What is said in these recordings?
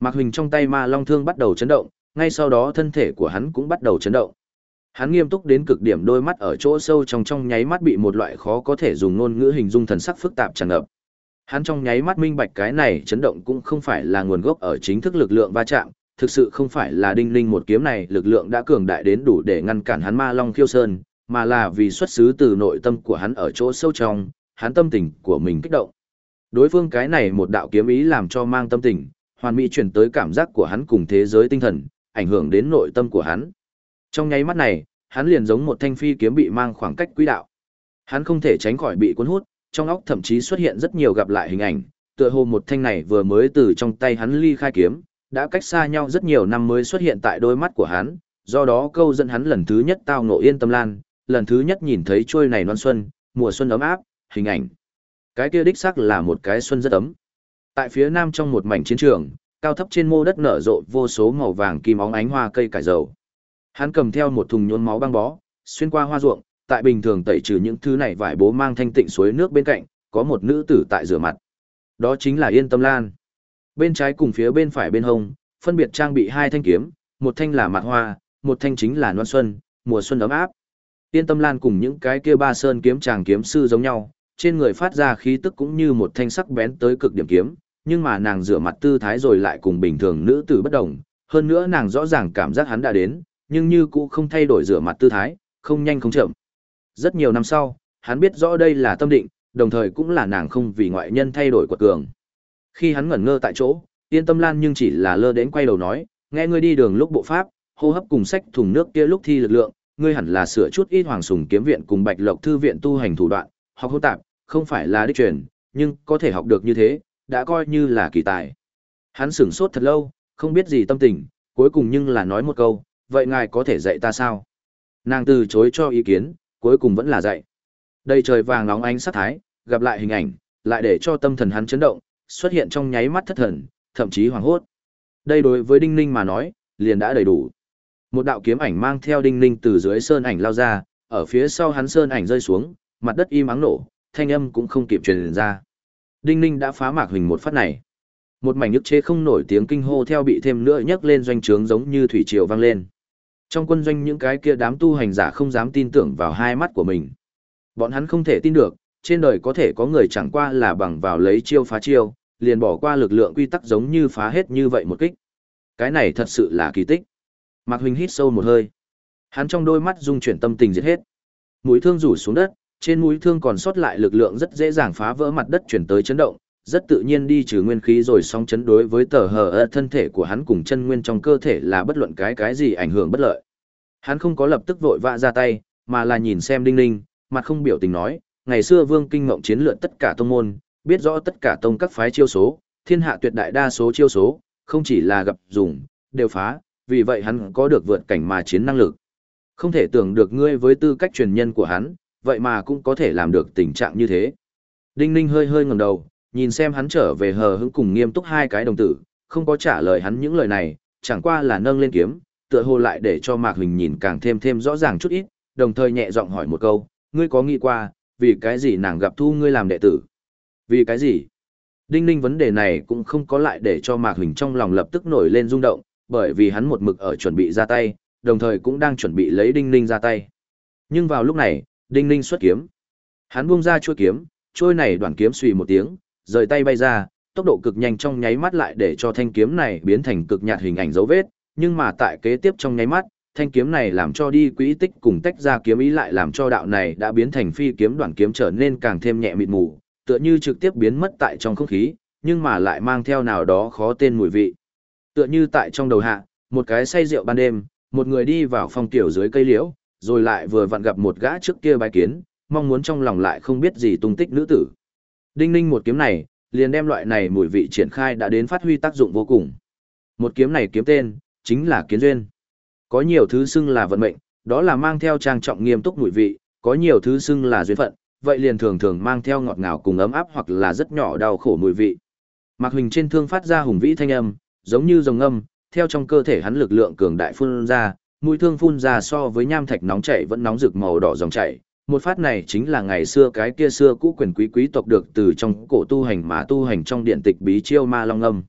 Mạc Huỳnh trong tay ma long thương bắt đầu chấn động, ngay sau đó thân thể của hắn cũng bắt đầu chấn động. Hắn nghiêm túc đến cực điểm đôi mắt ở chỗ sâu trong trong nháy mắt bị một loại khó có thể dùng ngôn ngữ hình dung thần sắc phức tạp tràn ngập. Hắn trong nháy mắt minh bạch cái này chấn động cũng không phải là nguồn gốc ở chính thức lực lượng va chạm, thực sự không phải là đinh linh một kiếm này lực lượng đã cường đại đến đủ để ngăn cản hắn ma long khiêu sơn, mà là vì xuất xứ từ nội tâm của hắn ở chỗ sâu trong, hắn tâm tình của mình kích động. Đối phương cái này một đạo kiếm ý làm cho mang tâm tình, hoàn mỹ chuyển tới cảm giác của hắn cùng thế giới tinh thần, ảnh hưởng đến nội tâm của hắn. Trong nháy mắt này, hắn liền giống một thanh phi kiếm bị mang khoảng cách quỹ đạo. Hắn không thể tránh khỏi bị cuốn hút, trong óc thậm chí xuất hiện rất nhiều gặp lại hình ảnh, tựa hồ một thanh này vừa mới từ trong tay hắn ly khai kiếm, đã cách xa nhau rất nhiều năm mới xuất hiện tại đôi mắt của hắn, do đó câu dẫn hắn lần thứ nhất tao ngộ yên tâm lan, lần thứ nhất nhìn thấy trôi này non xuân, mùa xuân ấm áp, hình ảnh. Cái kia đích xác là một cái xuân rất ấm. Tại phía nam trong một mảnh chiến trường, cao thấp trên mô đất nở rộ vô số màu vàng kim óng ánh hoa cây cải dầu. Hắn cầm theo một thùng nhuốm máu băng bó, xuyên qua hoa ruộng, tại bình thường tẩy trừ những thứ này vải bố mang thanh tịnh suối nước bên cạnh, có một nữ tử tại rửa mặt. Đó chính là Yên Tâm Lan. Bên trái cùng phía bên phải bên hông, phân biệt trang bị hai thanh kiếm, một thanh là mặt hoa, một thanh chính là non xuân, mùa xuân ấm áp. Yên Tâm Lan cùng những cái kia ba sơn kiếm chàng kiếm sư giống nhau, trên người phát ra khí tức cũng như một thanh sắc bén tới cực điểm kiếm, nhưng mà nàng rửa mặt tư thái rồi lại cùng bình thường nữ tử bất đồng, hơn nữa nàng rõ ràng cảm giác hắn đã đến, nhưng như cũ không thay đổi rửa mặt tư thái, không nhanh không chậm. Rất nhiều năm sau, hắn biết rõ đây là tâm định, đồng thời cũng là nàng không vì ngoại nhân thay đổi quật cường. Khi hắn ngẩn ngơ tại chỗ, yên tâm lan nhưng chỉ là lơ đến quay đầu nói, nghe ngươi đi đường lúc bộ pháp, hô hấp cùng sách thùng nước kia lúc thi lực lượng, ngươi hẳn là sửa chút ít hoàng sùng kiếm viện cùng bạch lộc thư viện tu hành thủ đoạn, học hô tạp, không phải là đích truyền, nhưng có thể học được như thế, đã coi như là kỳ tài. Hắn sửng sốt thật lâu, không biết gì tâm tình, cuối cùng nhưng là nói một câu, vậy ngài có thể dạy ta sao? Nàng từ chối cho ý kiến, cuối cùng vẫn là dạy. Đây trời vàng nóng ánh sát thái, gặp lại hình ảnh, lại để cho tâm thần hắn chấn động, xuất hiện trong nháy mắt thất thần, thậm chí hoảng hốt. Đây đối với Đinh Ninh mà nói, liền đã đầy đủ. Một đạo kiếm ảnh mang theo Đinh Ninh từ dưới sơn ảnh lao ra, ở phía sau hắn sơn ảnh rơi xuống, mặt đất im ắng nổ, thanh âm cũng không kịp truyền ra. Đinh Ninh đã phá mạc hình một phát này. Một mảnh nhức chế không nổi tiếng kinh hô theo bị thêm nữa nhấc lên doanh trướng giống như thủy triều vang lên. Trong quân doanh những cái kia đám tu hành giả không dám tin tưởng vào hai mắt của mình. Bọn hắn không thể tin được, trên đời có thể có người chẳng qua là bằng vào lấy chiêu phá chiêu, liền bỏ qua lực lượng quy tắc giống như phá hết như vậy một kích. Cái này thật sự là kỳ tích. Mạc Huỳnh hít sâu một hơi. Hắn trong đôi mắt dung chuyển tâm tình giết hết. Mũi thương rủ xuống đất, trên mũi thương còn sót lại lực lượng rất dễ dàng phá vỡ mặt đất chuyển tới chấn động, rất tự nhiên đi trừ nguyên khí rồi song chấn đối với tờ hờ ơ thân thể của hắn cùng chân nguyên trong cơ thể là bất luận cái cái gì ảnh hưởng bất lợi. Hắn không có lập tức vội vã ra tay, mà là nhìn xem đinh ninh, mặt không biểu tình nói, ngày xưa vương kinh ngộng chiến lượn tất cả tông môn, biết rõ tất cả tông các phái chiêu số, thiên hạ tuyệt đại đa số chiêu số, không chỉ là gặp dùng, đều phá, vì vậy hắn có được vượt cảnh mà chiến năng lực. Không thể tưởng được ngươi với tư cách truyền nhân của hắn, vậy mà cũng có thể làm được tình trạng như thế. Đinh Ninh hơi hơi ngẩng đầu, nhìn xem hắn trở về hờ hững cùng nghiêm túc hai cái đồng tử, không có trả lời hắn những lời này, chẳng qua là nâng lên kiếm, tựa hồ lại để cho Mạc Huỳnh nhìn càng thêm thêm rõ ràng chút ít, đồng thời nhẹ giọng hỏi một câu, ngươi có nghĩ qua, vì cái gì nàng gặp thu ngươi làm đệ tử? Vì cái gì? Đinh ninh vấn đề này cũng không có lại để cho Mạc Huỳnh trong lòng lập tức nổi lên rung động, bởi vì hắn một mực ở chuẩn bị ra tay, đồng thời cũng đang chuẩn bị lấy đinh ninh ra tay. Nhưng vào lúc này, đinh ninh xuất kiếm. Hắn buông ra chuôi kiếm, chuôi này đoạn kiếm suy một tiếng, rời tay bay ra, tốc độ cực nhanh trong nháy mắt lại để cho thanh kiếm này biến thành cực nhạt hình ảnh dấu vết, nhưng mà tại kế tiếp trong nháy mắt, thanh kiếm này làm cho đi quỹ tích cùng tách ra kiếm ý lại làm cho đạo này đã biến thành phi kiếm đoạn kiếm trở nên càng thêm nhẹ mịt mù, tựa như trực tiếp biến mất tại trong không khí, nhưng mà lại mang theo nào đó khó tên mùi vị. Tựa như tại trong đầu hạ, một cái say rượu ban đêm, một người đi vào phòng tiểu dưới cây liễu, rồi lại vừa vặn gặp một gã trước kia bái kiến, mong muốn trong lòng lại không biết gì tung tích nữ tử. Đinh ninh một kiếm này, liền đem loại này mùi vị triển khai đã đến phát huy tác dụng vô cùng. Một kiếm này kiếm tên, chính là kiến duyên. Có nhiều thứ xưng là vận mệnh, đó là mang theo trang trọng nghiêm túc mùi vị, có nhiều thứ xưng là duyên phận, vậy liền thường thường mang theo ngọt ngào cùng ấm áp hoặc là rất nhỏ đau khổ mùi vị. Mạc Huỳnh trên thương phát ra hùng vĩ thanh âm, giống như rồng âm, theo trong cơ thể hắn lực lượng cường đại phun ra, mũi thương phun ra so với nham thạch nóng chảy vẫn nóng rực màu đỏ dòng chảy. Một phát này chính là ngày xưa cái kia xưa cũ quyền quý quý tộc được từ trong cổ tu hành mà tu hành trong điện tịch bí chiêu ma long âm.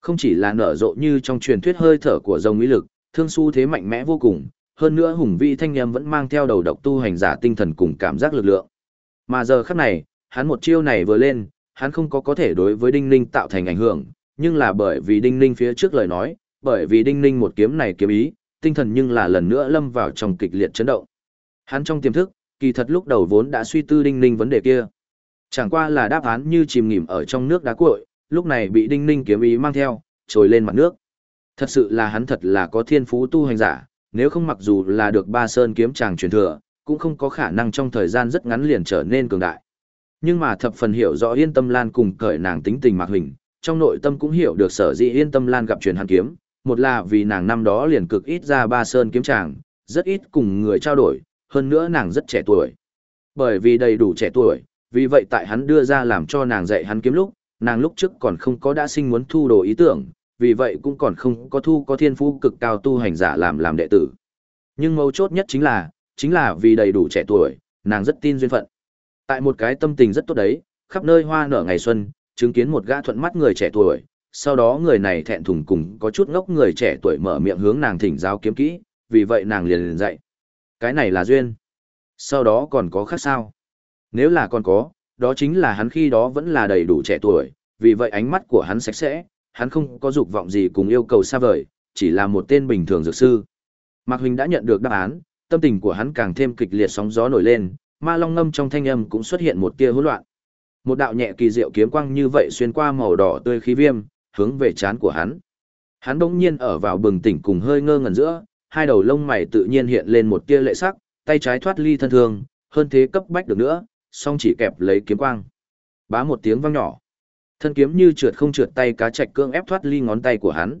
Không chỉ là nở rộ như trong truyền thuyết hơi thở của rồng ý lực, thương su thế mạnh mẽ vô cùng, hơn nữa hùng vĩ thanh nhâm vẫn mang theo đầu độc tu hành giả tinh thần cùng cảm giác lực lượng. Mà giờ khắc này, hắn một chiêu này vừa lên, hắn không có có thể đối với Đinh Ninh tạo thành ảnh hưởng, nhưng là bởi vì Đinh Ninh phía trước lời nói, bởi vì Đinh Ninh một kiếm này kiếm ý, tinh thần nhưng là lần nữa lâm vào trong kịch liệt chấn động. Hắn trong tiềm thức, kỳ thật lúc đầu vốn đã suy tư Đinh Ninh vấn đề kia. Chẳng qua là đáp án như chìm nghỉm ở trong nước đá cuội, lúc này bị Đinh Ninh kiếm ý mang theo, trồi lên mặt nước. Thật sự là hắn thật là có thiên phú tu hành giả, nếu không mặc dù là được ba sơn kiếm chàng truyền thừa, cũng không có khả năng trong thời gian rất ngắn liền trở nên cường đại. Nhưng mà thập phần hiểu rõ yên tâm lan cùng cởi nàng tính tình mạc hình, trong nội tâm cũng hiểu được sở dĩ yên tâm lan gặp truyền hàn kiếm, một là vì nàng năm đó liền cực ít ra ba sơn kiếm chàng, rất ít cùng người trao đổi, hơn nữa nàng rất trẻ tuổi. Bởi vì đầy đủ trẻ tuổi, vì vậy tại hắn đưa ra làm cho nàng dạy hắn kiếm lúc, nàng lúc trước còn không có đã sinh muốn thu đồ ý tưởng, vì vậy cũng còn không có thu có thiên phú cực cao tu hành giả làm làm đệ tử. Nhưng mấu chốt nhất chính là, chính là vì đầy đủ trẻ tuổi, nàng rất tin duyên phận. Tại một cái tâm tình rất tốt đấy, khắp nơi hoa nở ngày xuân, chứng kiến một gã thuận mắt người trẻ tuổi, sau đó người này thẹn thùng cùng có chút ngốc người trẻ tuổi mở miệng hướng nàng thỉnh giáo kiếm kỹ, vì vậy nàng liền liền dạy. Cái này là duyên. Sau đó còn có khác sao? Nếu là còn có, đó chính là hắn khi đó vẫn là đầy đủ trẻ tuổi, vì vậy ánh mắt của hắn sạch sẽ, hắn không có dục vọng gì cùng yêu cầu xa vời, chỉ là một tên bình thường dược sư. Mạc Huỳnh đã nhận được đáp án, tâm tình của hắn càng thêm kịch liệt sóng gió nổi lên, ma long ngâm trong thanh âm cũng xuất hiện một tia hỗn loạn. Một đạo nhẹ kỳ diệu kiếm quang như vậy xuyên qua màu đỏ tươi khí viêm, hướng về chán của hắn. Hắn đống nhiên ở vào bừng tỉnh cùng hơi ngơ ngẩn giữa, hai đầu lông mày tự nhiên hiện lên một tia lệ sắc, tay trái thoát ly thân thương, hơn thế cấp bách được nữa, song chỉ kẹp lấy kiếm quang. Bá một tiếng vang nhỏ. Thân kiếm như trượt không trượt tay cá chạch cương ép thoát ly ngón tay của hắn.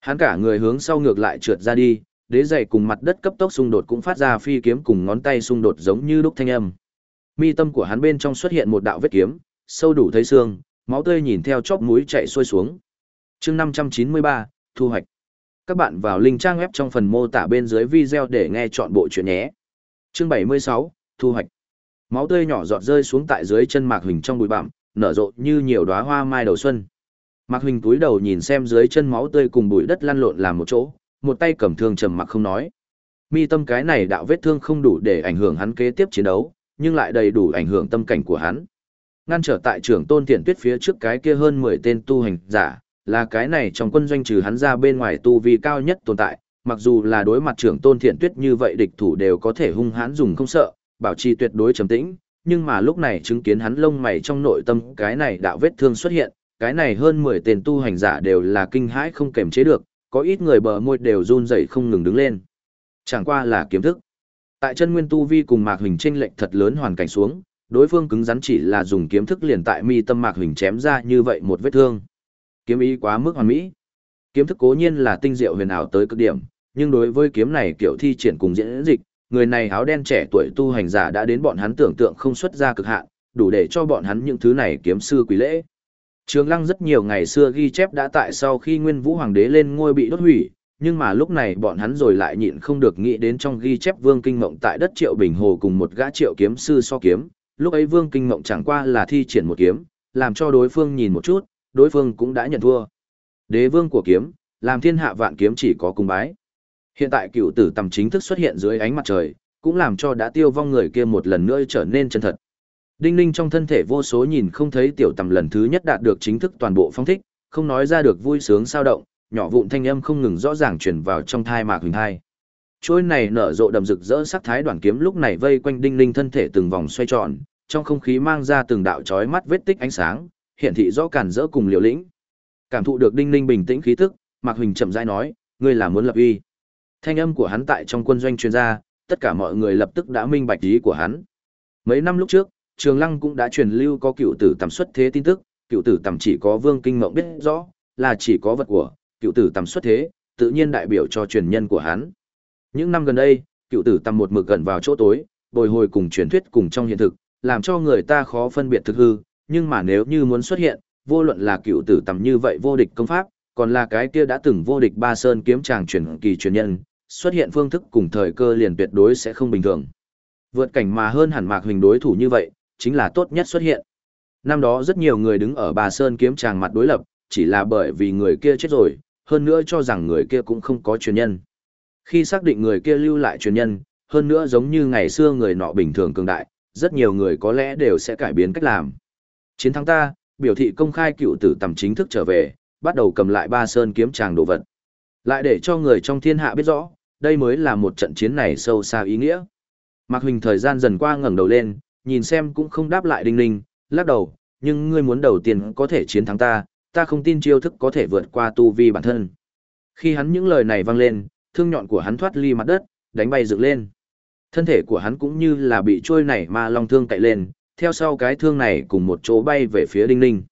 Hắn cả người hướng sau ngược lại trượt ra đi, đế giày cùng mặt đất cấp tốc xung đột cũng phát ra phi kiếm cùng ngón tay xung đột giống như đúc thanh âm. Mi tâm của hắn bên trong xuất hiện một đạo vết kiếm, sâu đủ thấy xương, máu tươi nhìn theo chóp mũi chạy xuôi xuống. Chương 593, thu hoạch. Các bạn vào link trang web trong phần mô tả bên dưới video để nghe chọn bộ chuyện nhé. Chương 76, thu hoạch. Máu tươi nhỏ giọt rơi xuống tại dưới chân Mạc Huỳnh trong bụi bặm, nở rộ như nhiều đóa hoa mai đầu xuân. Mạc Huỳnh túi đầu nhìn xem dưới chân máu tươi cùng bụi đất lăn lộn làm một chỗ, một tay cầm thương trầm mặc không nói. Mi tâm cái này đạo vết thương không đủ để ảnh hưởng hắn kế tiếp chiến đấu, nhưng lại đầy đủ ảnh hưởng tâm cảnh của hắn. Ngăn trở tại trưởng tôn thiện tuyết phía trước cái kia hơn 10 tên tu hành giả, là cái này trong quân doanh trừ hắn ra bên ngoài tu vi cao nhất tồn tại, mặc dù là đối mặt trưởng tôn thiện tuyết như vậy địch thủ đều có thể hung hãn dùng không sợ, bảo trì tuyệt đối trầm tĩnh, nhưng mà lúc này chứng kiến hắn lông mày trong nội tâm cái này đạo vết thương xuất hiện, cái này hơn 10 tên tu hành giả đều là kinh hãi không kềm chế được, có ít người bờ môi đều run rẩy không ngừng đứng lên. Chẳng qua là kiếm thức. Tại chân nguyên tu vi cùng Mạc hình chênh lệch thật lớn hoàn cảnh xuống, đối phương cứng rắn chỉ là dùng kiếm thức liền tại mi tâm Mạc hình chém ra như vậy một vết thương. Kiếm ý quá mức hoàn mỹ. Kiếm thức cố nhiên là tinh diệu huyền ảo tới cực điểm, nhưng đối với kiếm này kiểu thi triển cùng diễn dịch, người này áo đen trẻ tuổi tu hành giả đã đến bọn hắn tưởng tượng không xuất ra cực hạn, đủ để cho bọn hắn những thứ này kiếm sư quý lễ. Trường Lăng rất nhiều ngày xưa ghi chép đã tại sau khi Nguyên Vũ Hoàng đế lên ngôi bị đốt hủy, nhưng mà lúc này bọn hắn rồi lại nhịn không được nghĩ đến trong ghi chép Vương Kinh Mộng tại đất Triệu Bình Hồ cùng một gã Triệu kiếm sư so kiếm, lúc ấy Vương Kinh Mộng chẳng qua là thi triển một kiếm, làm cho đối phương nhìn một chút, đối phương cũng đã nhận thua. Đế vương của kiếm, làm thiên hạ vạn kiếm chỉ có cung bái. Hiện tại cựu tử tầm chính thức xuất hiện dưới ánh mặt trời, cũng làm cho đã tiêu vong người kia một lần nữa trở nên chân thật. Đinh ninh trong thân thể vô số nhìn không thấy tiểu tầm lần thứ nhất đạt được chính thức toàn bộ phong thích, không nói ra được vui sướng sao động, nhỏ vụn thanh âm không ngừng rõ ràng truyền vào trong thai mạc huỳnh hai. Trôi này nở rộ đầm rực rỡ sắc thái đoàn kiếm lúc này vây quanh đinh ninh thân thể từng vòng xoay tròn, trong không khí mang ra từng đạo chói mắt vết tích ánh sáng, hiện thị rõ cản rỡ cùng liều lĩnh. Cảm thụ được đinh ninh bình tĩnh khí tức, mạc huỳnh chậm rãi nói, ngươi là muốn lập uy. Thanh âm của hắn tại trong quân doanh truyền ra, tất cả mọi người lập tức đã minh bạch ý của hắn. Mấy năm lúc trước, Trường Lăng cũng đã truyền lưu có cựu tử tầm xuất thế tin tức, cựu tử tầm chỉ có Vương Kinh Mộng biết rõ, là chỉ có vật của, cựu tử tầm xuất thế, tự nhiên đại biểu cho truyền nhân của hắn. Những năm gần đây, cựu tử tầm một mực gần vào chỗ tối, bồi hồi cùng truyền thuyết cùng trong hiện thực, làm cho người ta khó phân biệt thực hư, nhưng mà nếu như muốn xuất hiện, vô luận là cựu tử tầm như vậy vô địch công pháp, còn là cái kia đã từng vô địch ba sơn kiếm chàng truyền kỳ truyền nhân, xuất hiện phương thức cùng thời cơ liền tuyệt đối sẽ không bình thường. Vượt cảnh mà hơn hẳn Mạc hình đối thủ như vậy, chính là tốt nhất xuất hiện. Năm đó rất nhiều người đứng ở Bà Sơn kiếm tràng mặt đối lập, chỉ là bởi vì người kia chết rồi, hơn nữa cho rằng người kia cũng không có truyền nhân. Khi xác định người kia lưu lại truyền nhân, hơn nữa giống như ngày xưa người nọ bình thường cường đại, rất nhiều người có lẽ đều sẽ cải biến cách làm. Chiến thắng ta, biểu thị công khai cựu tử tầm chính thức trở về, bắt đầu cầm lại ba sơn kiếm tràng đồ vật. Lại để cho người trong thiên hạ biết rõ, đây mới là một trận chiến này sâu xa ý nghĩa. Mạc Huỳnh thời gian dần qua ngẩng đầu lên, nhìn xem cũng không đáp lại Đinh Ninh, lắc đầu, nhưng ngươi muốn đầu tiên có thể chiến thắng ta, ta không tin chiêu thức có thể vượt qua tu vi bản thân. Khi hắn những lời này vang lên, thương nhọn của hắn thoát ly mặt đất, đánh bay dựng lên. Thân thể của hắn cũng như là bị trôi này ma long thương cậy lên, theo sau cái thương này cùng một chỗ bay về phía Đinh Ninh.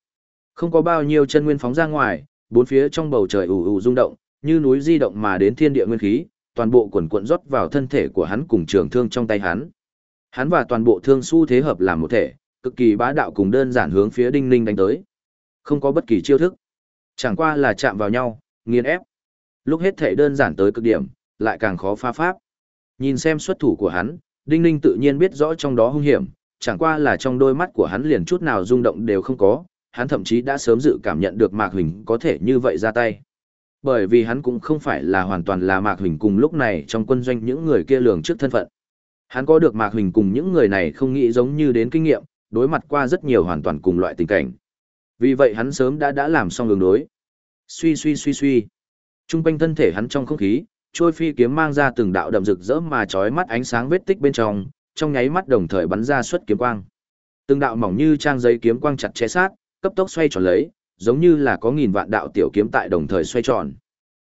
Không có bao nhiêu chân nguyên phóng ra ngoài, bốn phía trong bầu trời ù ù rung động, như núi di động mà đến thiên địa nguyên khí, toàn bộ quần cuộn rót vào thân thể của hắn cùng trường thương trong tay hắn. Hắn và toàn bộ thương su thế hợp làm một thể, cực kỳ bá đạo cùng đơn giản hướng phía Đinh Ninh đánh tới. Không có bất kỳ chiêu thức, chẳng qua là chạm vào nhau, nghiền ép. Lúc hết thể đơn giản tới cực điểm, lại càng khó phá pháp. Nhìn xem xuất thủ của hắn, Đinh Ninh tự nhiên biết rõ trong đó hung hiểm, chẳng qua là trong đôi mắt của hắn liền chút nào rung động đều không có, hắn thậm chí đã sớm dự cảm nhận được Mạc Huỳnh có thể như vậy ra tay. Bởi vì hắn cũng không phải là hoàn toàn là Mạc Huỳnh cùng lúc này trong quân doanh những người kia lường trước thân phận. Hắn có được Mạc Huỳnh cùng những người này không nghĩ giống như đến kinh nghiệm, đối mặt qua rất nhiều hoàn toàn cùng loại tình cảnh. Vì vậy hắn sớm đã đã làm xong đường đối. Suy suy suy suy. Trung quanh thân thể hắn trong không khí, trôi phi kiếm mang ra từng đạo đậm rực rỡ mà chói mắt ánh sáng vết tích bên trong, trong nháy mắt đồng thời bắn ra xuất kiếm quang. Từng đạo mỏng như trang giấy kiếm quang chặt chẽ sát, cấp tốc xoay tròn lấy, giống như là có nghìn vạn đạo tiểu kiếm tại đồng thời xoay tròn.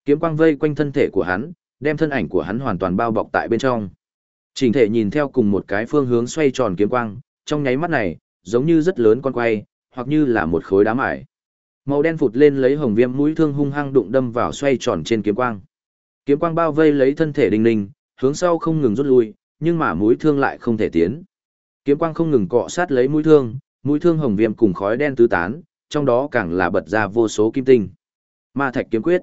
Kiếm quang vây quanh thân thể của hắn, đem thân ảnh của hắn hoàn toàn bao bọc tại bên trong. Trình thể nhìn theo cùng một cái phương hướng xoay tròn kiếm quang, trong nháy mắt này, giống như rất lớn con quay, hoặc như là một khối đá mài. Màu đen phụt lên lấy hồng viêm mũi thương hung hăng đụng đâm vào xoay tròn trên kiếm quang. Kiếm quang bao vây lấy thân thể Đinh Ninh, hướng sau không ngừng rút lui, nhưng mà mũi thương lại không thể tiến. Kiếm quang không ngừng cọ sát lấy mũi thương, mũi thương hồng viêm cùng khói đen tứ tán, trong đó càng là bật ra vô số kim tinh. Ma thạch kiếm quyết.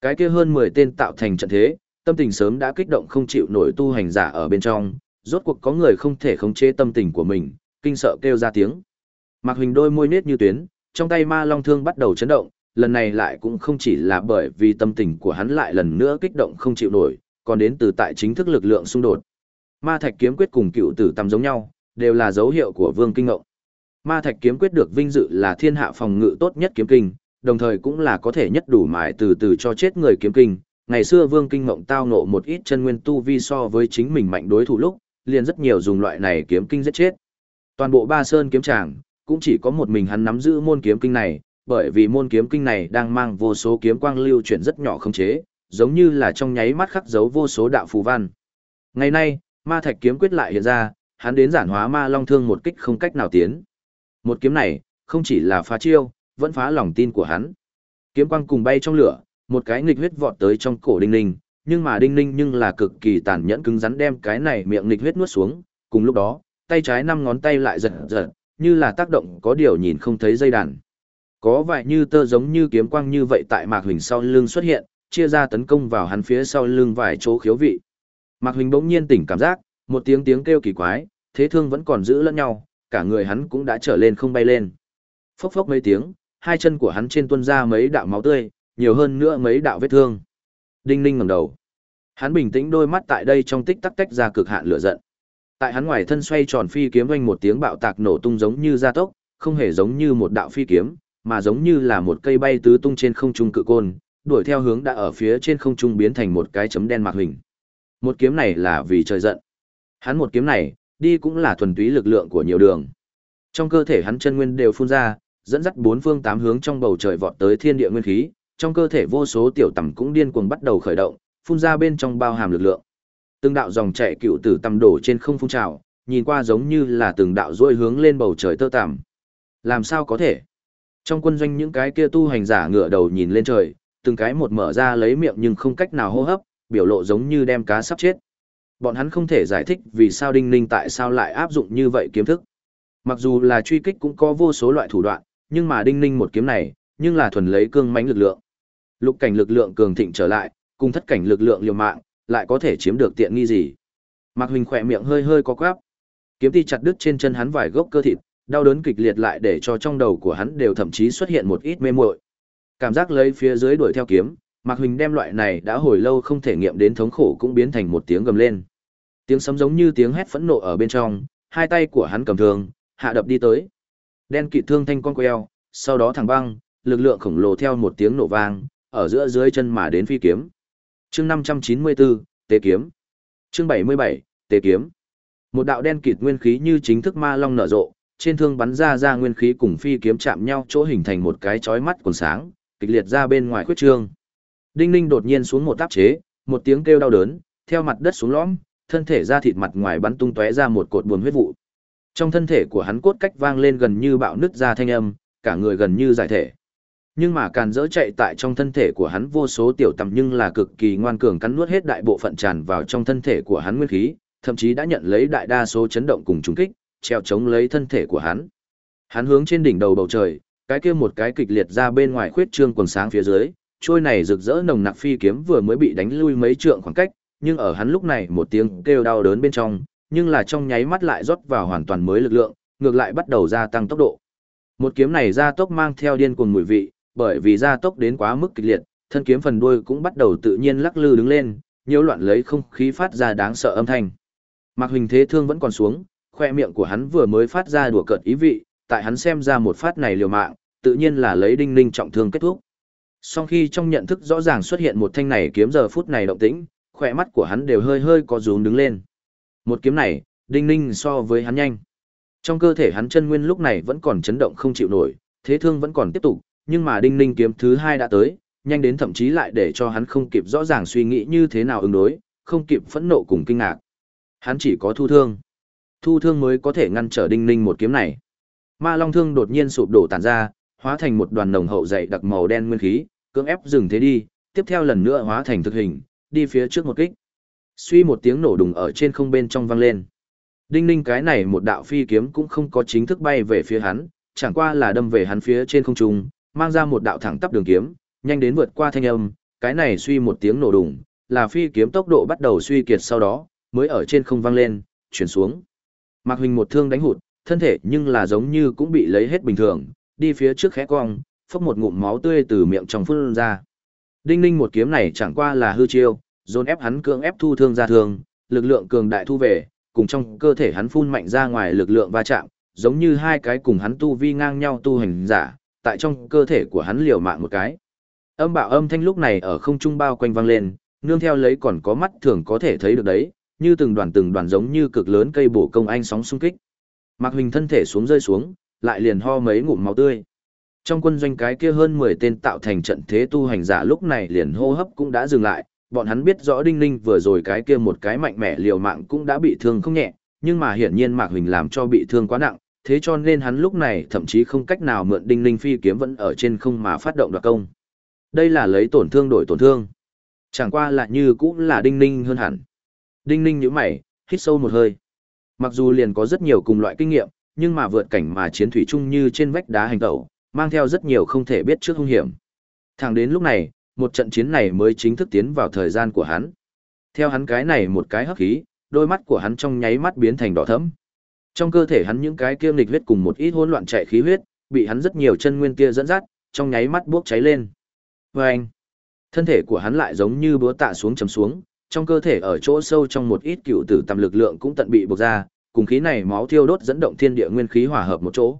Cái kia hơn 10 tên tạo thành trận thế, tâm tình sớm đã kích động không chịu nổi tu hành giả ở bên trong, rốt cuộc có người không thể khống chế tâm tình của mình, kinh sợ kêu ra tiếng. Mạc Huỳnh đôi môi nết như tuyến, trong tay ma long thương bắt đầu chấn động, lần này lại cũng không chỉ là bởi vì tâm tình của hắn lại lần nữa kích động không chịu nổi, còn đến từ tại chính thức lực lượng xung đột. Ma thạch kiếm quyết cùng cựu tử tầm giống nhau, đều là dấu hiệu của vương kinh ngộng. Ma thạch kiếm quyết được vinh dự là thiên hạ phòng ngự tốt nhất kiếm kinh, đồng thời cũng là có thể nhất đủ mài từ từ cho chết người kiếm kinh. Ngày xưa vương kinh ngộng tao nộ một ít chân nguyên tu vi so với chính mình mạnh đối thủ lúc, liền rất nhiều dùng loại này kiếm kinh giết chết. Toàn bộ ba sơn kiếm tràng, cũng chỉ có một mình hắn nắm giữ môn kiếm kinh này, bởi vì môn kiếm kinh này đang mang vô số kiếm quang lưu chuyển rất nhỏ không chế, giống như là trong nháy mắt khắc dấu vô số đạo phù văn. Ngày nay, ma thạch kiếm quyết lại hiện ra, hắn đến giản hóa ma long thương một kích không cách nào tiến. Một kiếm này, không chỉ là phá chiêu, vẫn phá lòng tin của hắn. Kiếm quang cùng bay trong lửa, một cái nghịch huyết vọt tới trong cổ đinh ninh, nhưng mà đinh ninh nhưng là cực kỳ tàn nhẫn cứng rắn đem cái này miệng nghịch huyết nuốt xuống, cùng lúc đó, tay trái năm ngón tay lại giật giật, như là tác động có điều nhìn không thấy dây đàn. Có vài như tơ giống như kiếm quang như vậy tại Mạc Huỳnh sau lưng xuất hiện, chia ra tấn công vào hắn phía sau lưng vài chỗ khiếu vị. Mạc Huỳnh bỗng nhiên tỉnh cảm giác, một tiếng tiếng kêu kỳ quái, thế thương vẫn còn giữ lẫn nhau, cả người hắn cũng đã trở lên không bay lên. Phốc phốc mấy tiếng, hai chân của hắn trên tuôn ra mấy đạo máu tươi, nhiều hơn nữa mấy đạo vết thương. Đinh Ninh ngẩng đầu. Hắn bình tĩnh đôi mắt tại đây trong tích tắc tách ra cực hạn lửa giận. Tại hắn ngoài thân xoay tròn phi kiếm vang một tiếng bạo tạc nổ tung giống như gia tốc, không hề giống như một đạo phi kiếm, mà giống như là một cây bay tứ tung trên không trung cự côn, đuổi theo hướng đã ở phía trên không trung biến thành một cái chấm đen mạc hình. Một kiếm này là vì trời giận. Hắn một kiếm này, đi cũng là thuần túy lực lượng của nhiều đường. Trong cơ thể hắn chân nguyên đều phun ra, dẫn dắt bốn phương tám hướng trong bầu trời vọt tới thiên địa nguyên khí, trong cơ thể vô số tiểu tầm cũng điên cuồng bắt đầu khởi động, phun ra bên trong bao hàm lực lượng. Từng đạo dòng chảy cựu tử tầm đổ trên không phun trào, nhìn qua giống như là từng đạo rôi hướng lên bầu trời tơ tằm. Làm sao có thể? Trong quân doanh những cái kia tu hành giả ngửa đầu nhìn lên trời, từng cái một mở ra lấy miệng nhưng không cách nào hô hấp, biểu lộ giống như đem cá sắp chết. Bọn hắn không thể giải thích vì sao Đinh Ninh tại sao lại áp dụng như vậy kiếm thức. Mặc dù là truy kích cũng có vô số loại thủ đoạn, nhưng mà Đinh Ninh một kiếm này, nhưng là thuần lấy cương mãnh lực lượng. Lục cảnh lực lượng cường thịnh trở lại, cùng thất cảnh lực lượng liều mạng, lại có thể chiếm được tiện nghi gì. Mạc Huỳnh khỏe miệng hơi hơi có quắp. Kiếm ti chặt đứt trên chân hắn vài gốc cơ thịt, đau đớn kịch liệt lại để cho trong đầu của hắn đều thậm chí xuất hiện một ít mê muội. Cảm giác lấy phía dưới đuổi theo kiếm, Mạc Huỳnh đem loại này đã hồi lâu không thể nghiệm đến thống khổ cũng biến thành một tiếng gầm lên. Tiếng sấm giống như tiếng hét phẫn nộ ở bên trong, hai tay của hắn cầm thương, hạ đập đi tới. Đen kỵ thương thanh con queo, sau đó thẳng băng, lực lượng khổng lồ theo một tiếng nổ vang, ở giữa dưới chân mà đến phi kiếm. Chương 594, Tế kiếm. Chương 77, Tế kiếm. Một đạo đen kịt nguyên khí như chính thức ma long nở rộ, trên thương bắn ra ra nguyên khí cùng phi kiếm chạm nhau chỗ hình thành một cái chói mắt còn sáng, kịch liệt ra bên ngoài khuyết trương. Đinh Ninh đột nhiên xuống một tác chế, một tiếng kêu đau đớn, theo mặt đất xuống lõm, thân thể ra thịt mặt ngoài bắn tung tóe ra một cột buồn huyết vụ. Trong thân thể của hắn cốt cách vang lên gần như bạo nứt ra thanh âm, cả người gần như giải thể. Nhưng mà càn dỡ chạy tại trong thân thể của hắn vô số tiểu tầm nhưng là cực kỳ ngoan cường cắn nuốt hết đại bộ phận tràn vào trong thân thể của hắn nguyên khí, thậm chí đã nhận lấy đại đa số chấn động cùng trùng kích, treo chống lấy thân thể của hắn. Hắn hướng trên đỉnh đầu bầu trời, cái kia một cái kịch liệt ra bên ngoài khuyết trương quần sáng phía dưới, trôi này rực rỡ nồng nặc phi kiếm vừa mới bị đánh lui mấy trượng khoảng cách, nhưng ở hắn lúc này một tiếng kêu đau đớn bên trong, nhưng là trong nháy mắt lại rót vào hoàn toàn mới lực lượng, ngược lại bắt đầu gia tăng tốc độ. Một kiếm này ra tốc mang theo điên cuồng mùi vị, bởi vì gia tốc đến quá mức kịch liệt, thân kiếm phần đuôi cũng bắt đầu tự nhiên lắc lư đứng lên, nhiễu loạn lấy không khí phát ra đáng sợ âm thanh. Mạc Huỳnh thế thương vẫn còn xuống, khoe miệng của hắn vừa mới phát ra đùa cợt ý vị, tại hắn xem ra một phát này liều mạng, tự nhiên là lấy đinh ninh trọng thương kết thúc. Song khi trong nhận thức rõ ràng xuất hiện một thanh này kiếm giờ phút này động tĩnh, khỏe mắt của hắn đều hơi hơi có rúm đứng lên. Một kiếm này, đinh ninh so với hắn nhanh. Trong cơ thể hắn chân nguyên lúc này vẫn còn chấn động không chịu nổi, thế thương vẫn còn tiếp tục, nhưng mà đinh ninh kiếm thứ hai đã tới, nhanh đến thậm chí lại để cho hắn không kịp rõ ràng suy nghĩ như thế nào ứng đối, không kịp phẫn nộ cùng kinh ngạc. Hắn chỉ có thu thương. Thu thương mới có thể ngăn trở đinh ninh một kiếm này. Ma Long thương đột nhiên sụp đổ tàn ra, hóa thành một đoàn nồng hậu dày đặc màu đen nguyên khí, cưỡng ép dừng thế đi, tiếp theo lần nữa hóa thành thực hình, đi phía trước một kích. Suy một tiếng nổ đùng ở trên không bên trong vang lên. Đinh ninh cái này một đạo phi kiếm cũng không có chính thức bay về phía hắn, chẳng qua là đâm về hắn phía trên không trung, mang ra một đạo thẳng tắp đường kiếm, nhanh đến vượt qua thanh âm, cái này suy một tiếng nổ đùng, là phi kiếm tốc độ bắt đầu suy kiệt sau đó, mới ở trên không vang lên, chuyển xuống. Mạc Huỳnh một thương đánh hụt, thân thể nhưng là giống như cũng bị lấy hết bình thường, đi phía trước khẽ cong, phốc một ngụm máu tươi từ miệng trong phun ra. Đinh Ninh một kiếm này chẳng qua là hư chiêu, dồn ép hắn cưỡng ép thu thương ra thương, lực lượng cường đại thu về, cùng trong cơ thể hắn phun mạnh ra ngoài lực lượng va chạm, giống như hai cái cùng hắn tu vi ngang nhau tu hành giả, tại trong cơ thể của hắn liều mạng một cái. Âm bạo âm thanh lúc này ở không trung bao quanh vang lên, nương theo lấy còn có mắt thường có thể thấy được đấy, như từng đoàn từng đoàn giống như cực lớn cây bổ công anh sóng xung kích. Mạc Huỳnh thân thể xuống rơi xuống, lại liền ho mấy ngụm máu tươi. Trong quân doanh cái kia hơn 10 tên tạo thành trận thế tu hành giả lúc này liền hô hấp cũng đã dừng lại, bọn hắn biết rõ Đinh Ninh vừa rồi cái kia một cái mạnh mẽ liều mạng cũng đã bị thương không nhẹ, nhưng mà hiển nhiên Mạc Huỳnh làm cho bị thương quá nặng, thế cho nên hắn lúc này thậm chí không cách nào mượn Đinh Ninh phi kiếm vẫn ở trên không mà phát động đoạt công. Đây là lấy tổn thương đổi tổn thương. Chẳng qua là như cũng là Đinh Ninh hơn hẳn. Đinh Ninh nhíu mày, hít sâu một hơi. Mặc dù liền có rất nhiều cùng loại kinh nghiệm, nhưng mà vượt cảnh mà chiến thủy chung như trên vách đá hành tẩu, mang theo rất nhiều không thể biết trước hung hiểm. Thẳng đến lúc này, một trận chiến này mới chính thức tiến vào thời gian của hắn. Theo hắn cái này một cái hấp khí, đôi mắt của hắn trong nháy mắt biến thành đỏ thẫm. Trong cơ thể hắn những cái kia lịch huyết cùng một ít hỗn loạn chạy khí huyết, bị hắn rất nhiều chân nguyên kia dẫn dắt, trong nháy mắt bốc cháy lên. Và anh, thân thể của hắn lại giống như búa tạ xuống chấm xuống, trong cơ thể ở chỗ sâu trong một ít cựu tử tầm lực lượng cũng tận bị bộc ra, cùng khí này máu thiêu đốt dẫn động thiên địa nguyên khí hòa hợp một chỗ.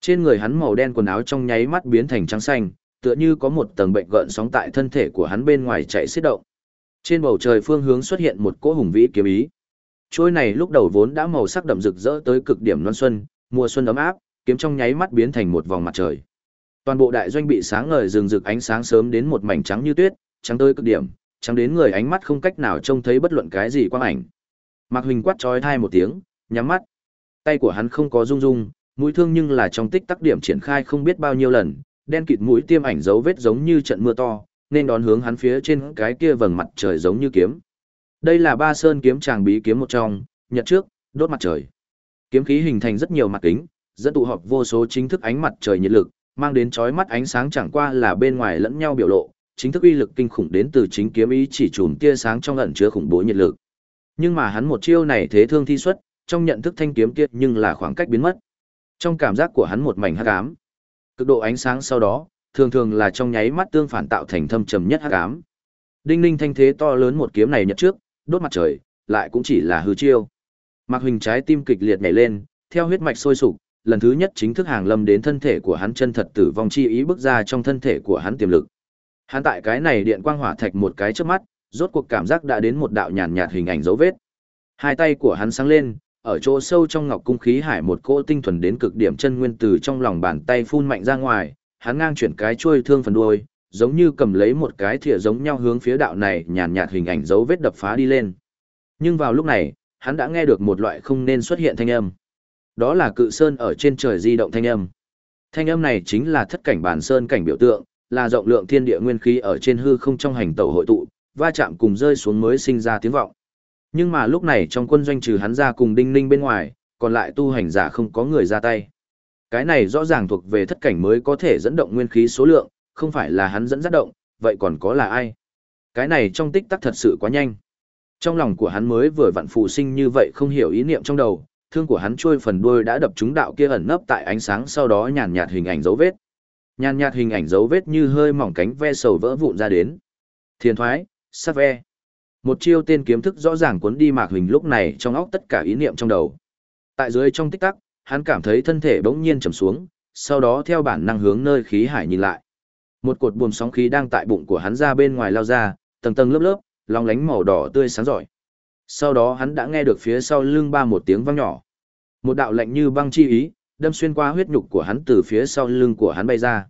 Trên người hắn màu đen quần áo trong nháy mắt biến thành trắng xanh, tựa như có một tầng bệnh gợn sóng tại thân thể của hắn bên ngoài chạy xiết động. Trên bầu trời phương hướng xuất hiện một cỗ hùng vĩ kiếm ý. Trôi này lúc đầu vốn đã màu sắc đậm rực rỡ tới cực điểm non xuân, mùa xuân ấm áp, kiếm trong nháy mắt biến thành một vòng mặt trời. Toàn bộ đại doanh bị sáng ngời rừng rực ánh sáng sớm đến một mảnh trắng như tuyết, trắng tới cực điểm, trắng đến người ánh mắt không cách nào trông thấy bất luận cái gì quang ảnh. Mạc Huỳnh quát chói thai một tiếng, nhắm mắt. Tay của hắn không có rung rung, mũi thương nhưng là trong tích tắc điểm triển khai không biết bao nhiêu lần, đen kịt mũi tiêm ảnh dấu vết giống như trận mưa to, nên đón hướng hắn phía trên cái kia vầng mặt trời giống như kiếm. Đây là ba sơn kiếm tràng bí kiếm một trong, nhật trước, đốt mặt trời. Kiếm khí hình thành rất nhiều mặt kính, dẫn tụ họp vô số chính thức ánh mặt trời nhiệt lực, mang đến chói mắt ánh sáng chẳng qua là bên ngoài lẫn nhau biểu lộ, chính thức uy lực kinh khủng đến từ chính kiếm ý chỉ chùm tia sáng trong ẩn chứa khủng bố nhiệt lực. Nhưng mà hắn một chiêu này thế thương thi xuất, trong nhận thức thanh kiếm kia nhưng là khoảng cách biến mất. Trong cảm giác của hắn một mảnh hắc ám. Cực độ ánh sáng sau đó, thường thường là trong nháy mắt tương phản tạo thành thâm trầm nhất hắc ám. Đinh ninh thanh thế to lớn một kiếm này nhật trước, đốt mặt trời, lại cũng chỉ là hư chiêu. Mạc Huỳnh trái tim kịch liệt nhảy lên, theo huyết mạch sôi sục, lần thứ nhất chính thức hàng lâm đến thân thể của hắn chân thật tử vong chi ý bước ra trong thân thể của hắn tiềm lực. Hắn tại cái này điện quang hỏa thạch một cái trước mắt, rốt cuộc cảm giác đã đến một đạo nhàn nhạt hình ảnh dấu vết. Hai tay của hắn sáng lên, ở chỗ sâu trong ngọc cung khí hải một cỗ tinh thuần đến cực điểm chân nguyên từ trong lòng bàn tay phun mạnh ra ngoài, hắn ngang chuyển cái chuôi thương phần đuôi, giống như cầm lấy một cái thìa giống nhau hướng phía đạo này nhàn nhạt hình ảnh dấu vết đập phá đi lên. Nhưng vào lúc này, hắn đã nghe được một loại không nên xuất hiện thanh âm. Đó là cự sơn ở trên trời di động thanh âm. Thanh âm này chính là thất cảnh bản sơn cảnh biểu tượng, là rộng lượng thiên địa nguyên khí ở trên hư không trong hành tẩu hội tụ, va chạm cùng rơi xuống mới sinh ra tiếng vọng. Nhưng mà lúc này trong quân doanh trừ hắn ra cùng đinh ninh bên ngoài, còn lại tu hành giả không có người ra tay. Cái này rõ ràng thuộc về thất cảnh mới có thể dẫn động nguyên khí số lượng, không phải là hắn dẫn dắt động, vậy còn có là ai? Cái này trong tích tắc thật sự quá nhanh. Trong lòng của hắn mới vừa vặn phụ sinh như vậy không hiểu ý niệm trong đầu, thương của hắn trôi phần đuôi đã đập trúng đạo kia ẩn nấp tại ánh sáng sau đó nhàn nhạt hình ảnh dấu vết. Nhàn nhạt hình ảnh dấu vết như hơi mỏng cánh ve sầu vỡ vụn ra đến. Thiên thoái, sát ve. Một chiêu tên kiếm thức rõ ràng cuốn đi Mạc Huỳnh lúc này trong óc tất cả ý niệm trong đầu. Tại dưới trong tích tắc, hắn cảm thấy thân thể bỗng nhiên trầm xuống, sau đó theo bản năng hướng nơi khí hải nhìn lại. Một cột buồm sóng khí đang tại bụng của hắn ra bên ngoài lao ra, tầng tầng lớp lớp, long lánh màu đỏ tươi sáng rọi. Sau đó hắn đã nghe được phía sau lưng ba một tiếng vang nhỏ. Một đạo lạnh như băng chi ý, đâm xuyên qua huyết nhục của hắn từ phía sau lưng của hắn bay ra.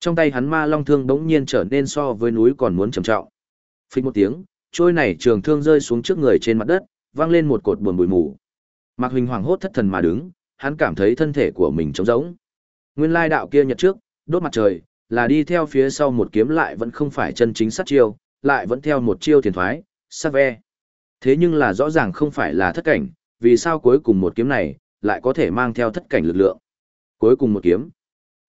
Trong tay hắn ma long thương bỗng nhiên trở nên so với núi còn muốn trầm trọng. Phích một tiếng, trôi này trường thương rơi xuống trước người trên mặt đất, vang lên một cột buồn bụi mù. Mạc Huỳnh hoảng hốt thất thần mà đứng, hắn cảm thấy thân thể của mình trống rỗng. Nguyên lai đạo kia nhật trước, đốt mặt trời, là đi theo phía sau một kiếm lại vẫn không phải chân chính sát chiêu, lại vẫn theo một chiêu thiền thoái, sát ve. Thế nhưng là rõ ràng không phải là thất cảnh, vì sao cuối cùng một kiếm này, lại có thể mang theo thất cảnh lực lượng. Cuối cùng một kiếm.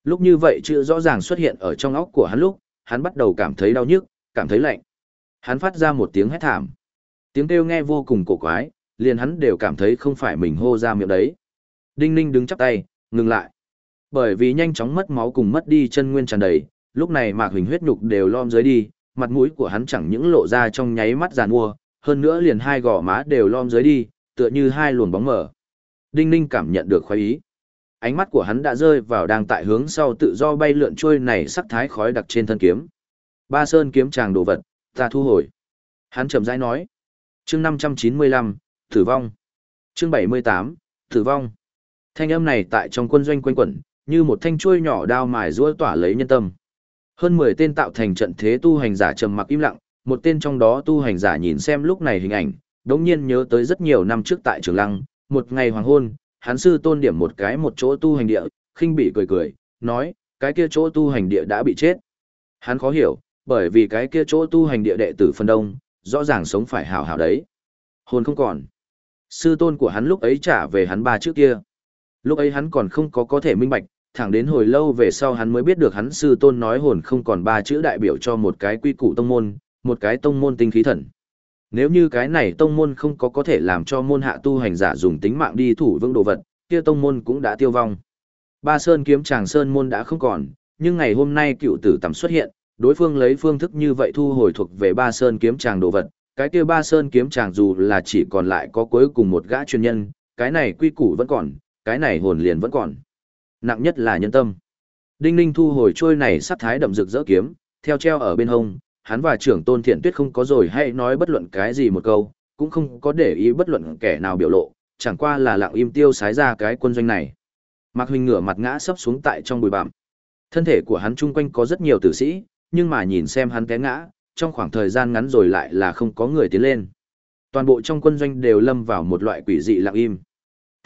Lúc như vậy chữ rõ ràng xuất hiện ở trong óc của hắn lúc, hắn bắt đầu cảm thấy đau nhức, cảm thấy lạnh. Hắn phát ra một tiếng hét thảm. Tiếng kêu nghe vô cùng cổ quái, liền hắn đều cảm thấy không phải mình hô ra miệng đấy. Đinh Ninh đứng chắp tay, ngừng lại. Bởi vì nhanh chóng mất máu cùng mất đi chân nguyên tràn đầy, lúc này Mạc Huỳnh huyết nhục đều lom dưới đi, mặt mũi của hắn chẳng những lộ ra trong nháy mắt giàn mua, hơn nữa liền hai gò má đều lom dưới đi, tựa như hai luồng bóng mở. Đinh Ninh cảm nhận được khoái ý. Ánh mắt của hắn đã rơi vào đang tại hướng sau tự do bay lượn trôi này sắc thái khói đặc trên thân kiếm. Ba sơn kiếm chàng đồ vật, ta thu hồi. Hắn chậm rãi nói. Chương 595, tử vong. Chương 78, tử vong. Thanh âm này tại trong quân doanh quanh quẩn, như một thanh chuôi nhỏ đao mài rũa tỏa lấy nhân tâm. Hơn 10 tên tạo thành trận thế tu hành giả trầm mặc im lặng, một tên trong đó tu hành giả nhìn xem lúc này hình ảnh, đống nhiên nhớ tới rất nhiều năm trước tại Trường Lăng, một ngày hoàng hôn, hắn sư tôn điểm một cái một chỗ tu hành địa, khinh bị cười cười, nói, cái kia chỗ tu hành địa đã bị chết. Hắn khó hiểu, bởi vì cái kia chỗ tu hành địa đệ tử phân đông, rõ ràng sống phải hảo hảo đấy. Hồn không còn. Sư tôn của hắn lúc ấy trả về hắn ba trước kia. Lúc ấy hắn còn không có có thể minh bạch, thẳng đến hồi lâu về sau hắn mới biết được hắn sư tôn nói hồn không còn ba chữ đại biểu cho một cái quy củ tông môn, một cái tông môn tinh khí thần. Nếu như cái này tông môn không có có thể làm cho môn hạ tu hành giả dùng tính mạng đi thủ vững đồ vật, kia tông môn cũng đã tiêu vong. Ba sơn kiếm tràng sơn môn đã không còn, nhưng ngày hôm nay cựu tử tầm xuất hiện, đối phương lấy phương thức như vậy thu hồi thuộc về ba sơn kiếm tràng đồ vật, cái kia ba sơn kiếm tràng dù là chỉ còn lại có cuối cùng một gã chuyên nhân, cái này quy củ vẫn còn, cái này hồn liền vẫn còn. Nặng nhất là nhân tâm. Đinh Ninh thu hồi trôi này sát thái đậm rực rỡ kiếm, theo treo ở bên hông, hắn và trưởng tôn thiện tuyết không có rồi hay nói bất luận cái gì một câu, cũng không có để ý bất luận kẻ nào biểu lộ, chẳng qua là lặng im tiêu sái ra cái quân doanh này. Mạc Huỳnh ngửa mặt ngã sấp xuống tại trong bụi bặm. Thân thể của hắn chung quanh có rất nhiều tử sĩ, nhưng mà nhìn xem hắn té ngã, trong khoảng thời gian ngắn rồi lại là không có người tiến lên. Toàn bộ trong quân doanh đều lâm vào một loại quỷ dị lặng im.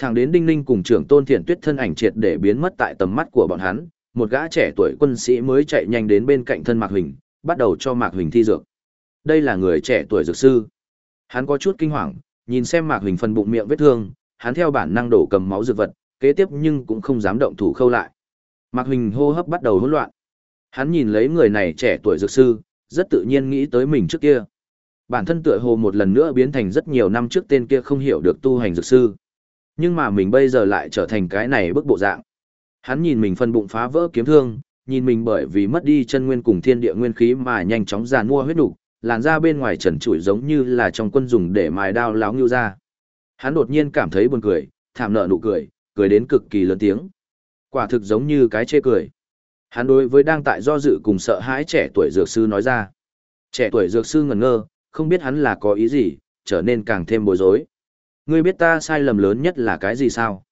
Thẳng đến Đinh Ninh cùng trưởng Tôn Thiện Tuyết thân ảnh triệt để biến mất tại tầm mắt của bọn hắn, một gã trẻ tuổi quân sĩ mới chạy nhanh đến bên cạnh thân Mạc Huỳnh, bắt đầu cho Mạc Huỳnh thi dược. Đây là người trẻ tuổi dược sư. Hắn có chút kinh hoàng, nhìn xem Mạc Huỳnh phần bụng miệng vết thương, hắn theo bản năng đổ cầm máu dược vật, kế tiếp nhưng cũng không dám động thủ khâu lại. Mạc Huỳnh hô hấp bắt đầu hỗn loạn. Hắn nhìn lấy người này trẻ tuổi dược sư, rất tự nhiên nghĩ tới mình trước kia. Bản thân tựa hồ một lần nữa biến thành rất nhiều năm trước tên kia không hiểu được tu hành dược sư. Nhưng mà mình bây giờ lại trở thành cái này bức bộ dạng. Hắn nhìn mình phân bụng phá vỡ kiếm thương, nhìn mình bởi vì mất đi chân nguyên cùng thiên địa nguyên khí mà nhanh chóng giàn mua huyết đủ làn da bên ngoài trần trụi giống như là trong quân dùng để mài đao láo ngưu ra. Hắn đột nhiên cảm thấy buồn cười, thảm nợ nụ cười, cười đến cực kỳ lớn tiếng. Quả thực giống như cái chê cười. Hắn đối với đang tại do dự cùng sợ hãi trẻ tuổi dược sư nói ra. Trẻ tuổi dược sư ngẩn ngơ, không biết hắn là có ý gì, trở nên càng thêm bối rối. Ngươi biết ta sai lầm lớn nhất là cái gì sao?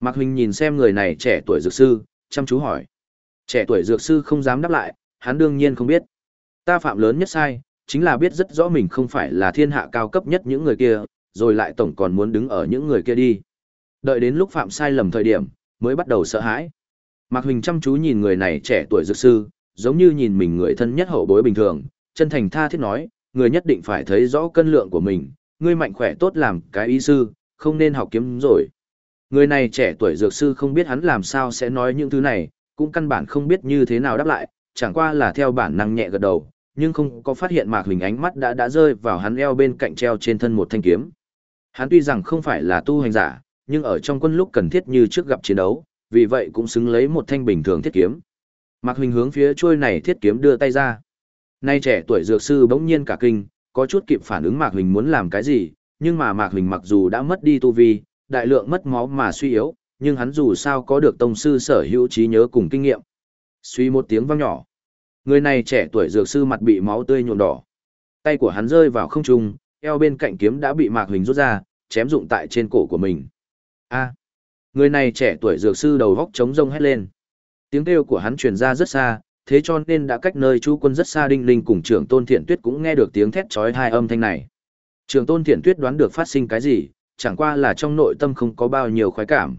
Mạc Huỳnh nhìn xem người này trẻ tuổi dược sư, chăm chú hỏi. Trẻ tuổi dược sư không dám đáp lại, hắn đương nhiên không biết. Ta phạm lớn nhất sai, chính là biết rất rõ mình không phải là thiên hạ cao cấp nhất những người kia, rồi lại tổng còn muốn đứng ở những người kia đi. Đợi đến lúc phạm sai lầm thời điểm, mới bắt đầu sợ hãi. Mạc Huỳnh chăm chú nhìn người này trẻ tuổi dược sư, giống như nhìn mình người thân nhất hậu bối bình thường, chân thành tha thiết nói, người nhất định phải thấy rõ cân lượng của mình, ngươi mạnh khỏe tốt làm cái y sư, không nên học kiếm rồi. Người này trẻ tuổi dược sư không biết hắn làm sao sẽ nói những thứ này, cũng căn bản không biết như thế nào đáp lại, chẳng qua là theo bản năng nhẹ gật đầu, nhưng không có phát hiện Mạc Huỳnh ánh mắt đã đã rơi vào hắn eo bên cạnh treo trên thân một thanh kiếm. Hắn tuy rằng không phải là tu hành giả, nhưng ở trong quân lúc cần thiết như trước gặp chiến đấu, vì vậy cũng xứng lấy một thanh bình thường thiết kiếm. Mạc Huỳnh hướng phía chuôi này thiết kiếm đưa tay ra. Nay trẻ tuổi dược sư bỗng nhiên cả kinh, có chút kịp phản ứng Mạc Huỳnh muốn làm cái gì, nhưng mà Mạc Huỳnh mặc dù đã mất đi tu vi, đại lượng mất máu mà suy yếu, nhưng hắn dù sao có được tông sư sở hữu trí nhớ cùng kinh nghiệm. Suy một tiếng vang nhỏ. Người này trẻ tuổi dược sư mặt bị máu tươi nhuộm đỏ. Tay của hắn rơi vào không trung, eo bên cạnh kiếm đã bị Mạc Huỳnh rút ra, chém dụng tại trên cổ của mình. A. người này trẻ tuổi dược sư đầu góc trống rông hét lên. Tiếng kêu của hắn truyền ra rất xa, thế cho nên đã cách nơi chú quân rất xa đinh linh cùng trưởng tôn thiện tuyết cũng nghe được tiếng thét chói hai âm thanh này. Trưởng tôn thiện tuyết đoán được phát sinh cái gì, chẳng qua là trong nội tâm không có bao nhiêu khoái cảm.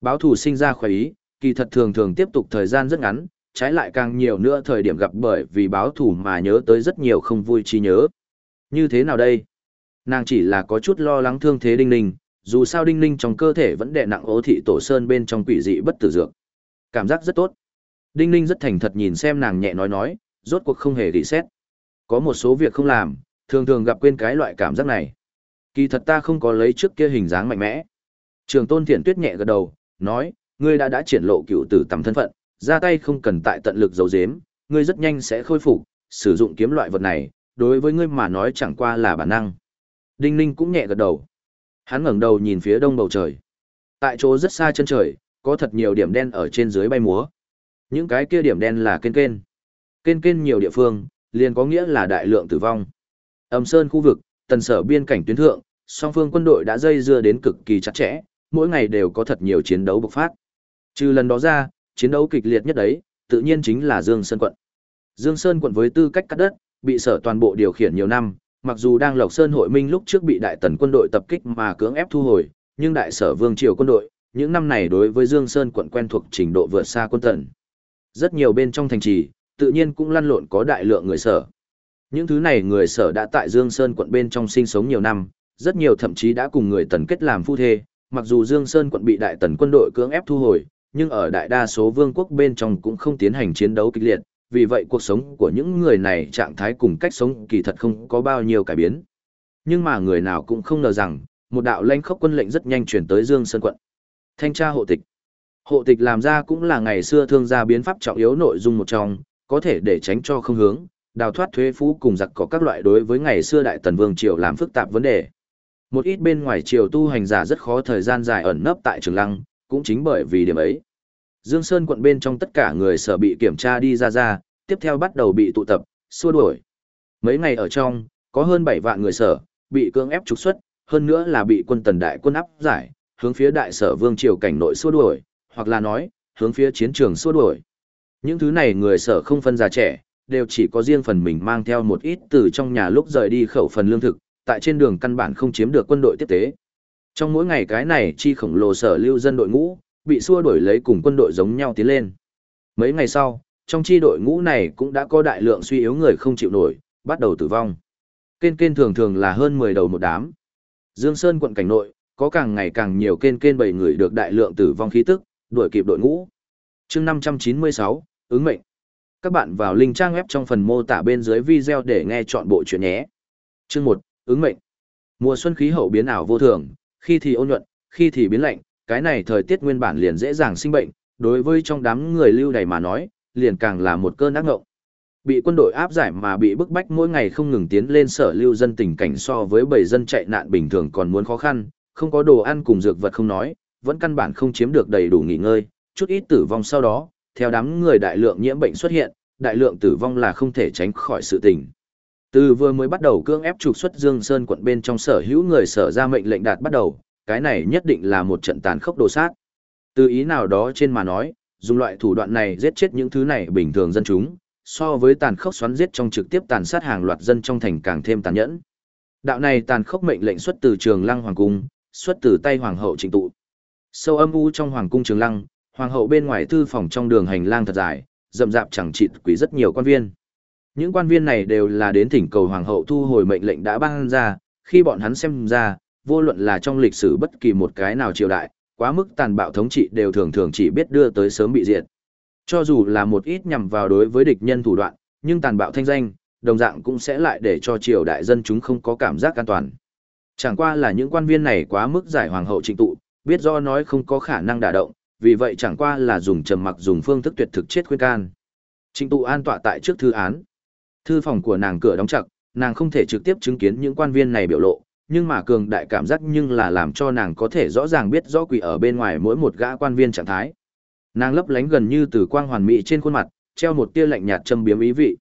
Báo thù sinh ra khoái ý, kỳ thật thường thường tiếp tục thời gian rất ngắn, trái lại càng nhiều nữa thời điểm gặp bởi vì báo thù mà nhớ tới rất nhiều không vui chi nhớ. Như thế nào đây? Nàng chỉ là có chút lo lắng thương thế đinh ninh, dù sao đinh ninh trong cơ thể vẫn đè nặng ố thị tổ sơn bên trong quỷ dị bất tử dược. Cảm giác rất tốt. Đinh ninh rất thành thật nhìn xem nàng nhẹ nói nói, rốt cuộc không hề rỉ xét. Có một số việc không làm, thường thường gặp quên cái loại cảm giác này. Kỳ thật ta không có lấy trước kia hình dáng mạnh mẽ. Trường tôn thiện tuyết nhẹ gật đầu, nói, ngươi đã đã triển lộ cựu tử tầm thân phận, ra tay không cần tại tận lực giấu giếm, ngươi rất nhanh sẽ khôi phục, sử dụng kiếm loại vật này, đối với ngươi mà nói chẳng qua là bản năng. Đinh Ninh cũng nhẹ gật đầu. Hắn ngẩng đầu nhìn phía đông bầu trời. Tại chỗ rất xa chân trời, có thật nhiều điểm đen ở trên dưới bay múa. Những cái kia điểm đen là kên kên. Kên kên nhiều địa phương, liền có nghĩa là đại lượng tử vong. Âm Sơn khu vực, tần sở biên cảnh tuyến thượng, song phương quân đội đã dây dưa đến cực kỳ chặt chẽ, mỗi ngày đều có thật nhiều chiến đấu bộc phát. Trừ lần đó ra, chiến đấu kịch liệt nhất đấy, tự nhiên chính là Dương Sơn quận. Dương Sơn quận với tư cách cắt đất, bị sở toàn bộ điều khiển nhiều năm, mặc dù đang Lộc Sơn hội minh lúc trước bị đại tần quân đội tập kích mà cưỡng ép thu hồi, nhưng đại sở vương triều quân đội, những năm này đối với Dương Sơn quận quen thuộc trình độ vượt xa quân tần. Rất nhiều bên trong thành trì, tự nhiên cũng lăn lộn có đại lượng người sở. Những thứ này người sở đã tại Dương Sơn quận bên trong sinh sống nhiều năm, rất nhiều thậm chí đã cùng người tần kết làm phu thê, mặc dù Dương Sơn quận bị đại tần quân đội cưỡng ép thu hồi, nhưng ở đại đa số vương quốc bên trong cũng không tiến hành chiến đấu kịch liệt, vì vậy cuộc sống của những người này trạng thái cùng cách sống kỳ thật không có bao nhiêu cải biến. Nhưng mà người nào cũng không ngờ rằng, một đạo lệnh khốc quân lệnh rất nhanh chuyển tới Dương Sơn quận. Thanh tra hộ tịch. Hộ tịch làm ra cũng là ngày xưa thương gia biến pháp trọng yếu nội dung một trong, có thể để tránh cho không hướng, đào thoát thuế phú cùng giặc có các loại đối với ngày xưa đại tần vương triều làm phức tạp vấn đề. Một ít bên ngoài triều tu hành giả rất khó thời gian dài ẩn nấp tại trường lăng, cũng chính bởi vì điểm ấy. Dương Sơn quận bên trong tất cả người sở bị kiểm tra đi ra ra, tiếp theo bắt đầu bị tụ tập, xua đuổi. Mấy ngày ở trong, có hơn 7 vạn người sở, bị cưỡng ép trục xuất, hơn nữa là bị quân tần đại quân áp giải, hướng phía đại sở vương triều cảnh nội xua đuổi, hoặc là nói, hướng phía chiến trường xua đuổi. Những thứ này người sở không phân già trẻ, đều chỉ có riêng phần mình mang theo một ít từ trong nhà lúc rời đi khẩu phần lương thực, tại trên đường căn bản không chiếm được quân đội tiếp tế. Trong mỗi ngày cái này chi khổng lồ sở lưu dân đội ngũ, bị xua đuổi lấy cùng quân đội giống nhau tiến lên. Mấy ngày sau, trong chi đội ngũ này cũng đã có đại lượng suy yếu người không chịu nổi, bắt đầu tử vong. Kên kên thường thường là hơn 10 đầu một đám. Dương Sơn quận cảnh nội, có càng ngày càng nhiều kên kên bảy người được đại lượng tử vong khí tức, đuổi kịp đội ngũ. chương 596, ứng mệnh. Các bạn vào link trang web trong phần mô tả bên dưới video để nghe chọn bộ truyện nhé. Chương 1, ứng mệnh. Mùa xuân khí hậu biến ảo vô thường, khi thì ôn nhuận, khi thì biến lạnh, cái này thời tiết nguyên bản liền dễ dàng sinh bệnh, đối với trong đám người lưu đầy mà nói, liền càng là một cơn ác ngộng. Bị quân đội áp giải mà bị bức bách mỗi ngày không ngừng tiến lên sở lưu dân tình cảnh so với bầy dân chạy nạn bình thường còn muốn khó khăn, không có đồ ăn cùng dược vật không nói, vẫn căn bản không chiếm được đầy đủ nghỉ ngơi, chút ít tử vong sau đó, theo đám người đại lượng nhiễm bệnh xuất hiện, đại lượng tử vong là không thể tránh khỏi sự tình. Từ vừa mới bắt đầu cương ép trục xuất Dương Sơn quận bên trong sở hữu người sở ra mệnh lệnh đạt bắt đầu, cái này nhất định là một trận tàn khốc đồ sát. Từ ý nào đó trên mà nói, dùng loại thủ đoạn này giết chết những thứ này bình thường dân chúng, so với tàn khốc xoắn giết trong trực tiếp tàn sát hàng loạt dân trong thành càng thêm tàn nhẫn. Đạo này tàn khốc mệnh lệnh xuất từ Trường Lăng hoàng cung, xuất từ tay hoàng hậu Trịnh tụ. Sâu âm u trong hoàng cung Trường Lăng, hoàng hậu bên ngoài thư phòng trong đường hành lang thật dài, rậm rạp chẳng chịt quý rất nhiều quan viên. Những quan viên này đều là đến thỉnh cầu hoàng hậu thu hồi mệnh lệnh đã ban ra, khi bọn hắn xem ra, vô luận là trong lịch sử bất kỳ một cái nào triều đại, quá mức tàn bạo thống trị đều thường thường chỉ biết đưa tới sớm bị diệt. Cho dù là một ít nhằm vào đối với địch nhân thủ đoạn, nhưng tàn bạo thanh danh, đồng dạng cũng sẽ lại để cho triều đại dân chúng không có cảm giác an toàn. Chẳng qua là những quan viên này quá mức giải hoàng hậu trịnh tụ, biết do nói không có khả năng đả động, vì vậy chẳng qua là dùng trầm mặc dùng phương thức tuyệt thực chết khuyên can. Trịnh tụ an tọa tại trước thư án. Thư phòng của nàng cửa đóng chặt, nàng không thể trực tiếp chứng kiến những quan viên này biểu lộ, nhưng mà cường đại cảm giác nhưng là làm cho nàng có thể rõ ràng biết rõ quỷ ở bên ngoài mỗi một gã quan viên trạng thái. Nàng lấp lánh gần như từ quang hoàn mỹ trên khuôn mặt, treo một tia lạnh nhạt châm biếm ý vị.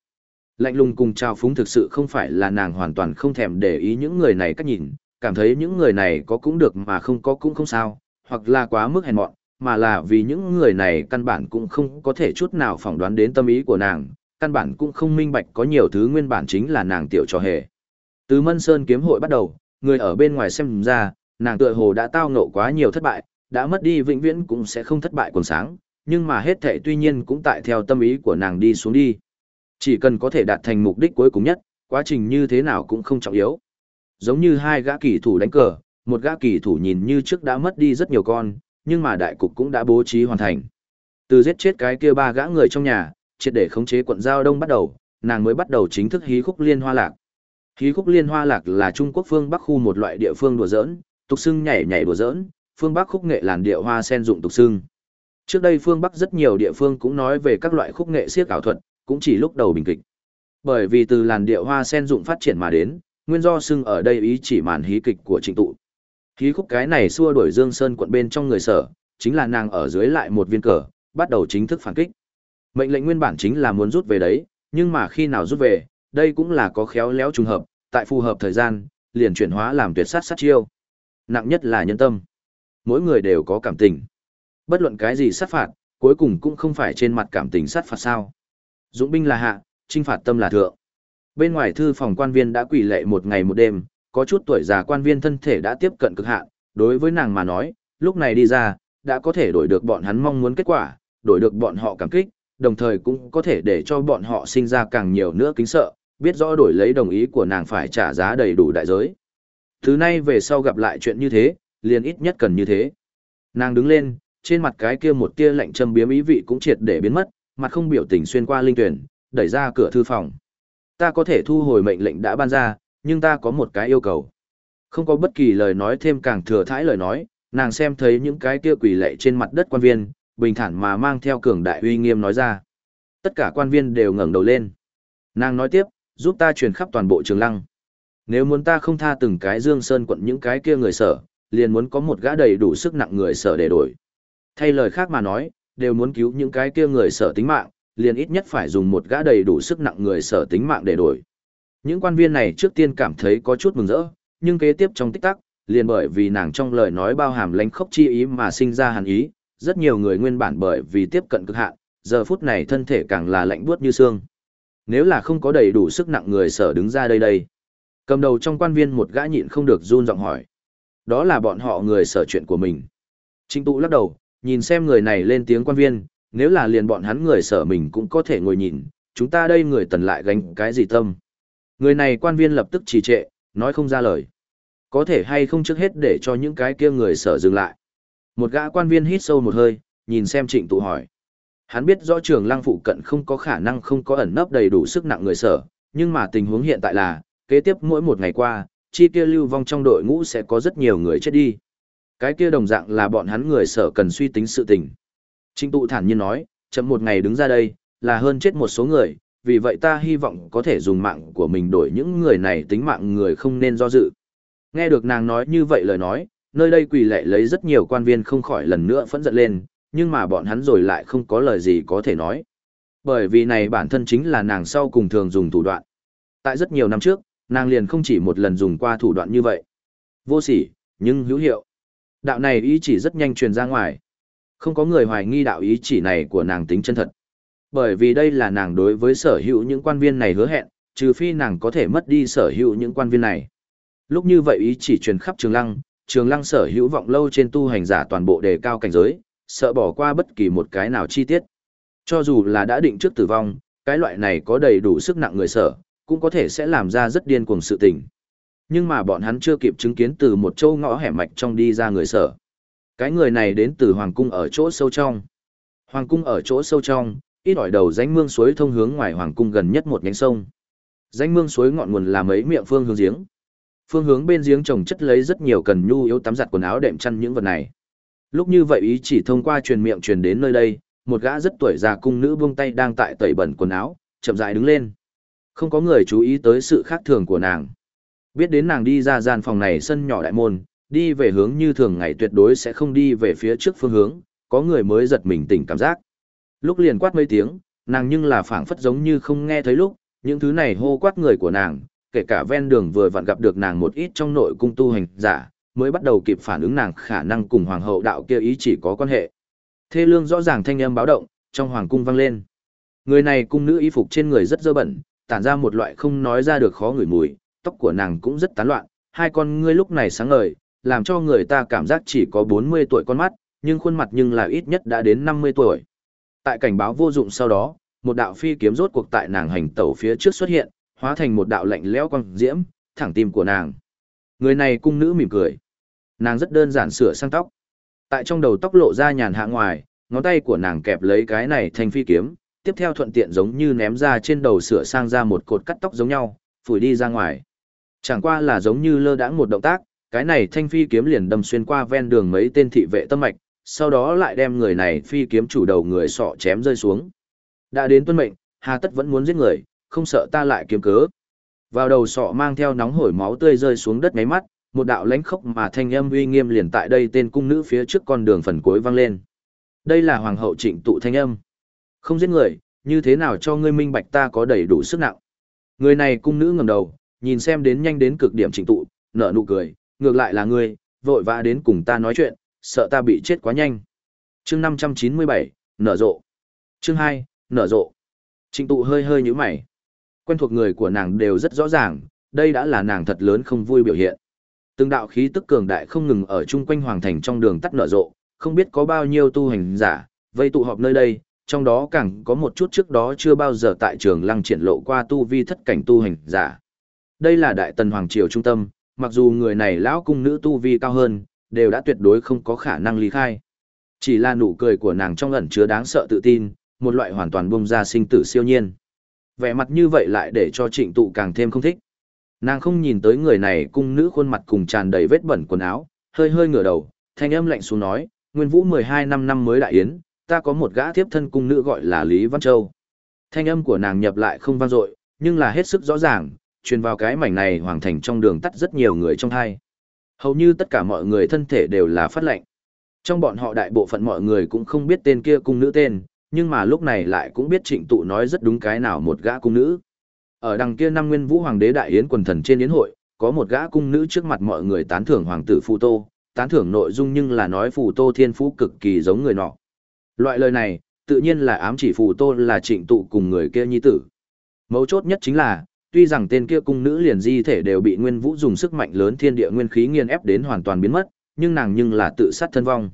Lạnh lùng cùng trao phúng thực sự không phải là nàng hoàn toàn không thèm để ý những người này cách nhìn, cảm thấy những người này có cũng được mà không có cũng không sao, hoặc là quá mức hèn mọn, mà là vì những người này căn bản cũng không có thể chút nào phỏng đoán đến tâm ý của nàng, căn bản cũng không minh bạch có nhiều thứ nguyên bản chính là nàng tiểu trò hề. Từ Mân Sơn kiếm hội bắt đầu, người ở bên ngoài xem ra, nàng tựa hồ đã tao ngộ quá nhiều thất bại, đã mất đi vĩnh viễn cũng sẽ không thất bại quần sáng, nhưng mà hết thệ tuy nhiên cũng tại theo tâm ý của nàng đi xuống đi. Chỉ cần có thể đạt thành mục đích cuối cùng nhất, quá trình như thế nào cũng không trọng yếu. Giống như hai gã kỳ thủ đánh cờ, một gã kỳ thủ nhìn như trước đã mất đi rất nhiều con, nhưng mà đại cục cũng đã bố trí hoàn thành. Từ giết chết cái kia ba gã người trong nhà, triệt để khống chế quận giao đông bắt đầu, nàng mới bắt đầu chính thức hí khúc liên hoa lạc. Hí khúc liên hoa lạc là Trung Quốc phương Bắc khu một loại địa phương đùa giỡn, tục xưng nhảy nhảy đùa giỡn, phương Bắc khúc nghệ làn điệu hoa sen dụng tục xưng. Trước đây phương Bắc rất nhiều địa phương cũng nói về các loại khúc nghệ siếc ảo thuật, cũng chỉ lúc đầu bình kịch. Bởi vì từ làn điệu hoa sen dụng phát triển mà đến, nguyên do xưng ở đây ý chỉ màn hí kịch của trịnh tụ. Hí khúc cái này xua đuổi Dương Sơn quận bên trong người sở, chính là nàng ở dưới lại một viên cờ, bắt đầu chính thức phản kích. Mệnh lệnh nguyên bản chính là muốn rút về đấy, nhưng mà khi nào rút về, đây cũng là có khéo léo trùng hợp, tại phù hợp thời gian, liền chuyển hóa làm tuyệt sát sát chiêu. Nặng nhất là nhân tâm. Mỗi người đều có cảm tình. Bất luận cái gì sát phạt, cuối cùng cũng không phải trên mặt cảm tình sát phạt sao. Dũng binh là hạ, trinh phạt tâm là thượng. Bên ngoài thư phòng quan viên đã quỷ lệ một ngày một đêm, có chút tuổi già quan viên thân thể đã tiếp cận cực hạn, đối với nàng mà nói, lúc này đi ra, đã có thể đổi được bọn hắn mong muốn kết quả, đổi được bọn họ cảm kích, đồng thời cũng có thể để cho bọn họ sinh ra càng nhiều nữa kính sợ, biết rõ đổi lấy đồng ý của nàng phải trả giá đầy đủ đại giới. Thứ nay về sau gặp lại chuyện như thế, liền ít nhất cần như thế. Nàng đứng lên, trên mặt cái kia một tia lạnh châm biếm ý vị cũng triệt để biến mất, mặt không biểu tình xuyên qua linh tuyển, đẩy ra cửa thư phòng. Ta có thể thu hồi mệnh lệnh đã ban ra, nhưng ta có một cái yêu cầu. Không có bất kỳ lời nói thêm càng thừa thãi lời nói, nàng xem thấy những cái kia quỷ lệ trên mặt đất quan viên, bình thản mà mang theo cường đại uy nghiêm nói ra. Tất cả quan viên đều ngẩng đầu lên. Nàng nói tiếp, giúp ta truyền khắp toàn bộ trường lăng. Nếu muốn ta không tha từng cái dương sơn quận những cái kia người sở, liền muốn có một gã đầy đủ sức nặng người sở để đổi. Thay lời khác mà nói, đều muốn cứu những cái kia người sở tính mạng, liền ít nhất phải dùng một gã đầy đủ sức nặng người sở tính mạng để đổi. Những quan viên này trước tiên cảm thấy có chút mừng rỡ, nhưng kế tiếp trong tích tắc, liền bởi vì nàng trong lời nói bao hàm lánh khốc chi ý mà sinh ra hàn ý, rất nhiều người nguyên bản bởi vì tiếp cận cực hạn, giờ phút này thân thể càng là lạnh buốt như xương. Nếu là không có đầy đủ sức nặng người sở đứng ra đây đây. Cầm đầu trong quan viên một gã nhịn không được run giọng hỏi. Đó là bọn họ người sở chuyện của mình. Trinh tụ lắc đầu, nhìn xem người này lên tiếng quan viên, nếu là liền bọn hắn người sở mình cũng có thể ngồi nhìn, chúng ta đây người tần lại gánh cái gì tâm. Người này quan viên lập tức trì trệ, nói không ra lời. Có thể hay không trước hết để cho những cái kia người sở dừng lại. Một gã quan viên hít sâu một hơi, nhìn xem trịnh tụ hỏi. Hắn biết rõ trường lăng phụ cận không có khả năng không có ẩn nấp đầy đủ sức nặng người sở, nhưng mà tình huống hiện tại là, kế tiếp mỗi một ngày qua, chi kia lưu vong trong đội ngũ sẽ có rất nhiều người chết đi. Cái kia đồng dạng là bọn hắn người sở cần suy tính sự tình. Trịnh tụ thản nhiên nói, chậm một ngày đứng ra đây, là hơn chết một số người, vì vậy ta hy vọng có thể dùng mạng của mình đổi những người này tính mạng người không nên do dự. Nghe được nàng nói như vậy lời nói, nơi đây quỳ lệ lấy rất nhiều quan viên không khỏi lần nữa phẫn giận lên, nhưng mà bọn hắn rồi lại không có lời gì có thể nói. Bởi vì này bản thân chính là nàng sau cùng thường dùng thủ đoạn. Tại rất nhiều năm trước, nàng liền không chỉ một lần dùng qua thủ đoạn như vậy. Vô sỉ, nhưng hữu hiệu. Đạo này ý chỉ rất nhanh truyền ra ngoài. Không có người hoài nghi đạo ý chỉ này của nàng tính chân thật. Bởi vì đây là nàng đối với sở hữu những quan viên này hứa hẹn, trừ phi nàng có thể mất đi sở hữu những quan viên này. Lúc như vậy ý chỉ truyền khắp trường lăng, trường lăng sở hữu vọng lâu trên tu hành giả toàn bộ đề cao cảnh giới, sợ bỏ qua bất kỳ một cái nào chi tiết. Cho dù là đã định trước tử vong, cái loại này có đầy đủ sức nặng người sở, cũng có thể sẽ làm ra rất điên cuồng sự tình. Nhưng mà bọn hắn chưa kịp chứng kiến từ một châu ngõ hẻm mạch trong đi ra người sở. Cái người này đến từ Hoàng Cung ở chỗ sâu trong. Hoàng Cung ở chỗ sâu trong, ít ỏi đầu danh mương suối thông hướng ngoài Hoàng Cung gần nhất một nhánh sông. Danh mương suối ngọn nguồn là mấy miệng phương hướng giếng. Phương hướng bên giếng trồng chất lấy rất nhiều cần nhu yếu tắm giặt quần áo đệm chăn những vật này. Lúc như vậy ý chỉ thông qua truyền miệng truyền đến nơi đây, một gã rất tuổi già cung nữ buông tay đang tại tẩy bẩn quần áo, chậm rãi đứng lên. Không có người chú ý tới sự khác thường của nàng. Biết đến nàng đi ra gian phòng này sân nhỏ đại môn, đi về hướng như thường ngày tuyệt đối sẽ không đi về phía trước phương hướng, có người mới giật mình tỉnh cảm giác. Lúc liền quát mấy tiếng, nàng nhưng là phảng phất giống như không nghe thấy lúc, những thứ này hô quát người của nàng, kể cả ven đường vừa vặn gặp được nàng một ít trong nội cung tu hành giả, mới bắt đầu kịp phản ứng nàng khả năng cùng hoàng hậu đạo kia ý chỉ có quan hệ. Thê lương rõ ràng thanh âm báo động, trong hoàng cung vang lên. Người này cung nữ y phục trên người rất dơ bẩn, tản ra một loại không nói ra được khó ngửi mùi, tóc của nàng cũng rất tán loạn, hai con ngươi lúc này sáng ngời, làm cho người ta cảm giác chỉ có 40 tuổi con mắt, nhưng khuôn mặt nhưng là ít nhất đã đến 50 tuổi. Tại cảnh báo vô dụng sau đó, một đạo phi kiếm rốt cuộc tại nàng hành tẩu phía trước xuất hiện, hóa thành một đạo lạnh lẽo quang diễm, thẳng tim của nàng. Người này cung nữ mỉm cười. Nàng rất đơn giản sửa sang tóc. Tại trong đầu tóc lộ ra nhàn hạ ngoài, ngón tay của nàng kẹp lấy cái này thành phi kiếm, tiếp theo thuận tiện giống như ném ra trên đầu sửa sang ra một cột cắt tóc giống nhau, phủi đi ra ngoài. Chẳng qua là giống như lơ đãng một động tác, cái này thanh phi kiếm liền đâm xuyên qua ven đường mấy tên thị vệ tâm mạch, sau đó lại đem người này phi kiếm chủ đầu người sọ chém rơi xuống. Đã đến tuân mệnh, hà tất vẫn muốn giết người, không sợ ta lại kiếm cớ. Vào đầu sọ mang theo nóng hổi máu tươi rơi xuống đất ngáy mắt, một đạo lãnh khốc mà thanh âm uy nghiêm liền tại đây tên cung nữ phía trước con đường phần cuối vang lên. Đây là hoàng hậu trịnh tụ thanh âm. Không giết người, như thế nào cho ngươi minh bạch ta có đầy đủ sức nặng. Người này cung nữ ngẩng đầu, nhìn xem đến nhanh đến cực điểm trịnh tụ, nở nụ cười, ngược lại là ngươi, vội vã đến cùng ta nói chuyện, sợ ta bị chết quá nhanh. Chương 597, nở rộ. Chương 2, nở rộ. Trịnh tụ hơi hơi nhíu mày. Quen thuộc người của nàng đều rất rõ ràng, đây đã là nàng thật lớn không vui biểu hiện. Từng đạo khí tức cường đại không ngừng ở chung quanh hoàng thành trong đường tắt nở rộ, không biết có bao nhiêu tu hành giả, vây tụ họp nơi đây, trong đó càng có một chút trước đó chưa bao giờ tại trường lăng triển lộ qua tu vi thất cảnh tu hành giả. Đây là đại tần hoàng triều trung tâm, mặc dù người này lão cung nữ tu vi cao hơn, đều đã tuyệt đối không có khả năng ly khai. Chỉ là nụ cười của nàng trong ẩn chứa đáng sợ tự tin, một loại hoàn toàn bung ra sinh tử siêu nhiên. Vẻ mặt như vậy lại để cho trịnh tụ càng thêm không thích. Nàng không nhìn tới người này cung nữ khuôn mặt cùng tràn đầy vết bẩn quần áo, hơi hơi ngửa đầu, thanh âm lạnh xuống nói, Nguyên Vũ 12 năm năm mới đại yến, ta có một gã tiếp thân cung nữ gọi là Lý Văn Châu. Thanh âm của nàng nhập lại không vang dội, nhưng là hết sức rõ ràng, truyền vào cái mảnh này hoàng thành trong đường tắt rất nhiều người trong thai. Hầu như tất cả mọi người thân thể đều là phát lệnh. Trong bọn họ đại bộ phận mọi người cũng không biết tên kia cung nữ tên, nhưng mà lúc này lại cũng biết trịnh tụ nói rất đúng cái nào một gã cung nữ. Ở đằng kia năm nguyên vũ hoàng đế đại yến quần thần trên yến hội, có một gã cung nữ trước mặt mọi người tán thưởng hoàng tử Phù Tô, tán thưởng nội dung nhưng là nói Phù Tô thiên phú cực kỳ giống người nọ. Loại lời này, tự nhiên là ám chỉ Phù Tô là trịnh tụ cùng người kia nhi tử. Mấu chốt nhất chính là, tuy rằng tên kia cung nữ liền di thể đều bị Nguyên Vũ dùng sức mạnh lớn thiên địa nguyên khí nghiền ép đến hoàn toàn biến mất, nhưng nàng nhưng là tự sát thân vong.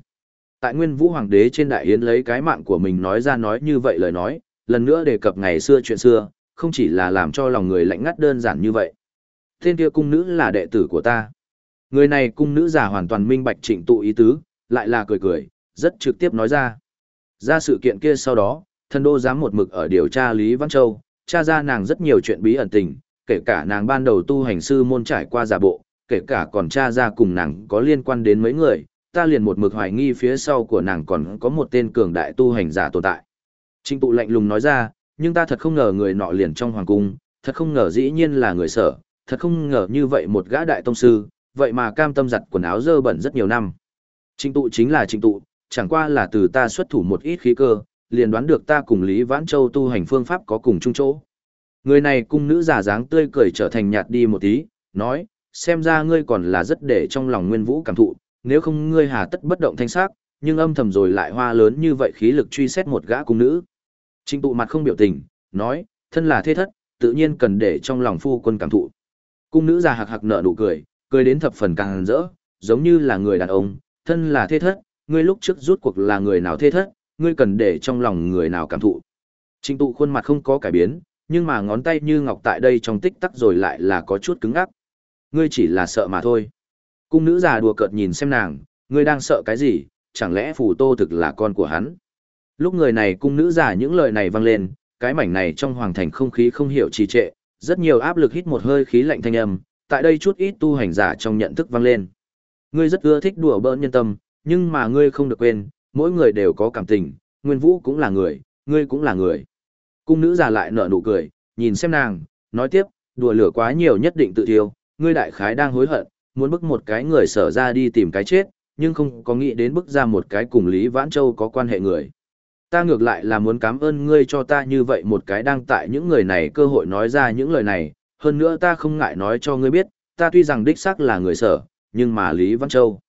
Tại Nguyên Vũ hoàng đế trên đại yến lấy cái mạng của mình nói ra nói như vậy lời nói, lần nữa đề cập ngày xưa chuyện xưa, không chỉ là làm cho lòng người lạnh ngắt đơn giản như vậy. Tên kia cung nữ là đệ tử của ta. Người này cung nữ giả hoàn toàn minh bạch trịnh tụ ý tứ, lại là cười cười, rất trực tiếp nói ra. Ra sự kiện kia sau đó, thần đô dám một mực ở điều tra Lý Văn Châu, tra ra nàng rất nhiều chuyện bí ẩn tình, kể cả nàng ban đầu tu hành sư môn trải qua giả bộ, kể cả còn tra ra cùng nàng có liên quan đến mấy người, ta liền một mực hoài nghi phía sau của nàng còn có một tên cường đại tu hành giả tồn tại. Trịnh tụ lạnh lùng nói ra, nhưng ta thật không ngờ người nọ liền trong hoàng cung, thật không ngờ dĩ nhiên là người sở, thật không ngờ như vậy một gã đại tông sư, vậy mà cam tâm giặt quần áo dơ bẩn rất nhiều năm. Trịnh tụ chính là trịnh tụ, chẳng qua là từ ta xuất thủ một ít khí cơ, liền đoán được ta cùng Lý Vãn Châu tu hành phương pháp có cùng chung chỗ. Người này cung nữ giả dáng tươi cười trở thành nhạt đi một tí, nói, xem ra ngươi còn là rất để trong lòng nguyên vũ cảm thụ, nếu không ngươi hà tất bất động thanh sắc, nhưng âm thầm rồi lại hoa lớn như vậy khí lực truy xét một gã cung nữ. trinh tụ mặt không biểu tình, nói, thân là thế thất, tự nhiên cần để trong lòng phu quân cảm thụ. Cung nữ già hạc hạc nở nụ cười, cười đến thập phần càng rỡ, giống như là người đàn ông, thân là thế thất, ngươi lúc trước rút cuộc là người nào thế thất, ngươi cần để trong lòng người nào cảm thụ. Trịnh tụ khuôn mặt không có cải biến, nhưng mà ngón tay như ngọc tại đây trong tích tắc rồi lại là có chút cứng ngắc. Ngươi chỉ là sợ mà thôi. Cung nữ già đùa cợt nhìn xem nàng, ngươi đang sợ cái gì, chẳng lẽ phù tô thực là con của hắn. Lúc người này cung nữ già những lời này vang lên, cái mảnh này trong hoàng thành không khí không hiểu trì trệ, rất nhiều áp lực hít một hơi khí lạnh thanh âm, tại đây chút ít tu hành giả trong nhận thức vang lên. Ngươi rất ưa thích đùa bỡn nhân tâm, nhưng mà ngươi không được quên, mỗi người đều có cảm tình, Nguyên Vũ cũng là người, ngươi cũng là người. Cung nữ già lại nở nụ cười, nhìn xem nàng, nói tiếp, đùa lửa quá nhiều nhất định tự thiêu, ngươi đại khái đang hối hận, muốn bức một cái người sở ra đi tìm cái chết, nhưng không có nghĩ đến bức ra một cái cùng Lý Vãn Châu có quan hệ người. Ta ngược lại là muốn cảm ơn ngươi cho ta như vậy một cái đang tại những người này cơ hội nói ra những lời này, hơn nữa ta không ngại nói cho ngươi biết, ta tuy rằng đích xác là người sở, nhưng mà Lý Vãn Châu.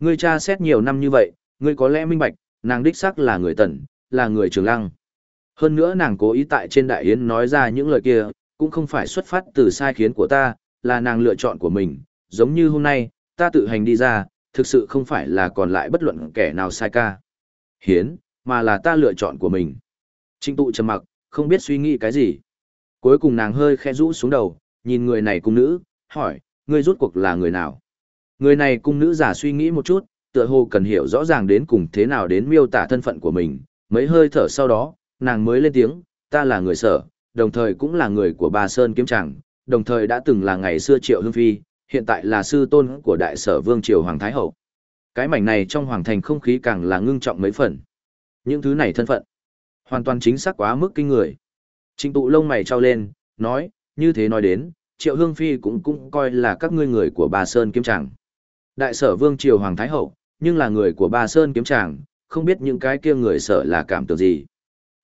Ngươi tra xét nhiều năm như vậy, ngươi có lẽ minh bạch, nàng đích xác là người tần, là người trường lăng. Hơn nữa nàng cố ý tại trên đại yến nói ra những lời kia, cũng không phải xuất phát từ sai khiến của ta, là nàng lựa chọn của mình, giống như hôm nay, ta tự hành đi ra, thực sự không phải là còn lại bất luận kẻ nào sai ca. Hiến, mà là ta lựa chọn của mình. Trinh tụ trầm mặc, không biết suy nghĩ cái gì. Cuối cùng nàng hơi khẽ rũ xuống đầu, nhìn người này cung nữ, hỏi, ngươi rút cuộc là người nào? Người này cung nữ giả suy nghĩ một chút, tựa hồ cần hiểu rõ ràng đến cùng thế nào đến miêu tả thân phận của mình. Mấy hơi thở sau đó, nàng mới lên tiếng, ta là người sở, đồng thời cũng là người của bà Sơn Kiếm Tràng, đồng thời đã từng là ngày xưa Triệu Hương Phi, hiện tại là sư tôn của đại sở Vương Triều Hoàng Thái Hậu. Cái mảnh này trong hoàng thành không khí càng là ngưng trọng mấy phần. Những thứ này thân phận, hoàn toàn chính xác quá mức kinh người. Trình tụ lông mày trao lên, nói, như thế nói đến, Triệu Hương Phi cũng cũng coi là các ngươi người của bà Sơn Kiếm Tràng. Đại sở Vương Triều Hoàng Thái Hậu, nhưng là người của Ba Sơn Kiếm Tràng, không biết những cái kia người sợ là cảm tưởng gì.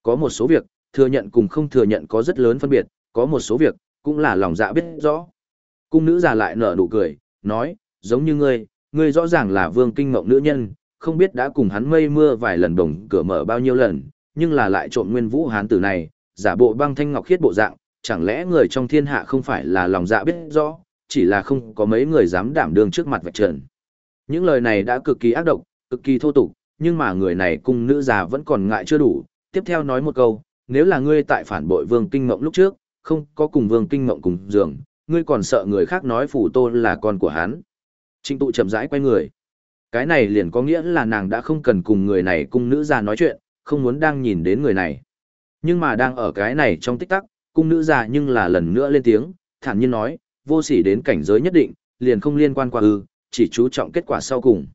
Có một số việc, thừa nhận cùng không thừa nhận có rất lớn phân biệt, có một số việc, cũng là lòng dạ biết rõ. Cung nữ già lại nở nụ cười, nói, giống như ngươi, ngươi rõ ràng là vương kinh mộng nữ nhân, không biết đã cùng hắn mây mưa vài lần đồng cửa mở bao nhiêu lần, nhưng là lại trộm nguyên vũ hán tử này, giả bộ băng thanh ngọc khiết bộ dạng, chẳng lẽ người trong thiên hạ không phải là lòng dạ biết rõ, chỉ là không có mấy người dám đảm đương trước mặt vạch trần. Những lời này đã cực kỳ ác độc, cực kỳ thô tục, nhưng mà người này cung nữ già vẫn còn ngại chưa đủ, tiếp theo nói một câu, nếu là ngươi tại phản bội vương kinh Ngộng lúc trước, không có cùng vương kinh Ngộng cùng giường, ngươi còn sợ người khác nói phủ tôn là con của hắn. Trịnh tụ chậm rãi quay người. Cái này liền có nghĩa là nàng đã không cần cùng người này cung nữ già nói chuyện, không muốn đang nhìn đến người này. Nhưng mà đang ở cái này trong tích tắc, cung nữ già nhưng là lần nữa lên tiếng, thản nhiên nói, vô sỉ đến cảnh giới nhất định, liền không liên quan qua ư, chỉ chú trọng kết quả sau cùng.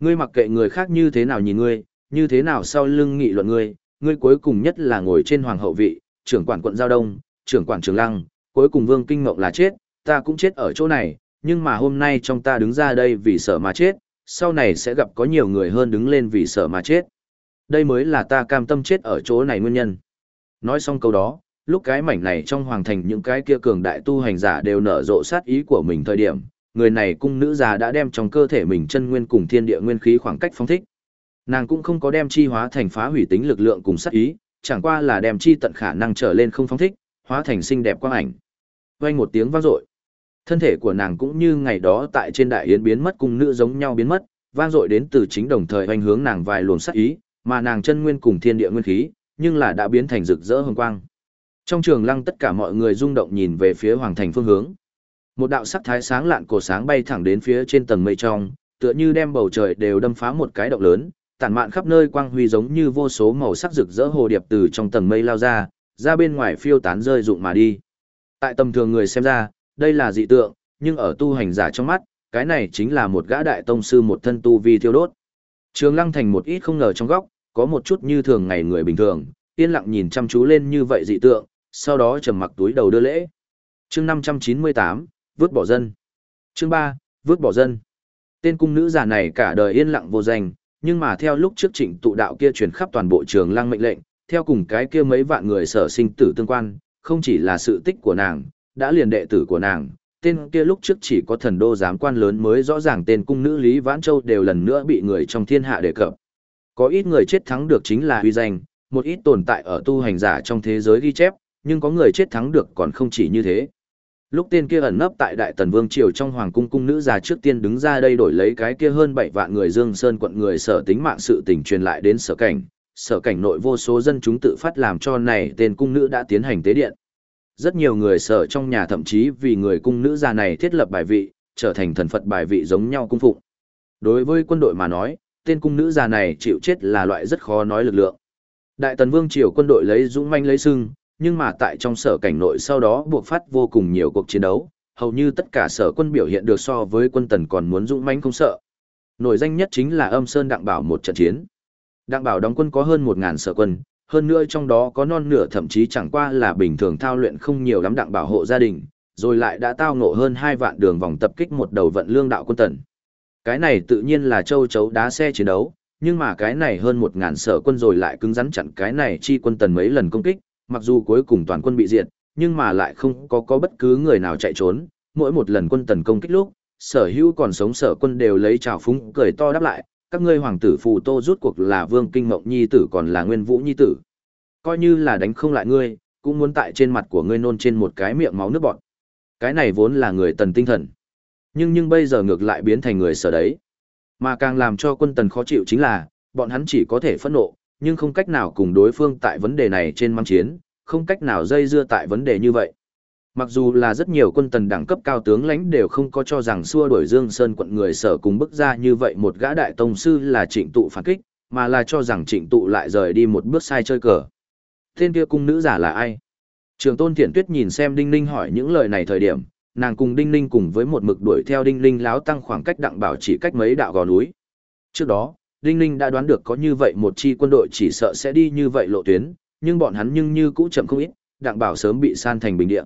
Ngươi mặc kệ người khác như thế nào nhìn ngươi, như thế nào sau lưng nghị luận ngươi, ngươi cuối cùng nhất là ngồi trên hoàng hậu vị, trưởng quản quận Giao Đông, trưởng quản trường lăng, cuối cùng vương kinh ngộng là chết, ta cũng chết ở chỗ này, nhưng mà hôm nay trong ta đứng ra đây vì sợ mà chết, sau này sẽ gặp có nhiều người hơn đứng lên vì sợ mà chết. Đây mới là ta cam tâm chết ở chỗ này nguyên nhân. Nói xong câu đó, lúc cái mảnh này trong hoàng thành những cái kia cường đại tu hành giả đều nở rộ sát ý của mình thời điểm, người này cung nữ già đã đem trong cơ thể mình chân nguyên cùng thiên địa nguyên khí khoảng cách phóng thích. Nàng cũng không có đem chi hóa thành phá hủy tính lực lượng cùng sát ý, chẳng qua là đem chi tận khả năng trở lên không phóng thích, hóa thành xinh đẹp quang ảnh. Vang một tiếng vang dội. Thân thể của nàng cũng như ngày đó tại trên đại yến biến mất cùng nữ giống nhau biến mất, vang dội đến từ chính đồng thời hoành hướng nàng vài luồng sát ý, mà nàng chân nguyên cùng thiên địa nguyên khí, nhưng là đã biến thành rực rỡ hồng quang. Trong trường lăng tất cả mọi người rung động nhìn về phía hoàng thành phương hướng. Một đạo sắc thái sáng lạn cổ sáng bay thẳng đến phía trên tầng mây trong, tựa như đem bầu trời đều đâm phá một cái động lớn, tản mạn khắp nơi quang huy giống như vô số màu sắc rực rỡ hồ điệp từ trong tầng mây lao ra, ra bên ngoài phiêu tán rơi rụng mà đi. Tại tầm thường người xem ra, đây là dị tượng, nhưng ở tu hành giả trong mắt, cái này chính là một gã đại tông sư một thân tu vi thiêu đốt. Trường Lăng Thành một ít không ngờ trong góc, có một chút như thường ngày người bình thường, yên lặng nhìn chăm chú lên như vậy dị tượng, sau đó trầm mặc túi đầu đưa lễ. Chương 598, vứt bỏ dân. Chương 3, vứt bỏ dân. Tên cung nữ già này cả đời yên lặng vô danh, nhưng mà theo lúc trước trịnh tụ đạo kia truyền khắp toàn bộ trường lăng mệnh lệnh, theo cùng cái kia mấy vạn người sở sinh tử tương quan, không chỉ là sự tích của nàng, đã liền đệ tử của nàng, tên kia lúc trước chỉ có thần đô giám quan lớn mới rõ ràng tên cung nữ Lý Vãn Châu đều lần nữa bị người trong thiên hạ đề cập. Có ít người chết thắng được chính là uy danh, một ít tồn tại ở tu hành giả trong thế giới ghi chép, nhưng có người chết thắng được còn không chỉ như thế. Lúc tên kia ẩn nấp tại Đại Tần Vương triều trong hoàng cung cung nữ già trước tiên đứng ra đây đổi lấy cái kia hơn bảy vạn người Dương Sơn quận người sở tính mạng sự tình truyền lại đến sở cảnh, sở cảnh nội vô số dân chúng tự phát làm cho này tên cung nữ đã tiến hành tế điện. Rất nhiều người sở trong nhà thậm chí vì người cung nữ già này thiết lập bài vị, trở thành thần Phật bài vị giống nhau cung phụng. Đối với quân đội mà nói, tên cung nữ già này chịu chết là loại rất khó nói lực lượng. Đại Tần Vương triều quân đội lấy dũng manh lấy sưng, nhưng mà tại trong sở cảnh nội sau đó buộc phát vô cùng nhiều cuộc chiến đấu, hầu như tất cả sở quân biểu hiện được so với quân Tần còn muốn dũng mãnh không sợ. Nổi danh nhất chính là Âm Sơn Đặng Bảo một trận chiến. Đặng Bảo đóng quân có hơn 1000 sở quân, hơn nữa trong đó có non nửa thậm chí chẳng qua là bình thường thao luyện không nhiều lắm đặng bảo hộ gia đình, rồi lại đã tao ngộ hơn hai vạn đường vòng tập kích một đầu vận lương đạo quân tần. Cái này tự nhiên là châu chấu đá xe chiến đấu, nhưng mà cái này hơn một ngàn sở quân rồi lại cứng rắn chặn cái này chi quân tần mấy lần công kích, mặc dù cuối cùng toàn quân bị diệt, nhưng mà lại không có có bất cứ người nào chạy trốn, mỗi một lần quân tần công kích lúc, sở hữu còn sống sở quân đều lấy trào phúng cười to đáp lại, các ngươi hoàng tử phù tô rút cuộc là vương kinh mộng nhi tử còn là nguyên vũ nhi tử. Coi như là đánh không lại ngươi, cũng muốn tại trên mặt của ngươi nôn trên một cái miệng máu nước bọt. Cái này vốn là người tần tinh thần. Nhưng nhưng bây giờ ngược lại biến thành người sở đấy. Mà càng làm cho quân tần khó chịu chính là, bọn hắn chỉ có thể phẫn nộ, nhưng không cách nào cùng đối phương tại vấn đề này trên mang chiến, không cách nào dây dưa tại vấn đề như vậy. Mặc dù là rất nhiều quân tần đẳng cấp cao tướng lãnh đều không có cho rằng xua đuổi Dương Sơn quận người sở cùng bức ra như vậy một gã đại tông sư là trịnh tụ phản kích, mà là cho rằng trịnh tụ lại rời đi một bước sai chơi cờ. Tên kia cung nữ giả là ai? Trường tôn thiện tuyết nhìn xem Đinh Ninh hỏi những lời này thời điểm, nàng cùng Đinh Ninh cùng với một mực đuổi theo Đinh Ninh láo tăng khoảng cách đặng bảo chỉ cách mấy đạo gò núi. Trước đó, Đinh Ninh đã đoán được có như vậy một chi quân đội chỉ sợ sẽ đi như vậy lộ tuyến, nhưng bọn hắn nhưng như cũ chậm không ít, đặng bảo sớm bị san thành bình địa.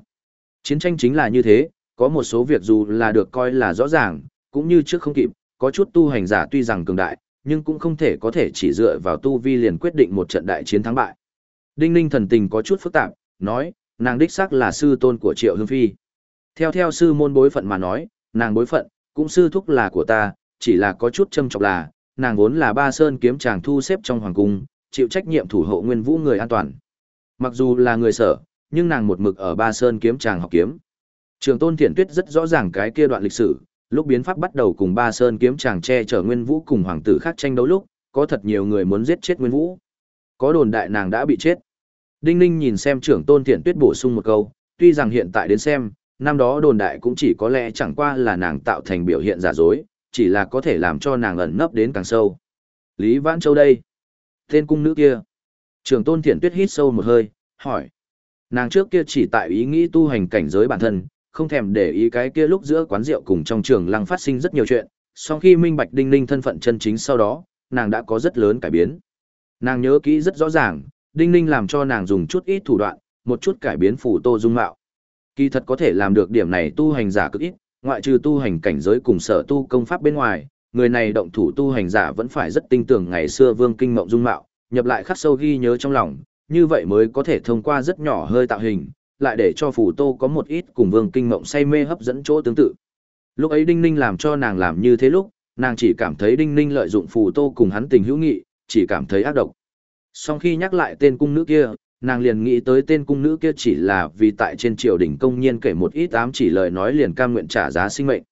Chiến tranh chính là như thế, có một số việc dù là được coi là rõ ràng, cũng như trước không kịp, có chút tu hành giả tuy rằng cường đại, nhưng cũng không thể có thể chỉ dựa vào tu vi liền quyết định một trận đại chiến thắng bại. Đinh Ninh thần tình có chút phức tạp, nói, nàng đích xác là sư tôn của Triệu Hương Phi. Theo theo sư môn bối phận mà nói, nàng bối phận, cũng sư thúc là của ta, chỉ là có chút châm trọng là, nàng vốn là ba sơn kiếm chàng thu xếp trong hoàng cung, chịu trách nhiệm thủ hộ nguyên vũ người an toàn. Mặc dù là người sở, nhưng nàng một mực ở ba sơn kiếm chàng học kiếm. Trường tôn thiện tuyết rất rõ ràng cái kia đoạn lịch sử, lúc biến pháp bắt đầu cùng ba sơn kiếm chàng che chở nguyên vũ cùng hoàng tử khác tranh đấu lúc, có thật nhiều người muốn giết chết nguyên vũ. Có đồn đại nàng đã bị chết. Đinh Ninh nhìn xem trưởng tôn thiện tuyết bổ sung một câu, tuy rằng hiện tại đến xem, năm đó đồn đại cũng chỉ có lẽ chẳng qua là nàng tạo thành biểu hiện giả dối, chỉ là có thể làm cho nàng ẩn nấp đến càng sâu. Lý Vãn Châu đây. Tên cung nữ kia. Trường tôn thiện tuyết hít sâu một hơi, hỏi. Nàng trước kia chỉ tại ý nghĩ tu hành cảnh giới bản thân, không thèm để ý cái kia lúc giữa quán rượu cùng trong trường lăng phát sinh rất nhiều chuyện. Sau khi minh bạch đinh ninh thân phận chân chính sau đó, nàng đã có rất lớn cải biến. Nàng nhớ kỹ rất rõ ràng, đinh ninh làm cho nàng dùng chút ít thủ đoạn, một chút cải biến phủ tô dung mạo. Kỳ thật có thể làm được điểm này tu hành giả cực ít, ngoại trừ tu hành cảnh giới cùng sở tu công pháp bên ngoài, người này động thủ tu hành giả vẫn phải rất tinh tưởng ngày xưa vương kinh mộng dung mạo, nhập lại khắc sâu ghi nhớ trong lòng, như vậy mới có thể thông qua rất nhỏ hơi tạo hình, lại để cho phù tô có một ít cùng vương kinh mộng say mê hấp dẫn chỗ tương tự. Lúc ấy Đinh Ninh làm cho nàng làm như thế lúc, nàng chỉ cảm thấy Đinh Ninh lợi dụng phù tô cùng hắn tình hữu nghị, chỉ cảm thấy ác độc. Sau khi nhắc lại tên cung nữ kia, nàng liền nghĩ tới tên cung nữ kia chỉ là vì tại trên triều đình công nhiên kể một ít ám chỉ lời nói liền cam nguyện trả giá sinh mệnh.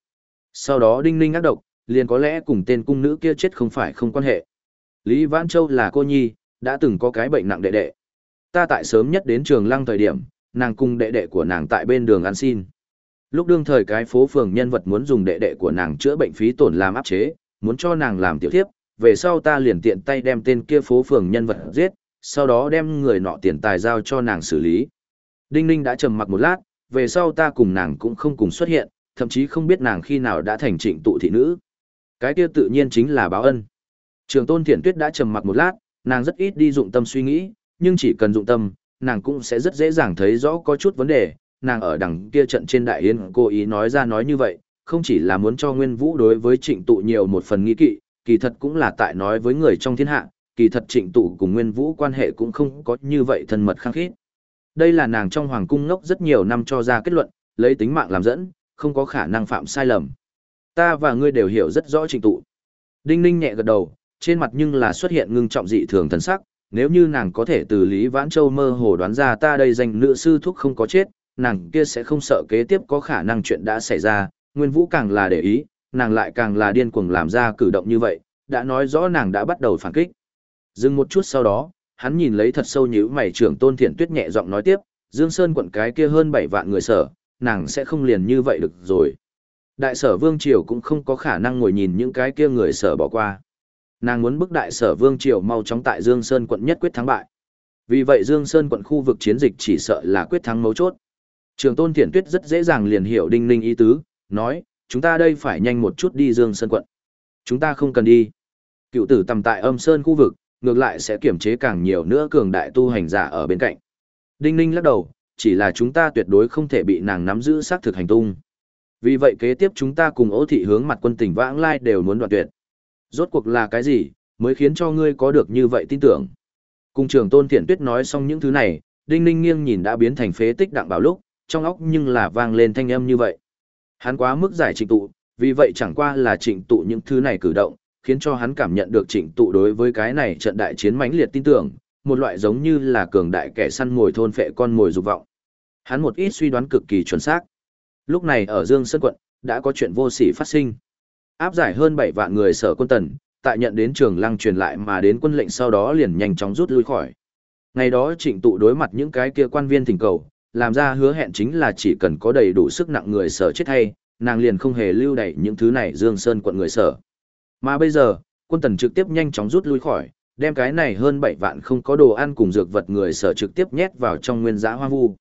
Sau đó đinh ninh ác độc, liền có lẽ cùng tên cung nữ kia chết không phải không quan hệ. Lý Vãn Châu là cô nhi, đã từng có cái bệnh nặng đệ đệ. Ta tại sớm nhất đến trường lăng thời điểm, nàng cùng đệ đệ của nàng tại bên đường ăn xin. Lúc đương thời cái phố phường nhân vật muốn dùng đệ đệ của nàng chữa bệnh phí tổn làm áp chế, muốn cho nàng làm tiểu thiếp, về sau ta liền tiện tay đem tên kia phố phường nhân vật giết, sau đó đem người nọ tiền tài giao cho nàng xử lý. Đinh Ninh đã trầm mặc một lát, về sau ta cùng nàng cũng không cùng xuất hiện, thậm chí không biết nàng khi nào đã thành trịnh tụ thị nữ. Cái kia tự nhiên chính là báo ân. Trường tôn thiện tuyết đã trầm mặc một lát, nàng rất ít đi dụng tâm suy nghĩ, nhưng chỉ cần dụng tâm, nàng cũng sẽ rất dễ dàng thấy rõ có chút vấn đề, nàng ở đằng kia trận trên đại yến cố ý nói ra nói như vậy, không chỉ là muốn cho Nguyên Vũ đối với trịnh tụ nhiều một phần nghi kỵ, kỳ thật cũng là tại nói với người trong thiên hạ, kỳ thật trịnh tụ cùng Nguyên Vũ quan hệ cũng không có như vậy thân mật khăng khít. Đây là nàng trong hoàng cung ngốc rất nhiều năm cho ra kết luận, lấy tính mạng làm dẫn, không có khả năng phạm sai lầm. Ta và ngươi đều hiểu rất rõ trịnh tụ. Đinh Ninh nhẹ gật đầu, trên mặt nhưng là xuất hiện ngưng trọng dị thường thần sắc, nếu như nàng có thể từ Lý Vãn Châu mơ hồ đoán ra ta đây danh nữ sư thúc không có chết, nàng kia sẽ không sợ kế tiếp có khả năng chuyện đã xảy ra, Nguyên Vũ càng là để ý, nàng lại càng là điên cuồng làm ra cử động như vậy, đã nói rõ nàng đã bắt đầu phản kích. Dừng một chút sau đó, hắn nhìn lấy thật sâu nhíu mày trưởng Tôn Thiện Tuyết nhẹ giọng nói tiếp, Dương Sơn quận cái kia hơn 7 vạn người sở, nàng sẽ không liền như vậy được rồi. Đại sở Vương Triều cũng không có khả năng ngồi nhìn những cái kia người sở bỏ qua. Nàng muốn bức đại sở Vương Triều mau chóng tại Dương Sơn quận nhất quyết thắng bại. Vì vậy Dương Sơn quận khu vực chiến dịch chỉ sợ là quyết thắng mấu chốt. Trường Tôn Thiện Tuyết rất dễ dàng liền hiểu Đinh Ninh ý tứ, nói, chúng ta đây phải nhanh một chút đi Dương Sơn quận. Chúng ta không cần đi. Cựu tử tầm tại âm Sơn khu vực, ngược lại sẽ kiểm chế càng nhiều nữa cường đại tu hành giả ở bên cạnh. Đinh Ninh lắc đầu, chỉ là chúng ta tuyệt đối không thể bị nàng nắm giữ xác thực hành tung. Vì vậy kế tiếp chúng ta cùng ố thị hướng mặt quân tỉnh vãng lai đều muốn đoạn tuyệt. Rốt cuộc là cái gì, mới khiến cho ngươi có được như vậy tin tưởng. Cùng trưởng tôn thiện tuyết nói xong những thứ này, đinh ninh nghiêng nhìn đã biến thành phế tích đặng bảo lúc, trong óc nhưng là vang lên thanh âm như vậy. Hắn quá mức giải trịnh tụ, vì vậy chẳng qua là trịnh tụ những thứ này cử động, khiến cho hắn cảm nhận được trịnh tụ đối với cái này trận đại chiến mãnh liệt tin tưởng, một loại giống như là cường đại kẻ săn mồi thôn phệ con mồi dục vọng. Hắn một ít suy đoán cực kỳ chuẩn xác. Lúc này ở Dương Sơn quận, đã có chuyện vô sỉ phát sinh. Áp giải hơn 7 vạn người sở quân tần, tại nhận đến trường lăng truyền lại mà đến quân lệnh sau đó liền nhanh chóng rút lui khỏi. Ngày đó trịnh tụ đối mặt những cái kia quan viên thỉnh cầu, làm ra hứa hẹn chính là chỉ cần có đầy đủ sức nặng người sở chết hay, nàng liền không hề lưu đẩy những thứ này Dương Sơn quận người sở. Mà bây giờ, quân tần trực tiếp nhanh chóng rút lui khỏi, đem cái này hơn 7 vạn không có đồ ăn cùng dược vật người sở trực tiếp nhét vào trong nguyên giã hoang vu.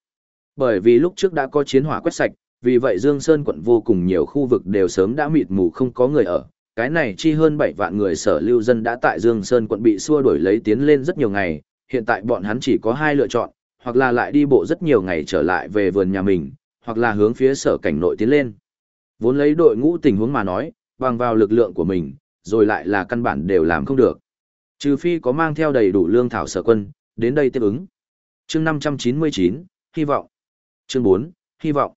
Bởi vì lúc trước đã có chiến hỏa quét sạch, vì vậy Dương Sơn quận vô cùng nhiều khu vực đều sớm đã mịt mù không có người ở. Cái này chi hơn 7 vạn người sở lưu dân đã tại Dương Sơn quận bị xua đuổi lấy tiến lên rất nhiều ngày, hiện tại bọn hắn chỉ có hai lựa chọn, hoặc là lại đi bộ rất nhiều ngày trở lại về vườn nhà mình, hoặc là hướng phía sở cảnh nội tiến lên. Vốn lấy đội ngũ tình huống mà nói, bằng vào lực lượng của mình, rồi lại là căn bản đều làm không được. Trừ phi có mang theo đầy đủ lương thảo sở quân, đến đây tiếp ứng. Chương 599, hy vọng. Chương 4, hy vọng.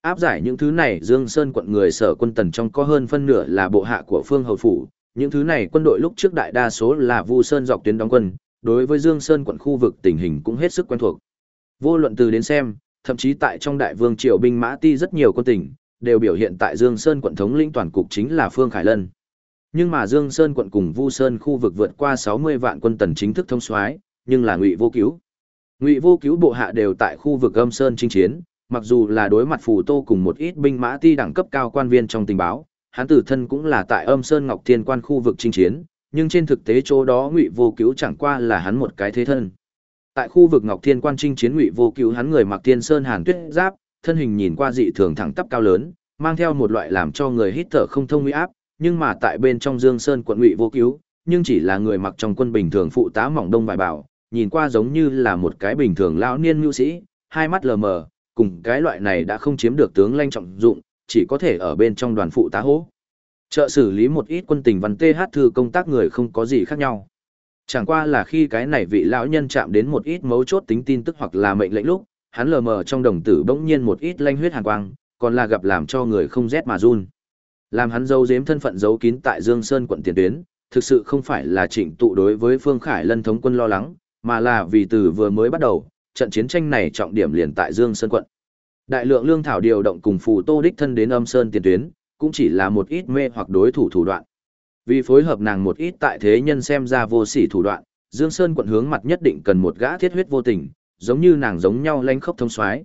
Áp giải những thứ này Dương Sơn quận người sở quân tần trong có hơn phân nửa là bộ hạ của Phương Hầu Phủ. Những thứ này quân đội lúc trước đại đa số là Vu Sơn dọc tuyến đóng quân, đối với Dương Sơn quận khu vực tình hình cũng hết sức quen thuộc. Vô luận từ đến xem, thậm chí tại trong đại vương triều binh mã ti rất nhiều quân tỉnh, đều biểu hiện tại Dương Sơn quận thống lĩnh toàn cục chính là Phương Khải Lân. Nhưng mà Dương Sơn quận cùng Vu Sơn khu vực vượt qua 60 vạn quân tần chính thức thông soái, nhưng là Ngụy Vô Cứu. Ngụy Vô Cứu bộ hạ đều tại khu vực Âm Sơn chinh chiến, mặc dù là đối mặt phù tô cùng một ít binh mã ti đẳng cấp cao quan viên trong tình báo, hắn tử thân cũng là tại Âm Sơn Ngọc Thiên quan khu vực chinh chiến, nhưng trên thực tế chỗ đó Ngụy Vô Cứu chẳng qua là hắn một cái thế thân. Tại khu vực Ngọc Thiên quan chinh chiến Ngụy Vô Cứu hắn người mặc Thiên Sơn Hàn Tuyết giáp, thân hình nhìn qua dị thường thẳng tắp cao lớn, mang theo một loại làm cho người hít thở không thông uy áp, nhưng mà tại bên trong Dương Sơn quận Ngụy Vô Cứu, nhưng chỉ là người mặc trong quân bình thường phụ tá mỏng đông vải bảo, nhìn qua giống như là một cái bình thường lão niên nhu sĩ, hai mắt lờ mờ, cùng cái loại này đã không chiếm được tướng lanh trọng dụng, chỉ có thể ở bên trong đoàn phụ tá hỗ. Trợ xử lý một ít quân tình văn TH thư công tác người không có gì khác nhau. Chẳng qua là khi cái này vị lão nhân chạm đến một ít mấu chốt tính tin tức hoặc là mệnh lệnh lúc, hắn lờ mờ trong đồng tử bỗng nhiên một ít lanh huyết hàn quang, còn là gặp làm cho người không rét mà run. Làm hắn giấu giếm thân phận giấu kín tại Dương Sơn quận tiền tuyến, thực sự không phải là trịnh tụ đối với Phương Khải Lân thống quân lo lắng, mà là vì từ vừa mới bắt đầu, trận chiến tranh này trọng điểm liền tại Dương Sơn quận. Đại lượng lương thảo điều động cùng phù Tô đích thân đến Âm Sơn tiền tuyến, cũng chỉ là một ít mê hoặc đối thủ thủ đoạn. Vì phối hợp nàng một ít tại thế nhân xem ra vô sỉ thủ đoạn, Dương Sơn quận hướng mặt nhất định cần một gã thiết huyết vô tình, giống như nàng giống nhau lanh khốc thông soái.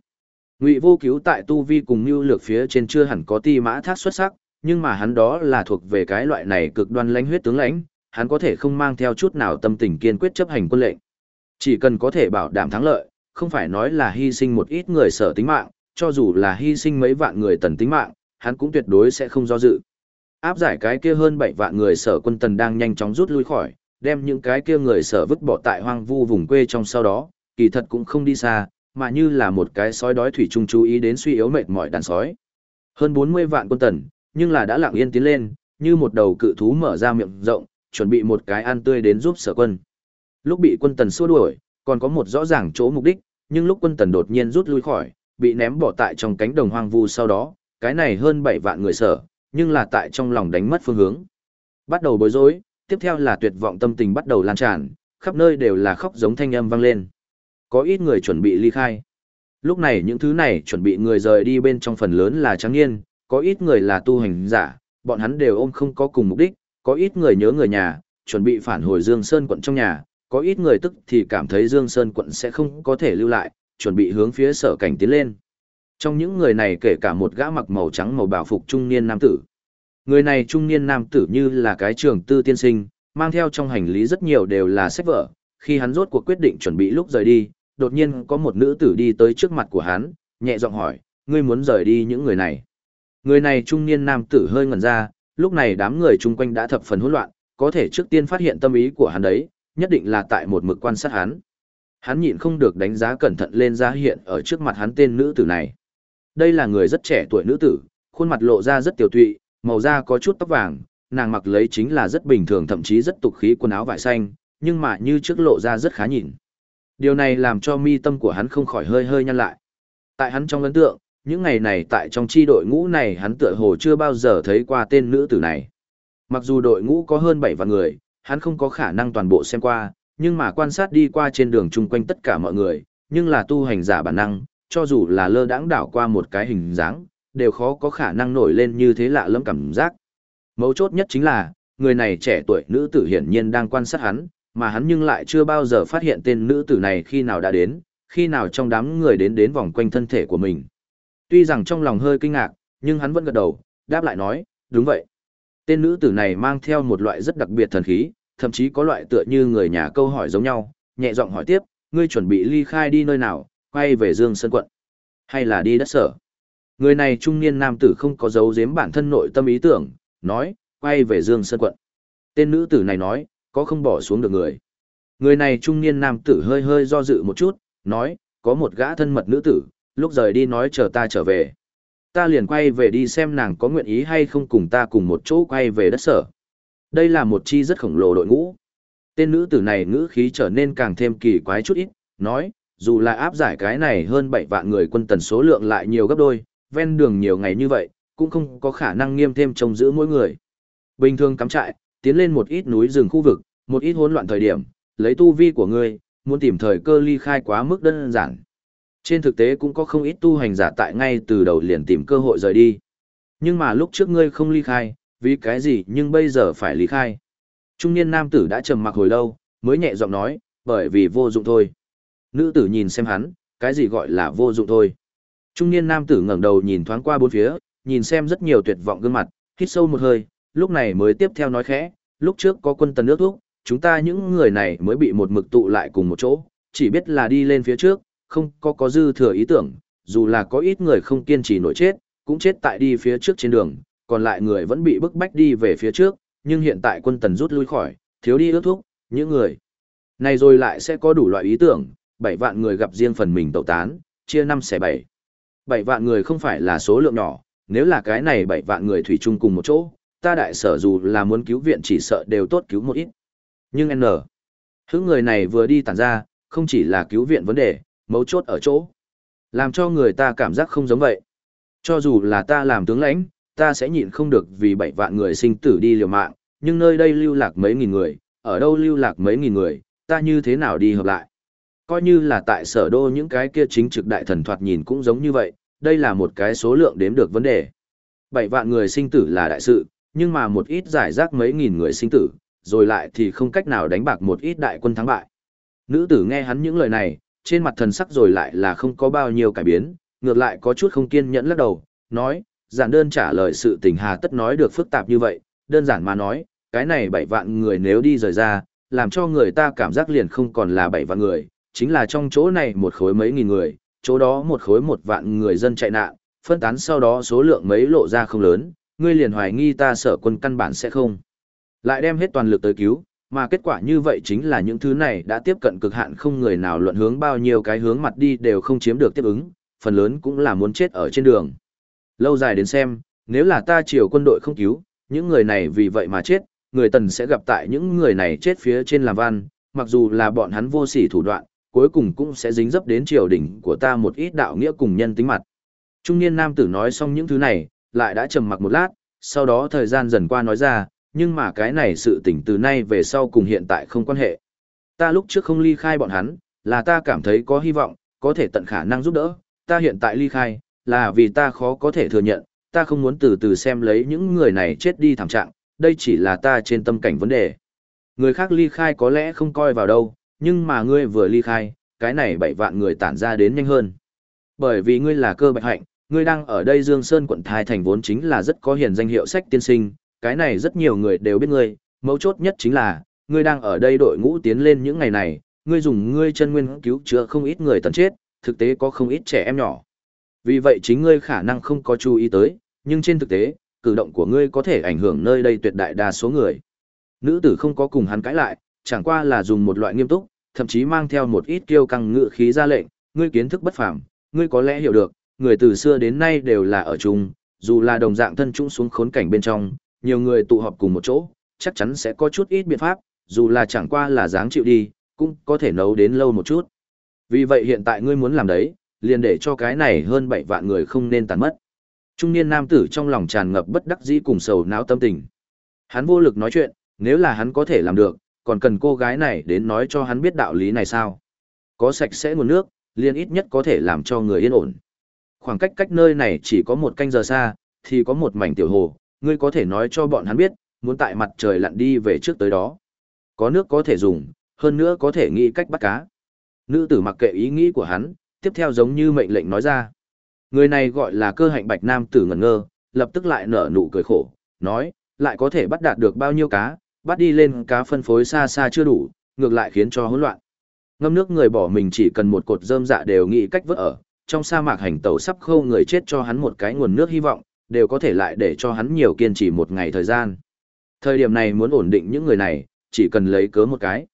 Ngụy Vô Cứu tại tu vi cùng lưu Lược phía trên chưa hẳn có ti mã thác xuất sắc, nhưng mà hắn đó là thuộc về cái loại này cực đoan lãnh huyết tướng lãnh, hắn có thể không mang theo chút nào tâm tình kiên quyết chấp hành quân lệnh. Chỉ cần có thể bảo đảm thắng lợi, không phải nói là hy sinh một ít người sở tính mạng, cho dù là hy sinh mấy vạn người tần tính mạng, hắn cũng tuyệt đối sẽ không do dự. Áp giải cái kia hơn 7 vạn người sở quân tần đang nhanh chóng rút lui khỏi, đem những cái kia người sở vứt bỏ tại hoang vu vùng quê trong sau đó, kỳ thật cũng không đi xa, mà như là một cái sói đói thủy chung chú ý đến suy yếu mệt mỏi đàn sói. Hơn 40 vạn quân tần, nhưng là đã lặng yên tiến lên, như một đầu cự thú mở ra miệng rộng, chuẩn bị một cái ăn tươi đến giúp sở quân. Lúc bị quân tần xua đuổi, còn có một rõ ràng chỗ mục đích, nhưng lúc quân tần đột nhiên rút lui khỏi, bị ném bỏ tại trong cánh đồng hoang vu sau đó, cái này hơn 7 vạn người sở, nhưng là tại trong lòng đánh mất phương hướng. Bắt đầu bối rối, tiếp theo là tuyệt vọng tâm tình bắt đầu lan tràn, khắp nơi đều là khóc giống thanh âm vang lên. Có ít người chuẩn bị ly khai. Lúc này những thứ này chuẩn bị người rời đi bên trong phần lớn là trắng niên, có ít người là tu hành giả, bọn hắn đều ôm không có cùng mục đích, có ít người nhớ người nhà, chuẩn bị phản hồi Dương Sơn quận trong nhà, có ít người tức thì cảm thấy Dương Sơn quận sẽ không có thể lưu lại, chuẩn bị hướng phía sở cảnh tiến lên. Trong những người này kể cả một gã mặc màu trắng màu bảo phục trung niên nam tử. Người này trung niên nam tử như là cái trường tư tiên sinh, mang theo trong hành lý rất nhiều đều là sách vở. Khi hắn rốt cuộc quyết định chuẩn bị lúc rời đi, đột nhiên có một nữ tử đi tới trước mặt của hắn, nhẹ giọng hỏi, ngươi muốn rời đi những người này. Người này trung niên nam tử hơi ngẩn ra, lúc này đám người chung quanh đã thập phần hỗn loạn, có thể trước tiên phát hiện tâm ý của hắn đấy, nhất định là tại một mực quan sát hắn. Hắn nhịn không được đánh giá cẩn thận lên giá hiện ở trước mặt hắn tên nữ tử này. Đây là người rất trẻ tuổi nữ tử, khuôn mặt lộ ra rất tiểu tụy, màu da có chút tóc vàng, nàng mặc lấy chính là rất bình thường thậm chí rất tục khí quần áo vải xanh, nhưng mà như trước lộ ra rất khá nhìn. Điều này làm cho mi tâm của hắn không khỏi hơi hơi nhăn lại. Tại hắn trong ấn tượng, những ngày này tại trong chi đội ngũ này hắn tựa hồ chưa bao giờ thấy qua tên nữ tử này. Mặc dù đội ngũ có hơn 7 vạn người, hắn không có khả năng toàn bộ xem qua, nhưng mà quan sát đi qua trên đường chung quanh tất cả mọi người, nhưng là tu hành giả bản năng, cho dù là lơ đãng đảo qua một cái hình dáng, đều khó có khả năng nổi lên như thế lạ lẫm cảm giác. Mấu chốt nhất chính là, người này trẻ tuổi nữ tử hiển nhiên đang quan sát hắn, mà hắn nhưng lại chưa bao giờ phát hiện tên nữ tử này khi nào đã đến, khi nào trong đám người đến đến vòng quanh thân thể của mình. Tuy rằng trong lòng hơi kinh ngạc, nhưng hắn vẫn gật đầu, đáp lại nói, đúng vậy. Tên nữ tử này mang theo một loại rất đặc biệt thần khí, thậm chí có loại tựa như người nhà câu hỏi giống nhau, nhẹ giọng hỏi tiếp, ngươi chuẩn bị ly khai đi nơi nào, quay về Dương Sơn quận, hay là đi đất sở. Người này trung niên nam tử không có giấu giếm bản thân nội tâm ý tưởng, nói, quay về Dương Sơn quận. Tên nữ tử này nói, có không bỏ xuống được người. Người này trung niên nam tử hơi hơi do dự một chút, nói, có một gã thân mật nữ tử, lúc rời đi nói chờ ta trở về. Ta liền quay về đi xem nàng có nguyện ý hay không cùng ta cùng một chỗ quay về đất sở. Đây là một chi rất khổng lồ đội ngũ. Tên nữ tử này ngữ khí trở nên càng thêm kỳ quái chút ít, nói, dù là áp giải cái này hơn 7 vạn người quân tần số lượng lại nhiều gấp đôi, ven đường nhiều ngày như vậy, cũng không có khả năng nghiêm thêm trông giữ mỗi người. Bình thường cắm trại, tiến lên một ít núi rừng khu vực, một ít hỗn loạn thời điểm, lấy tu vi của ngươi, muốn tìm thời cơ ly khai quá mức đơn giản. Trên thực tế cũng có không ít tu hành giả tại ngay từ đầu liền tìm cơ hội rời đi. Nhưng mà lúc trước ngươi không ly khai, vì cái gì nhưng bây giờ phải ly khai. Trung niên nam tử đã trầm mặc hồi lâu, mới nhẹ giọng nói, bởi vì vô dụng thôi. Nữ tử nhìn xem hắn, cái gì gọi là vô dụng thôi. Trung niên nam tử ngẩng đầu nhìn thoáng qua bốn phía, nhìn xem rất nhiều tuyệt vọng gương mặt, hít sâu một hơi, lúc này mới tiếp theo nói khẽ, lúc trước có quân tần nước thuốc, chúng ta những người này mới bị một mực tụ lại cùng một chỗ, chỉ biết là đi lên phía trước, không có có dư thừa ý tưởng, dù là có ít người không kiên trì nổi chết, cũng chết tại đi phía trước trên đường, còn lại người vẫn bị bức bách đi về phía trước, nhưng hiện tại quân tần rút lui khỏi, thiếu đi ước thuốc, những người này rồi lại sẽ có đủ loại ý tưởng, bảy vạn người gặp riêng phần mình tẩu tán, chia năm xẻ bảy. Bảy vạn người không phải là số lượng nhỏ, nếu là cái này bảy vạn người thủy chung cùng một chỗ, ta đại sở dù là muốn cứu viện chỉ sợ đều tốt cứu một ít. Nhưng N. Hứa người này vừa đi tản ra, không chỉ là cứu viện vấn đề, mấu chốt ở chỗ. Làm cho người ta cảm giác không giống vậy. Cho dù là ta làm tướng lãnh, ta sẽ nhịn không được vì bảy vạn người sinh tử đi liều mạng, nhưng nơi đây lưu lạc mấy nghìn người, ở đâu lưu lạc mấy nghìn người, ta như thế nào đi hợp lại. Coi như là tại sở đô những cái kia chính trực đại thần thoạt nhìn cũng giống như vậy, đây là một cái số lượng đếm được vấn đề. Bảy vạn người sinh tử là đại sự, nhưng mà một ít giải rác mấy nghìn người sinh tử, rồi lại thì không cách nào đánh bạc một ít đại quân thắng bại. Nữ tử nghe hắn những lời này, trên mặt thần sắc rồi lại là không có bao nhiêu cải biến, ngược lại có chút không kiên nhẫn lắc đầu, nói, giản đơn trả lời sự tình hà tất nói được phức tạp như vậy, đơn giản mà nói, cái này bảy vạn người nếu đi rời ra, làm cho người ta cảm giác liền không còn là bảy vạn người, chính là trong chỗ này một khối mấy nghìn người, chỗ đó một khối một vạn người dân chạy nạn, phân tán sau đó số lượng mấy lộ ra không lớn, ngươi liền hoài nghi ta sợ quân căn bản sẽ không. Lại đem hết toàn lực tới cứu, mà kết quả như vậy chính là những thứ này đã tiếp cận cực hạn không người nào luận hướng bao nhiêu cái hướng mặt đi đều không chiếm được tiếp ứng, phần lớn cũng là muốn chết ở trên đường. Lâu dài đến xem, nếu là ta triều quân đội không cứu, những người này vì vậy mà chết, người tần sẽ gặp tại những người này chết phía trên làm văn, mặc dù là bọn hắn vô sỉ thủ đoạn, cuối cùng cũng sẽ dính dấp đến triều đỉnh của ta một ít đạo nghĩa cùng nhân tính mặt. Trung niên nam tử nói xong những thứ này, lại đã trầm mặc một lát, sau đó thời gian dần qua nói ra, nhưng mà cái này sự tỉnh từ nay về sau cùng hiện tại không quan hệ. Ta lúc trước không ly khai bọn hắn, là ta cảm thấy có hy vọng, có thể tận khả năng giúp đỡ, ta hiện tại ly khai, là vì ta khó có thể thừa nhận, ta không muốn từ từ xem lấy những người này chết đi thảm trạng, đây chỉ là ta trên tâm cảnh vấn đề. Người khác ly khai có lẽ không coi vào đâu, nhưng mà ngươi vừa ly khai, cái này bảy vạn người tản ra đến nhanh hơn. Bởi vì ngươi là cơ bạch hạnh, ngươi đang ở đây Dương Sơn quận Thái Thành vốn chính là rất có hiền danh hiệu sách tiên sinh, cái này rất nhiều người đều biết ngươi, mấu chốt nhất chính là, ngươi đang ở đây đội ngũ tiến lên những ngày này, ngươi dùng ngươi chân nguyên cứu chữa không ít người tận chết, thực tế có không ít trẻ em nhỏ. Vì vậy chính ngươi khả năng không có chú ý tới, nhưng trên thực tế, cử động của ngươi có thể ảnh hưởng nơi đây tuyệt đại đa số người. Nữ tử không có cùng hắn cãi lại, chẳng qua là dùng một loại nghiêm túc, thậm chí mang theo một ít kiêu căng ngự khí ra lệnh, ngươi kiến thức bất phàm, ngươi có lẽ hiểu được, người từ xưa đến nay đều là ở chung, dù là đồng dạng thân chúng xuống khốn cảnh bên trong, nhiều người tụ họp cùng một chỗ, chắc chắn sẽ có chút ít biện pháp, dù là chẳng qua là dáng chịu đi, cũng có thể nấu đến lâu một chút. Vì vậy hiện tại ngươi muốn làm đấy, liền để cho cái này hơn 7 vạn người không nên tàn mất. Trung niên nam tử trong lòng tràn ngập bất đắc dĩ cùng sầu não tâm tình. Hắn vô lực nói chuyện, nếu là hắn có thể làm được, còn cần cô gái này đến nói cho hắn biết đạo lý này sao? Có sạch sẽ nguồn nước, liền ít nhất có thể làm cho người yên ổn. Khoảng cách cách nơi này chỉ có một canh giờ xa, thì có một mảnh tiểu hồ, ngươi có thể nói cho bọn hắn biết, muốn tại mặt trời lặn đi về trước tới đó. Có nước có thể dùng, hơn nữa có thể nghĩ cách bắt cá. Nữ tử mặc kệ ý nghĩ của hắn, tiếp theo giống như mệnh lệnh nói ra. Người này gọi là cơ hạnh bạch nam tử ngẩn ngơ, lập tức lại nở nụ cười khổ, nói, lại có thể bắt đạt được bao nhiêu cá, bắt đi lên cá phân phối xa xa chưa đủ, ngược lại khiến cho hỗn loạn. Ngâm nước người bỏ mình chỉ cần một cột rơm dạ đều nghĩ cách vớt ở, trong sa mạc hành tẩu sắp khâu người chết cho hắn một cái nguồn nước hy vọng, đều có thể lại để cho hắn nhiều kiên trì một ngày thời gian. Thời điểm này muốn ổn định những người này, chỉ cần lấy cớ một cái.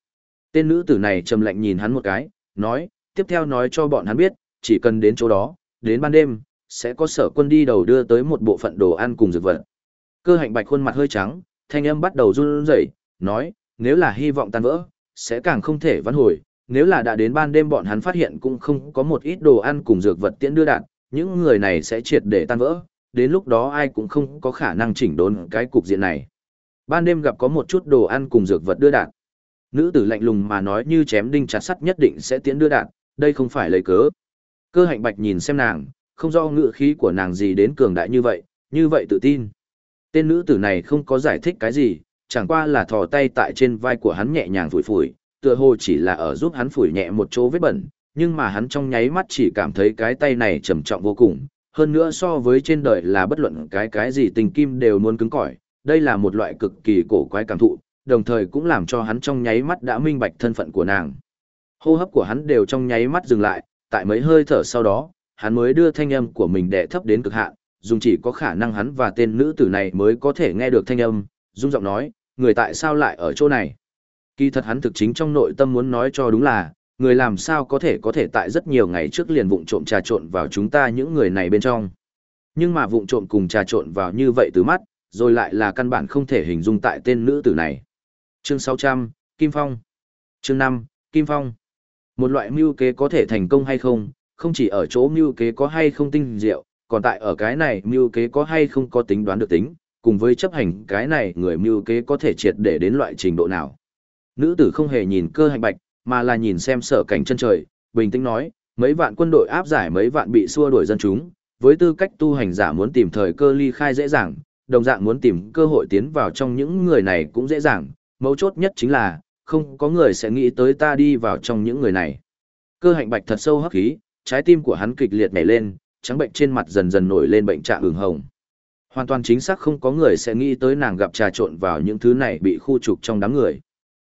Tên nữ tử này trầm lạnh nhìn hắn một cái, nói, tiếp theo nói cho bọn hắn biết, chỉ cần đến chỗ đó, đến ban đêm, sẽ có sở quân đi đầu đưa tới một bộ phận đồ ăn cùng dược vật. Cơ hạnh bạch khuôn mặt hơi trắng, thanh âm bắt đầu run rẩy, nói, nếu là hy vọng tan vỡ, sẽ càng không thể vãn hồi, nếu là đã đến ban đêm bọn hắn phát hiện cũng không có một ít đồ ăn cùng dược vật tiễn đưa đạn, những người này sẽ triệt để tan vỡ, đến lúc đó ai cũng không có khả năng chỉnh đốn cái cục diện này. Ban đêm gặp có một chút đồ ăn cùng dược vật đưa đạn. Nữ tử lạnh lùng mà nói như chém đinh chặt sắt nhất định sẽ tiến đưa đạn, đây không phải lời cớ. Cơ hạnh bạch nhìn xem nàng, không do ngựa khí của nàng gì đến cường đại như vậy, như vậy tự tin. Tên nữ tử này không có giải thích cái gì, chẳng qua là thò tay tại trên vai của hắn nhẹ nhàng phủi phủi, tựa hồ chỉ là ở giúp hắn phủi nhẹ một chỗ vết bẩn, nhưng mà hắn trong nháy mắt chỉ cảm thấy cái tay này trầm trọng vô cùng, hơn nữa so với trên đời là bất luận cái cái gì tình kim đều muốn cứng cỏi, đây là một loại cực kỳ cổ quái cảm thụ, đồng thời cũng làm cho hắn trong nháy mắt đã minh bạch thân phận của nàng. Hô hấp của hắn đều trong nháy mắt dừng lại, tại mấy hơi thở sau đó, hắn mới đưa thanh âm của mình đè thấp đến cực hạn, dùng chỉ có khả năng hắn và tên nữ tử này mới có thể nghe được thanh âm, dung giọng nói, người tại sao lại ở chỗ này? Kỳ thật hắn thực chính trong nội tâm muốn nói cho đúng là, người làm sao có thể có thể tại rất nhiều ngày trước liền vụng trộm trà trộn vào chúng ta những người này bên trong. Nhưng mà vụng trộm cùng trà trộn vào như vậy từ mắt, rồi lại là căn bản không thể hình dung tại tên nữ tử này. Chương 600, Kim Phong. Chương 5, Kim Phong. Một loại mưu kế có thể thành công hay không, không chỉ ở chỗ mưu kế có hay không tinh diệu, còn tại ở cái này mưu kế có hay không có tính đoán được tính, cùng với chấp hành cái này người mưu kế có thể triệt để đến loại trình độ nào. Nữ tử không hề nhìn cơ hành bạch, mà là nhìn xem sở cảnh chân trời, bình tĩnh nói, mấy vạn quân đội áp giải mấy vạn bị xua đuổi dân chúng, với tư cách tu hành giả muốn tìm thời cơ ly khai dễ dàng, đồng dạng muốn tìm cơ hội tiến vào trong những người này cũng dễ dàng, mấu chốt nhất chính là, không có người sẽ nghĩ tới ta đi vào trong những người này. Cơ hạnh bạch thật sâu hấp khí, trái tim của hắn kịch liệt nhảy lên, trắng bệnh trên mặt dần dần nổi lên bệnh trạng ửng hồng. Hoàn toàn chính xác không có người sẽ nghĩ tới nàng gặp trà trộn vào những thứ này bị khu trục trong đám người.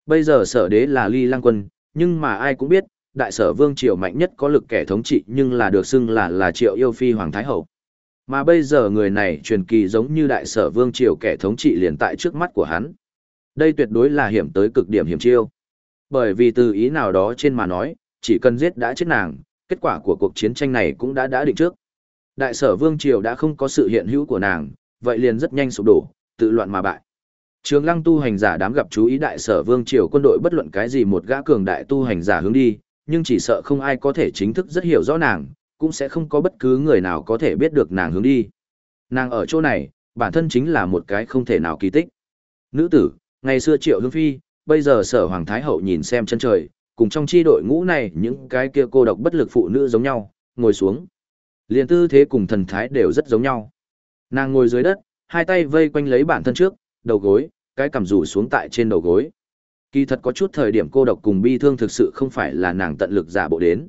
Bây giờ sở đế là ly lang quân, nhưng mà ai cũng biết, đại sở vương triều mạnh nhất có lực kẻ thống trị nhưng là được xưng là là triệu yêu phi hoàng thái hậu. Mà bây giờ người này truyền kỳ giống như đại sở vương triều kẻ thống trị liền tại trước mắt của hắn. Đây tuyệt đối là hiểm tới cực điểm hiểm chiêu. Bởi vì từ ý nào đó trên mà nói, chỉ cần giết đã chết nàng, kết quả của cuộc chiến tranh này cũng đã đã định trước. Đại sở Vương Triều đã không có sự hiện hữu của nàng, vậy liền rất nhanh sụp đổ, tự loạn mà bại. Trường lăng tu hành giả đám gặp chú ý đại sở Vương Triều quân đội bất luận cái gì một gã cường đại tu hành giả hướng đi, nhưng chỉ sợ không ai có thể chính thức rất hiểu rõ nàng, cũng sẽ không có bất cứ người nào có thể biết được nàng hướng đi. Nàng ở chỗ này, bản thân chính là một cái không thể nào kỳ tích. Nữ tử, ngày xưa Triệu Hương Phi, bây giờ sở Hoàng Thái Hậu nhìn xem chân trời, cùng trong chi đội ngũ này những cái kia cô độc bất lực phụ nữ giống nhau, ngồi xuống. Liền tư thế cùng thần thái đều rất giống nhau. Nàng ngồi dưới đất, hai tay vây quanh lấy bản thân trước, đầu gối, cái cằm rủ xuống tại trên đầu gối. Kỳ thật có chút thời điểm cô độc cùng bi thương thực sự không phải là nàng tận lực giả bộ đến.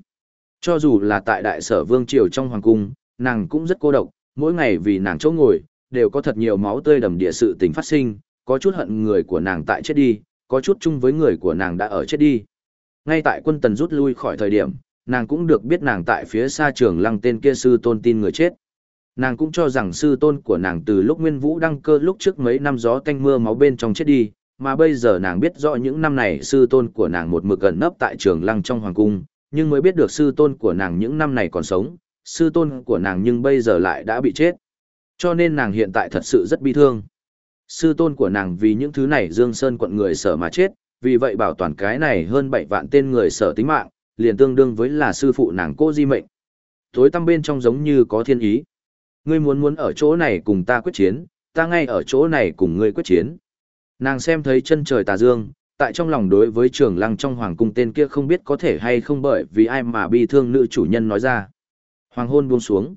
Cho dù là tại đại sở vương triều trong hoàng cung, nàng cũng rất cô độc, mỗi ngày vì nàng chỗ ngồi, đều có thật nhiều máu tươi đầm địa sự tình phát sinh, có chút hận người của nàng tại chết đi, có chút chung với người của nàng đã ở chết đi. Ngay tại quân tần rút lui khỏi thời điểm, nàng cũng được biết nàng tại phía xa trường lăng tên kia sư tôn tin người chết. Nàng cũng cho rằng sư tôn của nàng từ lúc Nguyên Vũ đăng cơ lúc trước mấy năm gió tanh mưa máu bên trong chết đi, mà bây giờ nàng biết rõ những năm này sư tôn của nàng một mực gần nấp tại trường lăng trong hoàng cung, nhưng mới biết được sư tôn của nàng những năm này còn sống, sư tôn của nàng nhưng bây giờ lại đã bị chết. Cho nên nàng hiện tại thật sự rất bi thương. Sư tôn của nàng vì những thứ này Dương Sơn quận người sở mà chết, vì vậy bảo toàn cái này hơn 7 vạn tên người sở tính mạng, liền tương đương với là sư phụ nàng cô di mệnh. Tối tăm bên trong giống như có thiên ý. Ngươi muốn muốn ở chỗ này cùng ta quyết chiến, ta ngay ở chỗ này cùng ngươi quyết chiến. Nàng xem thấy chân trời tà dương, tại trong lòng đối với trường lăng trong hoàng cung tên kia không biết có thể hay không bởi vì ai mà bi thương nữ chủ nhân nói ra. Hoàng hôn buông xuống.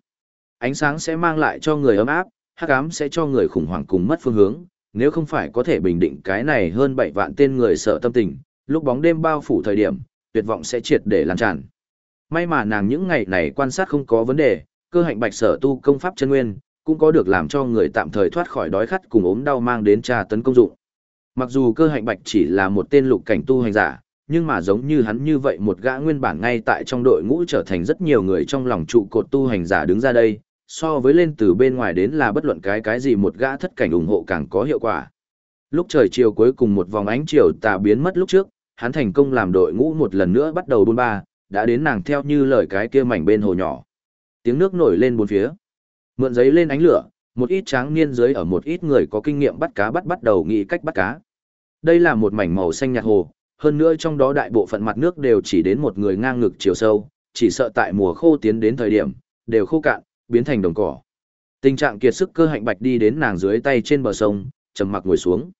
Ánh sáng sẽ mang lại cho người ấm áp, hắc ám sẽ cho người khủng hoảng cùng mất phương hướng, nếu không phải có thể bình định cái này hơn 7 vạn tên người sợ tâm tình, lúc bóng đêm bao phủ thời điểm, tuyệt vọng sẽ triệt để lan tràn. May mà nàng những ngày này quan sát không có vấn đề, cơ hạnh bạch sở tu công pháp chân nguyên, cũng có được làm cho người tạm thời thoát khỏi đói khát cùng ốm đau mang đến tra tấn công dụng. Mặc dù cơ hạnh bạch chỉ là một tên lục cảnh tu hành giả, nhưng mà giống như hắn như vậy một gã nguyên bản ngay tại trong đội ngũ trở thành rất nhiều người trong lòng trụ cột tu hành giả đứng ra đây, so với lên từ bên ngoài đến là bất luận cái cái gì một gã thất cảnh ủng hộ càng có hiệu quả. Lúc trời chiều cuối cùng một vòng ánh chiều tà biến mất lúc trước, hắn thành công làm đội ngũ một lần nữa bắt đầu bôn ba, đã đến nàng theo như lời cái kia mảnh bên hồ nhỏ. Tiếng nước nổi lên bốn phía. Mượn giấy lên ánh lửa, một ít tráng niên dưới ở một ít người có kinh nghiệm bắt cá bắt bắt đầu nghĩ cách bắt cá. Đây là một mảnh màu xanh nhạt hồ, hơn nữa trong đó đại bộ phận mặt nước đều chỉ đến một người ngang ngực chiều sâu, chỉ sợ tại mùa khô tiến đến thời điểm, đều khô cạn, biến thành đồng cỏ. Tình trạng kiệt sức cơ hạnh bạch đi đến nàng dưới tay trên bờ sông, trầm mặc ngồi xuống.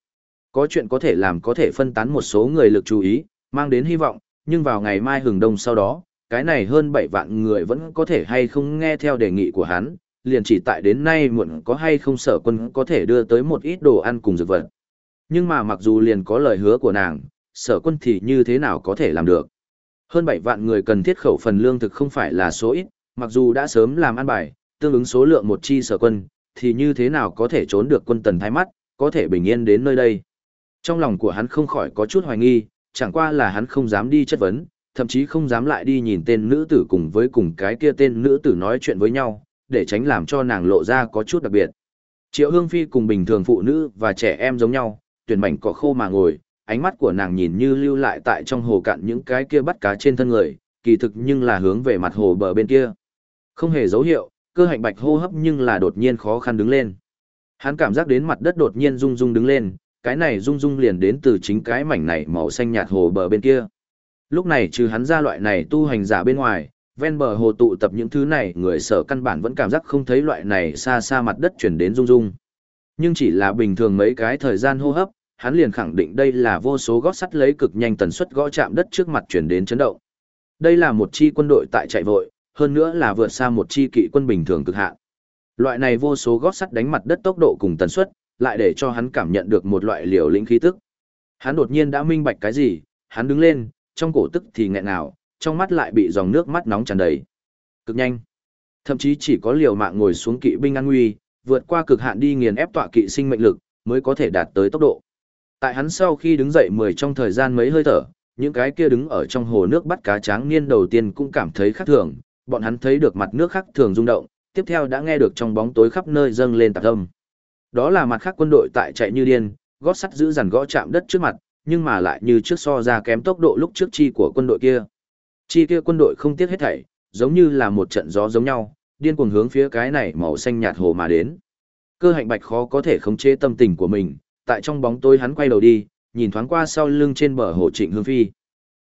Có chuyện có thể làm có thể phân tán một số người lực chú ý, mang đến hy vọng, nhưng vào ngày mai hừng đông sau đó, cái này hơn 7 vạn người vẫn có thể hay không nghe theo đề nghị của hắn, liền chỉ tại đến nay muộn có hay không sở quân có thể đưa tới một ít đồ ăn cùng dược vật. Nhưng mà mặc dù liền có lời hứa của nàng, sở quân thì như thế nào có thể làm được. Hơn 7 vạn người cần thiết khẩu phần lương thực không phải là số ít, mặc dù đã sớm làm ăn bài, tương ứng số lượng một chi sở quân, thì như thế nào có thể trốn được quân tần thái mắt, có thể bình yên đến nơi đây. Trong lòng của hắn không khỏi có chút hoài nghi, chẳng qua là hắn không dám đi chất vấn, thậm chí không dám lại đi nhìn tên nữ tử cùng với cùng cái kia tên nữ tử nói chuyện với nhau, để tránh làm cho nàng lộ ra có chút đặc biệt. Triệu Hương Phi cùng bình thường phụ nữ và trẻ em giống nhau, tuyển mảnh cỏ khô mà ngồi, ánh mắt của nàng nhìn như lưu lại tại trong hồ cạn những cái kia bắt cá trên thân người, kỳ thực nhưng là hướng về mặt hồ bờ bên kia. Không hề dấu hiệu, cơ hạnh bạch hô hấp nhưng là đột nhiên khó khăn đứng lên. Hắn cảm giác đến mặt đất đột nhiên rung rung đứng lên, cái này rung rung liền đến từ chính cái mảnh này màu xanh nhạt hồ bờ bên kia. Lúc này trừ hắn ra loại này tu hành giả bên ngoài, ven bờ hồ tụ tập những thứ này người sở căn bản vẫn cảm giác không thấy loại này xa xa mặt đất chuyển đến rung rung. Nhưng chỉ là bình thường mấy cái thời gian hô hấp, hắn liền khẳng định đây là vô số gót sắt lấy cực nhanh tần suất gõ chạm đất trước mặt chuyển đến chấn động. Đây là một chi quân đội tại chạy vội, hơn nữa là vượt xa một chi kỵ quân bình thường cực hạn. Loại này vô số gót sắt đánh mặt đất tốc độ cùng tần suất, lại để cho hắn cảm nhận được một loại liều lĩnh khí tức. Hắn đột nhiên đã minh bạch cái gì, hắn đứng lên, trong cổ tức thì nghẹn nào, trong mắt lại bị dòng nước mắt nóng tràn đầy. Cực nhanh. Thậm chí chỉ có liều mạng ngồi xuống kỵ binh an nguy, vượt qua cực hạn đi nghiền ép tọa kỵ sinh mệnh lực, mới có thể đạt tới tốc độ. Tại hắn sau khi đứng dậy 10 trong thời gian mấy hơi thở, những cái kia đứng ở trong hồ nước bắt cá tráng niên đầu tiên cũng cảm thấy khác thường, bọn hắn thấy được mặt nước khác thường rung động, tiếp theo đã nghe được trong bóng tối khắp nơi dâng lên tạc âm. Đó là mặt khác quân đội tại chạy như điên, gót sắt giữ dằn gõ chạm đất trước mặt, nhưng mà lại như trước so ra kém tốc độ lúc trước chi của quân đội kia. Chi kia quân đội không tiếc hết thảy, giống như là một trận gió giống nhau, điên cuồng hướng phía cái này màu xanh nhạt hồ mà đến. Cơ hạnh bạch khó có thể khống chế tâm tình của mình, tại trong bóng tối hắn quay đầu đi, nhìn thoáng qua sau lưng trên bờ hồ Trịnh Hương Phi.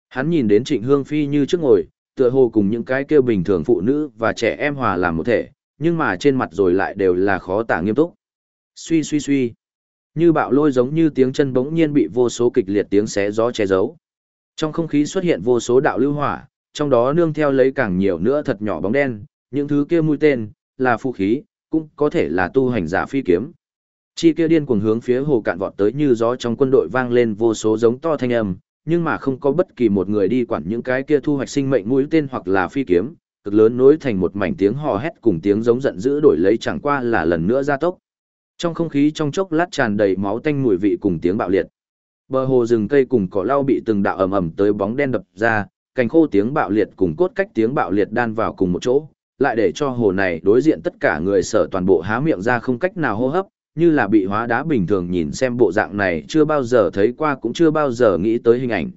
Hắn nhìn đến Trịnh Hương Phi như trước ngồi, tựa hồ cùng những cái kêu bình thường phụ nữ và trẻ em hòa làm một thể, nhưng mà trên mặt rồi lại đều là khó tả nghiêm túc. Suy suy suy. Như bạo lôi giống như tiếng chân bỗng nhiên bị vô số kịch liệt tiếng xé gió che giấu. Trong không khí xuất hiện vô số đạo lưu hỏa, trong đó nương theo lấy càng nhiều nữa thật nhỏ bóng đen, những thứ kia mũi tên, là phụ khí, cũng có thể là tu hành giả phi kiếm. Chi kia điên cuồng hướng phía hồ cạn vọt tới như gió trong quân đội vang lên vô số giống to thanh âm, nhưng mà không có bất kỳ một người đi quản những cái kia thu hoạch sinh mệnh mũi tên hoặc là phi kiếm, cực lớn nối thành một mảnh tiếng hò hét cùng tiếng giống giận dữ đổi lấy chẳng qua là lần nữa gia tốc. Trong không khí trong chốc lát tràn đầy máu tanh mùi vị cùng tiếng bạo liệt. Bờ hồ rừng cây cùng cỏ lau bị từng đạo ầm ầm tới bóng đen đập ra, cành khô tiếng bạo liệt cùng cốt cách tiếng bạo liệt đan vào cùng một chỗ, lại để cho hồ này đối diện tất cả người sở toàn bộ há miệng ra không cách nào hô hấp, như là bị hóa đá bình thường nhìn xem bộ dạng này chưa bao giờ thấy qua cũng chưa bao giờ nghĩ tới hình ảnh.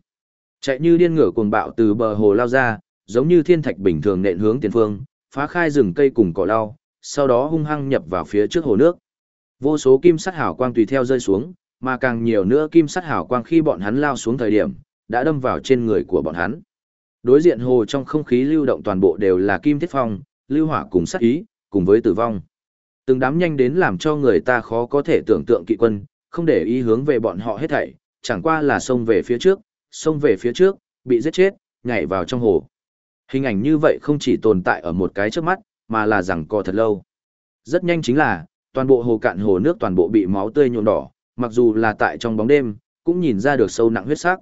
Chạy như điên ngửa cuồng bạo từ bờ hồ lao ra, giống như thiên thạch bình thường nện hướng tiền phương, phá khai rừng cây cùng cỏ lau, sau đó hung hăng nhập vào phía trước hồ nước. Vô số kim sắt hào quang tùy theo rơi xuống, mà càng nhiều nữa kim sắt hào quang khi bọn hắn lao xuống thời điểm, đã đâm vào trên người của bọn hắn. Đối diện hồ trong không khí lưu động toàn bộ đều là kim thiết phong, lưu hỏa cùng sát ý, cùng với tử vong. Từng đám nhanh đến làm cho người ta khó có thể tưởng tượng kỵ quân, không để ý hướng về bọn họ hết thảy, chẳng qua là xông về phía trước, xông về phía trước, bị giết chết, nhảy vào trong hồ. Hình ảnh như vậy không chỉ tồn tại ở một cái trước mắt, mà là rằng co thật lâu. Rất nhanh chính là, toàn bộ hồ cạn hồ nước toàn bộ bị máu tươi nhuộm đỏ, mặc dù là tại trong bóng đêm, cũng nhìn ra được sâu nặng huyết sắc.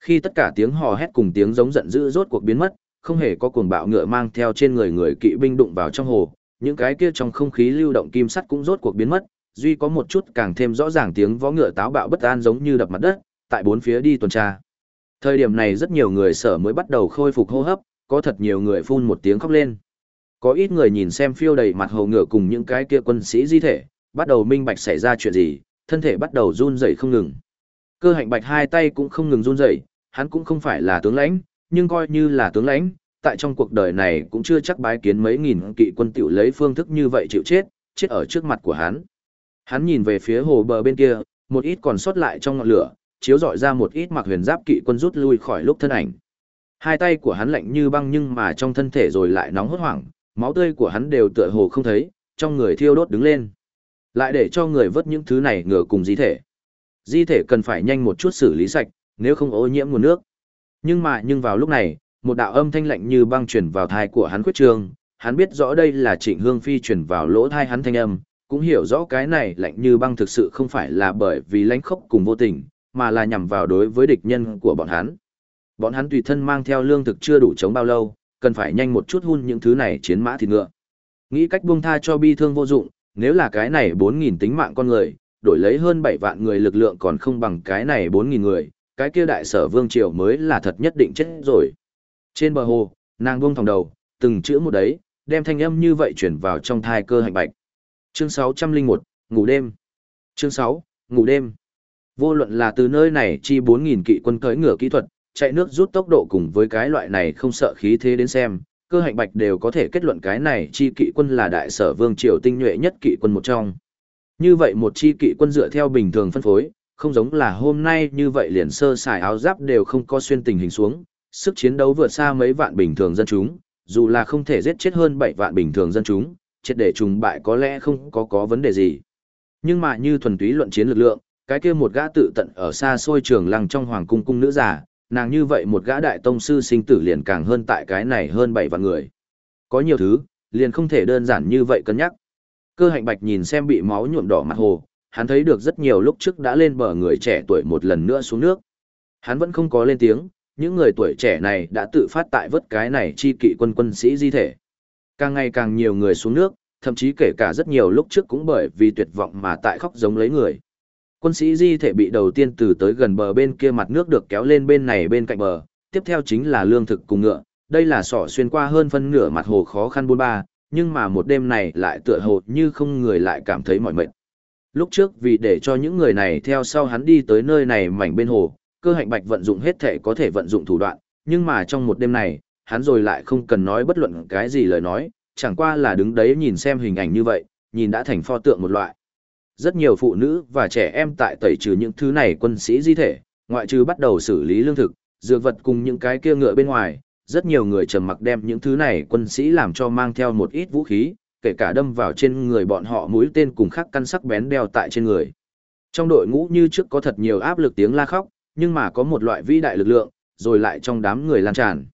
Khi tất cả tiếng hò hét cùng tiếng giống giận dữ rốt cuộc biến mất, không hề có cuồng bạo ngựa mang theo trên người người kỵ binh đụng vào trong hồ, những cái kia trong không khí lưu động kim sắt cũng rốt cuộc biến mất, duy có một chút càng thêm rõ ràng tiếng vó ngựa táo bạo bất an giống như đập mặt đất, tại bốn phía đi tuần tra. Thời điểm này rất nhiều người sở mới bắt đầu khôi phục hô hấp, có thật nhiều người phun một tiếng khóc lên. Có ít người nhìn xem phiêu đầy mặt hồ ngựa cùng những cái kia quân sĩ di thể, bắt đầu minh bạch xảy ra chuyện gì, thân thể bắt đầu run rẩy không ngừng. Cơ hạnh bạch hai tay cũng không ngừng run rẩy, hắn cũng không phải là tướng lãnh, nhưng coi như là tướng lãnh, tại trong cuộc đời này cũng chưa chắc bái kiến mấy nghìn kỵ quân tiểu lấy phương thức như vậy chịu chết, chết ở trước mặt của hắn. Hắn nhìn về phía hồ bờ bên kia, một ít còn sót lại trong ngọn lửa, chiếu rọi ra một ít mặc huyền giáp kỵ quân rút lui khỏi lúc thân ảnh. Hai tay của hắn lạnh như băng nhưng mà trong thân thể rồi lại nóng hốt hoảng, máu tươi của hắn đều tựa hồ không thấy, trong người thiêu đốt đứng lên. Lại để cho người vớt những thứ này ngửa cùng di thể. Di thể cần phải nhanh một chút xử lý sạch, nếu không ô nhiễm nguồn nước. Nhưng mà nhưng vào lúc này, một đạo âm thanh lạnh như băng truyền vào thai của hắn khuyết trương, hắn biết rõ đây là Trịnh Hương Phi truyền vào lỗ thai hắn thanh âm, cũng hiểu rõ cái này lạnh như băng thực sự không phải là bởi vì lãnh khốc cùng vô tình, mà là nhằm vào đối với địch nhân của bọn hắn. Bọn hắn tùy thân mang theo lương thực chưa đủ chống bao lâu, cần phải nhanh một chút hun những thứ này chiến mã thịt ngựa. Nghĩ cách buông tha cho bi thương vô dụng, nếu là cái này 4.000 tính mạng con người, đổi lấy hơn 7 vạn người lực lượng còn không bằng cái này 4.000 người, cái kia đại sở vương triều mới là thật nhất định chết rồi. Trên bờ hồ, nàng buông thòng đầu, từng chữ một đấy, đem thanh âm như vậy chuyển vào trong thai cơ hạnh bạch. Chương 601, ngủ đêm. Chương 6, ngủ đêm. Vô luận là từ nơi này chi 4.000 kỵ quân cưỡi ngựa kỹ thuật, chạy nước rút tốc độ cùng với cái loại này không sợ khí thế đến xem, cơ hạnh bạch đều có thể kết luận cái này chi kỵ quân là đại sở vương triều tinh nhuệ nhất kỵ quân một trong. Như vậy một chi kỵ quân dựa theo bình thường phân phối, không giống là hôm nay như vậy liền sơ xài áo giáp đều không có xuyên tình hình xuống, sức chiến đấu vượt xa mấy vạn bình thường dân chúng, dù là không thể giết chết hơn 7 vạn bình thường dân chúng, chết để trùng bại có lẽ không có có vấn đề gì. Nhưng mà như thuần túy luận chiến lực lượng, cái kia một gã tự tận ở xa xôi trường lăng trong hoàng cung cung nữ giả, nàng như vậy một gã đại tông sư sinh tử liền càng hơn tại cái này hơn bảy vạn người. Có nhiều thứ, liền không thể đơn giản như vậy cân nhắc. Cơ hạnh bạch nhìn xem bị máu nhuộm đỏ mặt hồ, hắn thấy được rất nhiều lúc trước đã lên bờ người trẻ tuổi một lần nữa xuống nước. Hắn vẫn không có lên tiếng, những người tuổi trẻ này đã tự phát tại vớt cái này chi kỵ quân quân sĩ di thể. Càng ngày càng nhiều người xuống nước, thậm chí kể cả rất nhiều lúc trước cũng bởi vì tuyệt vọng mà tại khóc giống lấy người. Quân sĩ di thể bị đầu tiên từ tới gần bờ bên kia mặt nước được kéo lên bên này bên cạnh bờ, tiếp theo chính là lương thực cùng ngựa, đây là sỏ xuyên qua hơn phân nửa mặt hồ khó khăn buôn ba, nhưng mà một đêm này lại tựa hồ như không người lại cảm thấy mỏi mệt. Lúc trước vì để cho những người này theo sau hắn đi tới nơi này mảnh bên hồ, cơ hạnh bạch vận dụng hết thể có thể vận dụng thủ đoạn, nhưng mà trong một đêm này, hắn rồi lại không cần nói bất luận cái gì lời nói, chẳng qua là đứng đấy nhìn xem hình ảnh như vậy, nhìn đã thành pho tượng một loại. Rất nhiều phụ nữ và trẻ em tại tẩy trừ những thứ này quân sĩ di thể, ngoại trừ bắt đầu xử lý lương thực, dược vật cùng những cái kia ngựa bên ngoài, rất nhiều người trầm mặc đem những thứ này quân sĩ làm cho mang theo một ít vũ khí, kể cả đâm vào trên người bọn họ mũi tên cùng khắc căn sắc bén đeo tại trên người. Trong đội ngũ như trước có thật nhiều áp lực tiếng la khóc, nhưng mà có một loại vĩ đại lực lượng, rồi lại trong đám người lan tràn.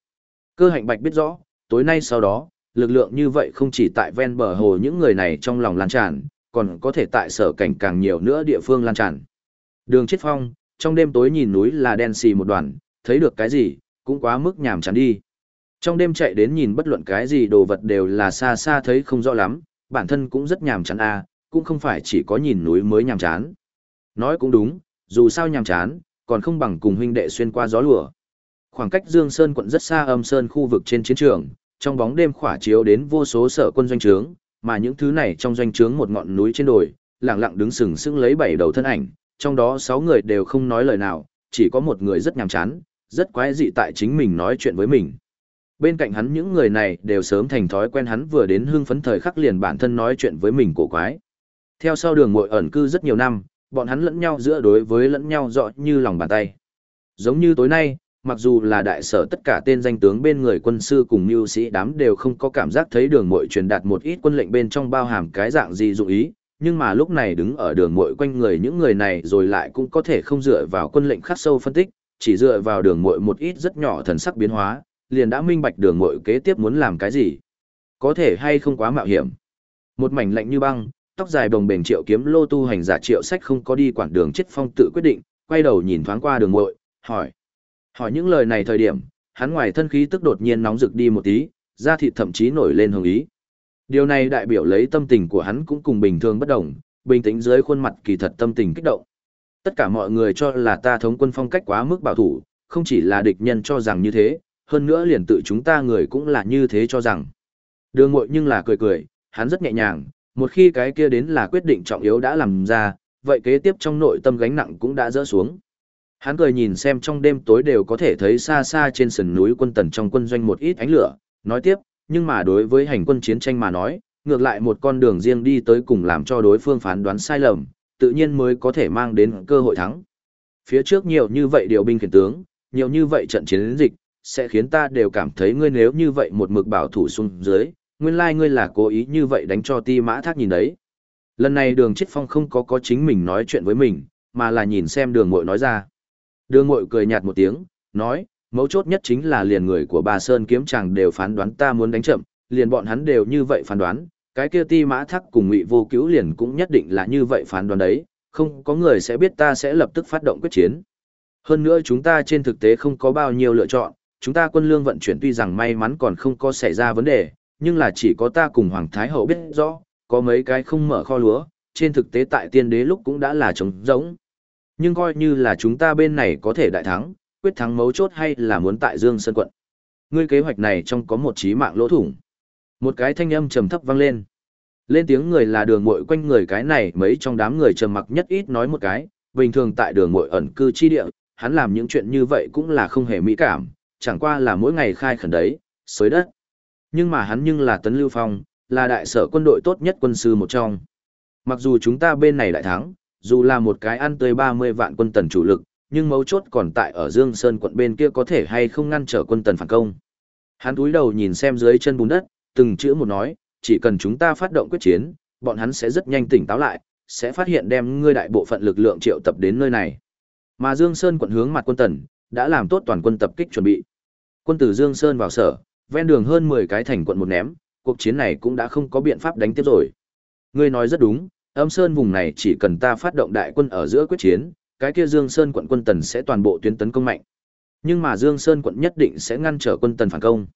Cơ hạnh bạch biết rõ, tối nay sau đó, lực lượng như vậy không chỉ tại ven bờ hồ những người này trong lòng lan tràn, còn có thể tại sở cảnh càng nhiều nữa địa phương lan tràn. Đường chết phong, trong đêm tối nhìn núi là đen xì một đoàn, thấy được cái gì, cũng quá mức nhàm chán đi. Trong đêm chạy đến nhìn bất luận cái gì đồ vật đều là xa xa thấy không rõ lắm, bản thân cũng rất nhàm chán à, cũng không phải chỉ có nhìn núi mới nhàm chán. Nói cũng đúng, dù sao nhàm chán, còn không bằng cùng huynh đệ xuyên qua gió lùa. Khoảng cách Dương Sơn quận rất xa âm sơn khu vực trên chiến trường, trong bóng đêm khỏa chiếu đến vô số sở quân doanh trướng, mà những thứ này trong doanh trướng một ngọn núi trên đồi, lặng lặng đứng sừng sững lấy bảy đầu thân ảnh, trong đó sáu người đều không nói lời nào, chỉ có một người rất nhàm chán, rất quái dị tại chính mình nói chuyện với mình. Bên cạnh hắn những người này đều sớm thành thói quen hắn vừa đến hưng phấn thời khắc liền bản thân nói chuyện với mình cổ quái. Theo sau đường muội ẩn cư rất nhiều năm, bọn hắn lẫn nhau giữa đối với lẫn nhau rõ như lòng bàn tay. Giống như tối nay, mặc dù là đại sở tất cả tên danh tướng bên người quân sư cùng mưu sĩ đám đều không có cảm giác thấy đường muội truyền đạt một ít quân lệnh bên trong bao hàm cái dạng gì dụng ý, nhưng mà lúc này đứng ở đường muội quanh người những người này rồi lại cũng có thể không dựa vào quân lệnh khắc sâu phân tích, chỉ dựa vào đường muội một ít rất nhỏ thần sắc biến hóa, liền đã minh bạch đường muội kế tiếp muốn làm cái gì. Có thể hay không quá mạo hiểm. Một mảnh lạnh như băng, tóc dài bồng bềnh triệu kiếm lô tu hành giả triệu sách không có đi quản đường chết phong tự quyết định, quay đầu nhìn thoáng qua đường muội, hỏi. Hỏi những lời này thời điểm, hắn ngoài thân khí tức đột nhiên nóng rực đi một tí, da thịt thậm chí nổi lên hồng ý. Điều này đại biểu lấy tâm tình của hắn cũng cùng bình thường bất đồng, bình tĩnh dưới khuôn mặt kỳ thật tâm tình kích động. Tất cả mọi người cho là ta thống quân phong cách quá mức bảo thủ, không chỉ là địch nhân cho rằng như thế, hơn nữa liền tự chúng ta người cũng là như thế cho rằng. Đường mội nhưng là cười cười, hắn rất nhẹ nhàng, một khi cái kia đến là quyết định trọng yếu đã làm ra, vậy kế tiếp trong nội tâm gánh nặng cũng đã dỡ xuống. Hắn cười nhìn xem trong đêm tối đều có thể thấy xa xa trên sườn núi quân tần trong quân doanh một ít ánh lửa, nói tiếp, nhưng mà đối với hành quân chiến tranh mà nói, ngược lại một con đường riêng đi tới cùng làm cho đối phương phán đoán sai lầm, tự nhiên mới có thể mang đến cơ hội thắng. Phía trước nhiều như vậy điều binh khiển tướng, nhiều như vậy trận chiến dịch, sẽ khiến ta đều cảm thấy ngươi nếu như vậy một mực bảo thủ xuống dưới, nguyên lai like ngươi là cố ý như vậy đánh cho ti mã thác nhìn đấy. Lần này đường chết phong không có có chính mình nói chuyện với mình, mà là nhìn xem đường mội nói ra. Đường mội cười nhạt một tiếng, nói, mấu chốt nhất chính là liền người của bà Sơn kiếm chàng đều phán đoán ta muốn đánh chậm, liền bọn hắn đều như vậy phán đoán, cái kia ti mã thắc cùng ngụy vô cứu liền cũng nhất định là như vậy phán đoán đấy, không có người sẽ biết ta sẽ lập tức phát động quyết chiến. Hơn nữa chúng ta trên thực tế không có bao nhiêu lựa chọn, chúng ta quân lương vận chuyển tuy rằng may mắn còn không có xảy ra vấn đề, nhưng là chỉ có ta cùng Hoàng Thái Hậu biết rõ, có mấy cái không mở kho lúa, trên thực tế tại tiên đế lúc cũng đã là trống rỗng. Nhưng coi như là chúng ta bên này có thể đại thắng, quyết thắng mấu chốt hay là muốn tại Dương Sơn quận. Ngươi kế hoạch này trong có một chí mạng lỗ thủng. Một cái thanh âm trầm thấp vang lên. Lên tiếng người là đường muội quanh người cái này mấy trong đám người trầm mặc nhất ít nói một cái, bình thường tại đường muội ẩn cư chi địa, hắn làm những chuyện như vậy cũng là không hề mỹ cảm, chẳng qua là mỗi ngày khai khẩn đấy, xới đất. Nhưng mà hắn nhưng là Tấn Lưu Phong, là đại sở quân đội tốt nhất quân sư một trong. Mặc dù chúng ta bên này đại thắng, dù là một cái ăn tươi 30 vạn quân tần chủ lực, nhưng mấu chốt còn tại ở Dương Sơn quận bên kia có thể hay không ngăn trở quân tần phản công. Hắn túi đầu nhìn xem dưới chân bùn đất, từng chữ một nói, chỉ cần chúng ta phát động quyết chiến, bọn hắn sẽ rất nhanh tỉnh táo lại, sẽ phát hiện đem ngươi đại bộ phận lực lượng triệu tập đến nơi này. Mà Dương Sơn quận hướng mặt quân tần, đã làm tốt toàn quân tập kích chuẩn bị. Quân tử Dương Sơn vào sở, ven đường hơn 10 cái thành quận một ném, cuộc chiến này cũng đã không có biện pháp đánh tiếp rồi. Ngươi nói rất đúng, âm sơn vùng này chỉ cần ta phát động đại quân ở giữa quyết chiến, cái kia Dương Sơn quận quân tần sẽ toàn bộ tuyến tấn công mạnh. Nhưng mà Dương Sơn quận nhất định sẽ ngăn trở quân tần phản công.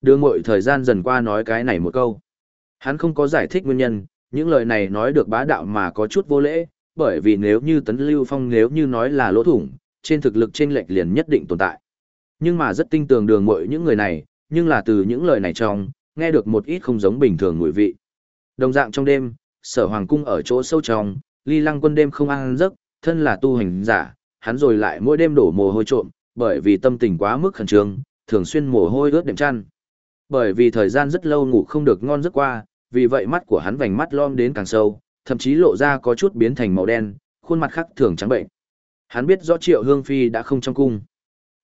Đường Mội thời gian dần qua nói cái này một câu. Hắn không có giải thích nguyên nhân, những lời này nói được bá đạo mà có chút vô lễ, bởi vì nếu như Tấn Lưu Phong nếu như nói là lỗ thủng, trên thực lực trên lệch liền nhất định tồn tại. Nhưng mà rất tinh tường đường mội những người này, nhưng là từ những lời này trong, nghe được một ít không giống bình thường mùi vị. Đồng dạng trong đêm, sở hoàng cung ở chỗ sâu trong, Ly Lăng Quân đêm không ăn giấc, thân là tu hành giả, hắn rồi lại mỗi đêm đổ mồ hôi trộm, bởi vì tâm tình quá mức khẩn trương, thường xuyên mồ hôi ướt đệm chăn. Bởi vì thời gian rất lâu ngủ không được ngon giấc qua, vì vậy mắt của hắn vành mắt lom đến càng sâu, thậm chí lộ ra có chút biến thành màu đen, khuôn mặt khác thường trắng bệnh. Hắn biết rõ Triệu Hương Phi đã không trong cung.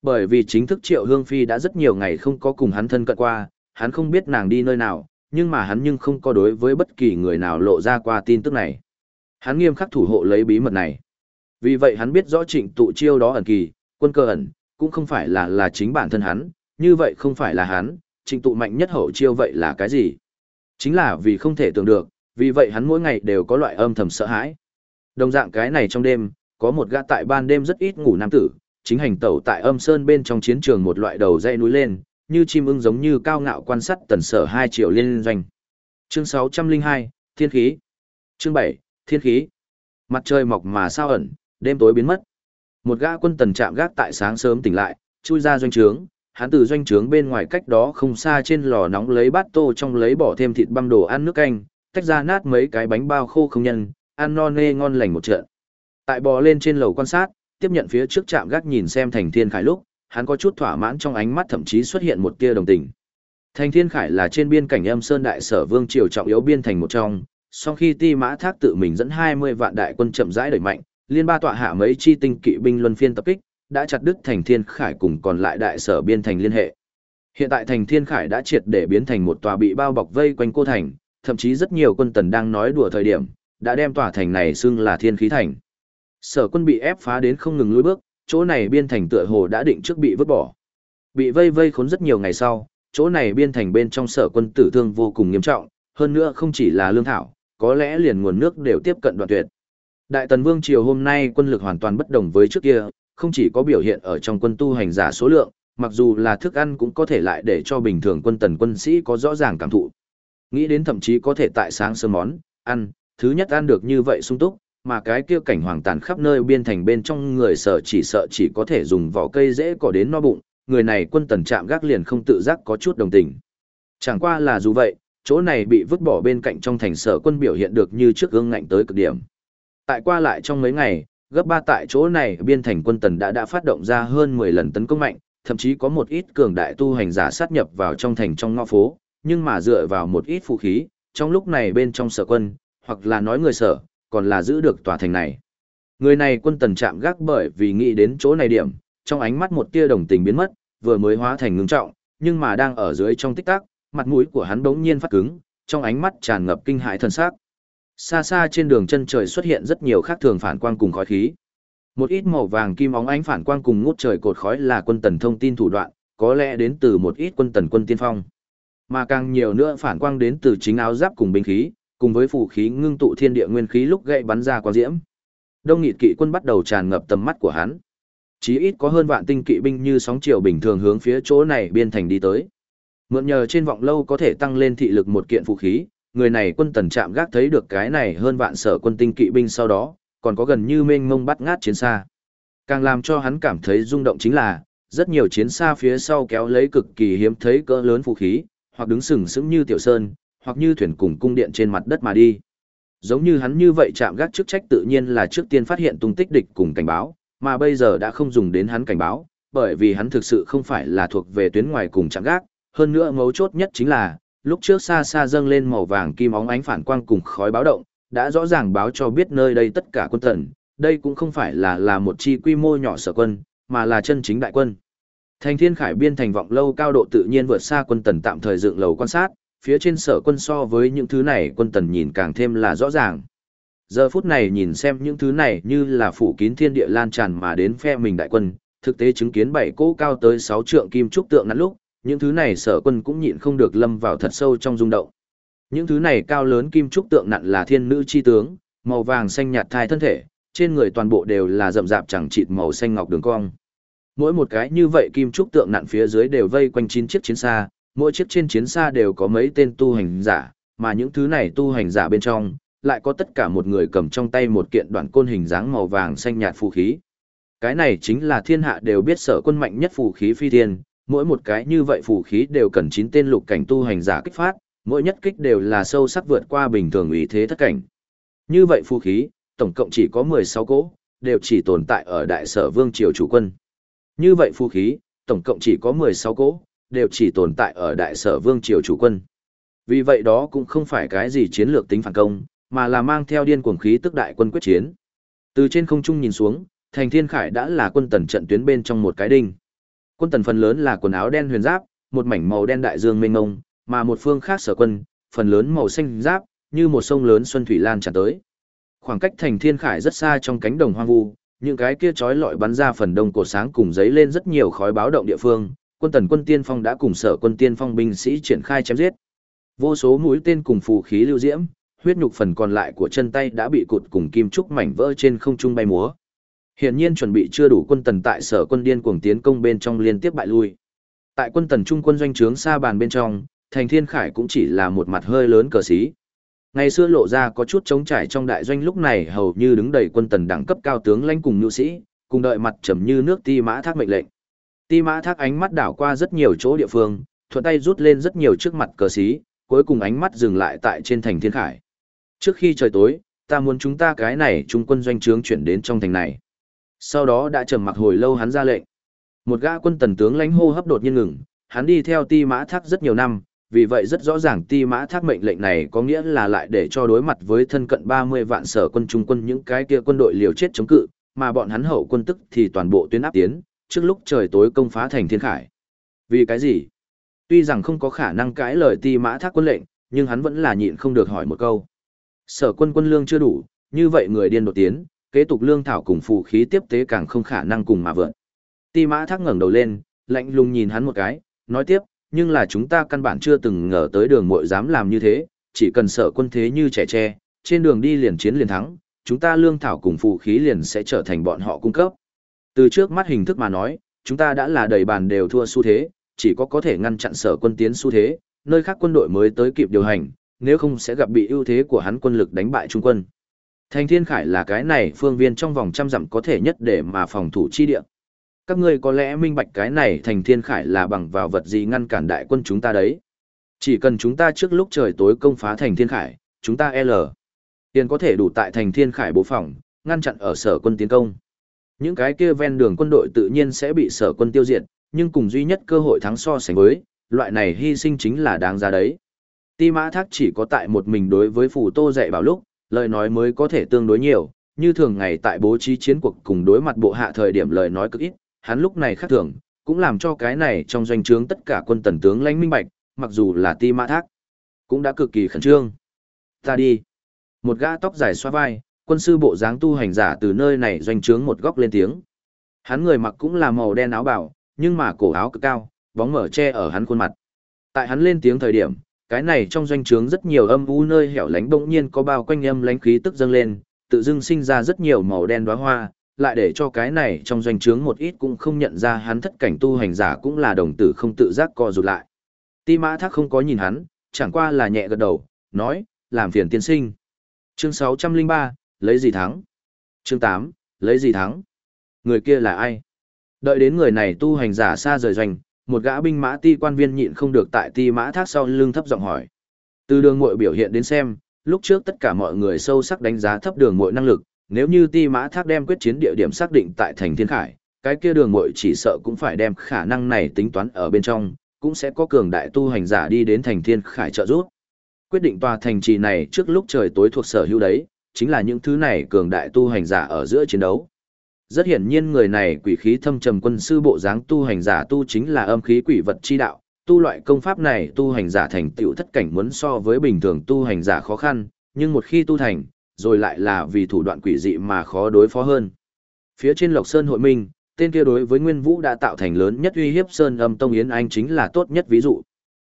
Bởi vì chính thức Triệu Hương Phi đã rất nhiều ngày không có cùng hắn thân cận qua, hắn không biết nàng đi nơi nào, nhưng mà hắn nhưng không có đối với bất kỳ người nào lộ ra qua tin tức này. Hắn nghiêm khắc thủ hộ lấy bí mật này. Vì vậy hắn biết rõ trịnh tụ chiêu đó ẩn kỳ, quân cơ ẩn, cũng không phải là là chính bản thân hắn, như vậy không phải là hắn, trịnh tụ mạnh nhất hậu chiêu vậy là cái gì? Chính là vì không thể tưởng được, vì vậy hắn mỗi ngày đều có loại âm thầm sợ hãi. Đồng dạng cái này trong đêm, có một gã tại ban đêm rất ít ngủ nam tử, chính hành tẩu tại âm sơn bên trong chiến trường một loại đầu dây núi lên, như chim ưng giống như cao ngạo quan sát tần sở hai triệu liên doanh. Chương 602, Thiên khí. Chương 7, Thiên khí. Mặt trời mọc mà sao ẩn, đêm tối biến mất. Một gã quân tần chạm gác tại sáng sớm tỉnh lại, chui ra doanh trướng, hắn từ doanh trướng bên ngoài cách đó không xa trên lò nóng lấy bát tô trong lấy bỏ thêm thịt băm đồ ăn nước canh, tách ra nát mấy cái bánh bao khô không nhân, ăn non nê ngon lành một trận. Tại bò lên trên lầu quan sát, tiếp nhận phía trước trạm gác nhìn xem Thành Thiên Khải lúc, hắn có chút thỏa mãn trong ánh mắt thậm chí xuất hiện một tia đồng tình. Thành Thiên Khải là trên biên cảnh Âm Sơn đại sở vương triều trọng yếu biên thành một trong, sau khi Ti Mã Thác tự mình dẫn 20 vạn đại quân chậm rãi đẩy mạnh, liên ba tọa hạ mấy chi tinh kỵ binh luân phiên tập kích, đã chặt đứt Thành Thiên Khải cùng còn lại đại sở biên thành liên hệ. Hiện tại Thành Thiên Khải đã triệt để biến thành một tòa bị bao bọc vây quanh cô thành, thậm chí rất nhiều quân tần đang nói đùa thời điểm, đã đem tòa thành này xưng là Thiên Khí Thành. Sở quân bị ép phá đến không ngừng lùi bước, chỗ này biên thành tựa hồ đã định trước bị vứt bỏ. Bị vây vây khốn rất nhiều ngày sau, chỗ này biên thành bên trong sở quân tử thương vô cùng nghiêm trọng, hơn nữa không chỉ là lương thảo, có lẽ liền nguồn nước đều tiếp cận đoạn tuyệt. Đại Tần Vương triều hôm nay quân lực hoàn toàn bất đồng với trước kia, không chỉ có biểu hiện ở trong quân tu hành giả số lượng, mặc dù là thức ăn cũng có thể lại để cho bình thường quân tần quân sĩ có rõ ràng cảm thụ. Nghĩ đến thậm chí có thể tại sáng sớm món, ăn, thứ nhất ăn được như vậy sung túc, mà cái kia cảnh hoàng tàn khắp nơi biên thành bên trong người sợ chỉ sợ chỉ có thể dùng vỏ cây dễ cỏ đến no bụng, người này quân tần chạm gác liền không tự giác có chút đồng tình. Chẳng qua là dù vậy, chỗ này bị vứt bỏ bên cạnh trong thành sở quân biểu hiện được như trước gương ngạnh tới cực điểm. Tại qua lại trong mấy ngày, gấp ba tại chỗ này biên thành quân tần đã đã phát động ra hơn 10 lần tấn công mạnh, thậm chí có một ít cường đại tu hành giả sát nhập vào trong thành trong ngõ phố, nhưng mà dựa vào một ít phụ khí, trong lúc này bên trong sở quân, hoặc là nói người sở, còn là giữ được tòa thành này. Người này quân tần chạm gác bởi vì nghĩ đến chỗ này điểm, trong ánh mắt một tia đồng tình biến mất, vừa mới hóa thành ngưng trọng, nhưng mà đang ở dưới trong tích tắc, mặt mũi của hắn đống nhiên phát cứng, trong ánh mắt tràn ngập kinh hãi thần sắc. Xa xa trên đường chân trời xuất hiện rất nhiều khác thường phản quang cùng khói khí. Một ít màu vàng kim óng ánh phản quang cùng ngút trời cột khói là quân tần thông tin thủ đoạn, có lẽ đến từ một ít quân tần quân tiên phong. Mà càng nhiều nữa phản quang đến từ chính áo giáp cùng binh khí, cùng với phù khí ngưng tụ thiên địa nguyên khí lúc gậy bắn ra quang diễm. Đông Nghị kỵ quân bắt đầu tràn ngập tầm mắt của hắn. Chí ít có hơn vạn tinh kỵ binh như sóng chiều bình thường hướng phía chỗ này biên thành đi tới. Mượn nhờ trên vọng lâu có thể tăng lên thị lực một kiện phù khí, người này quân tần chạm gác thấy được cái này hơn vạn sở quân tinh kỵ binh sau đó, còn có gần như mênh mông bắt ngát chiến xa. Càng làm cho hắn cảm thấy rung động chính là, rất nhiều chiến xa phía sau kéo lấy cực kỳ hiếm thấy cỡ lớn phù khí, hoặc đứng sừng sững như tiểu sơn, hoặc như thuyền cùng cung điện trên mặt đất mà đi. Giống như hắn như vậy chạm gác chức trách tự nhiên là trước tiên phát hiện tung tích địch cùng cảnh báo, mà bây giờ đã không dùng đến hắn cảnh báo, bởi vì hắn thực sự không phải là thuộc về tuyến ngoài cùng chạm gác, hơn nữa mấu chốt nhất chính là, lúc trước xa xa dâng lên màu vàng kim óng ánh phản quang cùng khói báo động, đã rõ ràng báo cho biết nơi đây tất cả quân tần, đây cũng không phải là là một chi quy mô nhỏ sở quân, mà là chân chính đại quân. Thành Thiên Khải biên thành vọng lâu cao độ tự nhiên vượt xa quân tần tạm thời dựng lầu quan sát, phía trên sở quân so với những thứ này quân tần nhìn càng thêm là rõ ràng. Giờ phút này nhìn xem những thứ này như là phủ kín thiên địa lan tràn mà đến phe mình đại quân, thực tế chứng kiến bảy cỗ cao tới 6 trượng kim trúc tượng nắn lúc, những thứ này sở quân cũng nhịn không được lâm vào thật sâu trong rung động. Những thứ này cao lớn kim trúc tượng nặn là thiên nữ chi tướng, màu vàng xanh nhạt thai thân thể, trên người toàn bộ đều là rậm rạp chẳng chịt màu xanh ngọc đường cong. Mỗi một cái như vậy kim trúc tượng nặn phía dưới đều vây quanh chín chiếc chiến xa, mỗi chiếc trên chiến xa đều có mấy tên tu hành giả, mà những thứ này tu hành giả bên trong, lại có tất cả một người cầm trong tay một kiện đoạn côn hình dáng màu vàng xanh nhạt phù khí. Cái này chính là thiên hạ đều biết sở quân mạnh nhất phù khí phi thiên, mỗi một cái như vậy phù khí đều cần chín tên lục cảnh tu hành giả kích phát, mỗi nhất kích đều là sâu sắc vượt qua bình thường ý thế thất cảnh. Như vậy phù khí, tổng cộng chỉ có 16 cỗ, đều chỉ tồn tại ở đại sở vương triều chủ quân. Như vậy phù khí, tổng cộng chỉ có 16 cỗ, đều chỉ tồn tại ở đại sở vương triều chủ quân. Vì vậy đó cũng không phải cái gì chiến lược tính phản công, mà là mang theo điên cuồng khí tức đại quân quyết chiến. Từ trên không trung nhìn xuống, thành thiên khải đã là quân tần trận tuyến bên trong một cái đinh. Quân tần phần lớn là quần áo đen huyền giáp, một mảnh màu đen đại dương mênh mông, mà một phương khác sở quân, phần lớn màu xanh giáp, như một sông lớn xuân thủy lan tràn tới. Khoảng cách thành thiên khải rất xa trong cánh đồng hoang vu, những cái kia chói lọi bắn ra phần đông cổ sáng cùng giấy lên rất nhiều khói báo động địa phương, quân tần quân tiên phong đã cùng sở quân tiên phong binh sĩ triển khai chém giết. Vô số mũi tên cùng phù khí lưu diễm, huyết nhục phần còn lại của chân tay đã bị cụt cùng kim trúc mảnh vỡ trên không trung bay múa. Hiển nhiên chuẩn bị chưa đủ quân tần tại sở quân điên cuồng tiến công bên trong liên tiếp bại lui. Tại quân tần trung quân doanh trướng xa bàn bên trong, thành thiên khải cũng chỉ là một mặt hơi lớn cờ xí. Ngày xưa lộ ra có chút trống trải trong đại doanh lúc này hầu như đứng đầy quân tần đẳng cấp cao tướng lãnh cùng nhu sĩ, cùng đợi mặt trầm như nước ti mã thác mệnh lệnh. Ti mã thác ánh mắt đảo qua rất nhiều chỗ địa phương, thuận tay rút lên rất nhiều trước mặt cờ xí, cuối cùng ánh mắt dừng lại tại trên thành thiên khải. Trước khi trời tối, ta muốn chúng ta cái này trung quân doanh trướng chuyển đến trong thành này. Sau đó đã trầm mặc hồi lâu hắn ra lệnh. Một gã quân tần tướng lãnh hô hấp đột nhiên ngừng, hắn đi theo ti mã thác rất nhiều năm, vì vậy rất rõ ràng ti mã thác mệnh lệnh này có nghĩa là lại để cho đối mặt với thân cận 30 vạn sở quân trung quân những cái kia quân đội liều chết chống cự, mà bọn hắn hậu quân tức thì toàn bộ tuyến áp tiến, trước lúc trời tối công phá thành thiên khải. Vì cái gì? Tuy rằng không có khả năng cãi lời ti mã thác quân lệnh, nhưng hắn vẫn là nhịn không được hỏi một câu. Sở quân quân lương chưa đủ, như vậy người điên đột tiến, kế tục lương thảo cùng phù khí tiếp tế càng không khả năng cùng mà vượn. Ti mã thác ngẩng đầu lên, lạnh lùng nhìn hắn một cái, nói tiếp, nhưng là chúng ta căn bản chưa từng ngờ tới đường muội dám làm như thế, chỉ cần sở quân thế như trẻ tre, trên đường đi liền chiến liền thắng, chúng ta lương thảo cùng phù khí liền sẽ trở thành bọn họ cung cấp. Từ trước mắt hình thức mà nói, chúng ta đã là đầy bàn đều thua xu thế, chỉ có có thể ngăn chặn sở quân tiến xu thế, nơi khác quân đội mới tới kịp điều hành, nếu không sẽ gặp bị ưu thế của hắn quân lực đánh bại trung quân. Thành Thiên Khải là cái này phương viên trong vòng trăm dặm có thể nhất để mà phòng thủ chi địa. Các ngươi có lẽ minh bạch cái này Thành Thiên Khải là bằng vào vật gì ngăn cản đại quân chúng ta đấy. Chỉ cần chúng ta trước lúc trời tối công phá Thành Thiên Khải, chúng ta L. Tiền có thể đủ tại Thành Thiên Khải bố phòng, ngăn chặn ở sở quân tiến công. Những cái kia ven đường quân đội tự nhiên sẽ bị sở quân tiêu diệt, nhưng cùng duy nhất cơ hội thắng so sánh với, loại này hy sinh chính là đáng giá đấy. Ti mã thác chỉ có tại một mình đối với phù tô dạy bảo lúc, lời nói mới có thể tương đối nhiều, như thường ngày tại bố trí chiến cuộc cùng đối mặt bộ hạ thời điểm lời nói cực ít, hắn lúc này khác thường, cũng làm cho cái này trong doanh trướng tất cả quân tần tướng lãnh minh bạch, mặc dù là ti mã thác, cũng đã cực kỳ khẩn trương. Ta đi. Một gã tóc dài xoa vai, quân sư bộ dáng tu hành giả từ nơi này doanh trướng một góc lên tiếng. Hắn người mặc cũng là màu đen áo bảo, nhưng mà cổ áo cực cao, bóng mở che ở hắn khuôn mặt. Tại hắn lên tiếng thời điểm, cái này trong doanh trướng rất nhiều âm u nơi hẻo lánh bỗng nhiên có bao quanh âm lánh khí tức dâng lên, tự dưng sinh ra rất nhiều màu đen đóa hoa, lại để cho cái này trong doanh trướng một ít cũng không nhận ra hắn thất cảnh tu hành giả cũng là đồng tử không tự giác co rụt lại. Ti Mã Thác không có nhìn hắn, chẳng qua là nhẹ gật đầu, nói, làm phiền tiên sinh. Chương 603, lấy gì thắng? Chương 8, lấy gì thắng? Người kia là ai? Đợi đến người này tu hành giả xa rời doanh, một gã binh mã ti quan viên nhịn không được tại ti mã thác sau lưng thấp giọng hỏi. Từ đường muội biểu hiện đến xem, lúc trước tất cả mọi người sâu sắc đánh giá thấp đường muội năng lực, nếu như ti mã thác đem quyết chiến địa điểm xác định tại thành thiên khải, cái kia đường muội chỉ sợ cũng phải đem khả năng này tính toán ở bên trong, cũng sẽ có cường đại tu hành giả đi đến thành thiên khải trợ giúp. Quyết định tòa thành trì này trước lúc trời tối thuộc sở hữu đấy, chính là những thứ này cường đại tu hành giả ở giữa chiến đấu. Rất hiển nhiên người này quỷ khí thâm trầm quân sư bộ dáng tu hành giả tu chính là âm khí quỷ vật chi đạo, tu loại công pháp này tu hành giả thành tựu thất cảnh muốn so với bình thường tu hành giả khó khăn, nhưng một khi tu thành, rồi lại là vì thủ đoạn quỷ dị mà khó đối phó hơn. Phía trên Lộc Sơn hội minh, tên kia đối với Nguyên Vũ đã tạo thành lớn nhất uy hiếp Sơn Âm Tông Yến Anh chính là tốt nhất ví dụ.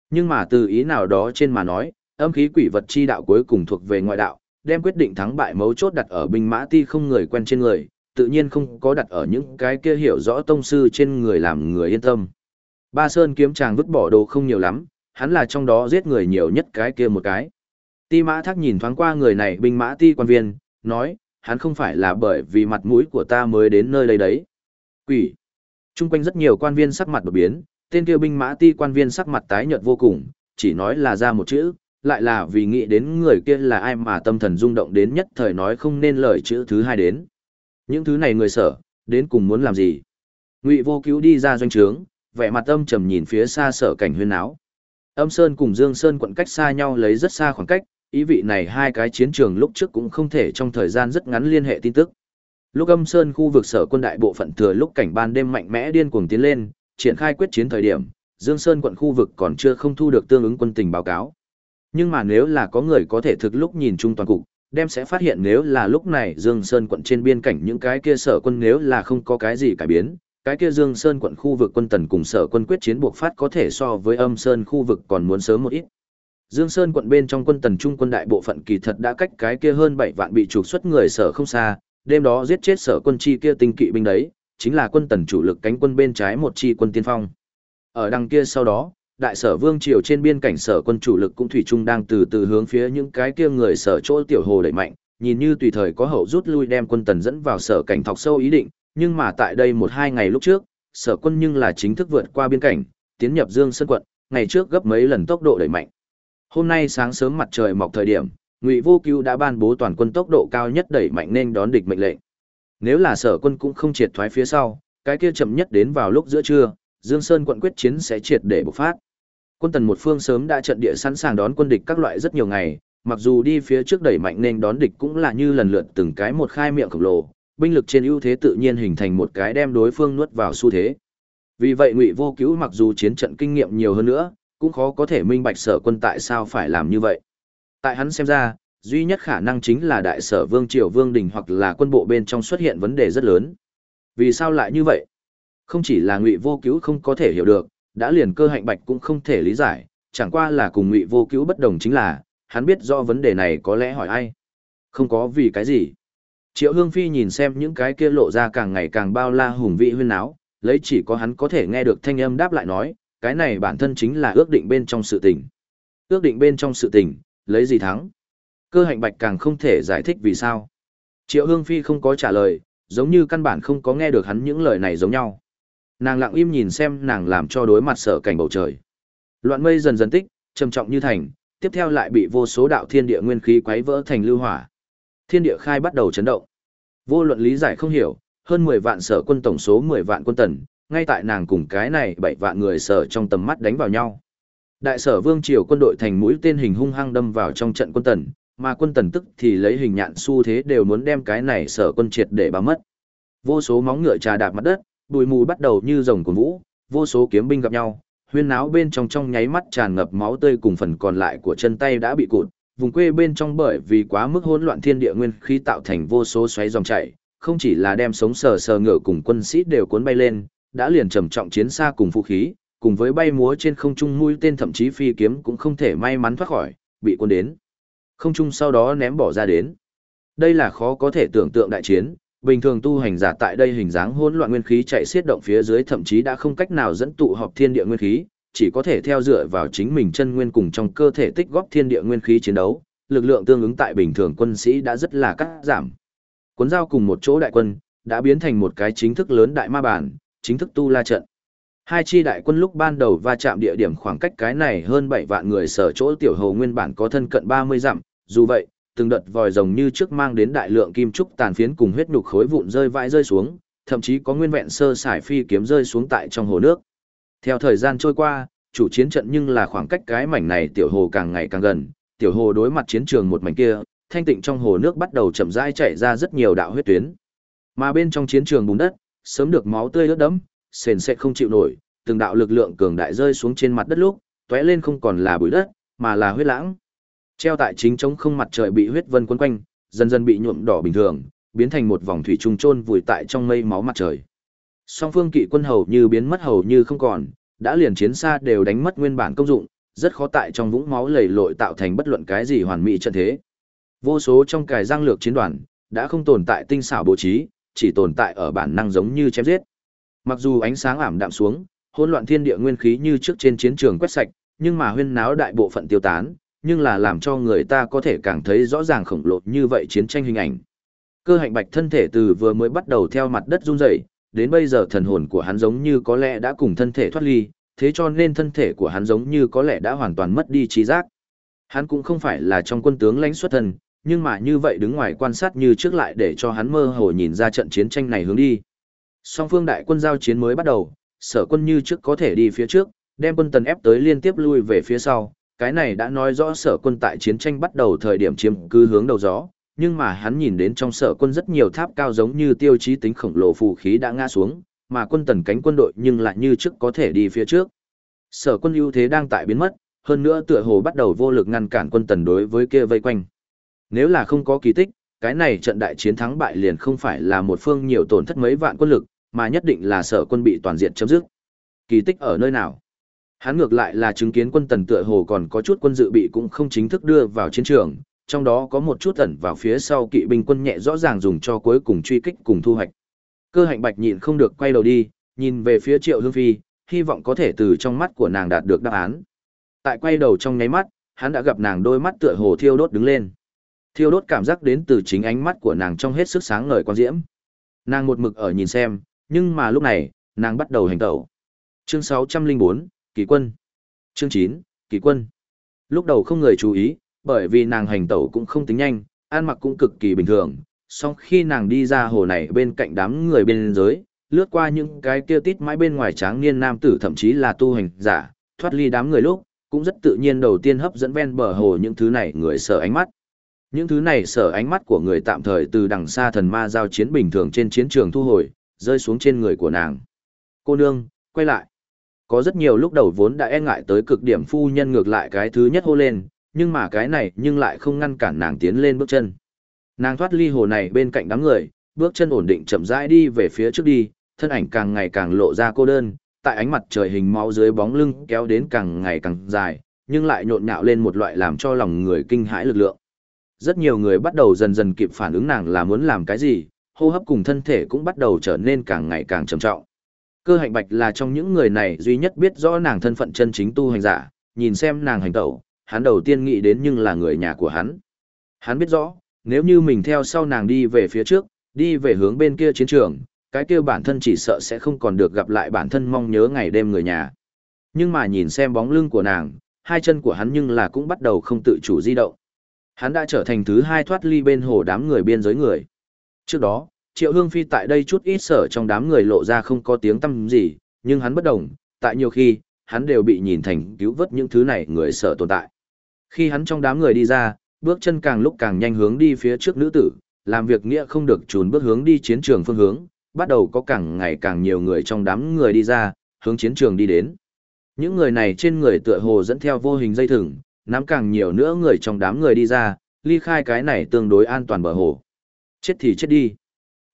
Nhưng mà từ ý nào đó trên mà nói, âm khí quỷ vật chi đạo cuối cùng thuộc về ngoại đạo, đem quyết định thắng bại mấu chốt đặt ở binh mã ti không người quen trên người, tự nhiên không có đặt ở những cái kia hiểu rõ tông sư trên người làm người yên tâm. Ba Sơn kiếm chàng vứt bỏ đồ không nhiều lắm, hắn là trong đó giết người nhiều nhất cái kia một cái. Ti Mã Thác nhìn thoáng qua người này binh mã ti quan viên, nói, hắn không phải là bởi vì mặt mũi của ta mới đến nơi đây đấy. Quỷ. Trung quanh rất nhiều quan viên sắc mặt đột biến, tên kia binh mã ti quan viên sắc mặt tái nhợt vô cùng, chỉ nói là ra một chữ, lại là vì nghĩ đến người kia là ai mà tâm thần rung động đến nhất thời nói không nên lời chữ thứ hai đến. Những thứ này người sở, đến cùng muốn làm gì? Ngụy Vô Cứu đi ra doanh trướng, vẻ mặt âm trầm nhìn phía xa sở cảnh huyên áo. Âm Sơn cùng Dương Sơn quận cách xa nhau lấy rất xa khoảng cách, ý vị này hai cái chiến trường lúc trước cũng không thể trong thời gian rất ngắn liên hệ tin tức. Lúc Âm Sơn khu vực sở quân đại bộ phận thừa lúc cảnh ban đêm mạnh mẽ điên cuồng tiến lên, triển khai quyết chiến thời điểm, Dương Sơn quận khu vực còn chưa không thu được tương ứng quân tình báo cáo. Nhưng mà nếu là có người có thể thực lúc nhìn chung toàn cục, đem sẽ phát hiện nếu là lúc này Dương Sơn quận trên biên cảnh những cái kia sở quân nếu là không có cái gì cải biến, cái kia Dương Sơn quận khu vực quân tần cùng sở quân quyết chiến buộc phát có thể so với âm Sơn khu vực còn muốn sớm một ít. Dương Sơn quận bên trong quân tần trung quân đại bộ phận kỳ thật đã cách cái kia hơn 7 vạn bị trục xuất người sở không xa, đêm đó giết chết sở quân chi kia tinh kỵ binh đấy, chính là quân tần chủ lực cánh quân bên trái một chi quân tiên phong. Ở đằng kia sau đó, đại sở vương triều trên biên cảnh sở quân chủ lực cũng thủy chung đang từ từ hướng phía những cái kia người sở chỗ tiểu hồ đẩy mạnh, nhìn như tùy thời có hậu rút lui đem quân tần dẫn vào sở cảnh thọc sâu ý định, nhưng mà tại đây một hai ngày lúc trước, sở quân nhưng là chính thức vượt qua biên cảnh, tiến nhập Dương Sơn quận, ngày trước gấp mấy lần tốc độ đẩy mạnh. Hôm nay sáng sớm mặt trời mọc thời điểm, Ngụy Vô Cứu đã ban bố toàn quân tốc độ cao nhất đẩy mạnh nên đón địch mệnh lệnh. Nếu là sở quân cũng không triệt thoái phía sau, cái kia chậm nhất đến vào lúc giữa trưa, Dương Sơn quận quyết chiến sẽ triệt để bộc phát. Quân tần một phương sớm đã trận địa sẵn sàng đón quân địch các loại rất nhiều ngày, mặc dù đi phía trước đẩy mạnh nên đón địch cũng là như lần lượt từng cái một khai miệng khổng lồ, binh lực trên ưu thế tự nhiên hình thành một cái đem đối phương nuốt vào xu thế. Vì vậy Ngụy Vô Cứu mặc dù chiến trận kinh nghiệm nhiều hơn nữa, cũng khó có thể minh bạch sở quân tại sao phải làm như vậy. Tại hắn xem ra, duy nhất khả năng chính là đại sở vương triều vương đình hoặc là quân bộ bên trong xuất hiện vấn đề rất lớn. Vì sao lại như vậy? Không chỉ là Ngụy Vô Cứu không có thể hiểu được, đã liền cơ hạnh bạch cũng không thể lý giải, chẳng qua là cùng Ngụy Vô Cứu bất đồng chính là, hắn biết do vấn đề này có lẽ hỏi ai. Không có vì cái gì. Triệu Hương Phi nhìn xem những cái kia lộ ra càng ngày càng bao la hùng vị huyên áo, lấy chỉ có hắn có thể nghe được thanh âm đáp lại nói, cái này bản thân chính là ước định bên trong sự tình. Ước định bên trong sự tình, lấy gì thắng? Cơ hạnh bạch càng không thể giải thích vì sao. Triệu Hương Phi không có trả lời, giống như căn bản không có nghe được hắn những lời này giống nhau. Nàng lặng im nhìn xem nàng làm cho đối mặt sở cảnh bầu trời. Loạn mây dần dần tích, trầm trọng như thành, tiếp theo lại bị vô số đạo thiên địa nguyên khí quấy vỡ thành lưu hỏa. Thiên địa khai bắt đầu chấn động. Vô luận lý giải không hiểu, hơn 10 vạn sở quân tổng số 10 vạn quân tần, ngay tại nàng cùng cái này bảy vạn người sở trong tầm mắt đánh vào nhau. Đại sở vương triều quân đội thành mũi tên hình hung hăng đâm vào trong trận quân tần, mà quân tần tức thì lấy hình nhạn xu thế đều muốn đem cái này sở quân triệt để bám mất. Vô số móng ngựa trà đạp mặt đất, bụi mù bắt đầu như rồng cuồng vũ, vô số kiếm binh gặp nhau, huyên náo bên trong trong nháy mắt tràn ngập máu tươi cùng phần còn lại của chân tay đã bị cụt, vùng quê bên trong bởi vì quá mức hỗn loạn thiên địa nguyên khí tạo thành vô số xoáy dòng chảy, không chỉ là đem sống sờ sờ ngựa cùng quân sĩ đều cuốn bay lên, đã liền trầm trọng chiến xa cùng vũ khí, cùng với bay múa trên không trung mũi tên thậm chí phi kiếm cũng không thể may mắn thoát khỏi, bị cuốn đến. Không trung sau đó ném bỏ ra đến. Đây là khó có thể tưởng tượng đại chiến, bình thường tu hành giả tại đây hình dáng hỗn loạn nguyên khí chạy xiết động phía dưới thậm chí đã không cách nào dẫn tụ họp thiên địa nguyên khí, chỉ có thể theo dựa vào chính mình chân nguyên cùng trong cơ thể tích góp thiên địa nguyên khí chiến đấu, lực lượng tương ứng tại bình thường quân sĩ đã rất là cắt giảm. Cuốn dao cùng một chỗ đại quân, đã biến thành một cái chính thức lớn đại ma bản, chính thức tu la trận. Hai chi đại quân lúc ban đầu va chạm địa điểm khoảng cách cái này hơn 7 vạn người sở chỗ tiểu hồ nguyên bản có thân cận 30 dặm, dù vậy, từng đợt vòi rồng như trước mang đến đại lượng kim trúc tàn phiến cùng huyết nhục khối vụn rơi vãi rơi xuống, thậm chí có nguyên vẹn sơ sải phi kiếm rơi xuống tại trong hồ nước. Theo thời gian trôi qua, chủ chiến trận nhưng là khoảng cách cái mảnh này tiểu hồ càng ngày càng gần, tiểu hồ đối mặt chiến trường một mảnh kia, thanh tịnh trong hồ nước bắt đầu chậm rãi chảy ra rất nhiều đạo huyết tuyến. Mà bên trong chiến trường bùn đất, sớm được máu tươi ướt đẫm, sền sệt không chịu nổi, từng đạo lực lượng cường đại rơi xuống trên mặt đất lúc, tóe lên không còn là bụi đất, mà là huyết lãng. Treo tại chính trống không mặt trời bị huyết vân quấn quanh, dần dần bị nhuộm đỏ bình thường, biến thành một vòng thủy trùng trôn vùi tại trong mây máu mặt trời. Song phương kỵ quân hầu như biến mất hầu như không còn, đã liền chiến xa đều đánh mất nguyên bản công dụng, rất khó tại trong vũng máu lầy lội tạo thành bất luận cái gì hoàn mỹ trận thế. Vô số trong cài giang lược chiến đoàn, đã không tồn tại tinh xảo bố trí, chỉ tồn tại ở bản năng giống như chém giết. Mặc dù ánh sáng ảm đạm xuống, hỗn loạn thiên địa nguyên khí như trước trên chiến trường quét sạch, nhưng mà huyên náo đại bộ phận tiêu tán, nhưng là làm cho người ta có thể càng thấy rõ ràng khổng lồ như vậy chiến tranh hình ảnh. Cơ hạnh bạch thân thể từ vừa mới bắt đầu theo mặt đất run rẩy, đến bây giờ thần hồn của hắn giống như có lẽ đã cùng thân thể thoát ly, thế cho nên thân thể của hắn giống như có lẽ đã hoàn toàn mất đi trí giác. Hắn cũng không phải là trong quân tướng lãnh xuất thần nhưng mà như vậy đứng ngoài quan sát như trước lại để cho hắn mơ hồ nhìn ra trận chiến tranh này hướng đi. Song phương đại quân giao chiến mới bắt đầu, sở quân như trước có thể đi phía trước, đem quân tần ép tới liên tiếp lui về phía sau. Cái này đã nói rõ sở quân tại chiến tranh bắt đầu thời điểm chiếm cứ hướng đầu gió, nhưng mà hắn nhìn đến trong sở quân rất nhiều tháp cao giống như tiêu chí tính khổng lồ phù khí đã ngã xuống, mà quân tần cánh quân đội nhưng lại như trước có thể đi phía trước. Sở quân ưu thế đang tại biến mất, hơn nữa tựa hồ bắt đầu vô lực ngăn cản quân tần đối với kia vây quanh. Nếu là không có kỳ tích, cái này trận đại chiến thắng bại liền không phải là một phương nhiều tổn thất mấy vạn quân lực, mà nhất định là sở quân bị toàn diện chấm dứt. Kỳ tích ở nơi nào? Hắn ngược lại là chứng kiến quân tần tựa hồ còn có chút quân dự bị cũng không chính thức đưa vào chiến trường, trong đó có một chút ẩn vào phía sau kỵ binh quân nhẹ rõ ràng dùng cho cuối cùng truy kích cùng thu hoạch. Cơ hạnh bạch nhịn không được quay đầu đi, nhìn về phía triệu hương phi, hy vọng có thể từ trong mắt của nàng đạt được đáp án. Tại quay đầu trong nháy mắt, hắn đã gặp nàng đôi mắt tựa hồ thiêu đốt đứng lên. Thiêu đốt cảm giác đến từ chính ánh mắt của nàng trong hết sức sáng ngời quan diễm. Nàng một mực ở nhìn xem, nhưng mà lúc này, nàng bắt đầu hành tẩu. Chương 604, Kỳ quân. Chương chín, Kỳ quân. Lúc đầu không người chú ý, bởi vì nàng hành tẩu cũng không tính nhanh, ăn mặc cũng cực kỳ bình thường. Song khi nàng đi ra hồ này bên cạnh đám người bên dưới, lướt qua những cái kia tít mãi bên ngoài tráng niên nam tử thậm chí là tu hành giả, thoát ly đám người lúc, cũng rất tự nhiên đầu tiên hấp dẫn ven bờ hồ những thứ này người sợ ánh mắt. Những thứ này sợ ánh mắt của người tạm thời từ đằng xa thần ma giao chiến bình thường trên chiến trường thu hồi, rơi xuống trên người của nàng. Cô nương, quay lại. Có rất nhiều lúc đầu vốn đã e ngại tới cực điểm phu nhân ngược lại cái thứ nhất hô lên, nhưng mà cái này nhưng lại không ngăn cản nàng tiến lên bước chân. Nàng thoát ly hồ này bên cạnh đám người, bước chân ổn định chậm rãi đi về phía trước đi, thân ảnh càng ngày càng lộ ra cô đơn, tại ánh mặt trời hình máu dưới bóng lưng kéo đến càng ngày càng dài, nhưng lại nhộn nhạo lên một loại làm cho lòng người kinh hãi lực lượng. Rất nhiều người bắt đầu dần dần kịp phản ứng nàng là muốn làm cái gì, hô hấp cùng thân thể cũng bắt đầu trở nên càng ngày càng trầm trọng. Cơ hạnh bạch là trong những người này duy nhất biết rõ nàng thân phận chân chính tu hành giả, nhìn xem nàng hành tẩu, hắn đầu tiên nghĩ đến nhưng là người nhà của hắn. Hắn biết rõ, nếu như mình theo sau nàng đi về phía trước, đi về hướng bên kia chiến trường, cái kia bản thân chỉ sợ sẽ không còn được gặp lại bản thân mong nhớ ngày đêm người nhà. Nhưng mà nhìn xem bóng lưng của nàng, hai chân của hắn nhưng là cũng bắt đầu không tự chủ di động. Hắn đã trở thành thứ hai thoát ly bên hồ đám người biên giới người. Trước đó, Triệu Hương Phi tại đây chút ít sở trong đám người lộ ra không có tiếng tâm gì, nhưng hắn bất đồng, tại nhiều khi, hắn đều bị nhìn thành cứu vớt những thứ này người sợ tồn tại. Khi hắn trong đám người đi ra, bước chân càng lúc càng nhanh hướng đi phía trước nữ tử, làm việc nghĩa không được trùn bước hướng đi chiến trường phương hướng, bắt đầu có càng ngày càng nhiều người trong đám người đi ra, hướng chiến trường đi đến. Những người này trên người tựa hồ dẫn theo vô hình dây thừng, nắm càng nhiều nữa người trong đám người đi ra, ly khai cái này tương đối an toàn bờ hồ. Chết thì chết đi.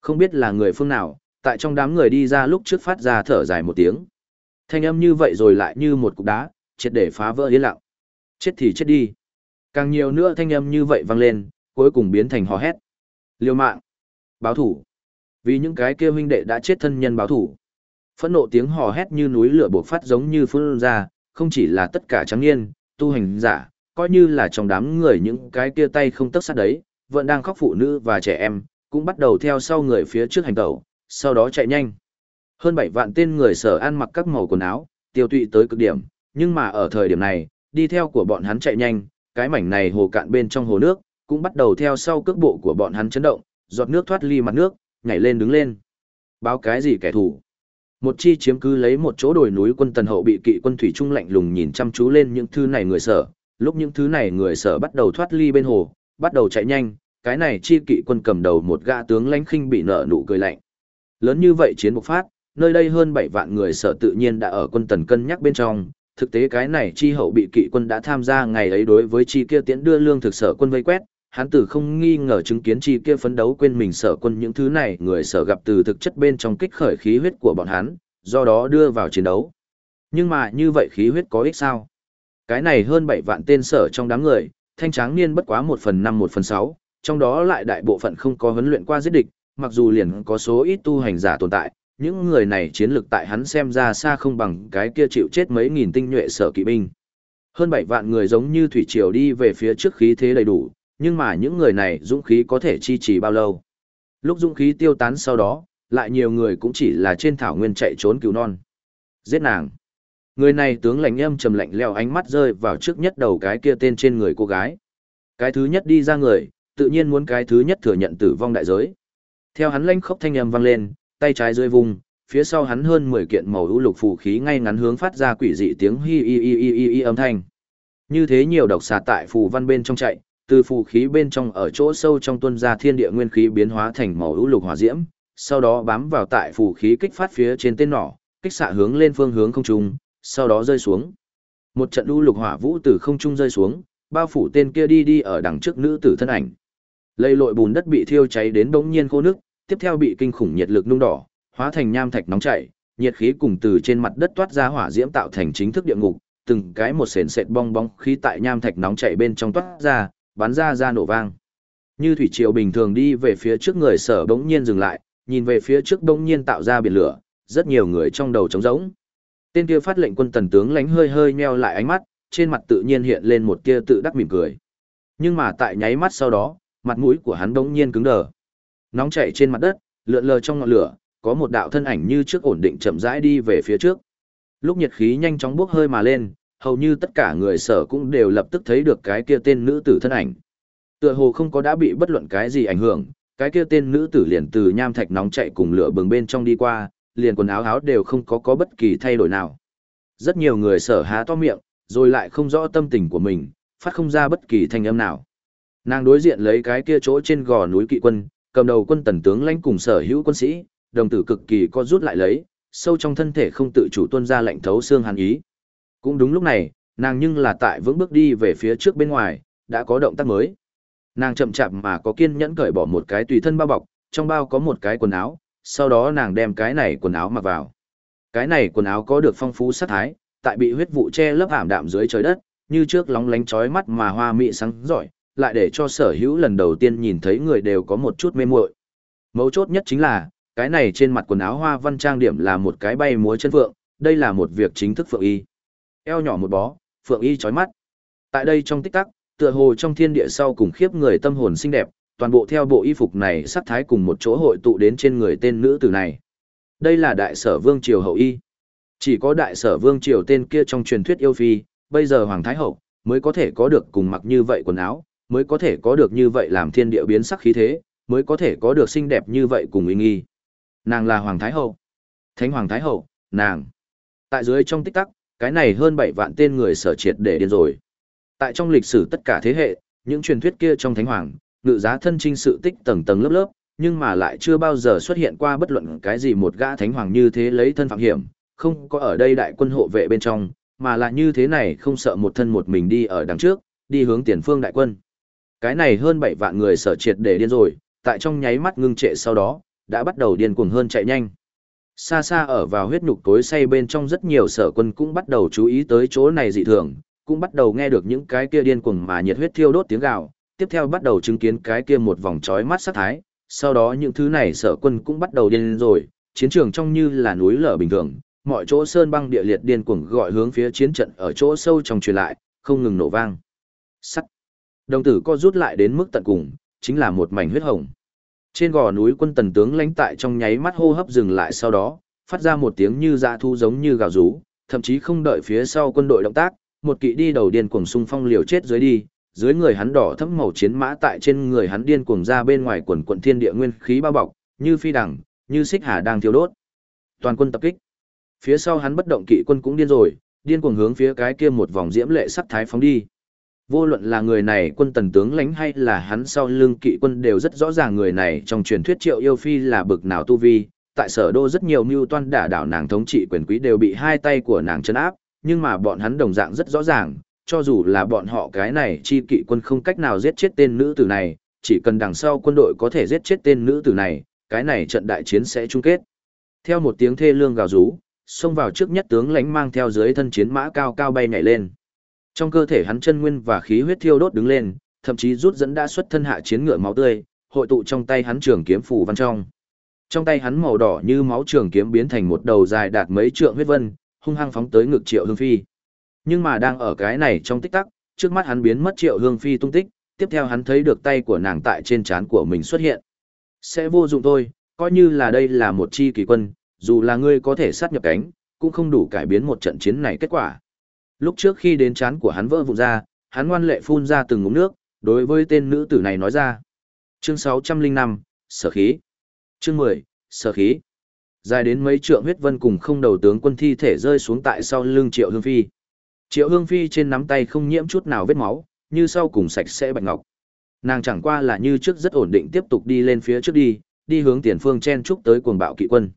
Không biết là người phương nào, tại trong đám người đi ra lúc trước phát ra thở dài một tiếng. Thanh âm như vậy rồi lại như một cục đá, triệt để phá vỡ yên lặng. Chết thì chết đi. Càng nhiều nữa thanh âm như vậy vang lên, cuối cùng biến thành hò hét. Liêu mạng. Báo thủ. Vì những cái kia huynh đệ đã chết thân nhân báo thủ. Phẫn nộ tiếng hò hét như núi lửa buộc phát giống như phun ra, không chỉ là tất cả trắng niên, tu hành giả, coi như là trong đám người những cái kia tay không tấc sát đấy, vẫn đang khóc phụ nữ và trẻ em, cũng bắt đầu theo sau người phía trước hành tẩu, sau đó chạy nhanh. Hơn 7 vạn tên người sở ăn mặc các màu quần áo, tiêu tụy tới cực điểm, nhưng mà ở thời điểm này, đi theo của bọn hắn chạy nhanh, cái mảnh này hồ cạn bên trong hồ nước, cũng bắt đầu theo sau cước bộ của bọn hắn chấn động, giọt nước thoát ly mặt nước, nhảy lên đứng lên. Báo cái gì kẻ thù? Một chi chiếm cứ lấy một chỗ đồi núi quân tần hậu bị kỵ quân thủy trung lạnh lùng nhìn chăm chú lên những thứ này người sở, lúc những thứ này người sở bắt đầu thoát ly bên hồ, bắt đầu chạy nhanh, cái này chi kỵ quân cầm đầu một gã tướng lãnh khinh bị nợ nụ cười lạnh. Lớn như vậy chiến bộc phát, nơi đây hơn 7 vạn người sở tự nhiên đã ở quân tần cân nhắc bên trong, thực tế cái này chi hậu bị kỵ quân đã tham gia ngày ấy đối với chi kia tiến đưa lương thực sở quân vây quét, hắn tử không nghi ngờ chứng kiến chi kia phấn đấu quên mình sở quân những thứ này người sở gặp từ thực chất bên trong kích khởi khí huyết của bọn hắn, do đó đưa vào chiến đấu. Nhưng mà như vậy khí huyết có ích sao? Cái này hơn 7 vạn tên sở trong đám người, thanh tráng niên bất quá 1 phần 5 1 phần 6, trong đó lại đại bộ phận không có huấn luyện qua giết địch, mặc dù liền có số ít tu hành giả tồn tại, những người này chiến lực tại hắn xem ra xa không bằng cái kia chịu chết mấy nghìn tinh nhuệ sở kỵ binh. Hơn 7 vạn người giống như thủy triều đi về phía trước khí thế đầy đủ, nhưng mà những người này dũng khí có thể chi trì bao lâu. Lúc dũng khí tiêu tán sau đó, lại nhiều người cũng chỉ là trên thảo nguyên chạy trốn cứu non. Giết nàng. Người này tướng lạnh âm trầm lạnh leo ánh mắt rơi vào trước nhất đầu cái kia tên trên người cô gái. Cái thứ nhất đi ra người, tự nhiên muốn cái thứ nhất thừa nhận tử vong đại giới. Theo hắn lanh khốc thanh âm vang lên, tay trái rơi vùng, phía sau hắn hơn 10 kiện màu ưu lục phù khí ngay ngắn hướng phát ra quỷ dị tiếng hi hi hi hi hi, hi âm thanh. Như thế nhiều độc xà tại phù văn bên trong chạy, từ phù khí bên trong ở chỗ sâu trong tuân ra thiên địa nguyên khí biến hóa thành màu ưu lục hỏa diễm, sau đó bám vào tại phù khí kích phát phía trên tên nỏ, kích xạ hướng lên phương hướng không trung, sau đó rơi xuống. Một trận ưu lục hỏa vũ từ không trung rơi xuống, bao phủ tên kia đi đi ở đằng trước nữ tử thân ảnh. Lây lội bùn đất bị thiêu cháy đến bỗng nhiên khô nước, tiếp theo bị kinh khủng nhiệt lực nung đỏ, hóa thành nham thạch nóng chảy, nhiệt khí cùng từ trên mặt đất toát ra hỏa diễm tạo thành chính thức địa ngục, từng cái một sền sệt bong bóng khí tại nham thạch nóng chảy bên trong toát ra, bắn ra ra nổ vang. Như thủy triều bình thường đi về phía trước người sở bỗng nhiên dừng lại, nhìn về phía trước bỗng nhiên tạo ra biển lửa, rất nhiều người trong đầu trống rỗng. Tên kia phát lệnh quân tần tướng lánh hơi hơi nheo lại ánh mắt, trên mặt tự nhiên hiện lên một tia tự đắc mỉm cười. Nhưng mà tại nháy mắt sau đó, mặt mũi của hắn bỗng nhiên cứng đờ. Nóng chảy trên mặt đất, lượn lờ trong ngọn lửa, có một đạo thân ảnh như trước ổn định chậm rãi đi về phía trước. Lúc nhiệt khí nhanh chóng bốc hơi mà lên, hầu như tất cả người sở cũng đều lập tức thấy được cái kia tên nữ tử thân ảnh. Tựa hồ không có đã bị bất luận cái gì ảnh hưởng, cái kia tên nữ tử liền từ nham thạch nóng chạy cùng lửa bừng bên trong đi qua, liền quần áo áo đều không có có bất kỳ thay đổi nào. Rất nhiều người sở há to miệng, rồi lại không rõ tâm tình của mình, phát không ra bất kỳ thanh âm nào. Nàng đối diện lấy cái kia chỗ trên gò núi kỵ quân, cầm đầu quân tần tướng lãnh cùng sở hữu quân sĩ, đồng tử cực kỳ co rút lại lấy, sâu trong thân thể không tự chủ tuôn ra lạnh thấu xương hàn ý. Cũng đúng lúc này, nàng nhưng là tại vững bước đi về phía trước bên ngoài, đã có động tác mới. Nàng chậm chạp mà có kiên nhẫn cởi bỏ một cái tùy thân bao bọc, trong bao có một cái quần áo, sau đó nàng đem cái này quần áo mặc vào. Cái này quần áo có được phong phú sát thái, tại bị huyết vụ che lấp ảm đạm dưới trời đất, như trước lóng lánh chói mắt mà hoa mị sáng giỏi, lại để cho sở hữu lần đầu tiên nhìn thấy người đều có một chút mê muội. Mấu chốt nhất chính là, cái này trên mặt quần áo hoa văn trang điểm là một cái bay múa chân phượng, đây là một việc chính thức phượng y. Eo nhỏ một bó, phượng y chói mắt. Tại đây trong tích tắc, tựa hồ trong thiên địa sau cùng khiếp người tâm hồn xinh đẹp, toàn bộ theo bộ y phục này sắc thái cùng một chỗ hội tụ đến trên người tên nữ tử này. Đây là đại sở vương triều hậu y. Chỉ có đại sở vương triều tên kia trong truyền thuyết yêu phi, bây giờ hoàng thái hậu, mới có thể có được cùng mặc như vậy quần áo, mới có thể có được như vậy làm thiên địa biến sắc khí thế, mới có thể có được xinh đẹp như vậy cùng uy nghi. Nàng là hoàng thái hậu. Thánh hoàng thái hậu, nàng. Tại dưới trong tích tắc, cái này hơn 7 vạn tên người sở triệt để điên rồi. Tại trong lịch sử tất cả thế hệ, những truyền thuyết kia trong thánh hoàng, ngự giá thân trinh sự tích tầng tầng lớp lớp, nhưng mà lại chưa bao giờ xuất hiện qua bất luận cái gì một gã thánh hoàng như thế lấy thân phạm hiểm, không có ở đây đại quân hộ vệ bên trong, mà là như thế này không sợ một thân một mình đi ở đằng trước, đi hướng tiền phương đại quân. Cái này hơn 7 vạn người sở triệt để điên rồi, tại trong nháy mắt ngưng trệ sau đó, đã bắt đầu điên cuồng hơn chạy nhanh. Xa xa ở vào huyết nhục tối say bên trong rất nhiều sở quân cũng bắt đầu chú ý tới chỗ này dị thường, cũng bắt đầu nghe được những cái kia điên cuồng mà nhiệt huyết thiêu đốt tiếng gào, tiếp theo bắt đầu chứng kiến cái kia một vòng chói mắt sát thái, sau đó những thứ này sở quân cũng bắt đầu điên rồi, chiến trường trông như là núi lở bình thường, mọi chỗ sơn băng địa liệt điên cuồng gọi hướng phía chiến trận ở chỗ sâu trong truyền lại, không ngừng nổ vang. Sắt. Đồng tử co rút lại đến mức tận cùng, chính là một mảnh huyết hồng. Trên gò núi quân tần tướng lãnh tại trong nháy mắt hô hấp dừng lại sau đó, phát ra một tiếng như dạ thu giống như gào rú, thậm chí không đợi phía sau quân đội động tác, một kỵ đi đầu điên cuồng xung phong liều chết dưới đi, dưới người hắn đỏ thẫm màu chiến mã tại trên người hắn điên cuồng ra bên ngoài quần quần thiên địa nguyên khí bao bọc, như phi đằng, như xích hà đang thiêu đốt. Toàn quân tập kích. Phía sau hắn bất động kỵ quân cũng điên rồi, điên cuồng hướng phía cái kia một vòng diễm lệ sắc thái phóng đi. Vô luận là người này quân tần tướng lãnh hay là hắn sau lưng kỵ quân đều rất rõ ràng người này trong truyền thuyết triệu yêu phi là bực nào tu vi, tại sở đô rất nhiều mưu toan đả đảo nàng thống trị quyền quý đều bị hai tay của nàng chấn áp, nhưng mà bọn hắn đồng dạng rất rõ ràng, cho dù là bọn họ cái này chi kỵ quân không cách nào giết chết tên nữ tử này, chỉ cần đằng sau quân đội có thể giết chết tên nữ tử này, cái này trận đại chiến sẽ chung kết. Theo một tiếng thê lương gào rú, xông vào trước nhất tướng lãnh mang theo dưới thân chiến mã cao cao bay nhảy lên. Trong cơ thể hắn chân nguyên và khí huyết thiêu đốt đứng lên, thậm chí rút dẫn đã xuất thân hạ chiến ngựa máu tươi, hội tụ trong tay hắn trường kiếm phủ văn trong. Trong tay hắn màu đỏ như máu trường kiếm biến thành một đầu dài đạt mấy trượng huyết vân, hung hăng phóng tới ngực Triệu Hương Phi. Nhưng mà đang ở cái này trong tích tắc, trước mắt hắn biến mất Triệu Hương Phi tung tích, tiếp theo hắn thấy được tay của nàng tại trên trán của mình xuất hiện. Sẽ vô dụng thôi, coi như là đây là một chi kỳ quân, dù là ngươi có thể sát nhập cánh, cũng không đủ cải biến một trận chiến này kết quả. Lúc trước khi đến chán của hắn vỡ vụn ra, hắn ngoan lệ phun ra từng ngụm nước, đối với tên nữ tử này nói ra. Chương 605, Sở khí. Chương 10, Sở khí. Dài đến mấy trượng huyết vân cùng không đầu tướng quân thi thể rơi xuống tại sau lưng Triệu Hương Phi. Triệu Hương Phi trên nắm tay không nhiễm chút nào vết máu, như sau cùng sạch sẽ bạch ngọc. Nàng chẳng qua là như trước rất ổn định tiếp tục đi lên phía trước đi, đi hướng tiền phương chen trúc tới cuồng bạo kỵ quân.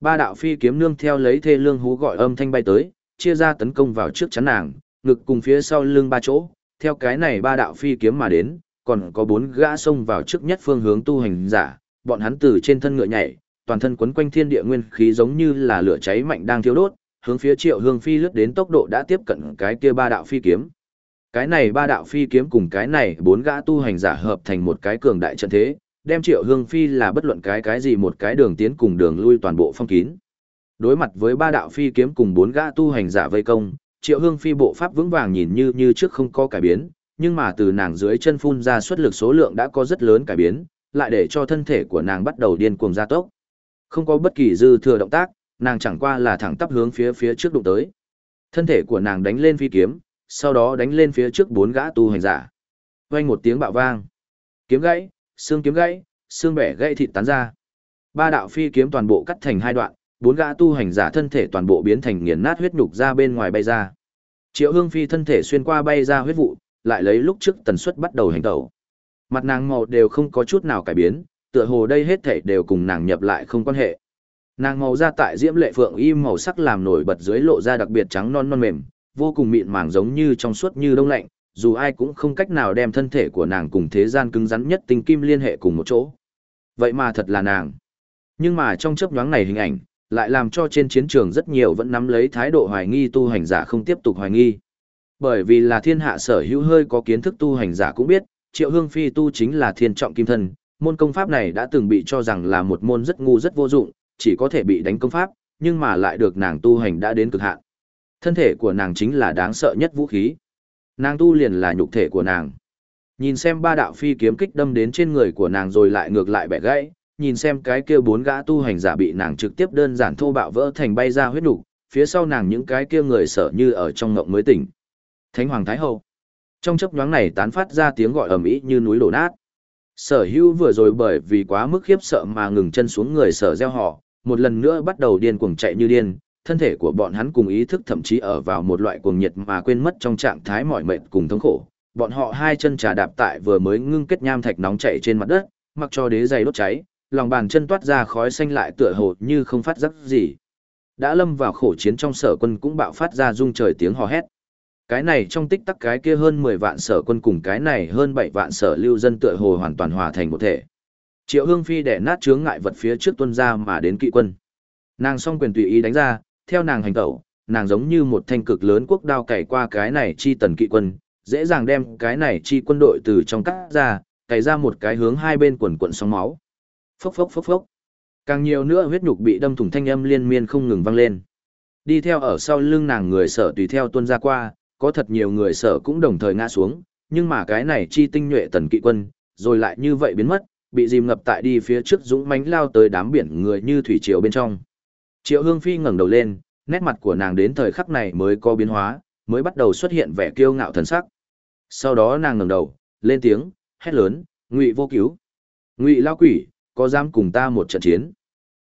Ba đạo phi kiếm nương theo lấy thê lương hú gọi âm thanh bay tới, chia ra tấn công vào trước chắn nàng, ngực cùng phía sau lưng ba chỗ, theo cái này ba đạo phi kiếm mà đến, còn có bốn gã xông vào trước nhất phương hướng tu hành giả, bọn hắn từ trên thân ngựa nhảy, toàn thân quấn quanh thiên địa nguyên khí giống như là lửa cháy mạnh đang thiêu đốt, hướng phía Triệu Hương Phi lướt đến tốc độ đã tiếp cận cái kia ba đạo phi kiếm. Cái này ba đạo phi kiếm cùng cái này bốn gã tu hành giả hợp thành một cái cường đại trận thế, đem Triệu Hương Phi là bất luận cái cái gì một cái đường tiến cùng đường lui toàn bộ phong kín. Đối mặt với ba đạo phi kiếm cùng bốn gã tu hành giả vây công, Triệu Hương Phi bộ pháp vững vàng nhìn như như trước không có cải biến, nhưng mà từ nàng dưới chân phun ra xuất lực số lượng đã có rất lớn cải biến, lại để cho thân thể của nàng bắt đầu điên cuồng gia tốc. Không có bất kỳ dư thừa động tác, nàng chẳng qua là thẳng tắp hướng phía phía trước đụng tới. Thân thể của nàng đánh lên phi kiếm, sau đó đánh lên phía trước bốn gã tu hành giả. Vang một tiếng bạo vang. Kiếm gãy, xương kiếm gãy, xương bẻ gãy thịt tán ra. Ba đạo phi kiếm toàn bộ cắt thành hai đoạn, bốn gã tu hành giả thân thể toàn bộ biến thành nghiền nát huyết nhục ra bên ngoài bay ra. Triệu Hương Phi thân thể xuyên qua bay ra huyết vụ, lại lấy lúc trước tần suất bắt đầu hành tẩu Mặt nàng màu đều không có chút nào cải biến, tựa hồ đây hết thảy đều cùng nàng nhập lại không quan hệ. Nàng màu da tại diễm lệ phượng im màu sắc làm nổi bật dưới lộ ra đặc biệt trắng non non mềm, vô cùng mịn màng giống như trong suốt như đông lạnh, dù ai cũng không cách nào đem thân thể của nàng cùng thế gian cứng rắn nhất tinh kim liên hệ cùng một chỗ. Vậy mà thật là nàng. Nhưng mà trong chớp nhoáng này hình ảnh, lại làm cho trên chiến trường rất nhiều vẫn nắm lấy thái độ hoài nghi tu hành giả không tiếp tục hoài nghi. Bởi vì là thiên hạ sở hữu hơi có kiến thức tu hành giả cũng biết, triệu hương phi tu chính là thiên trọng kim thân, môn công pháp này đã từng bị cho rằng là một môn rất ngu rất vô dụng, chỉ có thể bị đánh công pháp, nhưng mà lại được nàng tu hành đã đến cực hạn. Thân thể của nàng chính là đáng sợ nhất vũ khí. Nàng tu liền là nhục thể của nàng. Nhìn xem ba đạo phi kiếm kích đâm đến trên người của nàng rồi lại ngược lại bẻ gãy, nhìn xem cái kia bốn gã tu hành giả bị nàng trực tiếp đơn giản thô bạo vỡ thành bay ra huyết đủ. phía sau nàng những cái kia người sợ như ở trong ngộng mới tỉnh. Thánh hoàng thái hậu. Trong chớp nhoáng này tán phát ra tiếng gọi ầm ĩ như núi đổ nát. Sở Hưu vừa rồi bởi vì quá mức khiếp sợ mà ngừng chân xuống người sở gieo họ, một lần nữa bắt đầu điên cuồng chạy như điên, thân thể của bọn hắn cùng ý thức thậm chí ở vào một loại cuồng nhiệt mà quên mất trong trạng thái mỏi mệt cùng thống khổ. Bọn họ hai chân trà đạp tại vừa mới ngưng kết nham thạch nóng chảy trên mặt đất, mặc cho đế giày đốt cháy, lòng bàn chân toát ra khói xanh lại tựa hồ như không phát giác gì. Đã lâm vào khổ chiến trong sở quân cũng bạo phát ra rung trời tiếng hò hét. Cái này trong tích tắc cái kia hơn 10 vạn sở quân cùng cái này hơn 7 vạn sở lưu dân tựa hồ hoàn toàn hòa thành một thể. Triệu Hương Phi đè nát chướng ngại vật phía trước tuân ra mà đến kỵ quân. Nàng song quyền tùy ý đánh ra, theo nàng hành tẩu, nàng giống như một thanh cực lớn quốc đao cày qua cái này chi tần kỵ quân, dễ dàng đem cái này chi quân đội từ trong cắt ra, cày ra một cái hướng hai bên quần quần sóng máu. Phốc phốc phốc phốc. Càng nhiều nữa huyết nhục bị đâm thủng thanh âm liên miên không ngừng vang lên. Đi theo ở sau lưng nàng người sở tùy theo tuân ra qua, có thật nhiều người sở cũng đồng thời ngã xuống, nhưng mà cái này chi tinh nhuệ tần kỵ quân, rồi lại như vậy biến mất, bị dìm ngập tại đi phía trước dũng mãnh lao tới đám biển người như thủy triều bên trong. Triệu Hương Phi ngẩng đầu lên, nét mặt của nàng đến thời khắc này mới có biến hóa, mới bắt đầu xuất hiện vẻ kiêu ngạo thần sắc. Sau đó nàng ngẩng đầu, lên tiếng, hét lớn, "Ngụy vô cứu! Ngụy lao quỷ, có dám cùng ta một trận chiến?"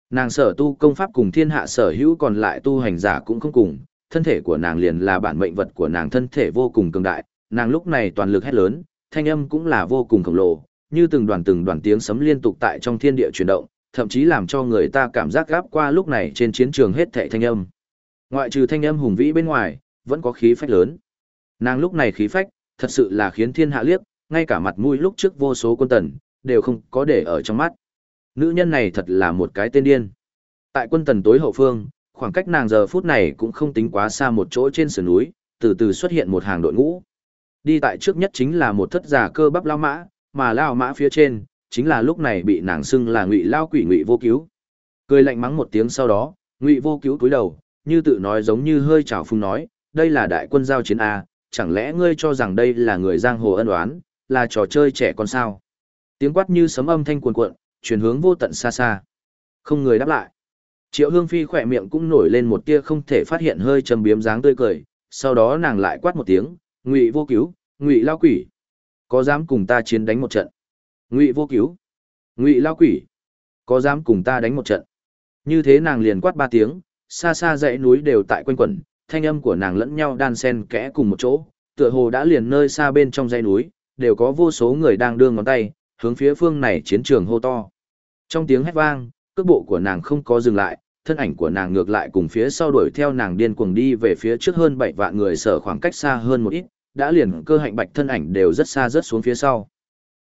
Nàng sở tu công pháp cùng thiên hạ sở hữu còn lại tu hành giả cũng không cùng, thân thể của nàng liền là bản mệnh vật của nàng thân thể vô cùng cường đại, nàng lúc này toàn lực hét lớn, thanh âm cũng là vô cùng khổng lồ, như từng đoàn từng đoàn tiếng sấm liên tục tại trong thiên địa chuyển động, thậm chí làm cho người ta cảm giác gáp qua lúc này trên chiến trường hết thảy thanh âm. Ngoại trừ thanh âm hùng vĩ bên ngoài, vẫn có khí phách lớn. Nàng lúc này khí phách, thật sự là khiến thiên hạ liếc, ngay cả mặt mũi lúc trước vô số quân tần, đều không có để ở trong mắt. Nữ nhân này thật là một cái tên điên. Tại quân tần tối hậu phương, khoảng cách nàng giờ phút này cũng không tính quá xa một chỗ trên sườn núi, từ từ xuất hiện một hàng đội ngũ. Đi tại trước nhất chính là một thất giả cơ bắp lao mã, mà lao mã phía trên, chính là lúc này bị nàng xưng là ngụy lao quỷ ngụy vô cứu. Cười lạnh mắng một tiếng sau đó, ngụy vô cứu cúi đầu, như tự nói giống như hơi trào phung nói, đây là đại quân giao chiến A, chẳng lẽ ngươi cho rằng đây là người giang hồ ân oán, là trò chơi trẻ con sao? Tiếng quát như sấm âm thanh cuồn cuộn, chuyển hướng vô tận xa xa. Không người đáp lại. Triệu Hương Phi khỏe miệng cũng nổi lên một tia không thể phát hiện hơi trầm biếm dáng tươi cười, sau đó nàng lại quát một tiếng, "Ngụy Vô Cứu, Ngụy lao quỷ, có dám cùng ta chiến đánh một trận?" "Ngụy Vô Cứu, Ngụy lao quỷ, có dám cùng ta đánh một trận?" Như thế nàng liền quát ba tiếng, xa xa dãy núi đều tại quanh quẩn, thanh âm của nàng lẫn nhau đan xen kẽ cùng một chỗ, tựa hồ đã liền nơi xa bên trong dãy núi, đều có vô số người đang đưa ngón tay, hướng phía phương này chiến trường hô to. Trong tiếng hét vang, cước bộ của nàng không có dừng lại, thân ảnh của nàng ngược lại cùng phía sau đuổi theo nàng điên cuồng đi về phía trước hơn 7 vạn người sở khoảng cách xa hơn một ít, đã liền cơ hạnh bạch thân ảnh đều rất xa rất xuống phía sau.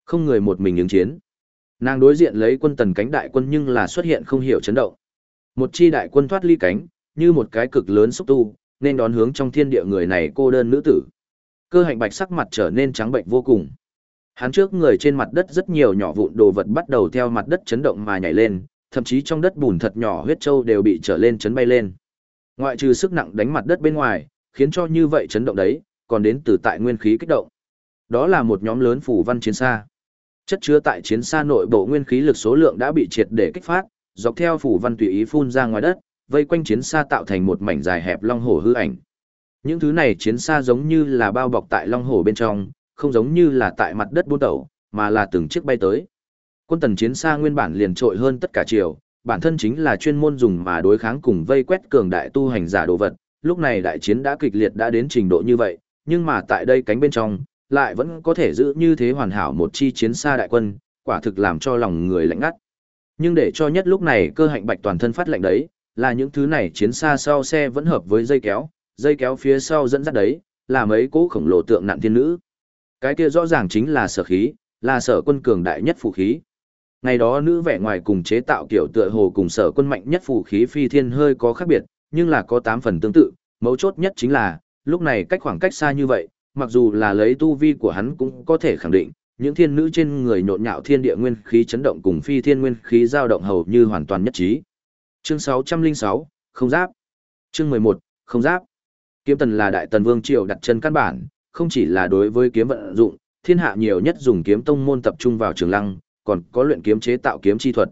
Không người một mình ứng chiến. Nàng đối diện lấy quân tần cánh đại quân nhưng là xuất hiện không hiểu chấn động. Một chi đại quân thoát ly cánh, như một cái cực lớn xúc tu, nên đón hướng trong thiên địa người này cô đơn nữ tử. Cơ hạnh bạch sắc mặt trở nên trắng bệnh vô cùng. Hắn trước người trên mặt đất rất nhiều nhỏ vụn đồ vật bắt đầu theo mặt đất chấn động mà nhảy lên, thậm chí trong đất bùn thật nhỏ huyết châu đều bị trở lên chấn bay lên. Ngoại trừ sức nặng đánh mặt đất bên ngoài, khiến cho như vậy chấn động đấy, còn đến từ tại nguyên khí kích động. Đó là một nhóm lớn phủ văn chiến xa. Chất chứa tại chiến xa nội bộ nguyên khí lực số lượng đã bị triệt để kích phát, dọc theo phủ văn tùy ý phun ra ngoài đất, vây quanh chiến xa tạo thành một mảnh dài hẹp long hổ hư ảnh. Những thứ này chiến xa giống như là bao bọc tại long hổ bên trong, không giống như là tại mặt đất buôn tẩu, mà là từng chiếc bay tới. Quân tần chiến xa nguyên bản liền trội hơn tất cả chiều, bản thân chính là chuyên môn dùng mà đối kháng cùng vây quét cường đại tu hành giả đồ vật, lúc này đại chiến đã kịch liệt đã đến trình độ như vậy, nhưng mà tại đây cánh bên trong, lại vẫn có thể giữ như thế hoàn hảo một chi chiến xa đại quân, quả thực làm cho lòng người lạnh ngắt. Nhưng để cho nhất lúc này cơ hạnh bạch toàn thân phát lạnh đấy, là những thứ này chiến xa sau xe vẫn hợp với dây kéo, dây kéo phía sau dẫn dắt đấy, là mấy cỗ khổng lồ tượng nạn thiên nữ. Cái kia rõ ràng chính là sở khí, là sở quân cường đại nhất phụ khí. Ngày đó nữ vẻ ngoài cùng chế tạo kiểu tựa hồ cùng sở quân mạnh nhất phụ khí phi thiên hơi có khác biệt, nhưng là có 8 phần tương tự, mấu chốt nhất chính là, lúc này cách khoảng cách xa như vậy, mặc dù là lấy tu vi của hắn cũng có thể khẳng định, những thiên nữ trên người nhộn nhạo thiên địa nguyên khí chấn động cùng phi thiên nguyên khí dao động hầu như hoàn toàn nhất trí. Chương 606, không giáp. Chương 11, không giáp. Kiếm tần là đại tần vương triều đặt chân căn bản, không chỉ là đối với kiếm vận dụng, thiên hạ nhiều nhất dùng kiếm tông môn tập trung vào trường lăng, còn có luyện kiếm chế tạo kiếm chi thuật.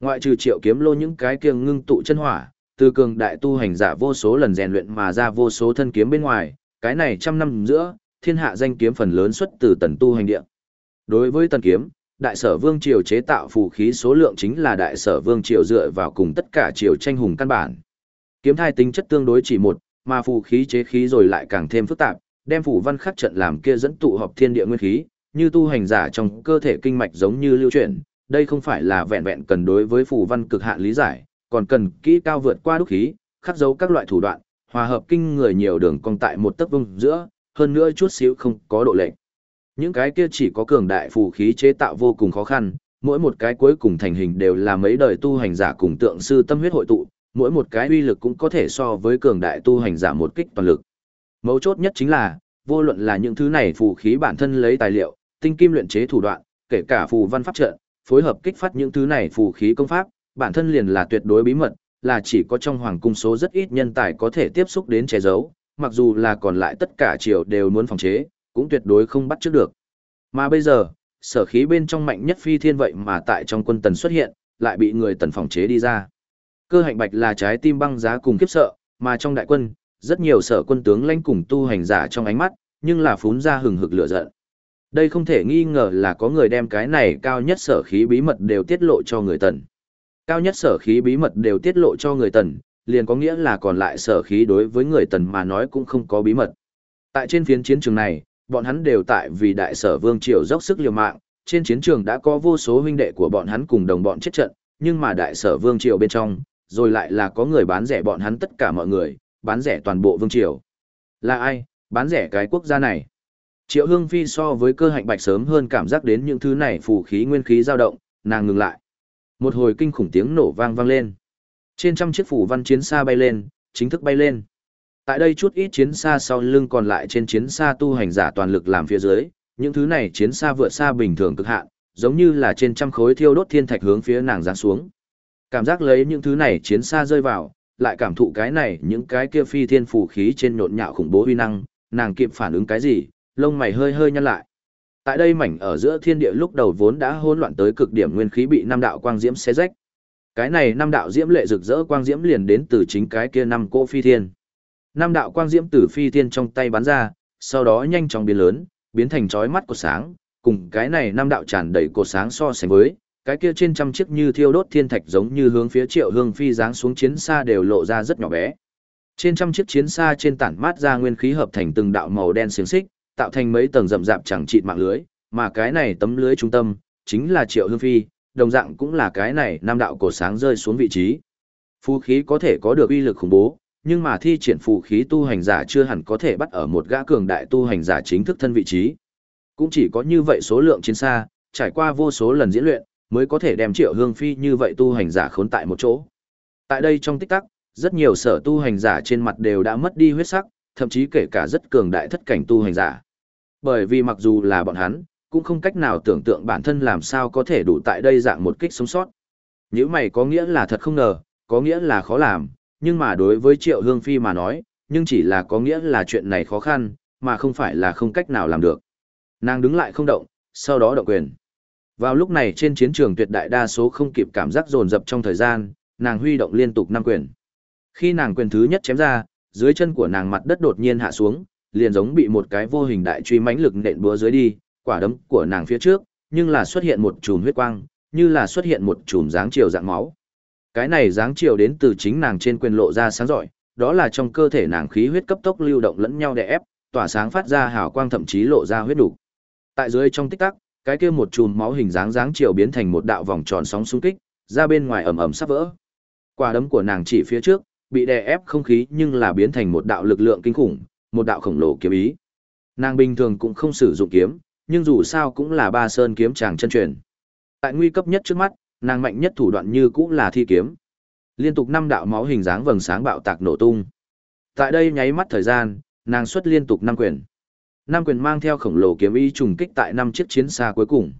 Ngoại trừ triệu kiếm lô những cái kiêng ngưng tụ chân hỏa, từ cường đại tu hành giả vô số lần rèn luyện mà ra vô số thân kiếm bên ngoài, cái này trăm năm giữa, thiên hạ danh kiếm phần lớn xuất từ tần tu hành địa. Đối với tần kiếm, đại sở vương triều chế tạo phù khí số lượng chính là đại sở vương triều dựa vào cùng tất cả triều tranh hùng căn bản. Kiếm thai tính chất tương đối chỉ một, mà phù khí chế khí rồi lại càng thêm phức tạp, đem phù văn khắc trận làm kia dẫn tụ họp thiên địa nguyên khí, như tu hành giả trong cơ thể kinh mạch giống như lưu chuyển, đây không phải là vẹn vẹn cần đối với phù văn cực hạn lý giải, còn cần kỹ cao vượt qua đúc khí, khắc dấu các loại thủ đoạn, hòa hợp kinh người nhiều đường cong tại một tấc vùng giữa, hơn nữa chút xíu không có độ lệch. Những cái kia chỉ có cường đại phù khí chế tạo vô cùng khó khăn, mỗi một cái cuối cùng thành hình đều là mấy đời tu hành giả cùng tượng sư tâm huyết hội tụ, mỗi một cái uy lực cũng có thể so với cường đại tu hành giả một kích toàn lực. Mấu chốt nhất chính là, vô luận là những thứ này phù khí bản thân lấy tài liệu, tinh kim luyện chế thủ đoạn, kể cả phù văn pháp trận, phối hợp kích phát những thứ này phù khí công pháp, bản thân liền là tuyệt đối bí mật, là chỉ có trong hoàng cung số rất ít nhân tài có thể tiếp xúc đến che giấu, mặc dù là còn lại tất cả triều đều muốn phòng chế, cũng tuyệt đối không bắt trước được. Mà bây giờ, sở khí bên trong mạnh nhất phi thiên vậy mà tại trong quân tần xuất hiện, lại bị người tần phòng chế đi ra. Cơ hạnh bạch là trái tim băng giá cùng kiếp sợ, mà trong đại quân, rất nhiều sở quân tướng lãnh cùng tu hành giả trong ánh mắt, nhưng là phún ra hừng hực lửa giận. Đây không thể nghi ngờ là có người đem cái này cao nhất sở khí bí mật đều tiết lộ cho người tần. Cao nhất sở khí bí mật đều tiết lộ cho người tần, liền có nghĩa là còn lại sở khí đối với người tần mà nói cũng không có bí mật. Tại trên phiến chiến trường này, bọn hắn đều tại vì đại sở vương triều dốc sức liều mạng, trên chiến trường đã có vô số huynh đệ của bọn hắn cùng đồng bọn chết trận, nhưng mà đại sở vương triều bên trong, rồi lại là có người bán rẻ bọn hắn tất cả mọi người, bán rẻ toàn bộ vương triều. Là ai, bán rẻ cái quốc gia này? Triệu Hương Phi so với cơ hạnh bạch sớm hơn cảm giác đến những thứ này phù khí nguyên khí dao động, nàng ngừng lại. Một hồi kinh khủng tiếng nổ vang vang lên. Trên trăm chiếc phủ văn chiến xa bay lên, chính thức bay lên. Tại đây chút ít chiến xa sau lưng còn lại trên chiến xa tu hành giả toàn lực làm phía dưới, những thứ này chiến xa vượt xa bình thường cực hạn, giống như là trên trăm khối thiêu đốt thiên thạch hướng phía nàng giáng xuống. Cảm giác lấy những thứ này chiến xa rơi vào, lại cảm thụ cái này những cái kia phi thiên phù khí trên nhộn nhạo khủng bố uy năng, nàng kịp phản ứng cái gì, lông mày hơi hơi nhăn lại. Tại đây mảnh ở giữa thiên địa lúc đầu vốn đã hỗn loạn tới cực điểm nguyên khí bị năm đạo quang diễm xé rách. Cái này năm đạo diễm lệ rực rỡ quang diễm liền đến từ chính cái kia năm cô phi thiên. Năm đạo quang diễm từ phi thiên trong tay bắn ra, sau đó nhanh chóng biến lớn, biến thành chói mắt của sáng, cùng cái này năm đạo tràn đầy cột sáng so sánh với, cái kia trên trăm chiếc như thiêu đốt thiên thạch giống như hướng phía Triệu Hương Phi giáng xuống chiến xa đều lộ ra rất nhỏ bé. Trên trăm chiếc chiến xa trên tản mát ra nguyên khí hợp thành từng đạo màu đen xiềng xích, tạo thành mấy tầng rậm rạp chẳng chịt mạng lưới, mà cái này tấm lưới trung tâm chính là Triệu Hương Phi, đồng dạng cũng là cái này năm đạo cổ sáng rơi xuống vị trí. Phù khí có thể có được uy lực khủng bố, nhưng mà thi triển phù khí tu hành giả chưa hẳn có thể bắt ở một gã cường đại tu hành giả chính thức thân vị trí. Cũng chỉ có như vậy số lượng chiến xa, trải qua vô số lần diễn luyện, mới có thể đem Triệu Hương Phi như vậy tu hành giả khốn tại một chỗ. Tại đây trong tích tắc, rất nhiều sở tu hành giả trên mặt đều đã mất đi huyết sắc, thậm chí kể cả rất cường đại thất cảnh tu hành giả. Bởi vì mặc dù là bọn hắn, cũng không cách nào tưởng tượng bản thân làm sao có thể đủ tại đây dạng một kích sống sót. Nếu mày có nghĩa là thật không ngờ, có nghĩa là khó làm, nhưng mà đối với Triệu Hương Phi mà nói, nhưng chỉ là có nghĩa là chuyện này khó khăn, mà không phải là không cách nào làm được. Nàng đứng lại không động, sau đó động quyền. Vào lúc này trên chiến trường tuyệt đại đa số không kịp cảm giác dồn dập trong thời gian, nàng huy động liên tục năm quyền. Khi nàng quyền thứ nhất chém ra, dưới chân của nàng mặt đất đột nhiên hạ xuống, liền giống bị một cái vô hình đại truy mãnh lực nện búa dưới đi, quả đấm của nàng phía trước, nhưng là xuất hiện một chùm huyết quang, như là xuất hiện một chùm dáng chiều dạng máu. Cái này dáng chiều đến từ chính nàng trên quyền lộ ra sáng giỏi, đó là trong cơ thể nàng khí huyết cấp tốc lưu động lẫn nhau đè ép, tỏa sáng phát ra hào quang thậm chí lộ ra huyết đủ. Tại dưới trong tích tắc, cái kia một chùm máu hình dáng dáng chiều biến thành một đạo vòng tròn sóng xung kích, ra bên ngoài ầm ầm sắp vỡ. Quả đấm của nàng chỉ phía trước, bị đè ép không khí nhưng là biến thành một đạo lực lượng kinh khủng, một đạo khổng lồ kiếm ý. Nàng bình thường cũng không sử dụng kiếm, nhưng dù sao cũng là ba sơn kiếm chàng chân truyền. Tại nguy cấp nhất trước mắt, nàng mạnh nhất thủ đoạn như cũng là thi kiếm. Liên tục năm đạo máu hình dáng vầng sáng bạo tạc nổ tung. Tại đây nháy mắt thời gian, nàng xuất liên tục năm quyền. Năm quyền mang theo khổng lồ kiếm ý trùng kích tại năm chiếc chiến xa cuối cùng.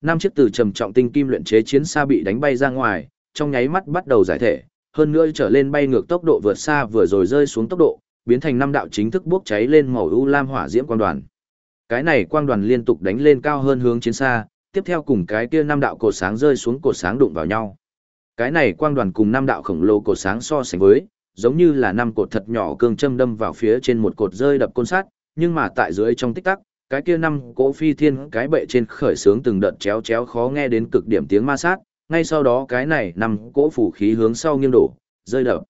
Năm chiếc từ trầm trọng tinh kim luyện chế chiến xa bị đánh bay ra ngoài, trong nháy mắt bắt đầu giải thể, hơn nữa trở lên bay ngược tốc độ vượt xa vừa rồi rơi xuống tốc độ, biến thành năm đạo chính thức bốc cháy lên màu u lam hỏa diễm quang đoàn. Cái này quang đoàn liên tục đánh lên cao hơn hướng chiến xa, tiếp theo cùng cái kia năm đạo cột sáng rơi xuống cột sáng đụng vào nhau. Cái này quang đoàn cùng năm đạo khổng lồ cột sáng so sánh với, giống như là năm cột thật nhỏ cương châm đâm vào phía trên một cột rơi đập côn sắt, nhưng mà tại dưới trong tích tắc, cái kia năm cỗ phi thiên cái bệ trên khởi sướng từng đợt chéo chéo khó nghe đến cực điểm tiếng ma sát, ngay sau đó cái này năm cỗ phủ khí hướng sau nghiêng đổ, rơi đập.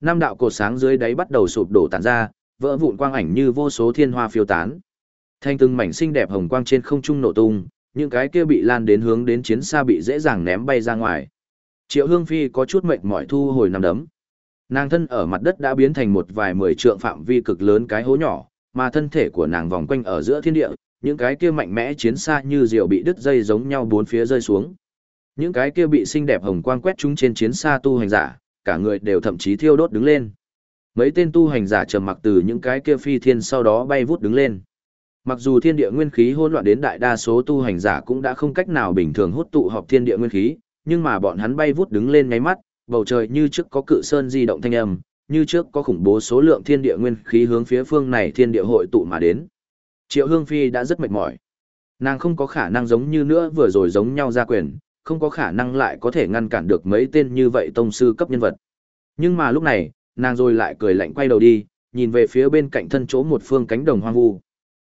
Năm đạo cột sáng dưới đáy bắt đầu sụp đổ tản ra, vỡ vụn quang ảnh như vô số thiên hoa phiêu tán. Thanh từng mảnh xinh đẹp hồng quang trên không trung nổ tung, những cái kia bị lan đến hướng đến chiến xa bị dễ dàng ném bay ra ngoài. Triệu Hương Phi có chút mệt mỏi thu hồi nằm đấm. Nàng thân ở mặt đất đã biến thành một vài mười trượng phạm vi cực lớn cái hố nhỏ, mà thân thể của nàng vòng quanh ở giữa thiên địa, những cái kia mạnh mẽ chiến xa như diều bị đứt dây giống nhau bốn phía rơi xuống. Những cái kia bị xinh đẹp hồng quang quét chúng trên chiến xa tu hành giả, cả người đều thậm chí thiêu đốt đứng lên. Mấy tên tu hành giả trầm mặc từ những cái kia phi thiên sau đó bay vút đứng lên. Mặc dù thiên địa nguyên khí hỗn loạn đến đại đa số tu hành giả cũng đã không cách nào bình thường hút tụ họp thiên địa nguyên khí, nhưng mà bọn hắn bay vút đứng lên nháy mắt, bầu trời như trước có cự sơn di động thanh âm, như trước có khủng bố số lượng thiên địa nguyên khí hướng phía phương này thiên địa hội tụ mà đến. Triệu Hương Phi đã rất mệt mỏi. Nàng không có khả năng giống như nữa vừa rồi giống nhau ra quyền, không có khả năng lại có thể ngăn cản được mấy tên như vậy tông sư cấp nhân vật. Nhưng mà lúc này, nàng rồi lại cười lạnh quay đầu đi, nhìn về phía bên cạnh thân chỗ một phương cánh đồng hoang vu.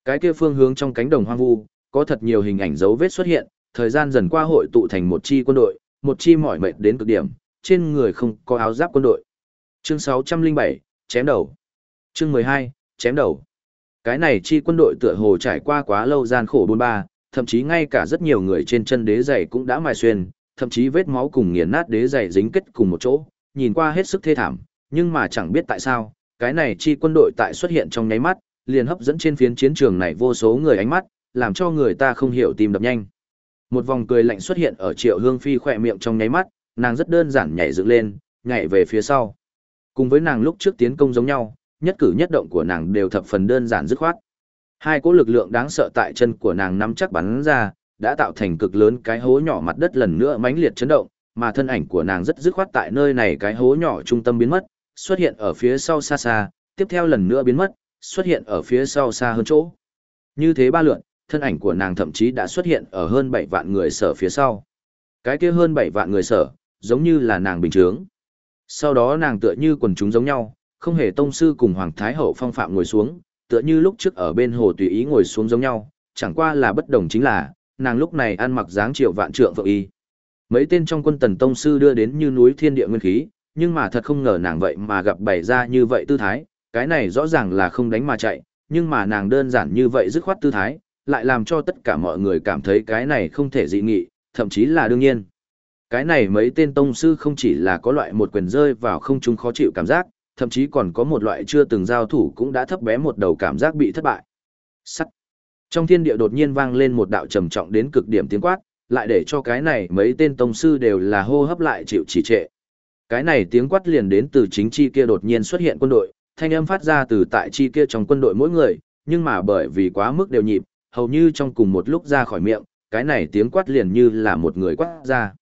Cái kia phương hướng trong cánh đồng hoang vu, có thật nhiều hình ảnh dấu vết xuất hiện, thời gian dần qua hội tụ thành một chi quân đội, một chi mỏi mệt đến cực điểm, trên người không có áo giáp quân đội. Chương 607, chém đầu. Chương 12, chém đầu. Cái này chi quân đội tựa hồ trải qua quá lâu gian khổ bôn ba, thậm chí ngay cả rất nhiều người trên chân đế giày cũng đã mài xuyên, thậm chí vết máu cùng nghiền nát đế giày dính kết cùng một chỗ, nhìn qua hết sức thê thảm, nhưng mà chẳng biết tại sao, cái này chi quân đội tại xuất hiện trong nháy mắt, liền hấp dẫn trên phiến chiến trường này vô số người ánh mắt, làm cho người ta không hiểu tim đập nhanh. Một vòng cười lạnh xuất hiện ở Triệu Hương Phi khỏe miệng trong nháy mắt, nàng rất đơn giản nhảy dựng lên, nhảy về phía sau. Cùng với nàng lúc trước tiến công giống nhau, nhất cử nhất động của nàng đều thập phần đơn giản dứt khoát. Hai cỗ lực lượng đáng sợ tại chân của nàng nắm chắc bắn ra, đã tạo thành cực lớn cái hố nhỏ mặt đất lần nữa mãnh liệt chấn động, mà thân ảnh của nàng rất dứt khoát tại nơi này cái hố nhỏ trung tâm biến mất, xuất hiện ở phía sau xa xa, tiếp theo lần nữa biến mất, xuất hiện ở phía sau xa hơn chỗ. Như thế ba lượn, thân ảnh của nàng thậm chí đã xuất hiện ở hơn 7 vạn người sở phía sau. Cái kia hơn 7 vạn người sở, giống như là nàng bình thường. Sau đó nàng tựa như quần chúng giống nhau, không hề tông sư cùng Hoàng Thái Hậu phong phạm ngồi xuống, tựa như lúc trước ở bên hồ tùy ý ngồi xuống giống nhau, chẳng qua là bất đồng chính là, nàng lúc này ăn mặc dáng triệu vạn trượng vượng y. Mấy tên trong quân tần tông sư đưa đến như núi thiên địa nguyên khí, nhưng mà thật không ngờ nàng vậy mà gặp bày ra như vậy tư thái, cái này rõ ràng là không đánh mà chạy, nhưng mà nàng đơn giản như vậy dứt khoát tư thái, lại làm cho tất cả mọi người cảm thấy cái này không thể dị nghị, thậm chí là đương nhiên. Cái này mấy tên tông sư không chỉ là có loại một quyền rơi vào không trung khó chịu cảm giác, thậm chí còn có một loại chưa từng giao thủ cũng đã thấp bé một đầu cảm giác bị thất bại. Sắt. Trong thiên địa đột nhiên vang lên một đạo trầm trọng đến cực điểm tiếng quát, lại để cho cái này mấy tên tông sư đều là hô hấp lại chịu chỉ trệ. Cái này tiếng quát liền đến từ chính chi kia đột nhiên xuất hiện quân đội, thanh âm phát ra từ tại chi kia trong quân đội mỗi người, nhưng mà bởi vì quá mức đều nhịp, hầu như trong cùng một lúc ra khỏi miệng, cái này tiếng quát liền như là một người quát ra.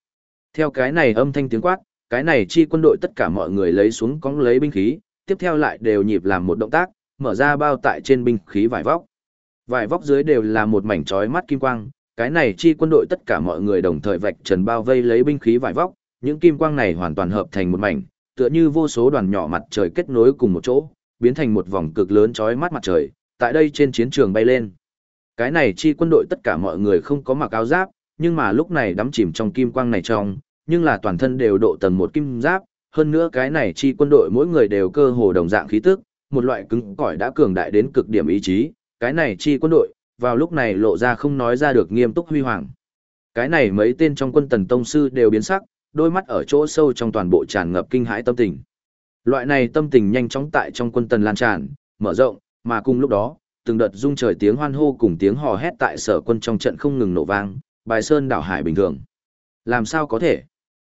Theo cái này âm thanh tiếng quát, cái này chi quân đội tất cả mọi người lấy xuống cóng lấy binh khí, tiếp theo lại đều nhịp làm một động tác, mở ra bao tại trên binh khí vải vóc. Vải vóc dưới đều là một mảnh chói mắt kim quang, cái này chi quân đội tất cả mọi người đồng thời vạch trần bao vây lấy binh khí vải vóc, những kim quang này hoàn toàn hợp thành một mảnh, tựa như vô số đoàn nhỏ mặt trời kết nối cùng một chỗ, biến thành một vòng cực lớn chói mắt mặt trời, tại đây trên chiến trường bay lên. Cái này chi quân đội tất cả mọi người không có mặc áo giáp, nhưng mà lúc này đắm chìm trong kim quang này trong, nhưng là toàn thân đều độ tầng một kim giáp, hơn nữa cái này chi quân đội mỗi người đều cơ hồ đồng dạng khí tức, một loại cứng cỏi đã cường đại đến cực điểm ý chí, cái này chi quân đội, vào lúc này lộ ra không nói ra được nghiêm túc huy hoàng. Cái này mấy tên trong quân tần tông sư đều biến sắc, đôi mắt ở chỗ sâu trong toàn bộ tràn ngập kinh hãi tâm tình. Loại này tâm tình nhanh chóng tại trong quân tần lan tràn, mở rộng, mà cùng lúc đó, từng đợt rung trời tiếng hoan hô cùng tiếng hò hét tại sở quân trong trận không ngừng nổ vang, bài sơn đảo hải bình thường. Làm sao có thể?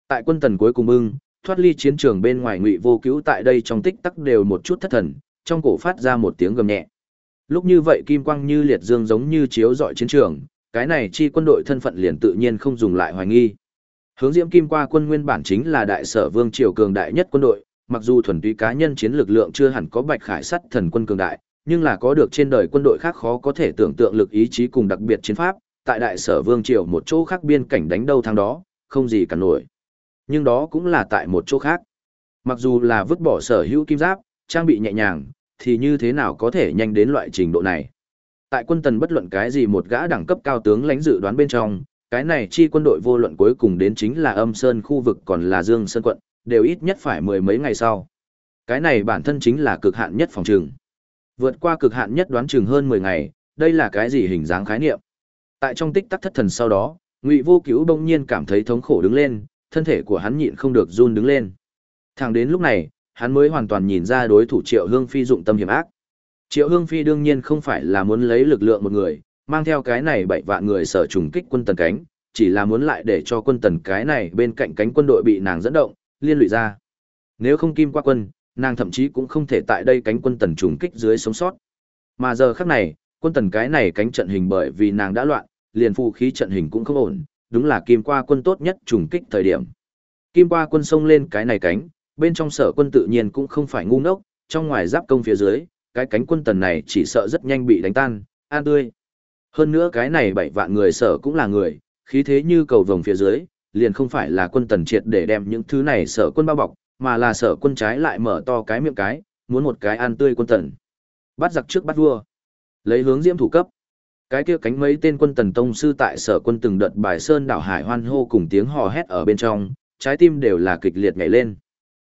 Tại quân tần cuối cùng ưng, thoát ly chiến trường bên ngoài ngụy vô cứu tại đây trong tích tắc đều một chút thất thần, trong cổ phát ra một tiếng gầm nhẹ. Lúc như vậy kim quang như liệt dương giống như chiếu dọi chiến trường, cái này chi quân đội thân phận liền tự nhiên không dùng lại hoài nghi. Hướng Diễm Kim qua quân nguyên bản chính là đại sở vương triều cường đại nhất quân đội, mặc dù thuần túy cá nhân chiến lực lượng chưa hẳn có Bạch Khải sắt thần quân cường đại, nhưng là có được trên đời quân đội khác khó có thể tưởng tượng lực ý chí cùng đặc biệt chiến pháp, tại đại sở vương triều một chỗ khác biên cảnh đánh đâu thắng đó, không gì cả nổi. Nhưng đó cũng là tại một chỗ khác. Mặc dù là vứt bỏ sở hữu kim giáp, trang bị nhẹ nhàng, thì như thế nào có thể nhanh đến loại trình độ này. Tại quân tần bất luận cái gì một gã đẳng cấp cao tướng lãnh dự đoán bên trong, cái này chi quân đội vô luận cuối cùng đến chính là âm sơn khu vực còn là dương sơn quận, đều ít nhất phải mười mấy ngày sau. Cái này bản thân chính là cực hạn nhất phòng trường. Vượt qua cực hạn nhất đoán chừng hơn 10 ngày, đây là cái gì hình dáng khái niệm. Tại trong tích tắc thất thần sau đó, Ngụy Vô Cứu bỗng nhiên cảm thấy thống khổ đứng lên, thân thể của hắn nhịn không được run đứng lên. Thẳng đến lúc này, hắn mới hoàn toàn nhìn ra đối thủ Triệu Hương Phi dụng tâm hiểm ác. Triệu Hương Phi đương nhiên không phải là muốn lấy lực lượng một người, mang theo cái này bảy vạn người sở trùng kích quân tần cánh, chỉ là muốn lại để cho quân tần cái này bên cạnh cánh quân đội bị nàng dẫn động, liên lụy ra. Nếu không kim qua quân, nàng thậm chí cũng không thể tại đây cánh quân tần trùng kích dưới sống sót. Mà giờ khắc này, quân tần cái này cánh trận hình bởi vì nàng đã loạn, liền phụ khí trận hình cũng không ổn, đúng là kim qua quân tốt nhất trùng kích thời điểm. Kim qua quân xông lên cái này cánh, bên trong sở quân tự nhiên cũng không phải ngu ngốc, trong ngoài giáp công phía dưới, cái cánh quân tần này chỉ sợ rất nhanh bị đánh tan, an tươi. Hơn nữa cái này bảy vạn người sở cũng là người, khí thế như cầu vồng phía dưới, liền không phải là quân tần triệt để đem những thứ này sở quân bao bọc, mà là sở quân trái lại mở to cái miệng cái, muốn một cái an tươi quân tần. Bắt giặc trước bắt vua. Lấy hướng diễm thủ cấp. Cái kia cánh mấy tên quân tần tông sư tại sở quân từng đợt bài sơn đảo hải hoan hô cùng tiếng hò hét ở bên trong, trái tim đều là kịch liệt nhảy lên.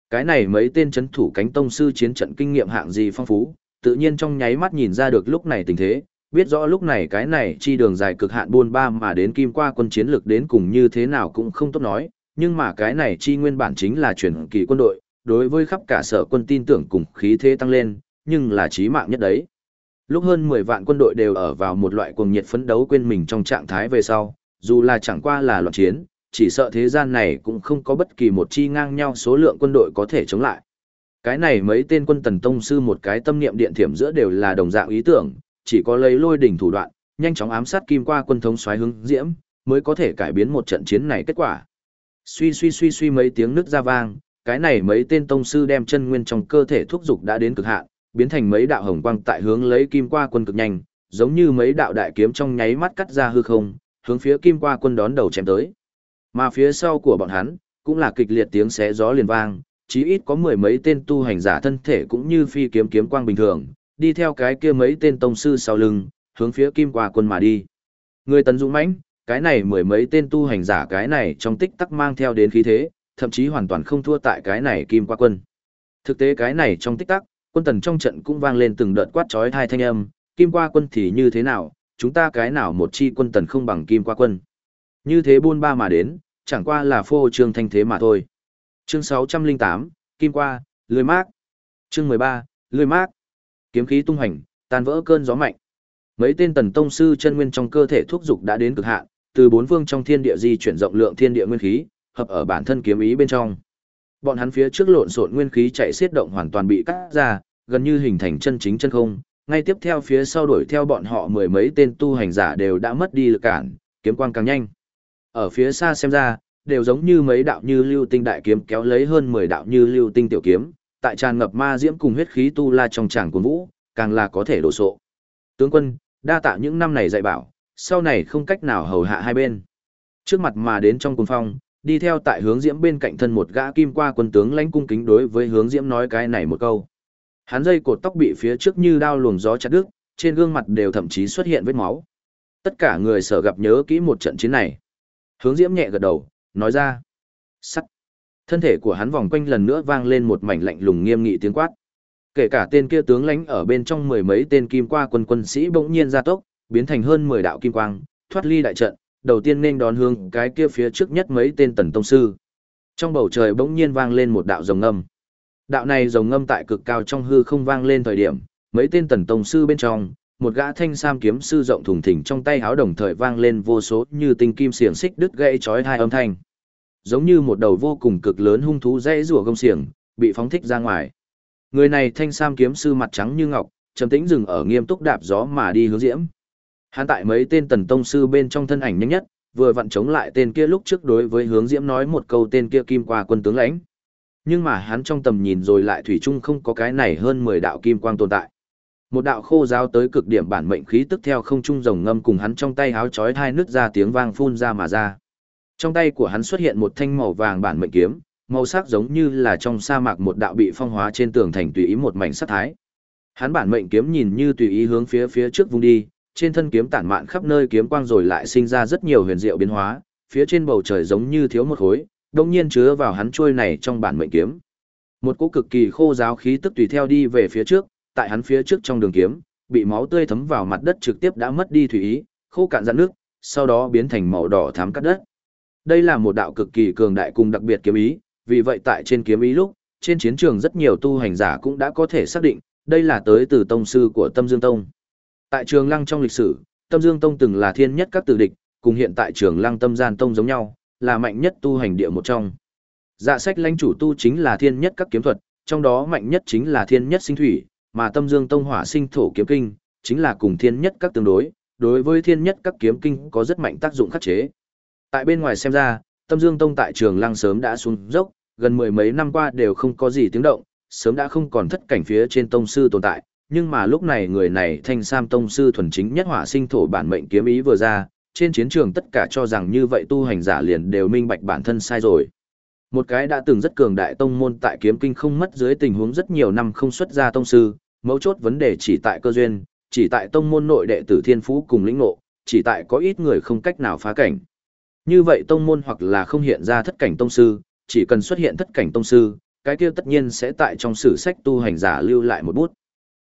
Cái này mấy tên chấn thủ cánh tông sư chiến trận kinh nghiệm hạng gì phong phú, tự nhiên trong nháy mắt nhìn ra được lúc này tình thế, biết rõ lúc này cái này chi đường dài cực hạn buôn ba mà đến kim qua quân chiến lực đến cùng như thế nào cũng không tốt nói, nhưng mà cái này chi nguyên bản chính là chuyển kỳ quân đội, đối với khắp cả sở quân tin tưởng cùng khí thế tăng lên, nhưng là chí mạng nhất đấy. Lúc hơn 10 vạn quân đội đều ở vào một loại cuồng nhiệt phấn đấu quên mình trong trạng thái về sau, dù là chẳng qua là loạn chiến, chỉ sợ thế gian này cũng không có bất kỳ một chi ngang nhau số lượng quân đội có thể chống lại. Cái này mấy tên quân tần tông sư một cái tâm niệm điện thiểm giữa đều là đồng dạng ý tưởng, chỉ có lấy lôi đỉnh thủ đoạn, nhanh chóng ám sát kim qua quân thống xoáy hướng diễm, mới có thể cải biến một trận chiến này kết quả. Suy suy suy suy mấy tiếng nước ra vang, cái này mấy tên tông sư đem chân nguyên trong cơ thể thúc dục đã đến cực hạn, biến thành mấy đạo hồng quang tại hướng lấy kim qua quân cực nhanh, giống như mấy đạo đại kiếm trong nháy mắt cắt ra hư không, hướng phía kim qua quân đón đầu chém tới. Mà phía sau của bọn hắn, cũng là kịch liệt tiếng xé gió liền vang, chí ít có mười mấy tên tu hành giả thân thể cũng như phi kiếm kiếm quang bình thường, đi theo cái kia mấy tên tông sư sau lưng, hướng phía kim qua quân mà đi. Người tấn dũng mãnh, cái này mười mấy tên tu hành giả cái này trong tích tắc mang theo đến khí thế, thậm chí hoàn toàn không thua tại cái này kim qua quân. Thực tế cái này trong tích tắc, quân tần trong trận cũng vang lên từng đợt quát chói tai thanh âm, kim qua quân thì như thế nào, chúng ta cái nào một chi quân tần không bằng kim qua quân. Như thế buôn ba mà đến, chẳng qua là phô trương thanh thế mà thôi. Chương 608, Kim qua, lười mát. Chương 13, lười mát. Kiếm khí tung hành, tan vỡ cơn gió mạnh. Mấy tên tần tông sư chân nguyên trong cơ thể thuốc dục đã đến cực hạn, từ bốn phương trong thiên địa di chuyển rộng lượng thiên địa nguyên khí, hợp ở bản thân kiếm ý bên trong. Bọn hắn phía trước lộn xộn nguyên khí chạy xiết động hoàn toàn bị cắt ra, gần như hình thành chân chính chân không. Ngay tiếp theo phía sau đuổi theo bọn họ mười mấy tên tu hành giả đều đã mất đi lực cản, kiếm quang càng nhanh. Ở phía xa xem ra, đều giống như mấy đạo như lưu tinh đại kiếm kéo lấy hơn 10 đạo như lưu tinh tiểu kiếm, tại tràn ngập ma diễm cùng huyết khí tu la trong tràng cuồng vũ, càng là có thể đổ sộ. Tướng quân, đa tạ những năm này dạy bảo, sau này không cách nào hầu hạ hai bên. Trước mặt mà đến trong cuồng phong, đi theo tại hướng diễm bên cạnh thân một gã kim qua quân tướng lãnh cung kính đối với hướng diễm nói cái này một câu. Hắn dây cột tóc bị phía trước như đao luồng gió chặt đứt, trên gương mặt đều thậm chí xuất hiện vết máu. Tất cả người sở gặp nhớ kỹ một trận chiến này. Hướng diễm nhẹ gật đầu, nói ra. Sắt. Thân thể của hắn vòng quanh lần nữa vang lên một mảnh lạnh lùng nghiêm nghị tiếng quát. Kể cả tên kia tướng lãnh ở bên trong mười mấy tên kim qua quân quân sĩ bỗng nhiên ra tốc, biến thành hơn mười đạo kim quang, thoát ly đại trận, đầu tiên nên đón hướng cái kia phía trước nhất mấy tên tần tông sư. Trong bầu trời bỗng nhiên vang lên một đạo rồng ngâm. Đạo này rồng ngâm tại cực cao trong hư không vang lên thời điểm, mấy tên tần tông sư bên trong, một gã thanh sam kiếm sư rộng thùng thình trong tay háo đồng thời vang lên vô số như tinh kim xiềng xích đứt gãy chói hai âm thanh giống như một đầu vô cùng cực lớn hung thú dễ rủa gông xiềng, bị phóng thích ra ngoài. Người này thanh sam kiếm sư mặt trắng như ngọc, trầm tĩnh dừng ở nghiêm túc đạp gió mà đi hướng diễm. Hắn tại mấy tên tần tông sư bên trong thân ảnh nhanh nhất, vừa vặn chống lại tên kia lúc trước đối với hướng diễm nói một câu tên kia kim qua quân tướng lãnh. Nhưng mà hắn trong tầm nhìn rồi lại thủy chung không có cái này hơn 10 đạo kim quang tồn tại. Một đạo khô giáo tới cực điểm bản mệnh khí tức theo không trung rồng ngâm cùng hắn trong tay háo chói hai nước ra tiếng vang phun ra mà ra. Trong tay của hắn xuất hiện một thanh màu vàng bản mệnh kiếm, màu sắc giống như là trong sa mạc một đạo bị phong hóa trên tường thành tùy ý một mảnh sắc thái. Hắn bản mệnh kiếm nhìn như tùy ý hướng phía phía trước vung đi, trên thân kiếm tản mạn khắp nơi kiếm quang rồi lại sinh ra rất nhiều huyền diệu biến hóa, phía trên bầu trời giống như thiếu một khối, đồng nhiên chứa vào hắn chuôi này trong bản mệnh kiếm. Một cỗ cực kỳ khô giáo khí tức tùy theo đi về phía trước, tại hắn phía trước trong đường kiếm, bị máu tươi thấm vào mặt đất trực tiếp đã mất đi thủy ý, khô cạn dạn nước, sau đó biến thành màu đỏ thắm cắt đất. Đây là một đạo cực kỳ cường đại cùng đặc biệt kiếm ý, vì vậy tại trên kiếm ý lúc, trên chiến trường rất nhiều tu hành giả cũng đã có thể xác định, đây là tới từ tông sư của Tâm Dương Tông. Tại trường lăng trong lịch sử, Tâm Dương Tông từng là thiên nhất các tử địch, cùng hiện tại trường lăng Tâm Gian Tông giống nhau, là mạnh nhất tu hành địa một trong. Dạ sách lãnh chủ tu chính là thiên nhất các kiếm thuật, trong đó mạnh nhất chính là thiên nhất sinh thủy, mà Tâm Dương Tông hỏa sinh thổ kiếm kinh, chính là cùng thiên nhất các tương đối, đối với thiên nhất các kiếm kinh có rất mạnh tác dụng khắc chế. Tại bên ngoài xem ra, Tâm Dương Tông tại trường lăng sớm đã xuống dốc, gần mười mấy năm qua đều không có gì tiếng động, sớm đã không còn thất cảnh phía trên tông sư tồn tại, nhưng mà lúc này người này thanh sam tông sư thuần chính nhất hỏa sinh thổ bản mệnh kiếm ý vừa ra, trên chiến trường tất cả cho rằng như vậy tu hành giả liền đều minh bạch bản thân sai rồi. Một cái đã từng rất cường đại tông môn tại kiếm kinh không mất dưới tình huống rất nhiều năm không xuất ra tông sư, mấu chốt vấn đề chỉ tại cơ duyên, chỉ tại tông môn nội đệ tử thiên phú cùng lĩnh ngộ, chỉ tại có ít người không cách nào phá cảnh. Như vậy tông môn hoặc là không hiện ra thất cảnh tông sư, chỉ cần xuất hiện thất cảnh tông sư, cái kia tất nhiên sẽ tại trong sử sách tu hành giả lưu lại một bút.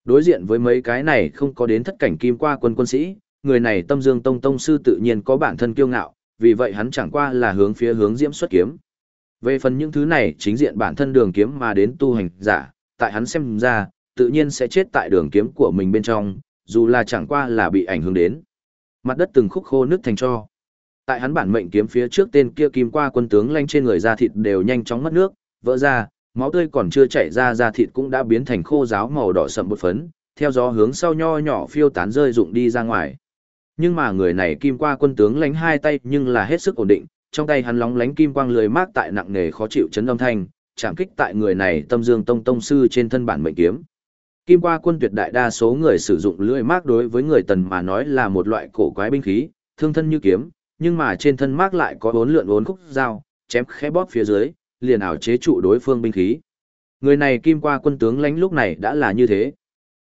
Đối diện với mấy cái này không có đến thất cảnh kim qua quân quân sĩ, người này tâm dương tông tông sư tự nhiên có bản thân kiêu ngạo, vì vậy hắn chẳng qua là hướng phía hướng diễm xuất kiếm. Về phần những thứ này chính diện bản thân đường kiếm mà đến tu hành giả, tại hắn xem ra, tự nhiên sẽ chết tại đường kiếm của mình bên trong, dù là chẳng qua là bị ảnh hưởng đến. Mặt đất từng khúc khô nước thành cho. Tại hắn bản mệnh kiếm phía trước tên kia kim qua quân tướng lanh trên người da thịt đều nhanh chóng mất nước, vỡ ra, máu tươi còn chưa chảy ra da thịt cũng đã biến thành khô ráo màu đỏ sậm bột phấn, theo gió hướng sau nho nhỏ phiêu tán rơi rụng đi ra ngoài. Nhưng mà người này kim qua quân tướng lánh hai tay nhưng là hết sức ổn định, trong tay hắn lóng lánh kim quang lười mát tại nặng nề khó chịu chấn âm thanh, chạm kích tại người này tâm dương tông tông sư trên thân bản mệnh kiếm. Kim qua quân tuyệt đại đa số người sử dụng lưỡi mát đối với người tần mà nói là một loại cổ quái binh khí, thương thân như kiếm, nhưng mà trên thân mác lại có bốn lượn bốn khúc dao, chém khẽ bóp phía dưới, liền ảo chế trụ đối phương binh khí. Người này kim qua quân tướng lãnh lúc này đã là như thế.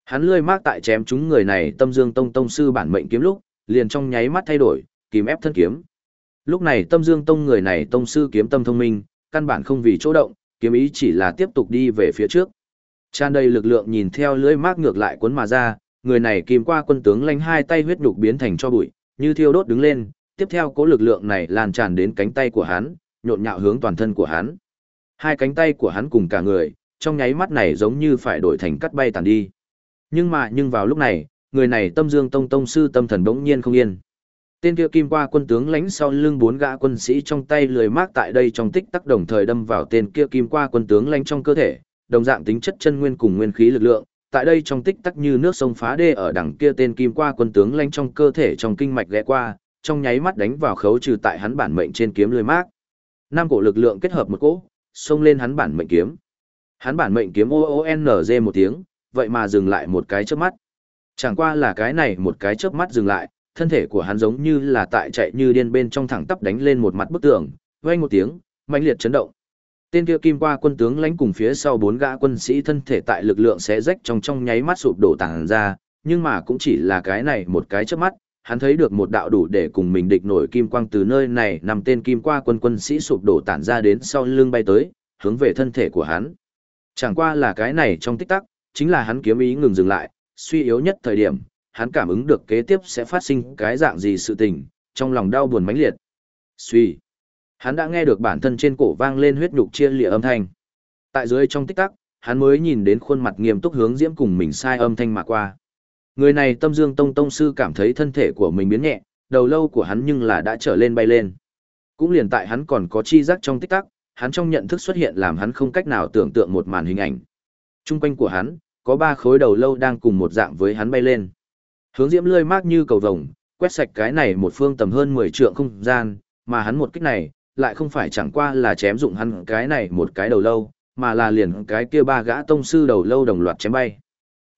Hắn lươi mác tại chém chúng người này tâm dương tông tông sư bản mệnh kiếm lúc, liền trong nháy mắt thay đổi, kìm ép thân kiếm. Lúc này tâm dương tông người này tông sư kiếm tâm thông minh, căn bản không vì chỗ động, kiếm ý chỉ là tiếp tục đi về phía trước. Tràn đầy lực lượng nhìn theo lưỡi mác ngược lại cuốn mà ra, người này kim qua quân tướng lánh hai tay huyết nhục biến thành cho bụi, như thiêu đốt đứng lên, tiếp theo cố lực lượng này lan tràn đến cánh tay của hắn, nhộn nhạo hướng toàn thân của hắn. Hai cánh tay của hắn cùng cả người, trong nháy mắt này giống như phải đổi thành cắt bay tàn đi. Nhưng mà nhưng vào lúc này, người này tâm dương tông tông sư tâm thần bỗng nhiên không yên. Tên kia kim qua quân tướng lãnh sau lưng bốn gã quân sĩ trong tay lười mác tại đây trong tích tắc đồng thời đâm vào tên kia kim qua quân tướng lãnh trong cơ thể, đồng dạng tính chất chân nguyên cùng nguyên khí lực lượng, tại đây trong tích tắc như nước sông phá đê ở đằng kia tên kim qua quân tướng lãnh trong cơ thể trong kinh mạch ghé qua, trong nháy mắt đánh vào khấu trừ tại hắn bản mệnh trên kiếm lưới mác. Năm cổ lực lượng kết hợp một cỗ, xông lên hắn bản mệnh kiếm. Hắn bản mệnh kiếm o o n một tiếng, vậy mà dừng lại một cái chớp mắt. Chẳng qua là cái này một cái chớp mắt dừng lại, thân thể của hắn giống như là tại chạy như điên bên trong thẳng tắp đánh lên một mặt bức tường, vang một tiếng, mãnh liệt chấn động. Tên kia kim qua quân tướng lãnh cùng phía sau bốn gã quân sĩ thân thể tại lực lượng sẽ rách trong trong nháy mắt sụp đổ tàng ra, nhưng mà cũng chỉ là cái này một cái chớp mắt, hắn thấy được một đạo đủ để cùng mình địch nổi kim quang từ nơi này nằm tên kim qua quân quân sĩ sụp đổ tản ra đến sau lưng bay tới, hướng về thân thể của hắn. Chẳng qua là cái này trong tích tắc, chính là hắn kiếm ý ngừng dừng lại, suy yếu nhất thời điểm, hắn cảm ứng được kế tiếp sẽ phát sinh cái dạng gì sự tình, trong lòng đau buồn mãnh liệt. Suy. Hắn đã nghe được bản thân trên cổ vang lên huyết nhục chia lìa âm thanh. Tại dưới trong tích tắc, hắn mới nhìn đến khuôn mặt nghiêm túc hướng diễm cùng mình sai âm thanh mà qua. Người này tâm dương tông tông sư cảm thấy thân thể của mình biến nhẹ, đầu lâu của hắn nhưng là đã trở lên bay lên. Cũng liền tại hắn còn có chi giác trong tích tắc, hắn trong nhận thức xuất hiện làm hắn không cách nào tưởng tượng một màn hình ảnh. Trung quanh của hắn, có ba khối đầu lâu đang cùng một dạng với hắn bay lên. Hướng diễm lươi mát như cầu vồng, quét sạch cái này một phương tầm hơn 10 trượng không gian, mà hắn một kích này, lại không phải chẳng qua là chém dụng hắn cái này một cái đầu lâu, mà là liền cái kia ba gã tông sư đầu lâu đồng loạt chém bay.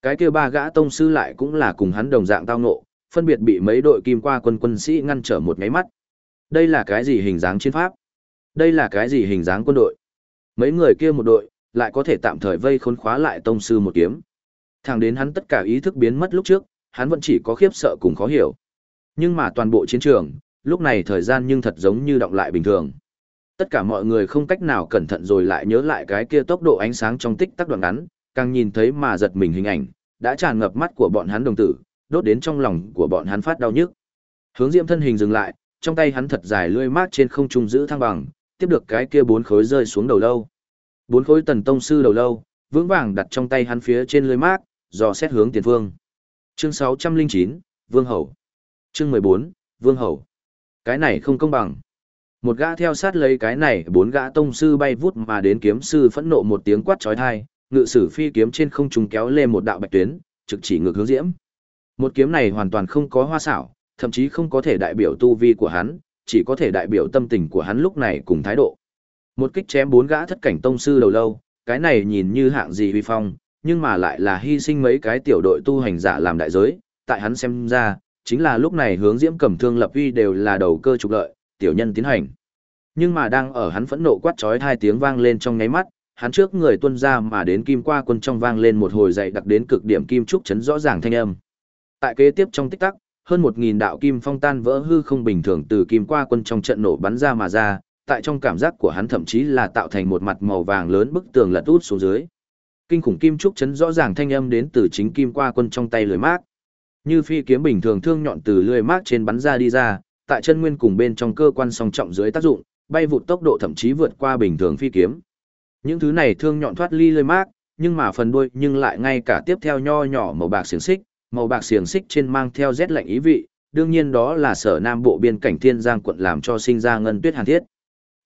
Cái kia ba gã tông sư lại cũng là cùng hắn đồng dạng tao ngộ, phân biệt bị mấy đội kim qua quân quân sĩ ngăn trở một ngáy mắt. Đây là cái gì hình dáng chiến pháp? Đây là cái gì hình dáng quân đội? Mấy người kia một đội, lại có thể tạm thời vây khốn khóa lại tông sư một kiếm. Thẳng đến hắn tất cả ý thức biến mất lúc trước, hắn vẫn chỉ có khiếp sợ cùng khó hiểu. Nhưng mà toàn bộ chiến trường, lúc này thời gian nhưng thật giống như động lại bình thường. Tất cả mọi người không cách nào cẩn thận rồi lại nhớ lại cái kia tốc độ ánh sáng trong tích tắc đoạn ngắn, càng nhìn thấy mà giật mình hình ảnh, đã tràn ngập mắt của bọn hắn đồng tử, đốt đến trong lòng của bọn hắn phát đau nhức. Hướng Diệm thân hình dừng lại, trong tay hắn thật dài lưỡi mát trên không trung giữ thăng bằng, tiếp được cái kia bốn khối rơi xuống đầu lâu. Bốn khối tần tông sư đầu lâu, vững vàng đặt trong tay hắn phía trên lưỡi mát, dò xét hướng tiền phương. Chương 609, Vương Hầu. Chương 14, Vương Hầu. Cái này không công bằng. Một gã theo sát lấy cái này, bốn gã tông sư bay vút mà đến kiếm sư phẫn nộ một tiếng quát chói tai, ngự sử phi kiếm trên không trung kéo lên một đạo bạch tuyến, trực chỉ ngược hướng diễm. Một kiếm này hoàn toàn không có hoa xảo, thậm chí không có thể đại biểu tu vi của hắn, chỉ có thể đại biểu tâm tình của hắn lúc này cùng thái độ. Một kích chém bốn gã thất cảnh tông sư đầu lâu, cái này nhìn như hạng gì uy phong, nhưng mà lại là hy sinh mấy cái tiểu đội tu hành giả làm đại giới, tại hắn xem ra, chính là lúc này hướng diễm cầm thương lập uy đều là đầu cơ trục lợi, tiểu nhân tiến hành. Nhưng mà đang ở hắn phẫn nộ quát chói hai tiếng vang lên trong nháy mắt, hắn trước người tuân ra mà đến kim qua quân trong vang lên một hồi dậy đặc đến cực điểm kim trúc chấn rõ ràng thanh âm. Tại kế tiếp trong tích tắc, hơn một nghìn đạo kim phong tan vỡ hư không bình thường từ kim qua quân trong trận nổ bắn ra mà ra, tại trong cảm giác của hắn thậm chí là tạo thành một mặt màu vàng lớn bức tường lật út xuống dưới. Kinh khủng kim trúc chấn rõ ràng thanh âm đến từ chính kim qua quân trong tay lưới mát. Như phi kiếm bình thường thương nhọn từ lưới mát trên bắn ra đi ra, tại chân nguyên cùng bên trong cơ quan song trọng dưới tác dụng, bay vụt tốc độ thậm chí vượt qua bình thường phi kiếm. Những thứ này thương nhọn thoát ly lơi mát, nhưng mà phần đuôi nhưng lại ngay cả tiếp theo nho nhỏ màu bạc xiềng xích, màu bạc xiềng xích trên mang theo rét lạnh ý vị, đương nhiên đó là sở nam bộ biên cảnh thiên giang quận làm cho sinh ra ngân tuyết hàn thiết.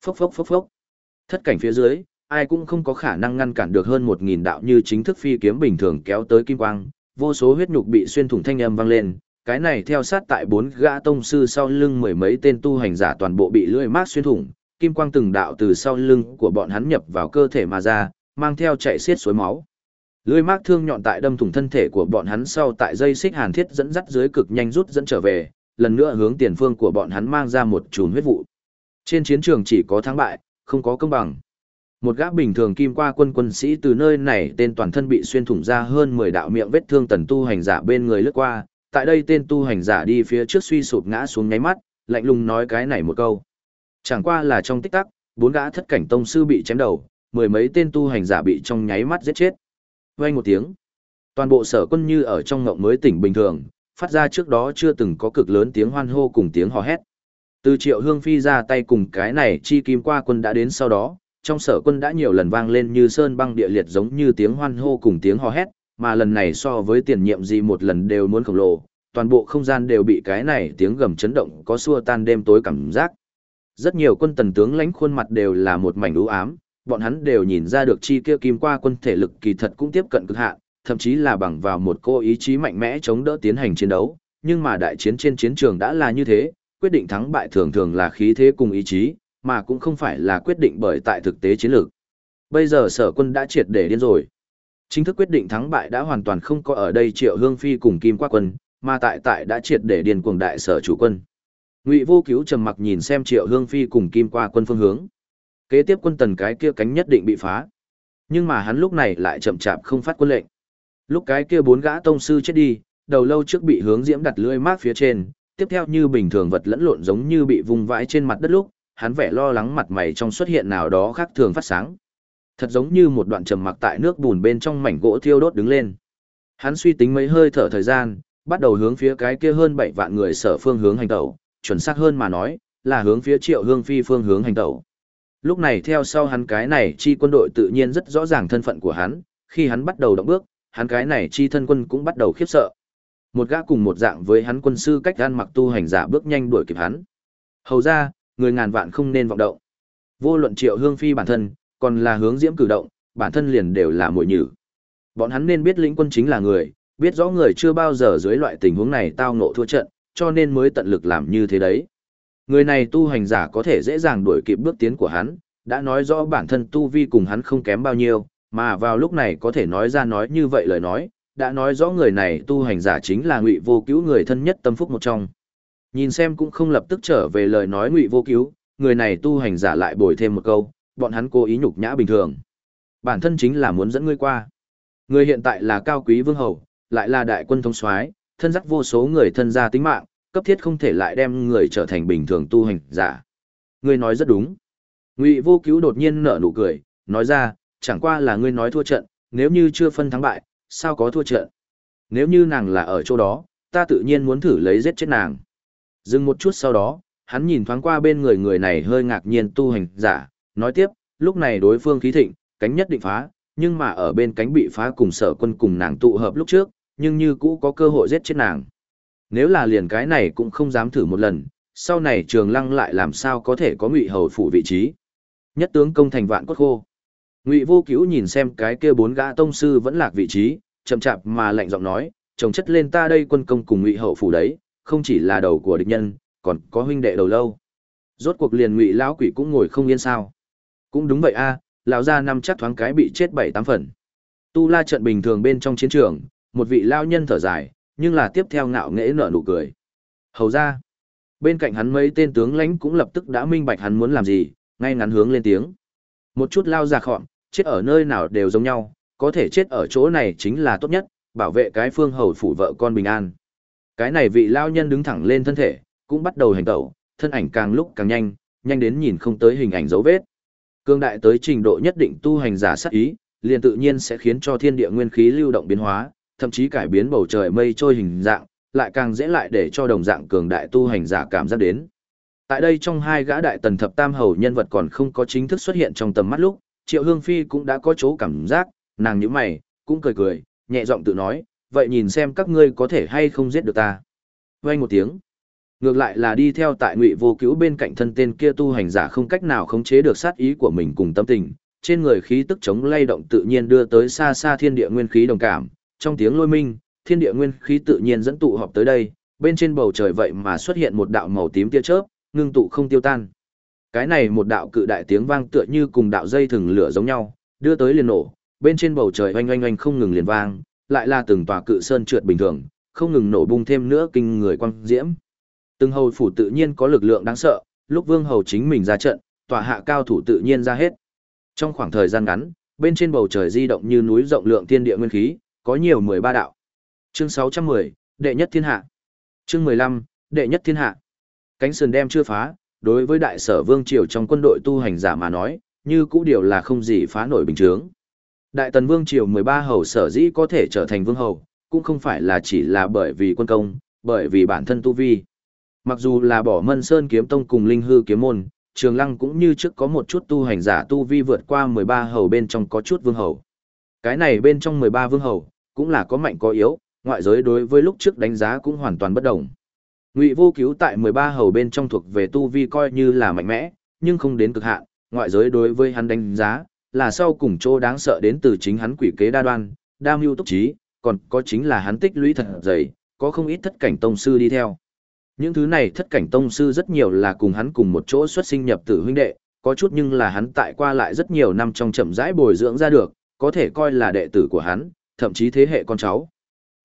Phốc phốc phốc phốc. Thất cảnh phía dưới, ai cũng không có khả năng ngăn cản được hơn một nghìn đạo như chính thức phi kiếm bình thường kéo tới kim quang, vô số huyết nhục bị xuyên thủng thanh âm vang lên, cái này theo sát tại bốn gã tông sư sau lưng mười mấy tên tu hành giả toàn bộ bị lưỡi mát xuyên thủng, kim quang từng đạo từ sau lưng của bọn hắn nhập vào cơ thể mà ra, mang theo chạy xiết suối máu. Lưỡi mát thương nhọn tại đâm thủng thân thể của bọn hắn sau tại dây xích hàn thiết dẫn dắt dưới cực nhanh rút dẫn trở về, lần nữa hướng tiền phương của bọn hắn mang ra một chùm huyết vụ. Trên chiến trường chỉ có thắng bại, không có công bằng. Một gã bình thường kim qua quân quân sĩ từ nơi này tên toàn thân bị xuyên thủng ra hơn 10 đạo miệng vết thương tần tu hành giả bên người lướt qua, tại đây tên tu hành giả đi phía trước suy sụp ngã xuống nháy mắt, lạnh lùng nói cái này một câu. Chẳng qua là trong tích tắc, bốn gã thất cảnh tông sư bị chém đầu, mười mấy tên tu hành giả bị trong nháy mắt giết chết. Vang một tiếng, toàn bộ sở quân như ở trong ngộng mới tỉnh bình thường, phát ra trước đó chưa từng có cực lớn tiếng hoan hô cùng tiếng hò hét. Từ triệu hương phi ra tay cùng cái này chi kim qua quân đã đến sau đó, trong sở quân đã nhiều lần vang lên như sơn băng địa liệt giống như tiếng hoan hô cùng tiếng hò hét, mà lần này so với tiền nhiệm gì một lần đều muốn khổng lồ, toàn bộ không gian đều bị cái này tiếng gầm chấn động có xua tan đêm tối cảm giác. Rất nhiều quân tần tướng lãnh khuôn mặt đều là một mảnh u ám, bọn hắn đều nhìn ra được chi kia kim qua quân thể lực kỳ thật cũng tiếp cận cực hạn, thậm chí là bằng vào một cô ý chí mạnh mẽ chống đỡ tiến hành chiến đấu, nhưng mà đại chiến trên chiến trường đã là như thế, quyết định thắng bại thường thường là khí thế cùng ý chí, mà cũng không phải là quyết định bởi tại thực tế chiến lược. Bây giờ sở quân đã triệt để điên rồi. Chính thức quyết định thắng bại đã hoàn toàn không có ở đây Triệu Hương Phi cùng Kim Qua Quân, mà tại tại đã triệt để điên cuồng đại sở chủ quân. Ngụy Vô Cứu trầm mặc nhìn xem Triệu Hương Phi cùng Kim Qua Quân phương hướng. Kế tiếp quân tần cái kia cánh nhất định bị phá. Nhưng mà hắn lúc này lại chậm chạp không phát quân lệnh. Lúc cái kia bốn gã tông sư chết đi, đầu lâu trước bị hướng diễm đặt lưỡi mát phía trên, tiếp theo như bình thường vật lẫn lộn giống như bị vùng vãi trên mặt đất lúc, hắn vẻ lo lắng mặt mày trong xuất hiện nào đó khác thường phát sáng. Thật giống như một đoạn trầm mặc tại nước bùn bên trong mảnh gỗ thiêu đốt đứng lên. Hắn suy tính mấy hơi thở thời gian, bắt đầu hướng phía cái kia hơn bảy vạn người sở phương hướng hành tẩu, chuẩn xác hơn mà nói, là hướng phía Triệu Hương Phi phương hướng hành tẩu. Lúc này theo sau hắn cái này chi quân đội tự nhiên rất rõ ràng thân phận của hắn, khi hắn bắt đầu động bước, hắn cái này chi thân quân cũng bắt đầu khiếp sợ. Một gã cùng một dạng với hắn quân sư cách gan mặc tu hành giả bước nhanh đuổi kịp hắn. Hầu ra, người ngàn vạn không nên vọng động. Vô luận Triệu Hương Phi bản thân, còn là hướng diễm cử động, bản thân liền đều là muội nhử. Bọn hắn nên biết lĩnh quân chính là người, biết rõ người chưa bao giờ dưới loại tình huống này tao ngộ thua trận, cho nên mới tận lực làm như thế đấy. Người này tu hành giả có thể dễ dàng đuổi kịp bước tiến của hắn, đã nói rõ bản thân tu vi cùng hắn không kém bao nhiêu, mà vào lúc này có thể nói ra nói như vậy lời nói, đã nói rõ người này tu hành giả chính là ngụy vô cứu người thân nhất tâm phúc một trong. Nhìn xem cũng không lập tức trở về lời nói ngụy vô cứu, người này tu hành giả lại bồi thêm một câu, bọn hắn cố ý nhục nhã bình thường. Bản thân chính là muốn dẫn ngươi qua. Người hiện tại là cao quý vương hầu, lại là đại quân thống soái, thân dắt vô số người thân gia tính mạng, cấp thiết không thể lại đem người trở thành bình thường tu hành giả. Ngươi nói rất đúng. Ngụy Vô Cứu đột nhiên nở nụ cười, nói ra, chẳng qua là ngươi nói thua trận, nếu như chưa phân thắng bại, sao có thua trận? Nếu như nàng là ở chỗ đó, ta tự nhiên muốn thử lấy giết chết nàng. Dừng một chút sau đó, hắn nhìn thoáng qua bên người người này hơi ngạc nhiên tu hành giả, nói tiếp, lúc này đối phương khí thịnh, cánh nhất định phá, nhưng mà ở bên cánh bị phá cùng sở quân cùng nàng tụ hợp lúc trước, nhưng như cũ có cơ hội giết chết nàng. Nếu là liền cái này cũng không dám thử một lần, sau này trường lăng lại làm sao có thể có ngụy hầu phủ vị trí. Nhất tướng công thành vạn cốt khô. Ngụy vô cứu nhìn xem cái kia bốn gã tông sư vẫn lạc vị trí, chậm chạp mà lạnh giọng nói, chồng chất lên ta đây quân công cùng ngụy hậu phủ đấy, không chỉ là đầu của địch nhân, còn có huynh đệ đầu lâu. Rốt cuộc liền ngụy lão quỷ cũng ngồi không yên sao. Cũng đúng vậy a, lão gia năm chắc thoáng cái bị chết bảy tám phần. Tu La trận bình thường bên trong chiến trường, một vị lao nhân thở dài, nhưng là tiếp theo ngạo nghễ nở nụ cười. Hầu ra, bên cạnh hắn mấy tên tướng lãnh cũng lập tức đã minh bạch hắn muốn làm gì, ngay ngắn hướng lên tiếng. Một chút lao già khọm, chết ở nơi nào đều giống nhau, có thể chết ở chỗ này chính là tốt nhất, bảo vệ cái phương hầu phủ vợ con bình an. Cái này vị lao nhân đứng thẳng lên thân thể, cũng bắt đầu hành tẩu, thân ảnh càng lúc càng nhanh, nhanh đến nhìn không tới hình ảnh dấu vết. Cương đại tới trình độ nhất định tu hành giả sát ý, liền tự nhiên sẽ khiến cho thiên địa nguyên khí lưu động biến hóa, thậm chí cải biến bầu trời mây trôi hình dạng, lại càng dễ lại để cho đồng dạng cường đại tu hành giả cảm giác đến. Tại đây trong hai gã đại tần thập tam hầu nhân vật còn không có chính thức xuất hiện trong tầm mắt lúc, Triệu Hương Phi cũng đã có chỗ cảm giác, nàng nhíu mày, cũng cười cười, nhẹ giọng tự nói, vậy nhìn xem các ngươi có thể hay không giết được ta. Vang một tiếng. Ngược lại là đi theo tại Ngụy Vô Cứu bên cạnh thân tên kia tu hành giả không cách nào khống chế được sát ý của mình cùng tâm tình, trên người khí tức chống lay động tự nhiên đưa tới xa xa thiên địa nguyên khí đồng cảm, trong tiếng lôi minh, thiên địa nguyên khí tự nhiên dẫn tụ họp tới đây, bên trên bầu trời vậy mà xuất hiện một đạo màu tím tia chớp, ngưng tụ không tiêu tan. Cái này một đạo cự đại tiếng vang tựa như cùng đạo dây thừng lửa giống nhau, đưa tới liền nổ, bên trên bầu trời oanh oanh oanh không ngừng liền vang, lại là từng tòa cự sơn trượt bình thường, không ngừng nổ bung thêm nữa kinh người quang diễm. Từng hầu phủ tự nhiên có lực lượng đáng sợ, lúc vương hầu chính mình ra trận, tòa hạ cao thủ tự nhiên ra hết. Trong khoảng thời gian ngắn, bên trên bầu trời di động như núi rộng lượng thiên địa nguyên khí, có nhiều 13 đạo. Chương 610, đệ nhất thiên hạ. Chương 15, đệ nhất thiên hạ. Cánh sườn đem chưa phá, đối với đại sở vương triều trong quân đội tu hành giả mà nói, như cũ điều là không gì phá nổi bình thường. Đại tần vương triều 13 hầu sở dĩ có thể trở thành vương hầu, cũng không phải là chỉ là bởi vì quân công, bởi vì bản thân tu vi. Mặc dù là bỏ mân sơn kiếm tông cùng linh hư kiếm môn, trường lăng cũng như trước có một chút tu hành giả tu vi vượt qua 13 hầu bên trong có chút vương hầu. Cái này bên trong 13 vương hầu, cũng là có mạnh có yếu, ngoại giới đối với lúc trước đánh giá cũng hoàn toàn bất đồng. Ngụy Vô Cứu tại 13 hầu bên trong thuộc về tu vi coi như là mạnh mẽ, nhưng không đến cực hạn, ngoại giới đối với hắn đánh giá là sau cùng chỗ đáng sợ đến từ chính hắn quỷ kế đa đoan, đa mưu túc trí, còn có chính là hắn tích lũy thật dày, có không ít thất cảnh tông sư đi theo. Những thứ này thất cảnh tông sư rất nhiều là cùng hắn cùng một chỗ xuất sinh nhập tử huynh đệ, có chút nhưng là hắn tại qua lại rất nhiều năm trong chậm rãi bồi dưỡng ra được, có thể coi là đệ tử của hắn, thậm chí thế hệ con cháu.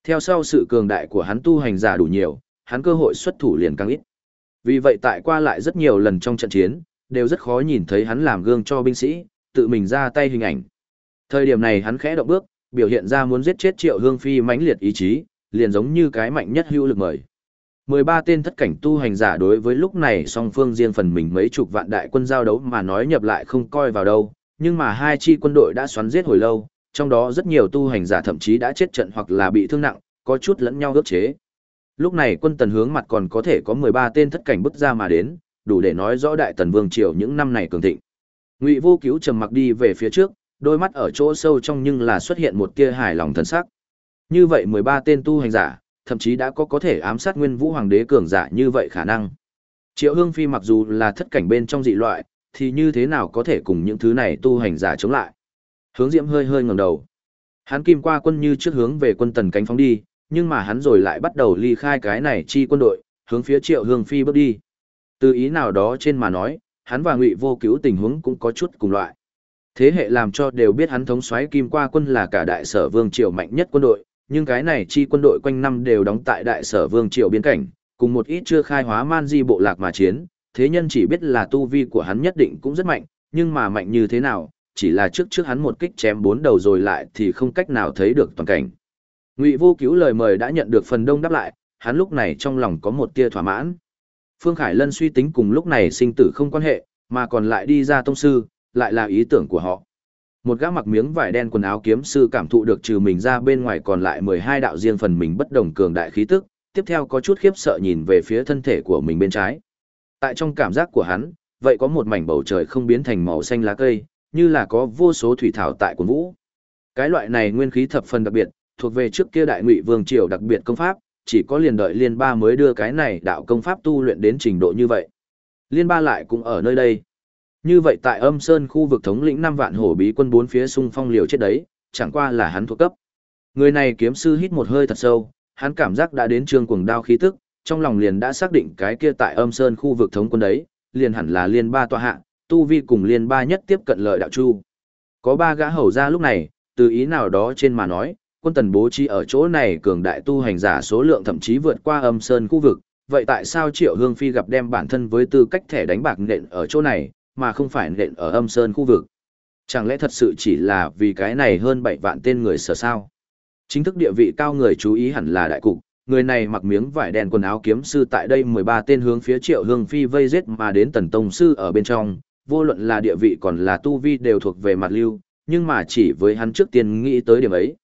Theo sau sự cường đại của hắn tu hành giả đủ nhiều, hắn cơ hội xuất thủ liền càng ít. Vì vậy tại qua lại rất nhiều lần trong trận chiến, đều rất khó nhìn thấy hắn làm gương cho binh sĩ, tự mình ra tay hình ảnh. Thời điểm này hắn khẽ động bước, biểu hiện ra muốn giết chết Triệu Hương Phi mãnh liệt ý chí, liền giống như cái mạnh nhất hữu lực mời. 13 tên thất cảnh tu hành giả đối với lúc này song phương riêng phần mình mấy chục vạn đại quân giao đấu mà nói nhập lại không coi vào đâu, nhưng mà hai chi quân đội đã xoắn giết hồi lâu, trong đó rất nhiều tu hành giả thậm chí đã chết trận hoặc là bị thương nặng, có chút lẫn nhau ước chế. Lúc này quân tần hướng mặt còn có thể có 13 tên thất cảnh bức ra mà đến, đủ để nói rõ đại tần vương triều những năm này cường thịnh. Ngụy Vô Cứu trầm mặc đi về phía trước, đôi mắt ở chỗ sâu trong nhưng là xuất hiện một tia hài lòng thần sắc. Như vậy 13 tên tu hành giả, thậm chí đã có có thể ám sát Nguyên Vũ Hoàng đế cường giả như vậy khả năng. Triệu Hương Phi mặc dù là thất cảnh bên trong dị loại, thì như thế nào có thể cùng những thứ này tu hành giả chống lại? Hướng Diễm hơi hơi ngẩng đầu. Hắn kim qua quân như trước hướng về quân tần cánh phóng đi, nhưng mà hắn rồi lại bắt đầu ly khai cái này chi quân đội, hướng phía Triệu Hương Phi bước đi. Từ ý nào đó trên mà nói, hắn và Ngụy Vô Cứu tình huống cũng có chút cùng loại. Thế hệ làm cho đều biết hắn thống soái kim qua quân là cả đại sở vương triều mạnh nhất quân đội, nhưng cái này chi quân đội quanh năm đều đóng tại đại sở vương triều biên cảnh, cùng một ít chưa khai hóa man di bộ lạc mà chiến, thế nhân chỉ biết là tu vi của hắn nhất định cũng rất mạnh, nhưng mà mạnh như thế nào, chỉ là trước trước hắn một kích chém bốn đầu rồi lại thì không cách nào thấy được toàn cảnh. Ngụy Vô Cứu lời mời đã nhận được phần đông đáp lại, hắn lúc này trong lòng có một tia thỏa mãn. Phương Khải Lân suy tính cùng lúc này sinh tử không quan hệ, mà còn lại đi ra tông sư, lại là ý tưởng của họ. Một gã mặc miếng vải đen quần áo kiếm sư cảm thụ được trừ mình ra bên ngoài còn lại 12 đạo riêng phần mình bất đồng cường đại khí tức, tiếp theo có chút khiếp sợ nhìn về phía thân thể của mình bên trái. Tại trong cảm giác của hắn, vậy có một mảnh bầu trời không biến thành màu xanh lá cây, như là có vô số thủy thảo tại quần vũ. Cái loại này nguyên khí thập phần đặc biệt, thuộc về trước kia đại ngụy vương triều đặc biệt công pháp, chỉ có liền đợi liên ba mới đưa cái này đạo công pháp tu luyện đến trình độ như vậy. Liên ba lại cũng ở nơi đây. Như vậy tại âm sơn khu vực thống lĩnh năm vạn hổ bí quân bốn phía xung phong liều chết đấy, chẳng qua là hắn thuộc cấp. Người này kiếm sư hít một hơi thật sâu, hắn cảm giác đã đến trường cuồng đao khí tức, trong lòng liền đã xác định cái kia tại âm sơn khu vực thống quân đấy, liền hẳn là liên ba tọa hạ, tu vi cùng liên ba nhất tiếp cận lợi đạo chu. Có ba gã hầu ra lúc này, từ ý nào đó trên mà nói, quân tần bố trí ở chỗ này cường đại tu hành giả số lượng thậm chí vượt qua âm sơn khu vực, vậy tại sao Triệu Hương Phi gặp đem bản thân với tư cách thẻ đánh bạc nện ở chỗ này, mà không phải nện ở âm sơn khu vực? Chẳng lẽ thật sự chỉ là vì cái này hơn 7 vạn tên người sở sao? Chính thức địa vị cao người chú ý hẳn là đại cục, người này mặc miếng vải đen quần áo kiếm sư tại đây 13 tên hướng phía Triệu Hương Phi vây giết mà đến tần tông sư ở bên trong, vô luận là địa vị còn là tu vi đều thuộc về mặt lưu, nhưng mà chỉ với hắn trước tiên nghĩ tới điểm ấy.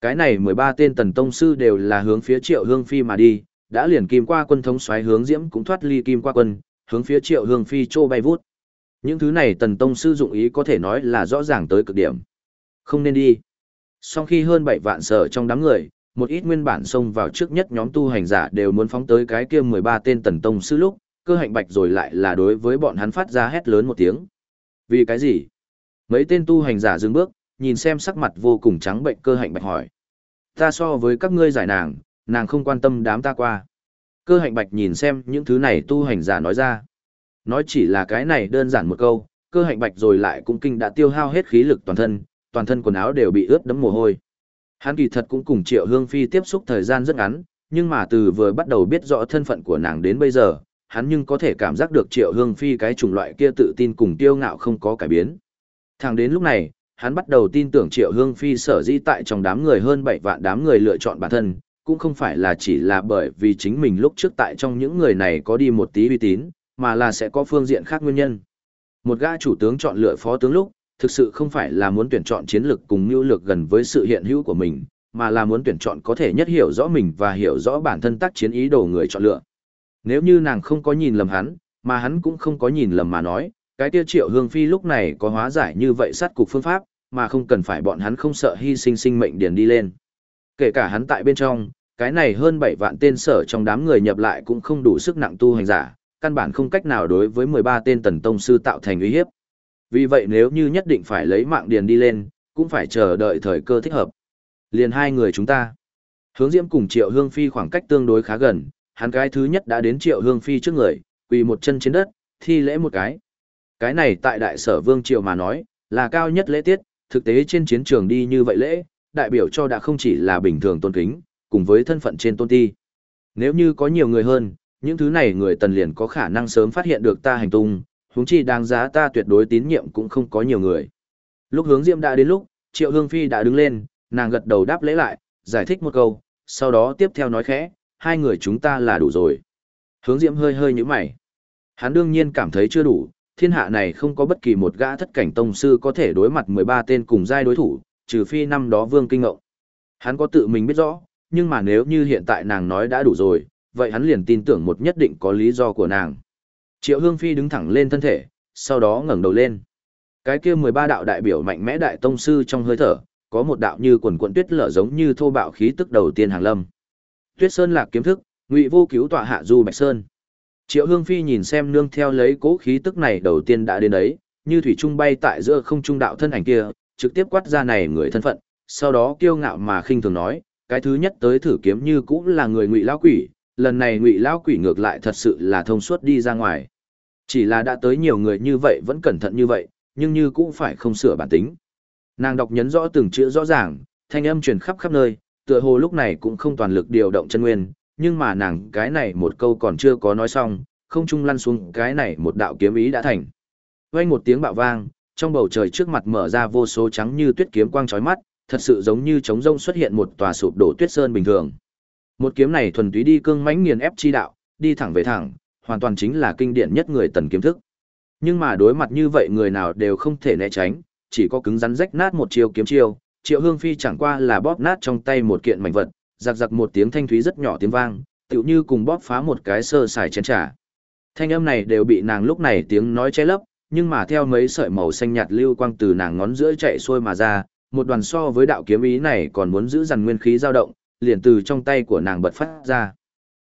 Cái này 13 tên tần tông sư đều là hướng phía Triệu Hương Phi mà đi, đã liền kim qua quân thống xoáy hướng diễm cũng thoát ly kim qua quân, hướng phía Triệu Hương Phi trô bay vút. Những thứ này tần tông sư dụng ý có thể nói là rõ ràng tới cực điểm. Không nên đi. Sau khi hơn 7 vạn sở trong đám người, một ít nguyên bản xông vào trước nhất nhóm tu hành giả đều muốn phóng tới cái kia 13 tên tần tông sư lúc, cơ hạnh bạch rồi lại là đối với bọn hắn phát ra hét lớn một tiếng. Vì cái gì? Mấy tên tu hành giả dừng bước, nhìn xem sắc mặt vô cùng trắng bệnh cơ hạnh bạch hỏi. Ta so với các ngươi giải nàng, nàng không quan tâm đám ta qua. Cơ hạnh bạch nhìn xem những thứ này tu hành giả nói ra. Nói chỉ là cái này đơn giản một câu, cơ hạnh bạch rồi lại cũng kinh đã tiêu hao hết khí lực toàn thân, toàn thân quần áo đều bị ướt đẫm mồ hôi. Hắn kỳ thật cũng cùng Triệu Hương Phi tiếp xúc thời gian rất ngắn, nhưng mà từ vừa bắt đầu biết rõ thân phận của nàng đến bây giờ, hắn nhưng có thể cảm giác được Triệu Hương Phi cái chủng loại kia tự tin cùng tiêu ngạo không có cải biến. Thẳng đến lúc này, hắn bắt đầu tin tưởng Triệu Hương Phi sở dĩ tại trong đám người hơn bảy vạn đám người lựa chọn bản thân, cũng không phải là chỉ là bởi vì chính mình lúc trước tại trong những người này có đi một tí uy tín, mà là sẽ có phương diện khác nguyên nhân. Một gã chủ tướng chọn lựa phó tướng lúc, thực sự không phải là muốn tuyển chọn chiến lược cùng mưu lược gần với sự hiện hữu của mình, mà là muốn tuyển chọn có thể nhất hiểu rõ mình và hiểu rõ bản thân tác chiến ý đồ người chọn lựa. Nếu như nàng không có nhìn lầm hắn, mà hắn cũng không có nhìn lầm mà nói, cái kia triệu hương phi lúc này có hóa giải như vậy sát cục phương pháp, mà không cần phải bọn hắn không sợ hy sinh sinh mệnh điền đi lên. Kể cả hắn tại bên trong, cái này hơn 7 vạn tên sở trong đám người nhập lại cũng không đủ sức nặng tu hành giả, căn bản không cách nào đối với 13 tên tần tông sư tạo thành uy hiếp. Vì vậy nếu như nhất định phải lấy mạng điền đi lên, cũng phải chờ đợi thời cơ thích hợp. Liền hai người chúng ta. Hướng Diễm cùng Triệu Hương Phi khoảng cách tương đối khá gần, hắn cái thứ nhất đã đến Triệu Hương Phi trước người, quỳ một chân trên đất, thi lễ một cái. Cái này tại đại sở Vương triều mà nói, là cao nhất lễ tiết, thực tế trên chiến trường đi như vậy lễ, đại biểu cho đã không chỉ là bình thường tôn kính, cùng với thân phận trên tôn ti. Nếu như có nhiều người hơn, những thứ này người tần liền có khả năng sớm phát hiện được ta hành tung, huống chi đáng giá ta tuyệt đối tín nhiệm cũng không có nhiều người. Lúc hướng diệm đã đến lúc, Triệu Hương Phi đã đứng lên, nàng gật đầu đáp lễ lại, giải thích một câu, sau đó tiếp theo nói khẽ, hai người chúng ta là đủ rồi. Hướng diệm hơi hơi như mày. Hắn đương nhiên cảm thấy chưa đủ, thiên hạ này không có bất kỳ một gã thất cảnh tông sư có thể đối mặt 13 tên cùng giai đối thủ, trừ phi năm đó Vương Kinh Ngộng. Hắn có tự mình biết rõ, nhưng mà nếu như hiện tại nàng nói đã đủ rồi, vậy hắn liền tin tưởng một nhất định có lý do của nàng. Triệu Hương Phi đứng thẳng lên thân thể, sau đó ngẩng đầu lên. Cái kia 13 đạo đại biểu mạnh mẽ đại tông sư trong hơi thở, có một đạo như quần quần tuyết lở giống như thô bạo khí tức đầu tiên hàng lâm. Tuyết Sơn lạc kiếm thức, Ngụy Vô Cứu tọa hạ du Bạch Sơn. Triệu Hương Phi nhìn xem nương theo lấy cố khí tức này đầu tiên đã đến đấy, như thủy trung bay tại giữa không trung đạo thân ảnh kia, trực tiếp quát ra này người thân phận, sau đó kiêu ngạo mà khinh thường nói, cái thứ nhất tới thử kiếm như cũng là người Ngụy lão quỷ, lần này Ngụy lão quỷ ngược lại thật sự là thông suốt đi ra ngoài. Chỉ là đã tới nhiều người như vậy vẫn cẩn thận như vậy, nhưng như cũng phải không sửa bản tính. Nàng đọc nhấn rõ từng chữ rõ ràng, thanh âm truyền khắp khắp nơi, tựa hồ lúc này cũng không toàn lực điều động chân nguyên, nhưng mà nàng cái này một câu còn chưa có nói xong, không trung lăn xuống cái này một đạo kiếm ý đã thành. Vang một tiếng bạo vang, trong bầu trời trước mặt mở ra vô số trắng như tuyết kiếm quang chói mắt, thật sự giống như trống rông xuất hiện một tòa sụp đổ tuyết sơn bình thường. Một kiếm này thuần túy đi cương mãnh nghiền ép chi đạo, đi thẳng về thẳng, hoàn toàn chính là kinh điển nhất người tần kiếm thức. Nhưng mà đối mặt như vậy người nào đều không thể né tránh, chỉ có cứng rắn rách nát một chiêu kiếm chiêu, Triệu Hương Phi chẳng qua là bóp nát trong tay một kiện mảnh vật, giặc giặc một tiếng thanh thúy rất nhỏ tiếng vang, tựu như cùng bóp phá một cái sơ xài chén trà. Thanh âm này đều bị nàng lúc này tiếng nói che lấp, nhưng mà theo mấy sợi màu xanh nhạt lưu quang từ nàng ngón giữa chạy xuôi mà ra, một đoàn so với đạo kiếm ý này còn muốn giữ dằn nguyên khí dao động, liền từ trong tay của nàng bật phát ra.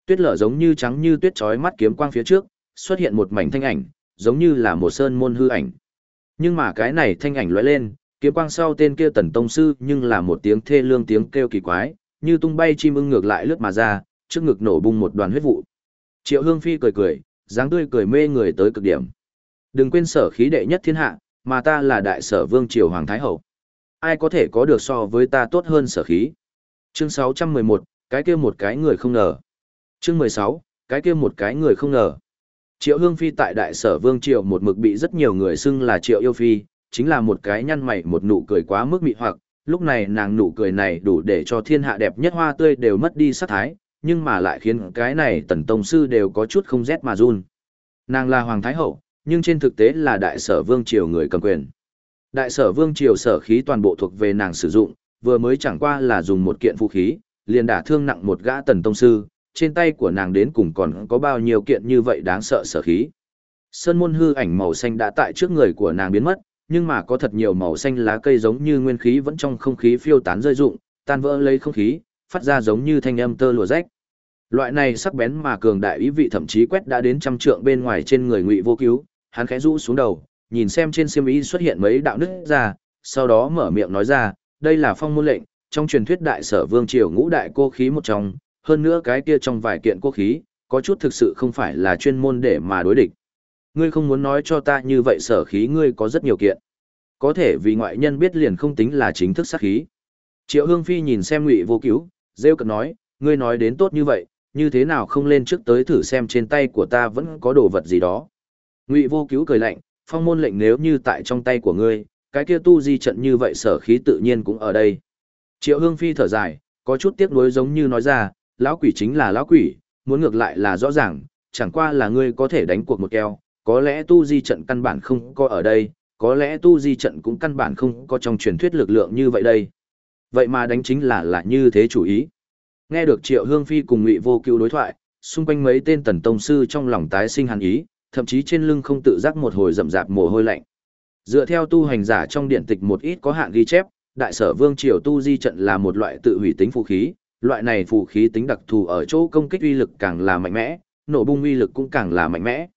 Tuyết lở giống như trắng như tuyết chói mắt kiếm quang phía trước, xuất hiện một mảnh thanh ảnh, giống như là một sơn môn hư ảnh. Nhưng mà cái này thanh ảnh lóe lên, kiếm quang sau tên kia tần tông sư nhưng là một tiếng thê lương tiếng kêu kỳ quái, như tung bay chim ưng ngược lại lướt mà ra, trước ngực nổ bung một đoàn huyết vụ. Triệu Hương Phi cười cười, dáng tươi cười mê người tới cực điểm. Đừng quên sở khí đệ nhất thiên hạ, mà ta là đại sở vương triều hoàng thái hậu. Ai có thể có được so với ta tốt hơn sở khí? Chương 611, cái kia một cái người không ngờ. Chương 16, cái kia một cái người không ngờ. Triệu Hương Phi tại đại sở vương triều một mực bị rất nhiều người xưng là Triệu Yêu Phi, chính là một cái nhăn mày một nụ cười quá mức mị hoặc, lúc này nàng nụ cười này đủ để cho thiên hạ đẹp nhất hoa tươi đều mất đi sát thái, nhưng mà lại khiến cái này tần tông sư đều có chút không rét mà run. Nàng là Hoàng Thái Hậu, nhưng trên thực tế là đại sở vương triều người cầm quyền. Đại sở vương triều sở khí toàn bộ thuộc về nàng sử dụng, vừa mới chẳng qua là dùng một kiện vũ khí, liền đả thương nặng một gã tần tông sư, trên tay của nàng đến cùng còn có bao nhiêu kiện như vậy đáng sợ sở khí. Sơn môn hư ảnh màu xanh đã tại trước người của nàng biến mất, nhưng mà có thật nhiều màu xanh lá cây giống như nguyên khí vẫn trong không khí phiêu tán rơi rụng, tan vỡ lấy không khí, phát ra giống như thanh âm tơ lụa rách. Loại này sắc bén mà cường đại ý vị thậm chí quét đã đến trăm trượng bên ngoài trên người Ngụy Vô Cứu, hắn khẽ rũ xuống đầu, nhìn xem trên xiêm y xuất hiện mấy đạo nứt ra, sau đó mở miệng nói ra, đây là phong môn lệnh, trong truyền thuyết đại sở vương triều ngũ đại cô khí một trong, hơn nữa cái kia trong vài kiện cô khí, có chút thực sự không phải là chuyên môn để mà đối địch. Ngươi không muốn nói cho ta như vậy sở khí ngươi có rất nhiều kiện. Có thể vì ngoại nhân biết liền không tính là chính thức sát khí. Triệu Hương Phi nhìn xem Ngụy Vô Cứu, rêu cợt nói, ngươi nói đến tốt như vậy, như thế nào không lên trước tới thử xem trên tay của ta vẫn có đồ vật gì đó. Ngụy vô cứu cười lạnh, phong môn lệnh nếu như tại trong tay của ngươi, cái kia tu di trận như vậy sở khí tự nhiên cũng ở đây. Triệu Hương Phi thở dài, có chút tiếc nuối giống như nói ra, lão quỷ chính là lão quỷ, muốn ngược lại là rõ ràng, chẳng qua là ngươi có thể đánh cuộc một keo, có lẽ tu di trận căn bản không có ở đây, có lẽ tu di trận cũng căn bản không có trong truyền thuyết lực lượng như vậy đây. Vậy mà đánh chính là là như thế chủ ý. Nghe được Triệu Hương Phi cùng Ngụy Vô Cứu đối thoại, xung quanh mấy tên tần tông sư trong lòng tái sinh hàn ý, thậm chí trên lưng không tự giác một hồi rậm rạp mồ hôi lạnh. Dựa theo tu hành giả trong điện tịch một ít có hạn ghi chép, đại sở vương triều tu di trận là một loại tự hủy tính phù khí, loại này phù khí tính đặc thù ở chỗ công kích uy lực càng là mạnh mẽ, nổ bung uy lực cũng càng là mạnh mẽ.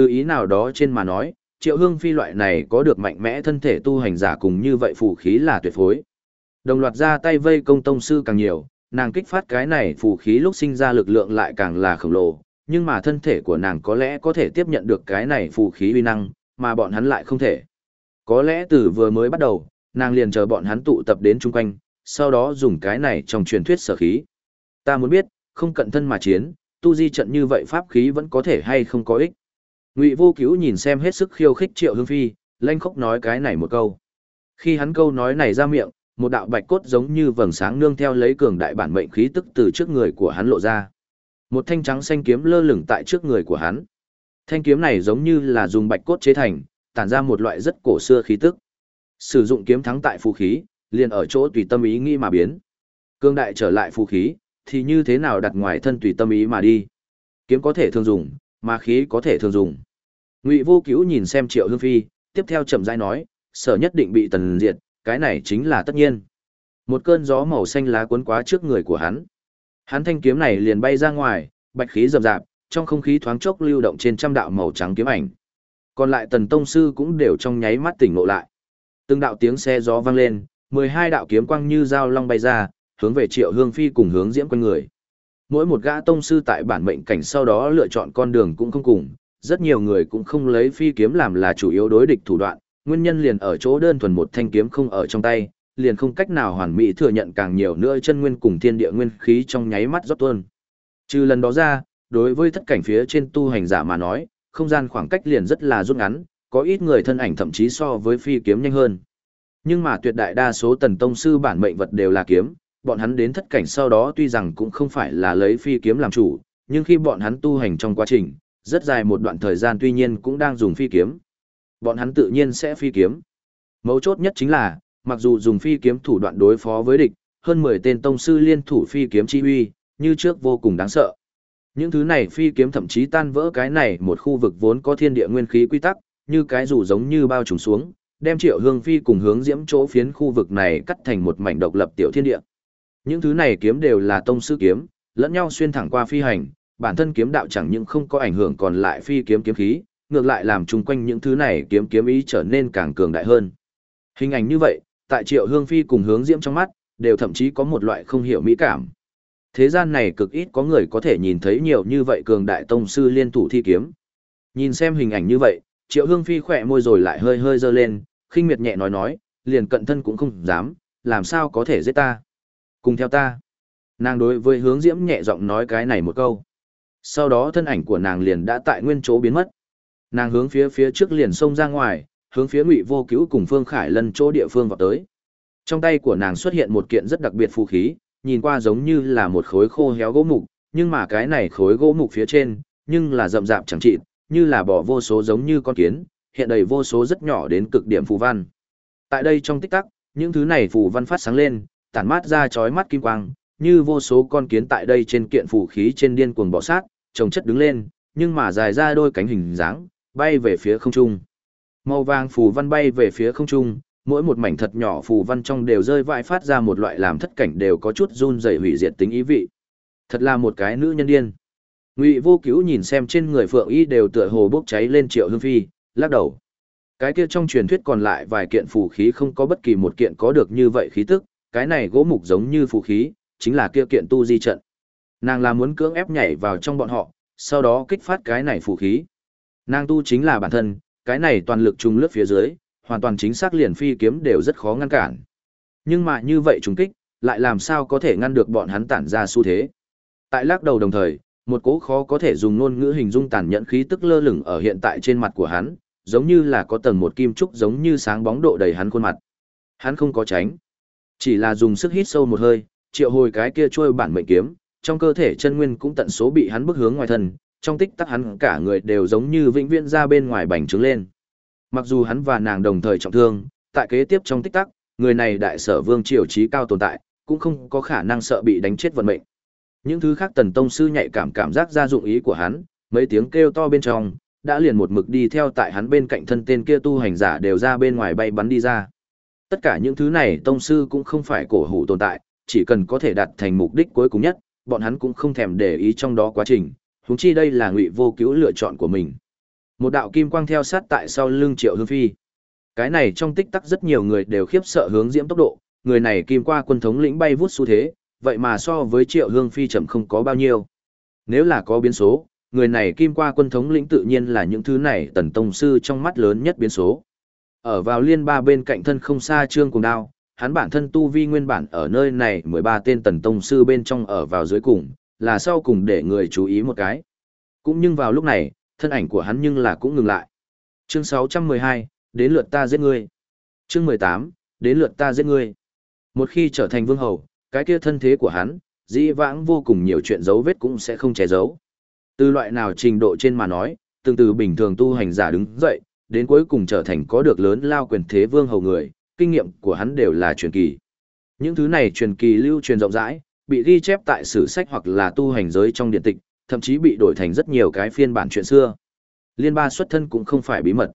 Từ ý nào đó trên mà nói, triệu hương phi loại này có được mạnh mẽ thân thể tu hành giả cùng như vậy phù khí là tuyệt phối. Đồng loạt ra tay vây công tông sư càng nhiều, nàng kích phát cái này phù khí lúc sinh ra lực lượng lại càng là khổng lồ, nhưng mà thân thể của nàng có lẽ có thể tiếp nhận được cái này phù khí uy năng, mà bọn hắn lại không thể. Có lẽ từ vừa mới bắt đầu, nàng liền chờ bọn hắn tụ tập đến chung quanh, sau đó dùng cái này trong truyền thuyết sở khí. Ta muốn biết, không cận thân mà chiến, tu di trận như vậy pháp khí vẫn có thể hay không có ích. Ngụy Vô Cứu nhìn xem hết sức khiêu khích Triệu Hương Phi, lanh khóc nói cái này một câu. Khi hắn câu nói này ra miệng, một đạo bạch cốt giống như vầng sáng nương theo lấy cường đại bản mệnh khí tức từ trước người của hắn lộ ra. Một thanh trắng xanh kiếm lơ lửng tại trước người của hắn. Thanh kiếm này giống như là dùng bạch cốt chế thành, tản ra một loại rất cổ xưa khí tức. Sử dụng kiếm thắng tại phù khí, liền ở chỗ tùy tâm ý nghĩ mà biến. Cương đại trở lại phù khí, thì như thế nào đặt ngoài thân tùy tâm ý mà đi. Kiếm có thể thường dùng, mà khí có thể thường dùng. Ngụy Vô Cứu nhìn xem Triệu Hương Phi, tiếp theo chậm rãi nói, sở nhất định bị tần diệt, cái này chính là tất nhiên. Một cơn gió màu xanh lá cuốn quá trước người của hắn. Hắn thanh kiếm này liền bay ra ngoài, bạch khí rầm rạp, trong không khí thoáng chốc lưu động trên trăm đạo màu trắng kiếm ảnh. Còn lại tần tông sư cũng đều trong nháy mắt tỉnh ngộ lại. Từng đạo tiếng xe gió vang lên, mười hai đạo kiếm quang như dao long bay ra, hướng về Triệu Hương Phi cùng hướng diễm quanh người. Mỗi một gã tông sư tại bản mệnh cảnh sau đó lựa chọn con đường cũng không cùng, rất nhiều người cũng không lấy phi kiếm làm là chủ yếu đối địch thủ đoạn, nguyên nhân liền ở chỗ đơn thuần một thanh kiếm không ở trong tay, liền không cách nào hoàn mỹ thừa nhận càng nhiều nữa chân nguyên cùng thiên địa nguyên khí trong nháy mắt rót tuôn. Trừ lần đó ra, đối với thất cảnh phía trên tu hành giả mà nói, không gian khoảng cách liền rất là rút ngắn, có ít người thân ảnh thậm chí so với phi kiếm nhanh hơn. Nhưng mà tuyệt đại đa số tần tông sư bản mệnh vật đều là kiếm, bọn hắn đến thất cảnh sau đó tuy rằng cũng không phải là lấy phi kiếm làm chủ, nhưng khi bọn hắn tu hành trong quá trình, rất dài một đoạn thời gian tuy nhiên cũng đang dùng phi kiếm. Bọn hắn tự nhiên sẽ phi kiếm. Mấu chốt nhất chính là, mặc dù dùng phi kiếm thủ đoạn đối phó với địch, hơn 10 tên tông sư liên thủ phi kiếm chi uy, như trước vô cùng đáng sợ. Những thứ này phi kiếm thậm chí tan vỡ cái này một khu vực vốn có thiên địa nguyên khí quy tắc, như cái rủ giống như bao trùm xuống, đem Triệu Hương Phi cùng hướng diễm chỗ phiến khu vực này cắt thành một mảnh độc lập tiểu thiên địa. Những thứ này kiếm đều là tông sư kiếm, lẫn nhau xuyên thẳng qua phi hành, bản thân kiếm đạo chẳng những không có ảnh hưởng còn lại phi kiếm kiếm khí, ngược lại làm chung quanh những thứ này kiếm kiếm ý trở nên càng cường đại hơn. Hình ảnh như vậy, tại Triệu Hương Phi cùng hướng diễm trong mắt, đều thậm chí có một loại không hiểu mỹ cảm. Thế gian này cực ít có người có thể nhìn thấy nhiều như vậy cường đại tông sư liên thủ thi kiếm. Nhìn xem hình ảnh như vậy, Triệu Hương Phi khỏe môi rồi lại hơi hơi dơ lên, khinh miệt nhẹ nói nói, liền cận thân cũng không dám, làm sao có thể giết ta. Cùng theo ta. Nàng đối với hướng diễm nhẹ giọng nói cái này một câu. Sau đó thân ảnh của nàng liền đã tại nguyên chỗ biến mất. Nàng hướng phía phía trước liền xông ra ngoài, hướng phía ngụy vô cứu cùng Phương Khải lân chỗ địa phương vào tới. Trong tay của nàng xuất hiện một kiện rất đặc biệt phù khí, nhìn qua giống như là một khối khô héo gỗ mục, nhưng mà cái này khối gỗ mục phía trên, nhưng là rậm rạp chẳng trị, như là bỏ vô số giống như con kiến, hiện đầy vô số rất nhỏ đến cực điểm phù văn. Tại đây trong tích tắc, những thứ này phù văn phát sáng lên, tản mát ra chói mắt kim quang, như vô số con kiến tại đây trên kiện phù khí trên điên cuồng bò sát, trồng chất đứng lên, nhưng mà dài ra đôi cánh hình dáng, bay về phía không trung. Màu vàng phù văn bay về phía không trung, mỗi một mảnh thật nhỏ phù văn trong đều rơi vãi phát ra một loại làm thất cảnh đều có chút run rẩy hủy diệt tính ý vị. Thật là một cái nữ nhân điên. Ngụy Vô Cứu nhìn xem trên người Phượng Y đều tựa hồ bốc cháy lên Triệu Hương Phi, lắc đầu. Cái kia trong truyền thuyết còn lại vài kiện phù khí không có bất kỳ một kiện có được như vậy khí tức, cái này gỗ mục giống như phù khí, chính là kia kiện tu di trận. Nàng là muốn cưỡng ép nhảy vào trong bọn họ, sau đó kích phát cái này phù khí. Nàng tu chính là bản thân, cái này toàn lực trùng lướt phía dưới, hoàn toàn chính xác liền phi kiếm đều rất khó ngăn cản. Nhưng mà như vậy trùng kích, lại làm sao có thể ngăn được bọn hắn tản ra xu thế. Tại lắc đầu đồng thời, một cố khó có thể dùng ngôn ngữ hình dung tàn nhẫn khí tức lơ lửng ở hiện tại trên mặt của hắn, giống như là có tầng một kim trúc giống như sáng bóng độ đầy hắn khuôn mặt. Hắn không có tránh, chỉ là dùng sức hít sâu một hơi, triệu hồi cái kia trôi bản mệnh kiếm, trong cơ thể chân nguyên cũng tận số bị hắn bức hướng ngoài thân, trong tích tắc hắn cả người đều giống như vĩnh viễn ra bên ngoài bành trướng lên. Mặc dù hắn và nàng đồng thời trọng thương, tại kế tiếp trong tích tắc, người này đại sở vương triều trí cao tồn tại, cũng không có khả năng sợ bị đánh chết vận mệnh. Những thứ khác tần tông sư nhạy cảm cảm giác ra dụng ý của hắn, mấy tiếng kêu to bên trong, đã liền một mực đi theo tại hắn bên cạnh thân tên kia tu hành giả đều ra bên ngoài bay bắn đi ra. Tất cả những thứ này tông sư cũng không phải cổ hủ tồn tại, chỉ cần có thể đạt thành mục đích cuối cùng nhất, bọn hắn cũng không thèm để ý trong đó quá trình, huống chi đây là ngụy vô cứu lựa chọn của mình. Một đạo kim quang theo sát tại sau lưng Triệu Hương Phi. Cái này trong tích tắc rất nhiều người đều khiếp sợ hướng diễm tốc độ, người này kim qua quân thống lĩnh bay vút xu thế, vậy mà so với Triệu Hương Phi chậm không có bao nhiêu. Nếu là có biến số, người này kim qua quân thống lĩnh tự nhiên là những thứ này tần tông sư trong mắt lớn nhất biến số. Ở vào liên ba bên cạnh thân không xa trương cùng đao, hắn bản thân tu vi nguyên bản ở nơi này 13 tên tần tông sư bên trong ở vào dưới cùng, là sau cùng để người chú ý một cái. Cũng nhưng vào lúc này, thân ảnh của hắn nhưng là cũng ngừng lại. Chương 612, đến lượt ta giết ngươi. Chương 18, đến lượt ta giết ngươi. Một khi trở thành vương hầu, cái kia thân thế của hắn, dĩ vãng vô cùng nhiều chuyện dấu vết cũng sẽ không che giấu. Từ loại nào trình độ trên mà nói, tương từ bình thường tu hành giả đứng dậy, đến cuối cùng trở thành có được lớn lao quyền thế vương hầu người, kinh nghiệm của hắn đều là truyền kỳ. Những thứ này truyền kỳ lưu truyền rộng rãi, bị ghi chép tại sử sách hoặc là tu hành giới trong điện tịch, thậm chí bị đổi thành rất nhiều cái phiên bản chuyện xưa. Liên ba xuất thân cũng không phải bí mật.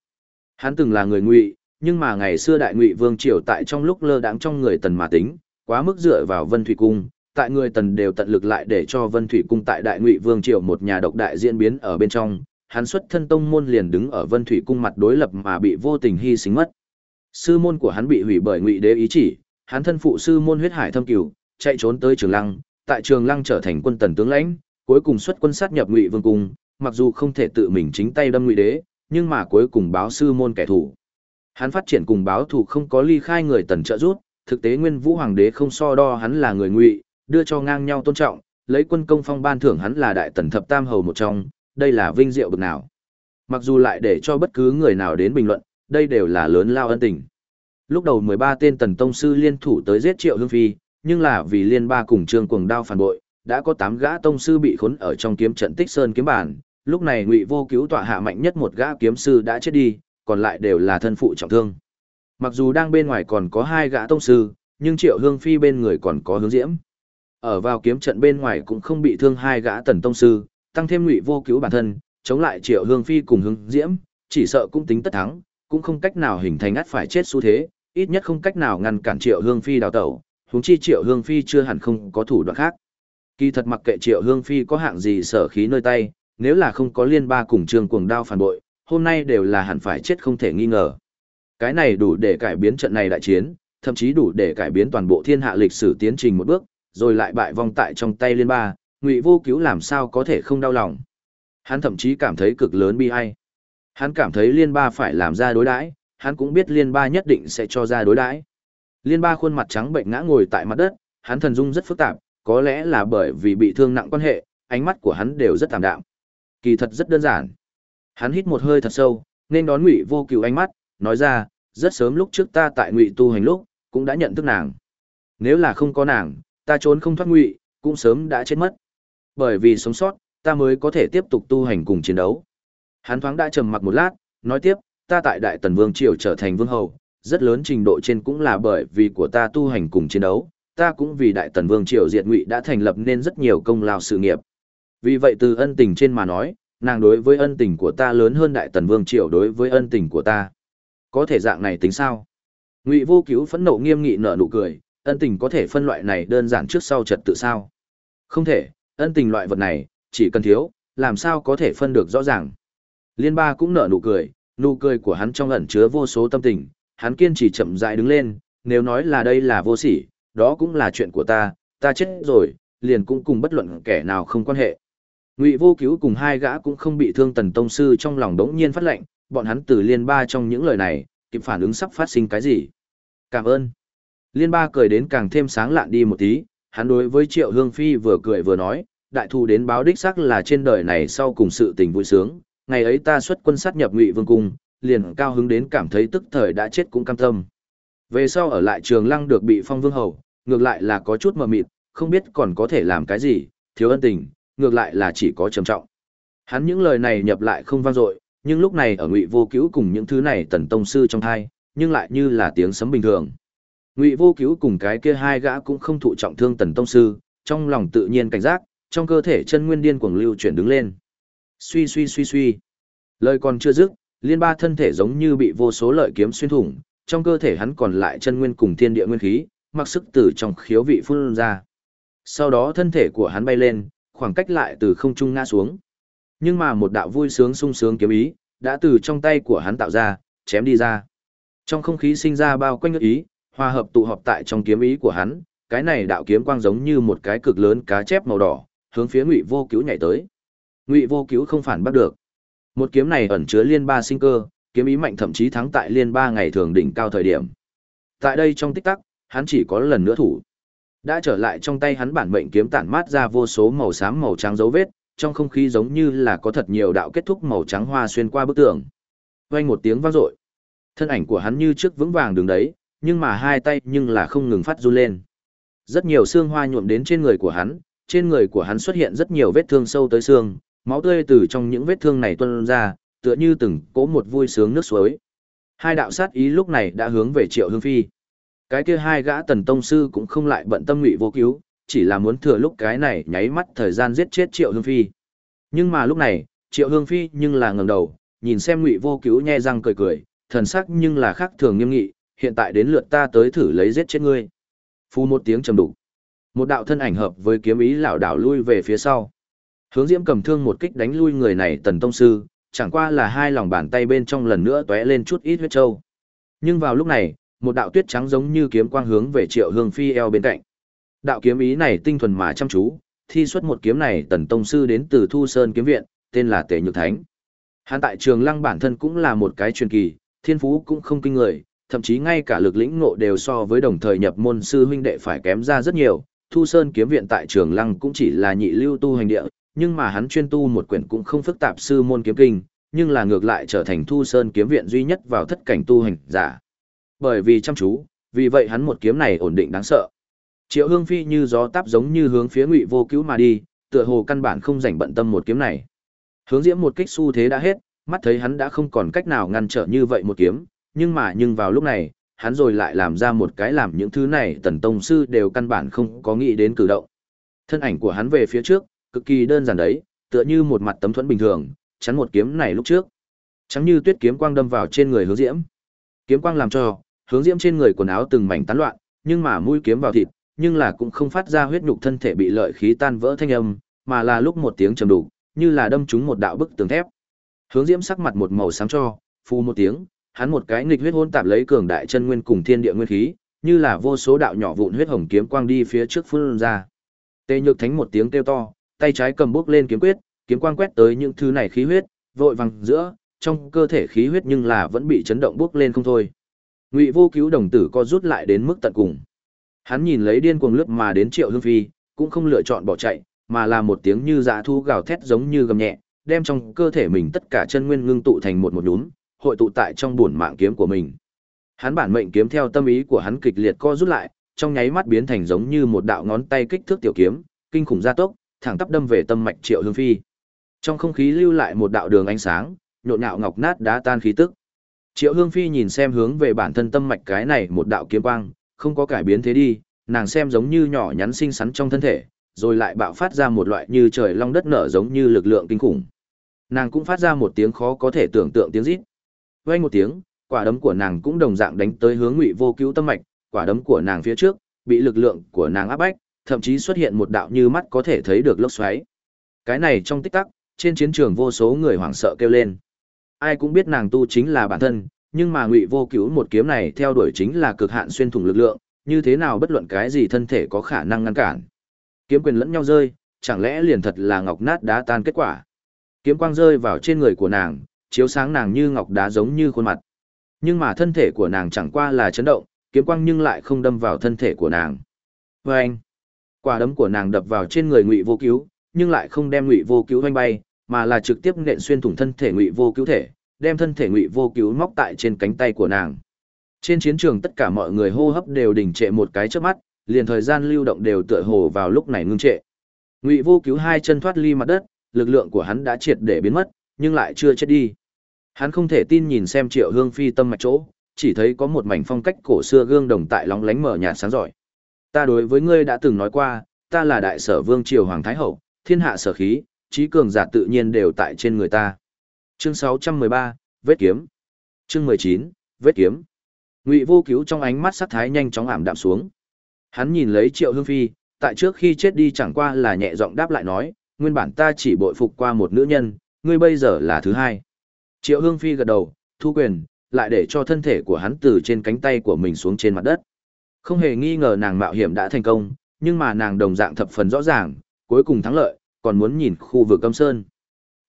Hắn từng là người ngụy, nhưng mà ngày xưa đại ngụy vương triều tại trong lúc lơ đãng trong người tần mà tính, quá mức dựa vào Vân Thủy cung, tại người tần đều tận lực lại để cho Vân Thủy cung tại đại ngụy vương triều một nhà độc đại diễn biến ở bên trong, hắn xuất thân tông môn liền đứng ở Vân Thủy cung mặt đối lập mà bị vô tình hy sinh mất. Sư môn của hắn bị hủy bởi ngụy đế ý chỉ, hắn thân phụ sư môn huyết hải thâm cửu, chạy trốn tới Trường Lăng, tại Trường Lăng trở thành quân tần tướng lãnh, cuối cùng xuất quân sát nhập Ngụy Vương cung, mặc dù không thể tự mình chính tay đâm Ngụy đế, nhưng mà cuối cùng báo sư môn kẻ thù. Hắn phát triển cùng báo thù không có ly khai người tần trợ giúp, thực tế Nguyên Vũ hoàng đế không so đo hắn là người Ngụy, đưa cho ngang nhau tôn trọng, lấy quân công phong ban thưởng hắn là đại tần thập tam hầu một trong, đây là vinh diệu bực nào. Mặc dù lại để cho bất cứ người nào đến bình luận, đây đều là lớn lao ân tình. Lúc đầu 13 tên tần tông sư liên thủ tới giết Triệu Hương Phi, nhưng là vì liên ba cùng trương cuồng đao phản bội, đã có 8 gã tông sư bị khốn ở trong kiếm trận Tích Sơn kiếm bản, lúc này Ngụy Vô Cứu tọa hạ mạnh nhất một gã kiếm sư đã chết đi, còn lại đều là thân phụ trọng thương. Mặc dù đang bên ngoài còn có hai gã tông sư, nhưng Triệu Hương Phi bên người còn có hướng diễm. Ở vào kiếm trận bên ngoài cũng không bị thương hai gã tần tông sư, tăng thêm Ngụy Vô Cứu bản thân, chống lại Triệu Hương Phi cùng hưng diễm, chỉ sợ cũng tính tất thắng, cũng không cách nào hình thành ắt phải chết xu thế, ít nhất không cách nào ngăn cản Triệu Hương Phi đào tẩu, huống chi Triệu Hương Phi chưa hẳn không có thủ đoạn khác. Kỳ thật mặc kệ Triệu Hương Phi có hạng gì sở khí nơi tay, nếu là không có liên ba cùng Trương Cuồng Đao phản bội, hôm nay đều là hẳn phải chết không thể nghi ngờ. Cái này đủ để cải biến trận này đại chiến, thậm chí đủ để cải biến toàn bộ thiên hạ lịch sử tiến trình một bước, rồi lại bại vong tại trong tay liên ba, Ngụy Vô Cứu làm sao có thể không đau lòng. Hắn thậm chí cảm thấy cực lớn bi ai. Hắn cảm thấy liên ba phải làm ra đối đãi, hắn cũng biết liên ba nhất định sẽ cho ra đối đãi. Liên ba khuôn mặt trắng bệnh ngã ngồi tại mặt đất, hắn thần dung rất phức tạp, có lẽ là bởi vì bị thương nặng quan hệ, ánh mắt của hắn đều rất tạm đạm. Kỳ thật rất đơn giản. Hắn hít một hơi thật sâu, nên đón Ngụy Vô cứu ánh mắt, nói ra, rất sớm lúc trước ta tại Ngụy tu hành lúc, cũng đã nhận thức nàng. Nếu là không có nàng, ta trốn không thoát Ngụy, cũng sớm đã chết mất. Bởi vì sống sót, ta mới có thể tiếp tục tu hành cùng chiến đấu. Hắn thoáng đã trầm mặc một lát, nói tiếp, ta tại Đại Tần Vương triều trở thành vương hầu, rất lớn trình độ trên cũng là bởi vì của ta tu hành cùng chiến đấu, ta cũng vì Đại Tần Vương triều diệt ngụy đã thành lập nên rất nhiều công lao sự nghiệp. Vì vậy từ ân tình trên mà nói, nàng đối với ân tình của ta lớn hơn Đại Tần Vương triều đối với ân tình của ta. Có thể dạng này tính sao? Ngụy Vô Cứu phẫn nộ nghiêm nghị nở nụ cười, ân tình có thể phân loại này đơn giản trước sau trật tự sao? Không thể, ân tình loại vật này, chỉ cần thiếu, làm sao có thể phân được rõ ràng. Liên ba cũng nở nụ cười, nụ cười của hắn trong ẩn chứa vô số tâm tình, hắn kiên trì chậm rãi đứng lên, nếu nói là đây là vô sỉ, đó cũng là chuyện của ta, ta chết rồi, liền cũng cùng bất luận kẻ nào không quan hệ. Ngụy Vô Cứu cùng hai gã cũng không bị thương Tần Tông sư trong lòng đống nhiên phát lệnh, bọn hắn từ Liên Ba trong những lời này, kịp phản ứng sắp phát sinh cái gì. Cảm ơn. Liên Ba cười đến càng thêm sáng lạn đi một tí, hắn đối với Triệu Hương Phi vừa cười vừa nói, đại thù đến báo đích xác là trên đời này sau cùng sự tình vui sướng, ngày ấy ta xuất quân sát nhập Ngụy Vương cung, liền cao hứng đến cảm thấy tức thời đã chết cũng cam tâm. Về sau ở lại Trường Lăng được bị phong vương hầu, ngược lại là có chút mờ mịt, không biết còn có thể làm cái gì, thiếu ân tình, ngược lại là chỉ có trầm trọng. Hắn những lời này nhập lại không vang dội, nhưng lúc này ở Ngụy Vô Cứu cùng những thứ này tần tông sư trong thai, nhưng lại như là tiếng sấm bình thường. Ngụy Vô Cứu cùng cái kia hai gã cũng không thụ trọng thương tần tông sư, trong lòng tự nhiên cảnh giác, trong cơ thể chân nguyên điên cuồng lưu chuyển đứng lên. Suy suy suy suy. Lời còn chưa dứt, liên ba thân thể giống như bị vô số lợi kiếm xuyên thủng, trong cơ thể hắn còn lại chân nguyên cùng thiên địa nguyên khí, mặc sức từ trong khiếu vị phun ra. Sau đó thân thể của hắn bay lên, khoảng cách lại từ không trung ngã xuống. Nhưng mà một đạo vui sướng sung sướng kiếm ý, đã từ trong tay của hắn tạo ra, chém đi ra. Trong không khí sinh ra bao quanh ngất ý, hòa hợp tụ họp tại trong kiếm ý của hắn, cái này đạo kiếm quang giống như một cái cực lớn cá chép màu đỏ, hướng phía Ngụy Vô Cứu nhảy tới. Ngụy Vô Cứu không phản bắt được. Một kiếm này ẩn chứa liên ba sinh cơ, kiếm ý mạnh thậm chí thắng tại liên ba ngày thường đỉnh cao thời điểm. Tại đây trong tích tắc, hắn chỉ có lần nữa thủ. Đã trở lại trong tay hắn bản mệnh kiếm tản mát ra vô số màu xám màu trắng dấu vết, trong không khí giống như là có thật nhiều đạo kết thúc màu trắng hoa xuyên qua bức tường. Vang một tiếng vang dội. Thân ảnh của hắn như trước vững vàng đứng đấy, nhưng mà hai tay nhưng là không ngừng phát run lên. Rất nhiều xương hoa nhuộm đến trên người của hắn, trên người của hắn xuất hiện rất nhiều vết thương sâu tới xương, máu tươi từ trong những vết thương này tuôn ra, tựa như từng cỗ một vui sướng nước suối. Hai đạo sát ý lúc này đã hướng về Triệu Hương Phi. Cái kia hai gã tần tông sư cũng không lại bận tâm ngụy vô cứu, chỉ là muốn thừa lúc cái này nháy mắt thời gian giết chết Triệu Hương Phi. Nhưng mà lúc này, Triệu Hương Phi nhưng là ngẩng đầu, nhìn xem ngụy vô cứu nhe răng cười cười, thần sắc nhưng là khác thường nghiêm nghị, hiện tại đến lượt ta tới thử lấy giết chết ngươi. Phu một tiếng trầm đục. Một đạo thân ảnh hợp với kiếm ý lão đảo lui về phía sau. Hướng Diễm cầm thương một kích đánh lui người này tần tông sư, chẳng qua là hai lòng bàn tay bên trong lần nữa tóe lên chút ít huyết châu. Nhưng vào lúc này, một đạo tuyết trắng giống như kiếm quang hướng về Triệu Hương Phi eo bên cạnh. Đạo kiếm ý này tinh thuần mà chăm chú, thi xuất một kiếm này tần tông sư đến từ Thu Sơn kiếm viện, tên là Tề Nhược Thánh. Hắn tại Trường Lăng bản thân cũng là một cái truyền kỳ, thiên phú cũng không kinh người, thậm chí ngay cả lực lĩnh ngộ đều so với đồng thời nhập môn sư huynh đệ phải kém ra rất nhiều. Thu Sơn kiếm viện tại Trường Lăng cũng chỉ là nhị lưu tu hành địa, nhưng mà hắn chuyên tu một quyển cũng không phức tạp sư môn kiếm kinh, nhưng là ngược lại trở thành Thu Sơn kiếm viện duy nhất vào thất cảnh tu hành giả. Bởi vì chăm chú, vì vậy hắn một kiếm này ổn định đáng sợ. Triệu Hương Phi như gió táp giống như hướng phía Ngụy Vô Cứu mà đi, tựa hồ căn bản không rảnh bận tâm một kiếm này. Hướng Diễm một kích xu thế đã hết, mắt thấy hắn đã không còn cách nào ngăn trở như vậy một kiếm, nhưng mà nhưng vào lúc này, hắn rồi lại làm ra một cái làm những thứ này tần tông sư đều căn bản không có nghĩ đến cử động. Thân ảnh của hắn về phía trước, cực kỳ đơn giản đấy, tựa như một mặt tấm thuẫn bình thường, chắn một kiếm này lúc trước. Trắng như tuyết kiếm quang đâm vào trên người hướng diễm. Kiếm quang làm cho, hướng diễm trên người quần áo từng mảnh tán loạn, nhưng mà mũi kiếm vào thịt, nhưng là cũng không phát ra huyết nhục thân thể bị lợi khí tan vỡ thanh âm, mà là lúc một tiếng trầm đủ, như là đâm trúng một đạo bức tường thép. Hướng diễm sắc mặt một màu sáng cho, phu một tiếng, hắn một cái nghịch huyết hỗn tạp lấy cường đại chân nguyên cùng thiên địa nguyên khí, như là vô số đạo nhỏ vụn huyết hồng kiếm quang đi phía trước phun ra. Tề Nhược Thánh một tiếng kêu to, tay trái cầm bước lên kiếm quyết, kiếm quang quét tới những thứ này khí huyết, vội vàng giữa, trong cơ thể khí huyết nhưng là vẫn bị chấn động bước lên không thôi. Ngụy Vô Cứu đồng tử co rút lại đến mức tận cùng. Hắn nhìn lấy điên cuồng lướt mà đến Triệu Hương Phi, cũng không lựa chọn bỏ chạy, mà là một tiếng như dã thu gào thét giống như gầm nhẹ, đem trong cơ thể mình tất cả chân nguyên ngưng tụ thành một một nhúm, hội tụ tại trong buồn mạng kiếm của mình. Hắn bản mệnh kiếm theo tâm ý của hắn kịch liệt co rút lại, trong nháy mắt biến thành giống như một đạo ngón tay kích thước tiểu kiếm, kinh khủng gia tốc, thẳng tắp đâm về tâm mạch Triệu Hương Phi. Trong không khí lưu lại một đạo đường ánh sáng, nhộn nhạo ngọc nát đá tan khí tức. Triệu Hương Phi nhìn xem hướng về bản thân tâm mạch cái này một đạo kiếm quang, không có cải biến thế đi, nàng xem giống như nhỏ nhắn xinh xắn trong thân thể, rồi lại bạo phát ra một loại như trời long đất nở giống như lực lượng kinh khủng. Nàng cũng phát ra một tiếng khó có thể tưởng tượng tiếng rít. Vang một tiếng, quả đấm của nàng cũng đồng dạng đánh tới hướng Ngụy Vô Cứu tâm mạch, quả đấm của nàng phía trước bị lực lượng của nàng áp bách, thậm chí xuất hiện một đạo như mắt có thể thấy được lốc xoáy. Cái này trong tích tắc, trên chiến trường vô số người hoảng sợ kêu lên. Ai cũng biết nàng tu chính là bản thân, nhưng mà Ngụy Vô Cứu một kiếm này theo đuổi chính là cực hạn xuyên thủng lực lượng, như thế nào bất luận cái gì thân thể có khả năng ngăn cản. Kiếm quyền lẫn nhau rơi, chẳng lẽ liền thật là ngọc nát đá tan kết quả. Kiếm quang rơi vào trên người của nàng, chiếu sáng nàng như ngọc đá giống như khuôn mặt. Nhưng mà thân thể của nàng chẳng qua là chấn động, kiếm quang nhưng lại không đâm vào thân thể của nàng. Và anh, quả đấm của nàng đập vào trên người Ngụy Vô Cứu, nhưng lại không đem ngụy vô cứu vanh bay, mà là trực tiếp nện xuyên thủng thân thể ngụy vô cứu thể, đem thân thể ngụy vô cứu móc tại trên cánh tay của nàng. Trên chiến trường tất cả mọi người hô hấp đều đình trệ một cái trước mắt, liền thời gian lưu động đều tựa hồ vào lúc này ngưng trệ. Ngụy Vô Cứu hai chân thoát ly mặt đất, lực lượng của hắn đã triệt để biến mất, nhưng lại chưa chết đi. Hắn không thể tin nhìn xem Triệu Hương Phi tâm mạch chỗ, chỉ thấy có một mảnh phong cách cổ xưa gương đồng tại lóng lánh mở nhạt sáng giỏi. Ta đối với ngươi đã từng nói qua, ta là đại sở vương triều hoàng thái hậu, thiên hạ sở khí, trí cường giả tự nhiên đều tại trên người ta. Chương 613, vết kiếm. Chương 19, vết kiếm. Ngụy Vô Cứu trong ánh mắt sát thái nhanh chóng ảm đạm xuống. Hắn nhìn lấy Triệu Hương Phi, tại trước khi chết đi chẳng qua là nhẹ giọng đáp lại nói, nguyên bản ta chỉ bội phục qua một nữ nhân, ngươi bây giờ là thứ hai. Triệu Hương Phi gật đầu, thu quyền, lại để cho thân thể của hắn từ trên cánh tay của mình xuống trên mặt đất. Không hề nghi ngờ nàng mạo hiểm đã thành công, nhưng mà nàng đồng dạng thập phần rõ ràng, cuối cùng thắng lợi, còn muốn nhìn khu vực âm sơn.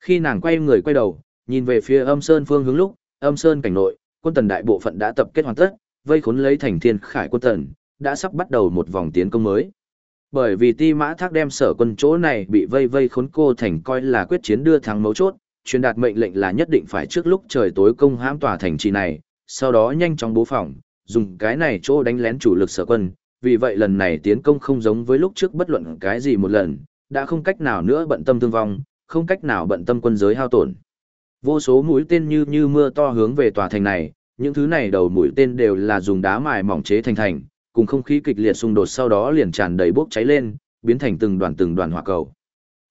Khi nàng quay người quay đầu, nhìn về phía âm sơn phương hướng lúc, âm sơn cảnh nội, quân tần đại bộ phận đã tập kết hoàn tất, vây khốn lấy thành thiên khải quân tần, đã sắp bắt đầu một vòng tiến công mới. Bởi vì ti mã thác đem sở quân chỗ này bị vây vây khốn cô thành coi là quyết chiến đưa thắng mấu chốt, truyền đạt mệnh lệnh là nhất định phải trước lúc trời tối công hãm tòa thành trì này, sau đó nhanh chóng bố phòng, dùng cái này chỗ đánh lén chủ lực sở quân, vì vậy lần này tiến công không giống với lúc trước bất luận cái gì một lần, đã không cách nào nữa bận tâm thương vong, không cách nào bận tâm quân giới hao tổn. Vô số mũi tên như như mưa to hướng về tòa thành này, những thứ này đầu mũi tên đều là dùng đá mài mỏng chế thành thành, cùng không khí kịch liệt xung đột sau đó liền tràn đầy bốc cháy lên, biến thành từng đoàn từng đoàn hỏa cầu.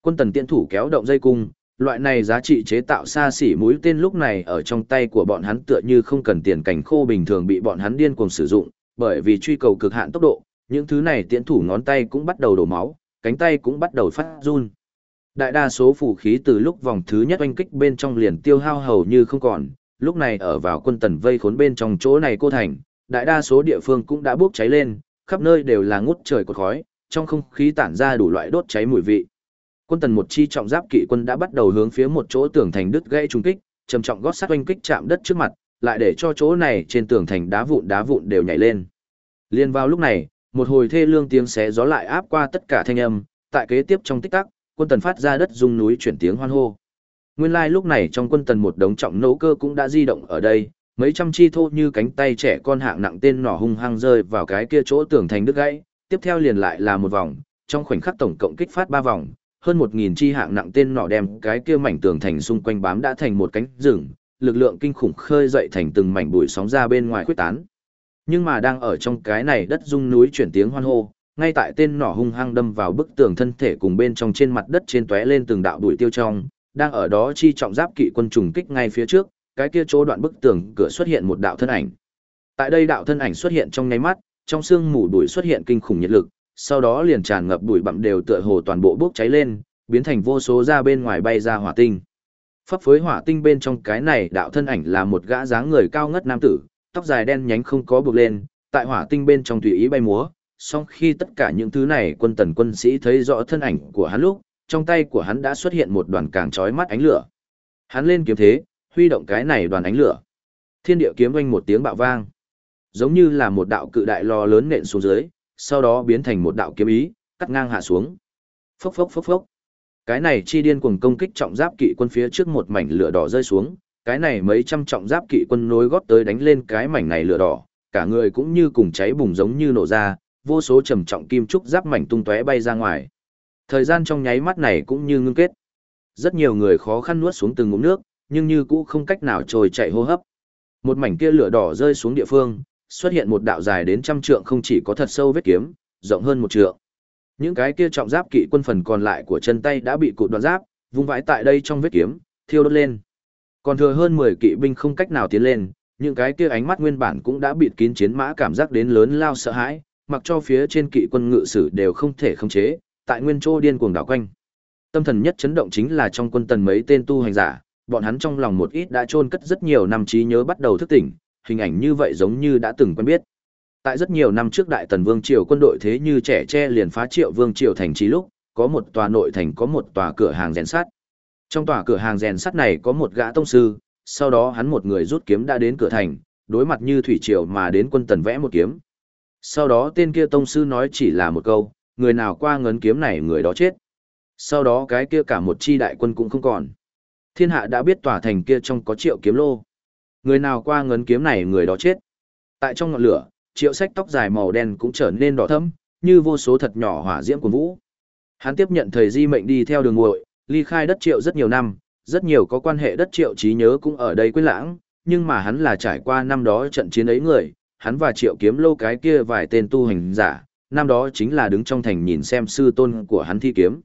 Quân tần tiễn thủ kéo động dây cung, loại này giá trị chế tạo xa xỉ mũi tên lúc này ở trong tay của bọn hắn tựa như không cần tiền cảnh khô bình thường bị bọn hắn điên cuồng sử dụng, bởi vì truy cầu cực hạn tốc độ, những thứ này tiễn thủ ngón tay cũng bắt đầu đổ máu, cánh tay cũng bắt đầu phát run. Đại đa số phù khí từ lúc vòng thứ nhất oanh kích bên trong liền tiêu hao hầu như không còn, lúc này ở vào quân tần vây khốn bên trong chỗ này cô thành, đại đa số địa phương cũng đã bốc cháy lên, khắp nơi đều là ngút trời cột khói, trong không khí tản ra đủ loại đốt cháy mùi vị. Quân tần một chi trọng giáp kỵ quân đã bắt đầu hướng phía một chỗ tường thành đứt gãy trùng kích, trầm trọng gót sắt oanh kích chạm đất trước mặt, lại để cho chỗ này trên tường thành đá vụn đá vụn đều nhảy lên. Liên vào lúc này, một hồi thê lương tiếng xé gió lại áp qua tất cả thanh âm, tại kế tiếp trong tích tắc, quân tần phát ra đất rung núi chuyển tiếng hoan hô. Nguyên lai like lúc này trong quân tần một đống trọng nấu cơ cũng đã di động ở đây, mấy trăm chi thô như cánh tay trẻ con hạng nặng tên nỏ hung hăng rơi vào cái kia chỗ tường thành đứt gãy, tiếp theo liền lại là một vòng, trong khoảnh khắc tổng cộng kích phát ba vòng, hơn một nghìn chi hạng nặng tên nỏ đem cái kia mảnh tường thành xung quanh bám đã thành một cánh rừng, lực lượng kinh khủng khơi dậy thành từng mảnh bụi sóng ra bên ngoài khuếch tán. Nhưng mà đang ở trong cái này đất rung núi chuyển tiếng hoan hô, ngay tại tên nỏ hung hăng đâm vào bức tường thân thể cùng bên trong trên mặt đất trên tóe lên từng đạo bụi tiêu trong, đang ở đó chi trọng giáp kỵ quân trùng kích ngay phía trước, cái kia chỗ đoạn bức tường cửa xuất hiện một đạo thân ảnh. Tại đây đạo thân ảnh xuất hiện trong nháy mắt, trong xương mù bụi xuất hiện kinh khủng nhiệt lực, sau đó liền tràn ngập bụi bặm đều tựa hồ toàn bộ bốc cháy lên, biến thành vô số ra bên ngoài bay ra hỏa tinh. Pháp phối hỏa tinh bên trong cái này đạo thân ảnh là một gã dáng người cao ngất nam tử, tóc dài đen nhánh không có buộc lên, tại hỏa tinh bên trong tùy ý bay múa, song khi tất cả những thứ này quân tần quân sĩ thấy rõ thân ảnh của hắn lúc, trong tay của hắn đã xuất hiện một đoàn càng chói mắt ánh lửa. Hắn lên kiếm thế, huy động cái này đoàn ánh lửa. Thiên địa kiếm vang một tiếng bạo vang, giống như là một đạo cự đại lò lớn nện xuống dưới, sau đó biến thành một đạo kiếm ý, cắt ngang hạ xuống. Phốc phốc phốc phốc. Cái này chi điên cuồng công kích trọng giáp kỵ quân phía trước một mảnh lửa đỏ rơi xuống, cái này mấy trăm trọng giáp kỵ quân nối gót tới đánh lên cái mảnh này lửa đỏ, cả người cũng như cùng cháy bùng giống như nổ ra, vô số trầm trọng kim trúc giáp mảnh tung tóe bay ra ngoài. Thời gian trong nháy mắt này cũng như ngưng kết. Rất nhiều người khó khăn nuốt xuống từng ngụm nước, nhưng như cũ không cách nào trồi chạy hô hấp. Một mảnh kia lửa đỏ rơi xuống địa phương, xuất hiện một đạo dài đến trăm trượng không chỉ có thật sâu vết kiếm, rộng hơn một trượng. Những cái kia trọng giáp kỵ quân phần còn lại của chân tay đã bị cụt đoạn giáp, vung vãi tại đây trong vết kiếm, thiêu đốt lên. Còn thừa hơn 10 kỵ binh không cách nào tiến lên, những cái kia ánh mắt nguyên bản cũng đã bịt kín chiến mã cảm giác đến lớn lao sợ hãi, mặc cho phía trên kỵ quân ngự sử đều không thể khống chế, tại nguyên chỗ điên cuồng đảo quanh. Tâm thần nhất chấn động chính là trong quân tần mấy tên tu hành giả, bọn hắn trong lòng một ít đã chôn cất rất nhiều năm trí nhớ bắt đầu thức tỉnh, hình ảnh như vậy giống như đã từng quen biết. Tại rất nhiều năm trước Đại Tần Vương Triều quân đội thế như trẻ tre liền phá triệu Vương Triều thành trí lúc, có một tòa nội thành có một tòa cửa hàng rèn sắt. Trong tòa cửa hàng rèn sắt này có một gã tông sư, sau đó hắn một người rút kiếm đã đến cửa thành, đối mặt như thủy triều mà đến quân tần vẽ một kiếm. Sau đó tên kia tông sư nói chỉ là một câu, người nào qua ngấn kiếm này người đó chết. Sau đó cái kia cả một chi đại quân cũng không còn. Thiên hạ đã biết tòa thành kia trong có triệu kiếm lô. Người nào qua ngấn kiếm này người đó chết. Tại trong ngọn lửa, triệu sách tóc dài màu đen cũng trở nên đỏ thẫm, như vô số thật nhỏ hỏa diễm của vũ. Hắn tiếp nhận thời di mệnh đi theo đường nguội, ly khai đất triệu rất nhiều năm, rất nhiều có quan hệ đất triệu trí nhớ cũng ở đây quên lãng, nhưng mà hắn là trải qua năm đó trận chiến ấy người, hắn và triệu kiếm lâu cái kia vài tên tu hành giả, năm đó chính là đứng trong thành nhìn xem sư tôn của hắn thi kiếm.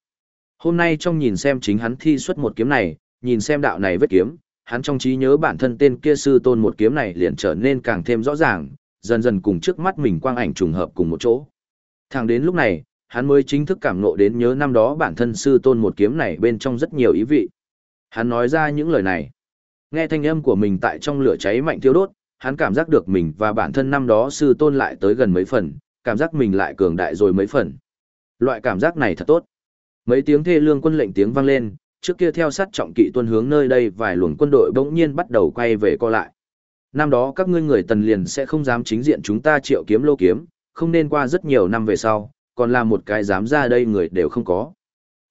Hôm nay trong nhìn xem chính hắn thi xuất một kiếm này, nhìn xem đạo này vết kiếm, hắn trong trí nhớ bản thân tên kia sư tôn một kiếm này liền trở nên càng thêm rõ ràng, dần dần cùng trước mắt mình quang ảnh trùng hợp cùng một chỗ. Thẳng đến lúc này, hắn mới chính thức cảm ngộ đến nhớ năm đó bản thân sư tôn một kiếm này bên trong rất nhiều ý vị. Hắn nói ra những lời này. Nghe thanh âm của mình tại trong lửa cháy mạnh thiêu đốt, hắn cảm giác được mình và bản thân năm đó sư tôn lại tới gần mấy phần, cảm giác mình lại cường đại rồi mấy phần. Loại cảm giác này thật tốt. Mấy tiếng thê lương quân lệnh tiếng vang lên, trước kia theo sát trọng kỵ tuân hướng nơi đây vài luồng quân đội bỗng nhiên bắt đầu quay về co lại. Năm đó các ngươi người tần liền sẽ không dám chính diện chúng ta triệu kiếm lô kiếm, không nên qua rất nhiều năm về sau, còn là một cái dám ra đây người đều không có.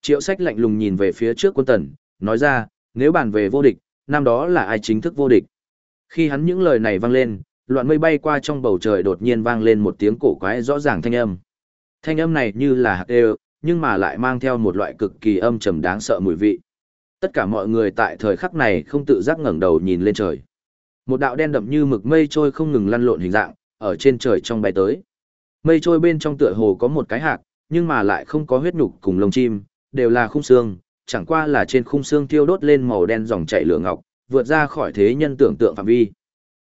Triệu sách lạnh lùng nhìn về phía trước quân tần, nói ra, nếu bàn về vô địch, năm đó là ai chính thức vô địch. Khi hắn những lời này vang lên, loạn mây bay qua trong bầu trời đột nhiên vang lên một tiếng cổ quái rõ ràng thanh âm. Thanh âm này như là hạt đều, nhưng mà lại mang theo một loại cực kỳ âm trầm đáng sợ mùi vị. Tất cả mọi người tại thời khắc này không tự giác ngẩng đầu nhìn lên trời. Một đạo đen đậm như mực mây trôi không ngừng lăn lộn hình dạng, ở trên trời trong bay tới. Mây trôi bên trong tựa hồ có một cái hạc, nhưng mà lại không có huyết nhục cùng lông chim, đều là khung xương, chẳng qua là trên khung xương thiêu đốt lên màu đen dòng chảy lửa ngọc, vượt ra khỏi thế nhân tưởng tượng phạm vi.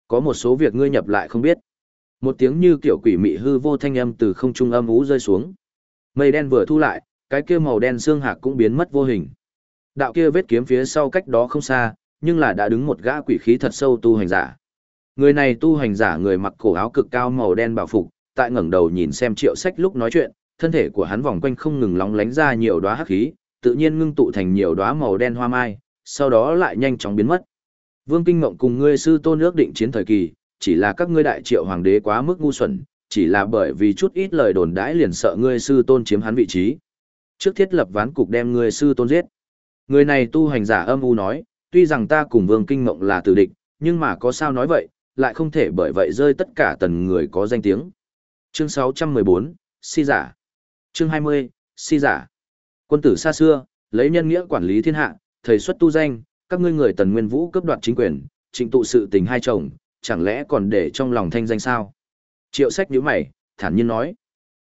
Có một số việc ngươi nhập lại không biết. Một tiếng như kiểu quỷ mị hư vô thanh âm từ không trung âm ú rơi xuống. Mây đen vừa thu lại, cái kia màu đen xương hạc cũng biến mất vô hình. Đạo kia vết kiếm phía sau cách đó không xa, nhưng là đã đứng một gã quỷ khí thật sâu tu hành giả. Người này tu hành giả người mặc cổ áo cực cao màu đen bảo phục, tại ngẩng đầu nhìn xem triệu sách lúc nói chuyện, thân thể của hắn vòng quanh không ngừng lóng lánh ra nhiều đóa hắc khí, tự nhiên ngưng tụ thành nhiều đóa màu đen hoa mai, sau đó lại nhanh chóng biến mất. Vương Kinh Ngộng cùng ngươi sư tôn ước định chiến thời kỳ, chỉ là các ngươi đại triệu hoàng đế quá mức ngu xuẩn, chỉ là bởi vì chút ít lời đồn đãi liền sợ ngươi sư tôn chiếm hắn vị trí. Trước thiết lập ván cục đem ngươi sư tôn giết. Người này tu hành giả âm u nói, tuy rằng ta cùng Vương Kinh Ngộng là tử địch, nhưng mà có sao nói vậy, lại không thể bởi vậy rơi tất cả tần người có danh tiếng. Chương 614, Si giả. Chương 20, Si giả. Quân tử xa xưa, lấy nhân nghĩa quản lý thiên hạ, thầy xuất tu danh, các ngươi người tần nguyên vũ cấp đoạt chính quyền, trịnh tụ sự tình hai chồng, chẳng lẽ còn để trong lòng thanh danh sao? Triệu sách nhíu mày, thản nhiên nói.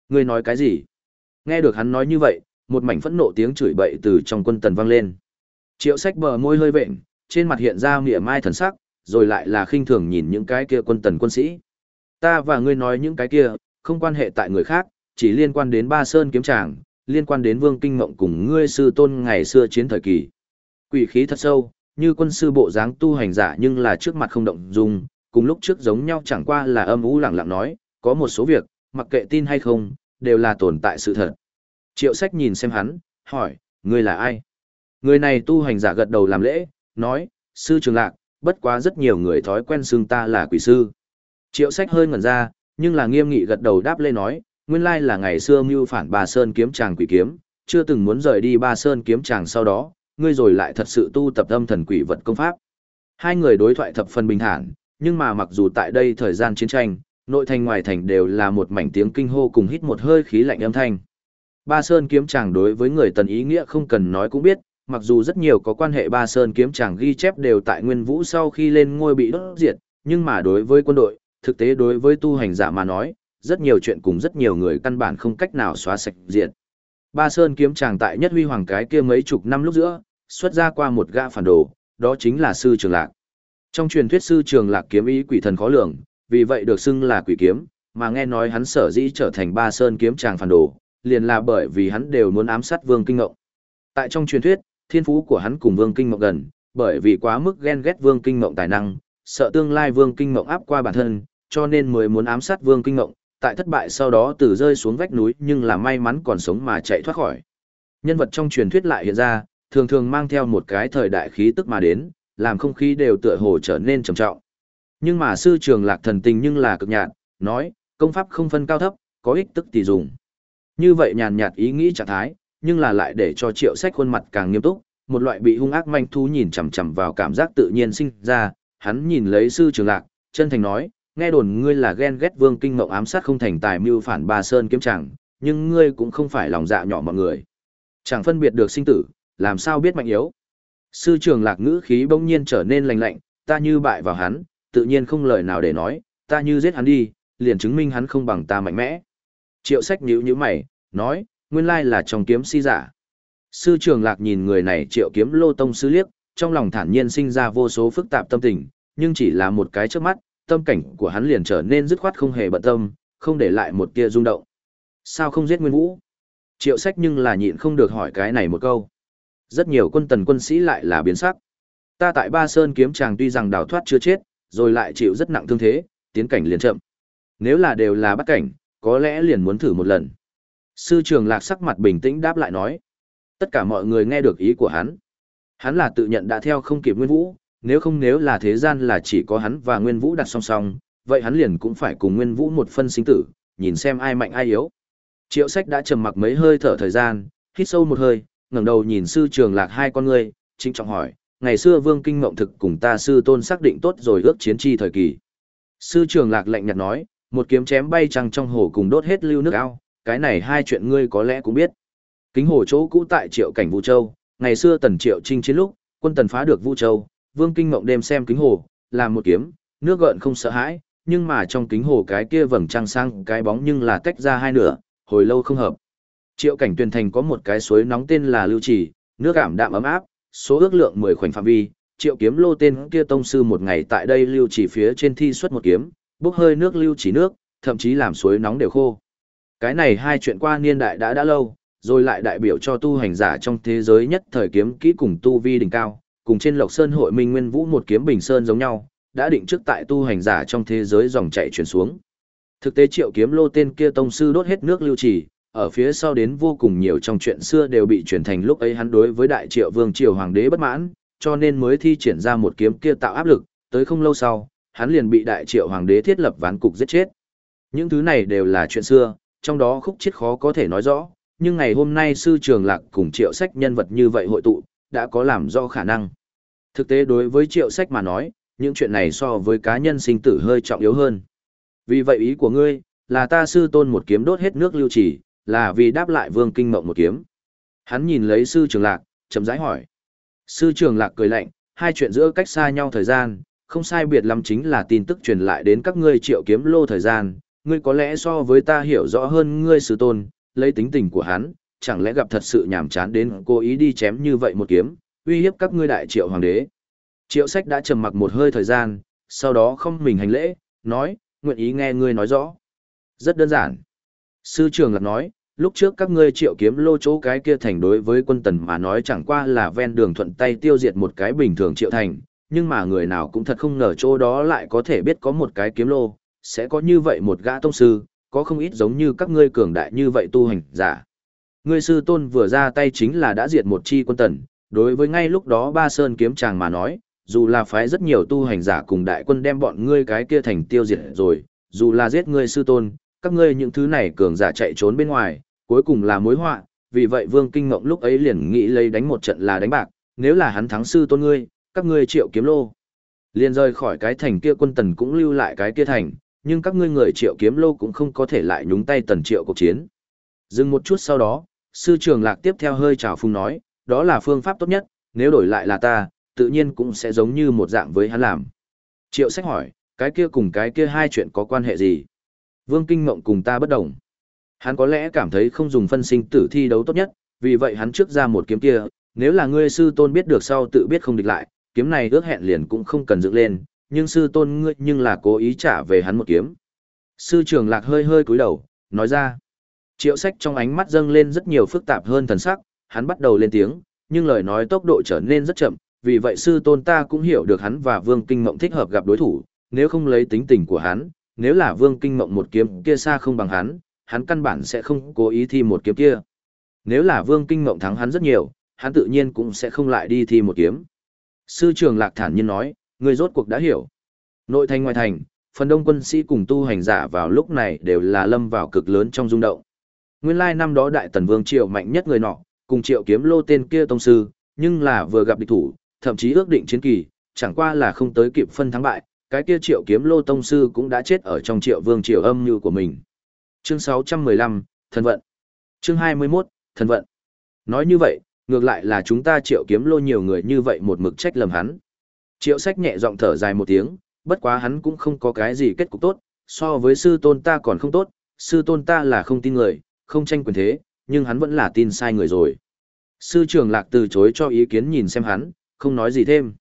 Ngươi nói cái gì? Nghe được hắn nói như vậy, một mảnh phẫn nộ tiếng chửi bậy từ trong quân tần vang lên. Triệu sách bờ môi hơi vện, trên mặt hiện ra mỉa mai thần sắc, rồi lại là khinh thường nhìn những cái kia quân tần quân sĩ. Ta và ngươi nói những cái kia, không quan hệ tại người khác, chỉ liên quan đến ba sơn kiếm tràng, liên quan đến vương kinh mộng cùng ngươi sư tôn ngày xưa chiến thời kỳ. Quỷ khí thật sâu, như quân sư bộ dáng tu hành giả nhưng là trước mặt không động dung, cùng lúc trước giống nhau chẳng qua là âm u lặng lặng nói, có một số việc, mặc kệ tin hay không, đều là tồn tại sự thật. Triệu sách nhìn xem hắn, hỏi, ngươi là ai? Người này tu hành giả gật đầu làm lễ, nói, sư trường lạc, bất quá rất nhiều người thói quen xưng ta là quỷ sư. Triệu sách hơi ngẩn ra, nhưng là nghiêm nghị gật đầu đáp lên nói, nguyên lai là ngày xưa mưu phản bà sơn kiếm chàng quỷ kiếm, chưa từng muốn rời đi ba sơn kiếm chàng sau đó, ngươi rồi lại thật sự tu tập âm thần quỷ vật công pháp. Hai người đối thoại thập phần bình thản, nhưng mà mặc dù tại đây thời gian chiến tranh, nội thành ngoài thành đều là một mảnh tiếng kinh hô cùng hít một hơi khí lạnh âm thanh. Ba Sơn kiếm chàng đối với người tần ý nghĩa không cần nói cũng biết, mặc dù rất nhiều có quan hệ Ba Sơn kiếm chàng ghi chép đều tại Nguyên Vũ sau khi lên ngôi bị đốt diệt, nhưng mà đối với quân đội, thực tế đối với tu hành giả mà nói, rất nhiều chuyện cùng rất nhiều người căn bản không cách nào xóa sạch diệt. Ba Sơn kiếm chàng tại nhất huy hoàng cái kia mấy chục năm lúc giữa, xuất ra qua một gã phản đồ, đó chính là sư trường lạc. Trong truyền thuyết sư trường lạc kiếm ý quỷ thần khó lường, vì vậy được xưng là quỷ kiếm, mà nghe nói hắn sở dĩ trở thành ba sơn kiếm tràng phản đồ, liền là bởi vì hắn đều muốn ám sát Vương Kinh Ngộng. Tại trong truyền thuyết, thiên phú của hắn cùng Vương Kinh Ngộng gần, bởi vì quá mức ghen ghét Vương Kinh Ngộng tài năng, sợ tương lai Vương Kinh Ngộng áp qua bản thân, cho nên mới muốn ám sát Vương Kinh Ngộng, tại thất bại sau đó từ rơi xuống vách núi nhưng là may mắn còn sống mà chạy thoát khỏi. Nhân vật trong truyền thuyết lại hiện ra, thường thường mang theo một cái thời đại khí tức mà đến, làm không khí đều tựa hồ trở nên trầm trọng. Nhưng mà sư trường lạc thần tình nhưng là cực nhạt, nói, công pháp không phân cao thấp, có ích tức thì dùng. Như vậy nhàn nhạt ý nghĩ trạng thái, nhưng là lại để cho triệu sách khuôn mặt càng nghiêm túc, một loại bị hung ác manh thú nhìn chằm chằm vào cảm giác tự nhiên sinh ra, hắn nhìn lấy sư trường lạc, chân thành nói, nghe đồn ngươi là ghen ghét vương kinh mộng ám sát không thành tài mưu phản ba sơn kiếm chẳng, nhưng ngươi cũng không phải lòng dạ nhỏ mọi người. Chẳng phân biệt được sinh tử, làm sao biết mạnh yếu. Sư trường lạc ngữ khí bỗng nhiên trở nên lạnh lạnh, ta như bại vào hắn, tự nhiên không lời nào để nói, ta như giết hắn đi, liền chứng minh hắn không bằng ta mạnh mẽ. Triệu sách nhíu nhíu mày, nói, nguyên lai là trong kiếm si giả. Sư trường lạc nhìn người này triệu kiếm lô tông sư liếc, trong lòng thản nhiên sinh ra vô số phức tạp tâm tình, nhưng chỉ là một cái trước mắt, tâm cảnh của hắn liền trở nên dứt khoát không hề bận tâm, không để lại một tia rung động. Sao không giết Nguyên Vũ? Triệu sách nhưng là nhịn không được hỏi cái này một câu. Rất nhiều quân tần quân sĩ lại là biến sắc. Ta tại Ba Sơn kiếm chàng tuy rằng đào thoát chưa chết, rồi lại chịu rất nặng thương thế, tiến cảnh liền chậm. Nếu là đều là bắt cảnh, có lẽ liền muốn thử một lần. Sư trường lạc sắc mặt bình tĩnh đáp lại nói. Tất cả mọi người nghe được ý của hắn. Hắn là tự nhận đã theo không kịp Nguyên Vũ, nếu không nếu là thế gian là chỉ có hắn và Nguyên Vũ đặt song song, vậy hắn liền cũng phải cùng Nguyên Vũ một phân sinh tử, nhìn xem ai mạnh ai yếu. Triệu sách đã trầm mặc mấy hơi thở thời gian, hít sâu một hơi, ngẩng đầu nhìn sư trường lạc hai con ngươi, chính trọng hỏi, ngày xưa vương kinh mộng thực cùng ta sư tôn xác định tốt rồi ước chiến chi thời kỳ. Sư trường lạc lạnh nhạt nói, một kiếm chém bay trăng trong hồ cùng đốt hết lưu nước ao, cái này hai chuyện ngươi có lẽ cũng biết. Kính hồ chỗ cũ tại triệu cảnh Vũ Châu, ngày xưa tần triệu trinh chiến lúc, quân tần phá được Vũ Châu, vương kinh mộng đêm xem kính hồ, làm một kiếm, nước gợn không sợ hãi, nhưng mà trong kính hồ cái kia vầng trăng sang cái bóng nhưng là tách ra hai nửa, hồi lâu không hợp. Triệu cảnh tuyền thành có một cái suối nóng tên là Lưu Trì, nước ảm đạm ấm áp, số ước lượng 10 khoảnh phạm vi, triệu kiếm lô tên kia tông sư một ngày tại đây Lưu Trì phía trên thi xuất một kiếm, bốc hơi nước Lưu Trì nước, thậm chí làm suối nóng đều khô. Cái này hai chuyện qua niên đại đã đã lâu, rồi lại đại biểu cho tu hành giả trong thế giới nhất thời kiếm kỹ cùng tu vi đỉnh cao, cùng trên Lộc Sơn hội Minh Nguyên Vũ một kiếm bình sơn giống nhau, đã định trước tại tu hành giả trong thế giới dòng chảy chuyển xuống. Thực tế Triệu Kiếm Lô tên kia tông sư đốt hết nước lưu trì, ở phía sau đến vô cùng nhiều trong chuyện xưa đều bị truyền thành lúc ấy hắn đối với đại Triệu Vương Triều hoàng đế bất mãn, cho nên mới thi triển ra một kiếm kia tạo áp lực, tới không lâu sau, hắn liền bị đại Triệu hoàng đế thiết lập ván cục giết chết. Những thứ này đều là chuyện xưa, trong đó khúc chết khó có thể nói rõ, nhưng ngày hôm nay sư trường lạc cùng triệu sách nhân vật như vậy hội tụ, đã có làm do khả năng. Thực tế đối với triệu sách mà nói, những chuyện này so với cá nhân sinh tử hơi trọng yếu hơn. Vì vậy ý của ngươi, là ta sư tôn một kiếm đốt hết nước lưu trì, là vì đáp lại vương kinh mộng một kiếm. Hắn nhìn lấy sư trường lạc, chậm rãi hỏi. Sư trường lạc cười lạnh, hai chuyện giữa cách xa nhau thời gian, không sai biệt lắm chính là tin tức truyền lại đến các ngươi triệu kiếm lô thời gian, ngươi có lẽ so với ta hiểu rõ hơn ngươi sư tôn, lấy tính tình của hắn, chẳng lẽ gặp thật sự nhảm chán đến cố ý đi chém như vậy một kiếm, uy hiếp các ngươi đại triệu hoàng đế. Triệu sách đã trầm mặc một hơi thời gian, sau đó không mình hành lễ, nói, nguyện ý nghe ngươi nói rõ. Rất đơn giản. Sư trường lạc nói, lúc trước các ngươi triệu kiếm lô chỗ cái kia thành đối với quân tần mà nói chẳng qua là ven đường thuận tay tiêu diệt một cái bình thường triệu thành, nhưng mà người nào cũng thật không ngờ chỗ đó lại có thể biết có một cái kiếm lô, sẽ có như vậy một gã tông sư, có không ít giống như các ngươi cường đại như vậy tu hành giả. Ngươi sư tôn vừa ra tay chính là đã diệt một chi quân tần, đối với ngay lúc đó ba sơn kiếm chàng mà nói, dù là phái rất nhiều tu hành giả cùng đại quân đem bọn ngươi cái kia thành tiêu diệt rồi, dù là giết ngươi sư tôn, các ngươi những thứ này cường giả chạy trốn bên ngoài, cuối cùng là mối họa, vì vậy Vương Kinh Ngộng lúc ấy liền nghĩ lấy đánh một trận là đánh bạc, nếu là hắn thắng sư tôn ngươi, các ngươi triệu kiếm lô. Liền rời khỏi cái thành kia quân tần cũng lưu lại cái kia thành, nhưng các ngươi người triệu kiếm lô cũng không có thể lại nhúng tay tần triệu cuộc chiến. Dừng một chút sau đó, sư trường lạc tiếp theo hơi trào phung nói, đó là phương pháp tốt nhất, nếu đổi lại là ta, tự nhiên cũng sẽ giống như một dạng với hắn làm. Triệu sách hỏi, cái kia cùng cái kia hai chuyện có quan hệ gì? Vương Kinh Mộng cùng ta bất đồng. Hắn có lẽ cảm thấy không dùng phân sinh tử thi đấu tốt nhất, vì vậy hắn trước ra một kiếm kia, nếu là ngươi sư tôn biết được sau tự biết không địch lại, kiếm này ước hẹn liền cũng không cần dựng lên, nhưng sư tôn ngươi nhưng là cố ý trả về hắn một kiếm. Sư trường lạc hơi hơi cúi đầu, nói ra. Triệu sách trong ánh mắt dâng lên rất nhiều phức tạp hơn thần sắc, hắn bắt đầu lên tiếng, nhưng lời nói tốc độ trở nên rất chậm, vì vậy sư tôn ta cũng hiểu được hắn và vương kinh mộng thích hợp gặp đối thủ, nếu không lấy tính tình của hắn, nếu là vương kinh mộng một kiếm kia xa không bằng hắn, hắn căn bản sẽ không cố ý thi một kiếm kia. Nếu là vương kinh mộng thắng hắn rất nhiều, hắn tự nhiên cũng sẽ không lại đi thi một kiếm. Sư trường lạc thản nhiên nói, người rốt cuộc đã hiểu. Nội thành ngoài thành, phần đông quân sĩ cùng tu hành giả vào lúc này đều là lâm vào cực lớn trong rung động. Nguyên lai năm đó đại tần vương triệu mạnh nhất người nọ, cùng triệu kiếm lô tên kia tông sư, nhưng là vừa gặp địch thủ, thậm chí ước định chiến kỳ, chẳng qua là không tới kịp phân thắng bại, cái kia triệu kiếm lô tông sư cũng đã chết ở trong triệu vương triều âm như của mình. Chương 615, Thần vận. Chương 21, Thần vận. Nói như vậy, ngược lại là chúng ta triệu kiếm lô nhiều người như vậy một mực trách lầm hắn. Triệu sách nhẹ giọng thở dài một tiếng, bất quá hắn cũng không có cái gì kết cục tốt, so với sư tôn ta còn không tốt, sư tôn ta là không tin người, không tranh quyền thế, nhưng hắn vẫn là tin sai người rồi. Sư trưởng lạc từ chối cho ý kiến nhìn xem hắn, không nói gì thêm.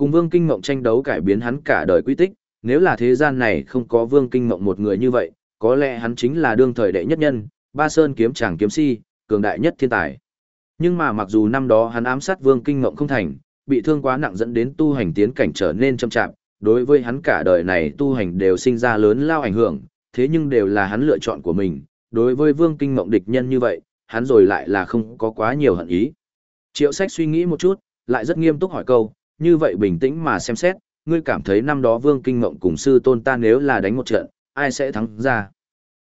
Cùng vương kinh mộng tranh đấu cải biến hắn cả đời quy tích, nếu là thế gian này không có vương kinh mộng một người như vậy, có lẽ hắn chính là đương thời đệ nhất nhân, ba sơn kiếm chàng kiếm si, cường đại nhất thiên tài. Nhưng mà mặc dù năm đó hắn ám sát vương kinh mộng không thành, bị thương quá nặng dẫn đến tu hành tiến cảnh trở nên chậm chạp, đối với hắn cả đời này tu hành đều sinh ra lớn lao ảnh hưởng, thế nhưng đều là hắn lựa chọn của mình, đối với vương kinh mộng địch nhân như vậy, hắn rồi lại là không có quá nhiều hận ý. Triệu sách suy nghĩ một chút, lại rất nghiêm túc hỏi câu, như vậy bình tĩnh mà xem xét, ngươi cảm thấy năm đó vương kinh Ngộng cùng sư tôn ta nếu là đánh một trận, ai sẽ thắng ra?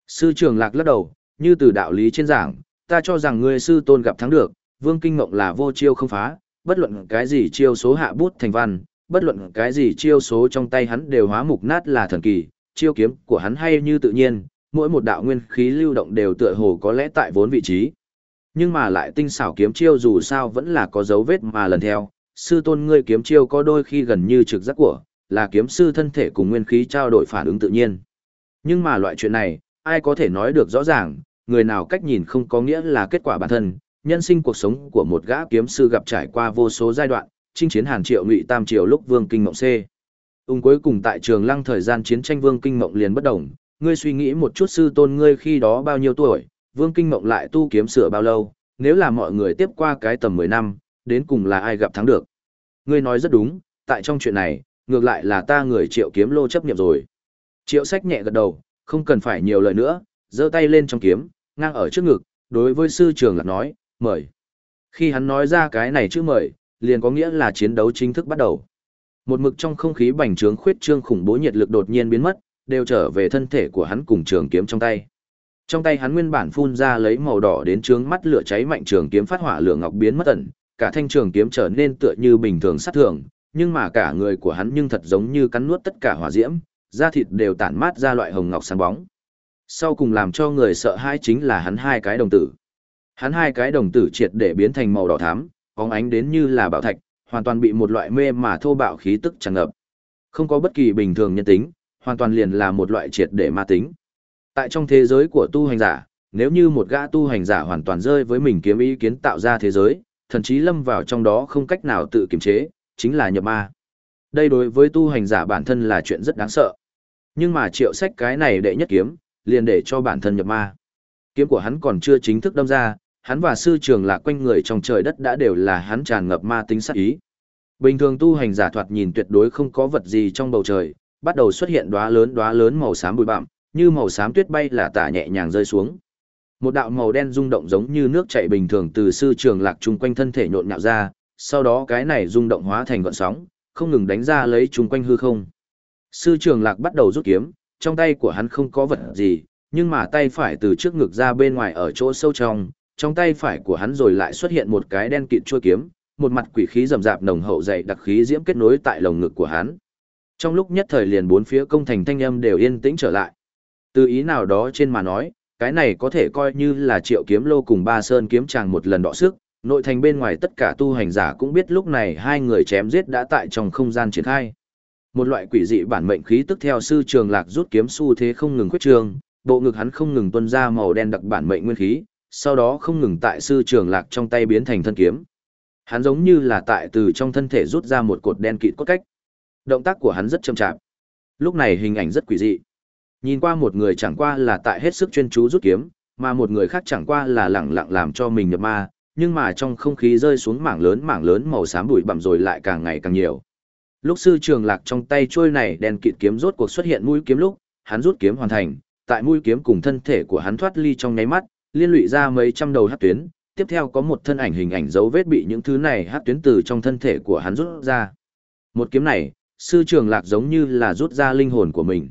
Sư trường lạc lắc đầu, như từ đạo lý trên giảng, ta cho rằng ngươi sư tôn gặp thắng được, vương kinh Ngộng là vô chiêu không phá, bất luận cái gì chiêu số hạ bút thành văn, bất luận cái gì chiêu số trong tay hắn đều hóa mục nát là thần kỳ, chiêu kiếm của hắn hay như tự nhiên, mỗi một đạo nguyên khí lưu động đều tựa hồ có lẽ tại vốn vị trí. Nhưng mà lại tinh xảo kiếm chiêu dù sao vẫn là có dấu vết mà lần theo, sư tôn ngươi kiếm chiêu có đôi khi gần như trực giác của, là kiếm sư thân thể cùng nguyên khí trao đổi phản ứng tự nhiên. Nhưng mà loại chuyện này, ai có thể nói được rõ ràng, người nào cách nhìn không có nghĩa là kết quả bản thân, nhân sinh cuộc sống của một gã kiếm sư gặp trải qua vô số giai đoạn, chinh chiến Hàn Triệu Ngụy Tam Triều lúc Vương Kinh Mộng C. Ung cuối cùng tại Trường Lăng thời gian chiến tranh Vương Kinh Mộng liền bất động, ngươi suy nghĩ một chút sư tôn ngươi khi đó bao nhiêu tuổi, Vương Kinh Mộng lại tu kiếm sửa bao lâu, nếu là mọi người tiếp qua cái tầm 10 năm, đến cùng là ai gặp thắng được. Ngươi nói rất đúng, tại trong chuyện này, ngược lại là ta người Triệu Kiếm Lô chấp nhiệm rồi. Triệu Sách nhẹ gật đầu, không cần phải nhiều lời nữa, giơ tay lên trong kiếm, ngang ở trước ngực, đối với sư trường lạc nói, mời. Khi hắn nói ra cái này chữ mời, liền có nghĩa là chiến đấu chính thức bắt đầu. Một mực trong không khí bành trướng khuyết trương khủng bố nhiệt lực đột nhiên biến mất, đều trở về thân thể của hắn cùng trường kiếm trong tay. Trong tay hắn nguyên bản phun ra lấy màu đỏ đến trướng mắt lửa cháy mạnh trường kiếm phát hỏa lửa ngọc biến mất ẩn, cả thanh trường kiếm trở nên tựa như bình thường sát thường, nhưng mà cả người của hắn nhưng thật giống như cắn nuốt tất cả hỏa diễm, da thịt đều tản mát ra loại hồng ngọc sáng bóng. Sau cùng làm cho người sợ hãi chính là hắn hai cái đồng tử. Hắn hai cái đồng tử triệt để biến thành màu đỏ thắm, bóng ánh đến như là bảo thạch, hoàn toàn bị một loại mê mà thô bạo khí tức tràn ngập. Không có bất kỳ bình thường nhân tính, hoàn toàn liền là một loại triệt để ma tính. Tại trong thế giới của tu hành giả, nếu như một gã tu hành giả hoàn toàn rơi với mình kiếm ý kiến tạo ra thế giới, thần chí lâm vào trong đó không cách nào tự kiềm chế, chính là nhập ma. Đây đối với tu hành giả bản thân là chuyện rất đáng sợ. Nhưng mà triệu sách cái này đệ nhất kiếm, liền để cho bản thân nhập ma. Kiếm của hắn còn chưa chính thức đâm ra, hắn và sư trường lạc quanh người trong trời đất đã đều là hắn tràn ngập ma tính sát ý. Bình thường tu hành giả thoạt nhìn tuyệt đối không có vật gì trong bầu trời, bắt đầu xuất hiện đóa lớn đóa lớn màu xám bụi bặm, như màu xám tuyết bay là tả nhẹ nhàng rơi xuống. Một đạo màu đen rung động giống như nước chảy bình thường từ sư trường lạc chung quanh thân thể nhộn nhạo ra, sau đó cái này rung động hóa thành gợn sóng, không ngừng đánh ra lấy chung quanh hư không. Sư trường lạc bắt đầu rút kiếm, trong tay của hắn không có vật gì, nhưng mà tay phải từ trước ngực ra bên ngoài ở chỗ sâu trong, trong tay phải của hắn rồi lại xuất hiện một cái đen kịt chua kiếm, một mặt quỷ khí rầm rạp nồng hậu dày đặc khí diễm kết nối tại lồng ngực của hắn. Trong lúc nhất thời liền bốn phía công thành thanh âm đều yên tĩnh trở lại. Từ ý nào đó trên mà nói, cái này có thể coi như là triệu kiếm lô cùng ba sơn kiếm chàng một lần đọ sức, nội thành bên ngoài tất cả tu hành giả cũng biết lúc này hai người chém giết đã tại trong không gian triển khai. Một loại quỷ dị bản mệnh khí tức theo sư trường lạc rút kiếm xu thế không ngừng khuyết trường, bộ ngực hắn không ngừng tuôn ra màu đen đặc bản mệnh nguyên khí, sau đó không ngừng tại sư trường lạc trong tay biến thành thân kiếm. Hắn giống như là tại từ trong thân thể rút ra một cột đen kịt cốt cách. Động tác của hắn rất chậm chạp. Lúc này hình ảnh rất quỷ dị. Nhìn qua một người chẳng qua là tại hết sức chuyên chú rút kiếm, mà một người khác chẳng qua là lẳng lặng làm cho mình nhập ma, nhưng mà trong không khí rơi xuống mảng lớn mảng lớn màu xám bụi bặm rồi lại càng ngày càng nhiều. Lúc sư trường lạc trong tay trôi này đen kịt kiếm rốt cuộc xuất hiện mũi kiếm lúc, hắn rút kiếm hoàn thành, tại mũi kiếm cùng thân thể của hắn thoát ly trong nháy mắt, liên lụy ra mấy trăm đầu hắc tuyến, tiếp theo có một thân ảnh hình ảnh dấu vết bị những thứ này hắc tuyến từ trong thân thể của hắn rút ra. Một kiếm này, sư trường lạc giống như là rút ra linh hồn của mình.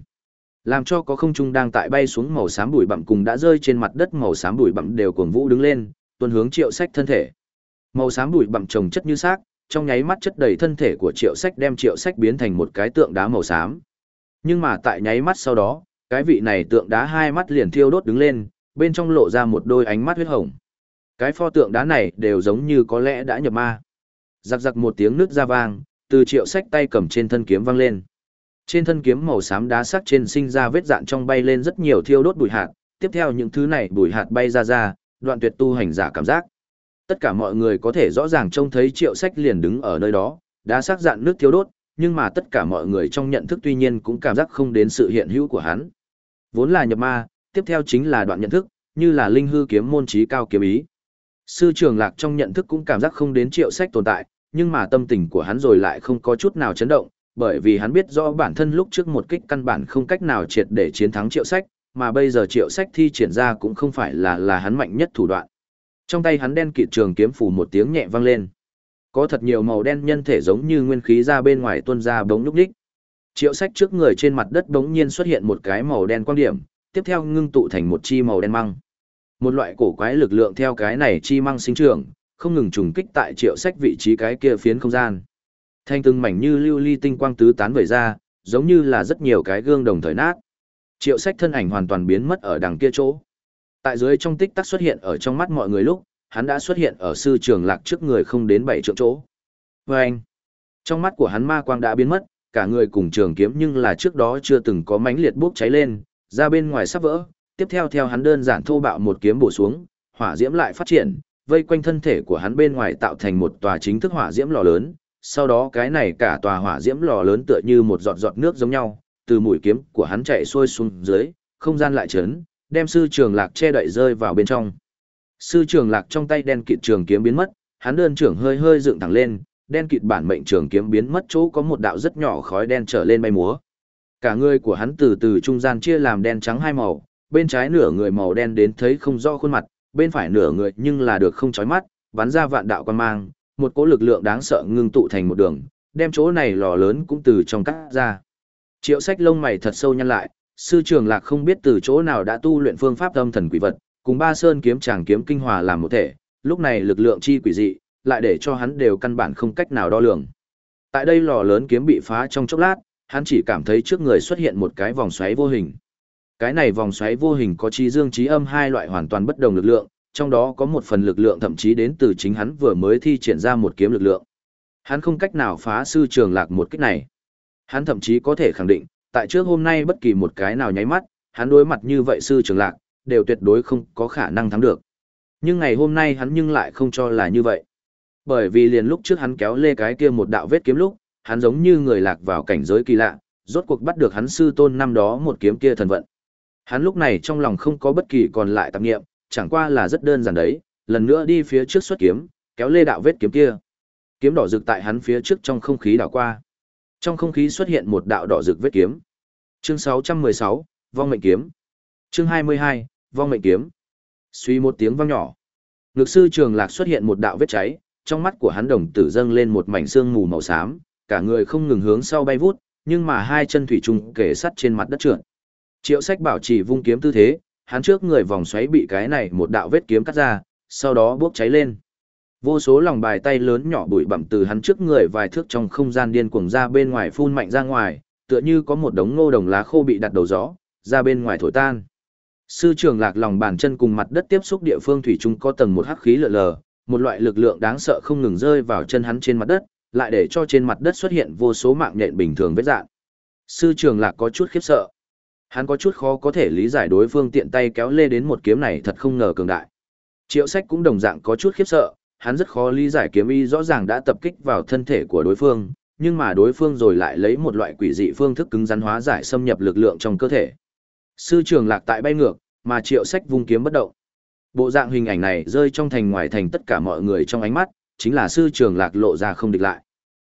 Làm cho có không trung đang tại bay xuống màu xám bụi bặm cùng đã rơi trên mặt đất màu xám bụi bặm đều cuồng vũ đứng lên, tuôn hướng triệu sách thân thể. Màu xám bụi bặm trồng chất như xác, trong nháy mắt chất đầy thân thể của triệu sách đem triệu sách biến thành một cái tượng đá màu xám. Nhưng mà tại nháy mắt sau đó, cái vị này tượng đá hai mắt liền thiêu đốt đứng lên, bên trong lộ ra một đôi ánh mắt huyết hồng. Cái pho tượng đá này đều giống như có lẽ đã nhập ma. Giặc giặc một tiếng nước ra vang, từ triệu sách tay cầm trên thân kiếm vang lên. Trên thân kiếm màu xám đá sắc trên sinh ra vết dạn trong bay lên rất nhiều thiêu đốt bụi hạt, tiếp theo những thứ này bụi hạt bay ra ra, đoạn tuyệt tu hành giả cảm giác. Tất cả mọi người có thể rõ ràng trông thấy triệu sách liền đứng ở nơi đó, đá sắc dạn nước thiêu đốt, nhưng mà tất cả mọi người trong nhận thức tuy nhiên cũng cảm giác không đến sự hiện hữu của hắn. Vốn là nhập ma, tiếp theo chính là đoạn nhận thức, như là linh hư kiếm môn trí cao kiếm ý. Sư trường lạc trong nhận thức cũng cảm giác không đến triệu sách tồn tại, nhưng mà tâm tình của hắn rồi lại không có chút nào chấn động, bởi vì hắn biết rõ bản thân lúc trước một kích căn bản không cách nào triệt để chiến thắng triệu sách, mà bây giờ triệu sách thi triển ra cũng không phải là là hắn mạnh nhất thủ đoạn. Trong tay hắn đen kịt trường kiếm phủ một tiếng nhẹ vang lên. Có thật nhiều màu đen nhân thể giống như nguyên khí ra bên ngoài tuôn ra bóng lúc đích. Triệu sách trước người trên mặt đất bỗng nhiên xuất hiện một cái màu đen quan điểm, tiếp theo ngưng tụ thành một chi màu đen măng. Một loại cổ quái lực lượng theo cái này chi măng sinh trưởng, không ngừng trùng kích tại triệu sách vị trí cái kia phiến không gian. Thanh từng mảnh như lưu ly tinh quang tứ tán vẩy ra, giống như là rất nhiều cái gương đồng thời nát. Triệu sách thân ảnh hoàn toàn biến mất ở đằng kia chỗ. Tại dưới trong tích tắc xuất hiện ở trong mắt mọi người lúc, hắn đã xuất hiện ở sư trường lạc trước người không đến bảy trượng chỗ. Và anh, trong mắt của hắn ma quang đã biến mất, cả người cùng trường kiếm nhưng là trước đó chưa từng có mánh liệt bốc cháy lên, ra bên ngoài sắp vỡ, tiếp theo theo hắn đơn giản thô bạo một kiếm bổ xuống, hỏa diễm lại phát triển, vây quanh thân thể của hắn bên ngoài tạo thành một tòa chính thức hỏa diễm lò lớn, sau đó cái này cả tòa hỏa diễm lò lớn tựa như một giọt giọt nước giống nhau, từ mũi kiếm của hắn chạy xuôi xuống dưới, không gian lại chấn, đem sư trường lạc che đậy rơi vào bên trong. Sư trường lạc trong tay đen kịt trường kiếm biến mất, hắn đơn trưởng hơi hơi dựng thẳng lên, đen kịt bản mệnh trường kiếm biến mất chỗ có một đạo rất nhỏ khói đen trở lên bay múa. Cả người của hắn từ từ trung gian chia làm đen trắng hai màu, bên trái nửa người màu đen đến thấy không rõ khuôn mặt, bên phải nửa người nhưng là được không chói mắt, bắn ra vạn đạo quan mang, một cỗ lực lượng đáng sợ ngưng tụ thành một đường, đem chỗ này lò lớn cũng từ trong cắt ra. Triệu sách lông mày thật sâu nhăn lại, sư trường lạc không biết từ chỗ nào đã tu luyện phương pháp âm thần quỷ vật, cùng ba sơn kiếm chàng kiếm kinh hòa làm một thể, lúc này lực lượng chi quỷ dị, lại để cho hắn đều căn bản không cách nào đo lường. Tại đây lò lớn kiếm bị phá trong chốc lát, hắn chỉ cảm thấy trước người xuất hiện một cái vòng xoáy vô hình. Cái này vòng xoáy vô hình có chi dương trí âm hai loại hoàn toàn bất đồng lực lượng, trong đó có một phần lực lượng thậm chí đến từ chính hắn vừa mới thi triển ra một kiếm lực lượng. Hắn không cách nào phá sư trường lạc một kích này. Hắn thậm chí có thể khẳng định, tại trước hôm nay bất kỳ một cái nào nháy mắt, hắn đối mặt như vậy sư trường lạc, đều tuyệt đối không có khả năng thắng được. Nhưng ngày hôm nay hắn nhưng lại không cho là như vậy. Bởi vì liền lúc trước hắn kéo lê cái kia một đạo vết kiếm lúc, hắn giống như người lạc vào cảnh giới kỳ lạ, rốt cuộc bắt được hắn sư tôn năm đó một kiếm kia thần vận. Hắn lúc này trong lòng không có bất kỳ còn lại tạp nghiệm, chẳng qua là rất đơn giản đấy, lần nữa đi phía trước xuất kiếm, kéo lê đạo vết kiếm kia. Kiếm đỏ rực tại hắn phía trước trong không khí đảo qua. Trong không khí xuất hiện một đạo đỏ rực vết kiếm. Chương 616, Vong mệnh kiếm. Chương 22, Vong mệnh kiếm. Suy một tiếng vang nhỏ. Ngực sư Trường Lạc xuất hiện một đạo vết cháy, trong mắt của hắn đồng tử dâng lên một mảnh xương mù màu xám, cả người không ngừng hướng sau bay vút, nhưng mà hai chân thủy trùng kề sắt trên mặt đất trượt. Triệu Sách bảo trì vung kiếm tư thế, hắn trước người vòng xoáy bị cái này một đạo vết kiếm cắt ra, sau đó bốc cháy lên. Vô số lòng bài tay lớn nhỏ bụi bặm từ hắn trước người vài thước trong không gian điên cuồng ra bên ngoài phun mạnh ra ngoài, tựa như có một đống ngô đồng lá khô bị đặt đầu gió, ra bên ngoài thổi tan. Sư trưởng lạc lòng bàn chân cùng mặt đất tiếp xúc địa phương thủy chung có tầng một hắc khí lờ lờ, một loại lực lượng đáng sợ không ngừng rơi vào chân hắn trên mặt đất, lại để cho trên mặt đất xuất hiện vô số mạng nhện bình thường vết dạn. Sư trưởng lạc có chút khiếp sợ. Hắn có chút khó có thể lý giải đối phương tiện tay kéo lê đến một kiếm này thật không ngờ cường đại. Triệu sách cũng đồng dạng có chút khiếp sợ, hắn rất khó lý giải kiếm y rõ ràng đã tập kích vào thân thể của đối phương, nhưng mà đối phương rồi lại lấy một loại quỷ dị phương thức cứng rắn hóa giải xâm nhập lực lượng trong cơ thể. Sư trường lạc tại bay ngược, mà triệu sách vung kiếm bất động. Bộ dạng hình ảnh này rơi trong thành ngoài thành tất cả mọi người trong ánh mắt, chính là sư trường lạc lộ ra không địch lại.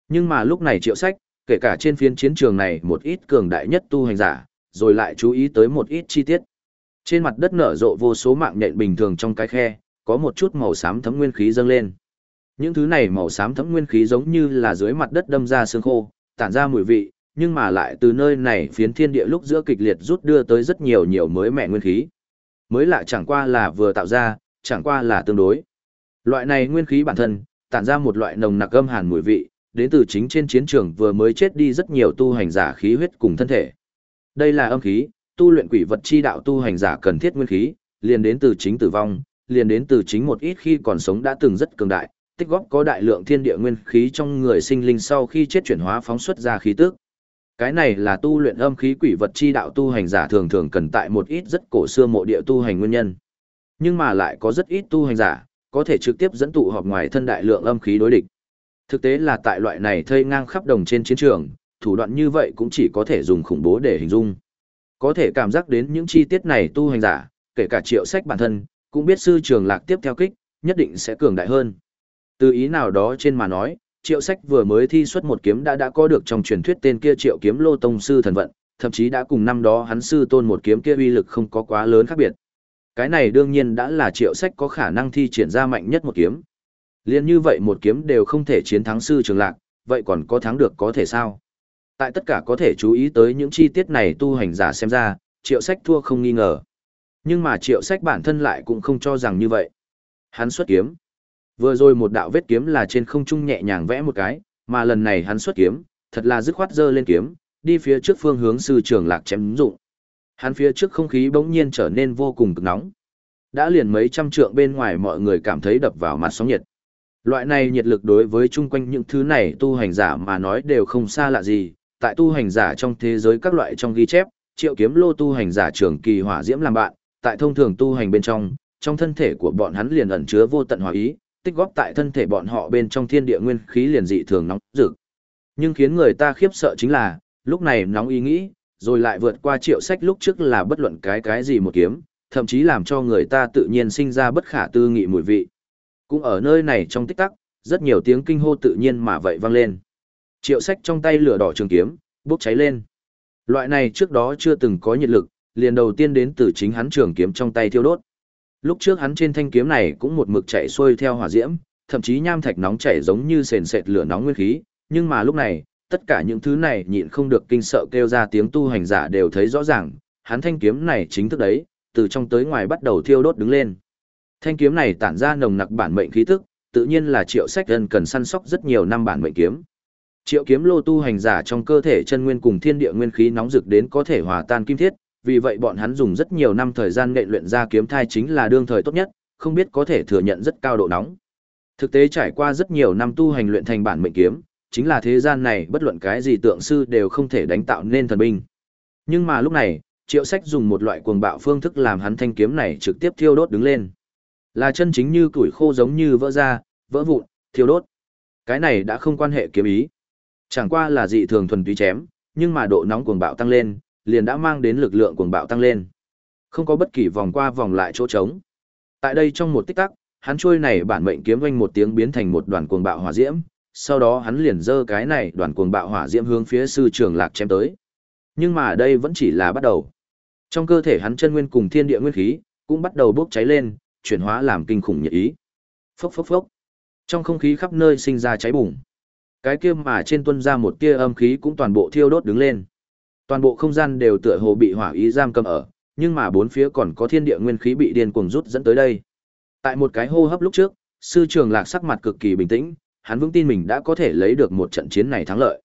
Nhưng mà lúc này triệu sách, kể cả trên phiên chiến trường này một ít cường đại nhất tu hành giả, rồi lại chú ý tới một ít chi tiết. Trên mặt đất nở rộ vô số mạng nhện bình thường trong cái khe, có một chút màu xám thấm nguyên khí dâng lên. Những thứ này màu xám thấm nguyên khí giống như là dưới mặt đất đâm ra xương khô, tản ra mùi vị, nhưng mà lại từ nơi này phiến thiên địa lúc giữa kịch liệt rút đưa tới rất nhiều nhiều mới mẻ nguyên khí. Mới lạ chẳng qua là vừa tạo ra, chẳng qua là tương đối. Loại này nguyên khí bản thân, tản ra một loại nồng nặc âm hàn mùi vị, đến từ chính trên chiến trường vừa mới chết đi rất nhiều tu hành giả khí huyết cùng thân thể. Đây là âm khí, tu luyện quỷ vật chi đạo tu hành giả cần thiết nguyên khí, liền đến từ chính tử vong, liền đến từ chính một ít khi còn sống đã từng rất cường đại, tích góp có đại lượng thiên địa nguyên khí trong người sinh linh sau khi chết chuyển hóa phóng xuất ra khí tức. Cái này là tu luyện âm khí quỷ vật chi đạo tu hành giả thường thường cần tại một ít rất cổ xưa mộ địa tu hành nguyên nhân. Nhưng mà lại có rất ít tu hành giả, có thể trực tiếp dẫn tụ họp ngoài thân đại lượng âm khí đối địch. Thực tế là tại loại này thây ngang khắp đồng trên chiến trường, thủ đoạn như vậy cũng chỉ có thể dùng khủng bố để hình dung. Có thể cảm giác đến những chi tiết này tu hành giả, kể cả triệu sách bản thân, cũng biết sư trường lạc tiếp theo kích, nhất định sẽ cường đại hơn. Từ ý nào đó trên mà nói, triệu sách vừa mới thi xuất một kiếm đã đã có được trong truyền thuyết tên kia triệu kiếm lô tông sư thần vận, thậm chí đã cùng năm đó hắn sư tôn một kiếm kia uy lực không có quá lớn khác biệt. Cái này đương nhiên đã là triệu sách có khả năng thi triển ra mạnh nhất một kiếm. Liên như vậy một kiếm đều không thể chiến thắng sư trường lạc, vậy còn có thắng được có thể sao? Tại tất cả có thể chú ý tới những chi tiết này tu hành giả xem ra, triệu sách thua không nghi ngờ. Nhưng mà triệu sách bản thân lại cũng không cho rằng như vậy. Hắn xuất kiếm. Vừa rồi một đạo vết kiếm là trên không trung nhẹ nhàng vẽ một cái, mà lần này hắn xuất kiếm, thật là dứt khoát dơ lên kiếm, đi phía trước phương hướng sư trường lạc chém dụng. Hắn phía trước không khí bỗng nhiên trở nên vô cùng cực nóng. Đã liền mấy trăm trượng bên ngoài mọi người cảm thấy đập vào mặt sóng nhiệt. Loại này nhiệt lực đối với chung quanh những thứ này tu hành giả mà nói đều không xa lạ gì, tại tu hành giả trong thế giới các loại trong ghi chép, triệu kiếm lô tu hành giả trường kỳ hỏa diễm làm bạn, tại thông thường tu hành bên trong, trong thân thể của bọn hắn liền ẩn chứa vô tận hỏa ý, tích góp tại thân thể bọn họ bên trong thiên địa nguyên khí liền dị thường nóng rực. Nhưng khiến người ta khiếp sợ chính là, lúc này nóng ý nghĩ, rồi lại vượt qua triệu sách lúc trước là bất luận cái cái gì một kiếm, thậm chí làm cho người ta tự nhiên sinh ra bất khả tư nghị mùi vị. Cũng ở nơi này trong tích tắc, rất nhiều tiếng kinh hô tự nhiên mà vậy vang lên. Triệu sách trong tay lửa đỏ trường kiếm, bốc cháy lên. Loại này trước đó chưa từng có nhiệt lực, liền đầu tiên đến từ chính hắn trường kiếm trong tay thiêu đốt. Lúc trước hắn trên thanh kiếm này cũng một mực chạy xuôi theo hỏa diễm, thậm chí nham thạch nóng chảy giống như sền sệt lửa nóng nguyên khí, nhưng mà lúc này, tất cả những thứ này nhịn không được kinh sợ kêu ra tiếng tu hành giả đều thấy rõ ràng, hắn thanh kiếm này chính thức đấy, từ trong tới ngoài bắt đầu thiêu đốt đứng lên. Thanh kiếm này tản ra nồng nặc bản mệnh khí tức, tự nhiên là Triệu Sách Ân cần săn sóc rất nhiều năm bản mệnh kiếm. Triệu kiếm lô tu hành giả trong cơ thể chân nguyên cùng thiên địa nguyên khí nóng rực đến có thể hòa tan kim thiết, vì vậy bọn hắn dùng rất nhiều năm thời gian nghệ luyện ra kiếm thai chính là đương thời tốt nhất, không biết có thể thừa nhận rất cao độ nóng. Thực tế trải qua rất nhiều năm tu hành luyện thành bản mệnh kiếm, chính là thế gian này bất luận cái gì tượng sư đều không thể đánh tạo nên thần binh. Nhưng mà lúc này, Triệu Sách dùng một loại cuồng bạo phương thức làm hắn thanh kiếm này trực tiếp thiêu đốt đứng lên. Là chân chính như củi khô giống như vỡ ra, vỡ vụn, thiêu đốt. Cái này đã không quan hệ kiếm ý. Chẳng qua là dị thường thuần túy chém, nhưng mà độ nóng cuồng bạo tăng lên, liền đã mang đến lực lượng cuồng bạo tăng lên. Không có bất kỳ vòng qua vòng lại chỗ trống. Tại đây trong một tích tắc, hắn trôi này bản mệnh kiếm vang một tiếng biến thành một đoàn cuồng bạo hỏa diễm, sau đó hắn liền giơ cái này đoàn cuồng bạo hỏa diễm hướng phía sư trưởng Lạc chém tới. Nhưng mà đây vẫn chỉ là bắt đầu. Trong cơ thể hắn chân nguyên cùng thiên địa nguyên khí cũng bắt đầu bốc cháy lên, chuyển hóa làm kinh khủng nhiệt ý. Phốc phốc phốc. Trong không khí khắp nơi sinh ra cháy bùng. Cái kia mà trên tuân ra một tia âm khí cũng toàn bộ thiêu đốt đứng lên. Toàn bộ không gian đều tựa hồ bị hỏa ý giam cầm ở, nhưng mà bốn phía còn có thiên địa nguyên khí bị điên cuồng rút dẫn tới đây. Tại một cái hô hấp lúc trước, sư trường lạc sắc mặt cực kỳ bình tĩnh, hắn vững tin mình đã có thể lấy được một trận chiến này thắng lợi.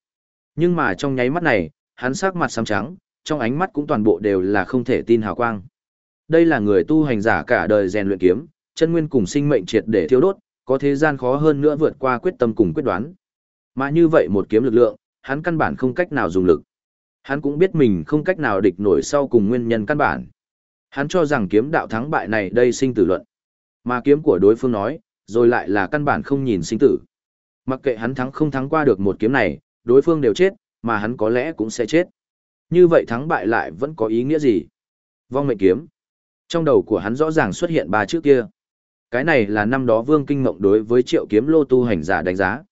Nhưng mà trong nháy mắt này, hắn sắc mặt xám trắng, trong ánh mắt cũng toàn bộ đều là không thể tin hào quang. Đây là người tu hành giả cả đời rèn luyện kiếm, chân nguyên cùng sinh mệnh triệt để thiêu đốt, có thế gian khó hơn nữa vượt qua quyết tâm cùng quyết đoán. Mà như vậy một kiếm lực lượng, hắn căn bản không cách nào dùng lực. Hắn cũng biết mình không cách nào địch nổi sau cùng nguyên nhân căn bản. Hắn cho rằng kiếm đạo thắng bại này đây sinh tử luận. Mà kiếm của đối phương nói, rồi lại là căn bản không nhìn sinh tử. Mặc kệ hắn thắng không thắng qua được một kiếm này, đối phương đều chết, mà hắn có lẽ cũng sẽ chết. Như vậy thắng bại lại vẫn có ý nghĩa gì? Vong mệnh kiếm. Trong đầu của hắn rõ ràng xuất hiện ba chữ kia. Cái này là năm đó Vương Kinh Ngộng đối với triệu kiếm lô tu hành giả đánh giá.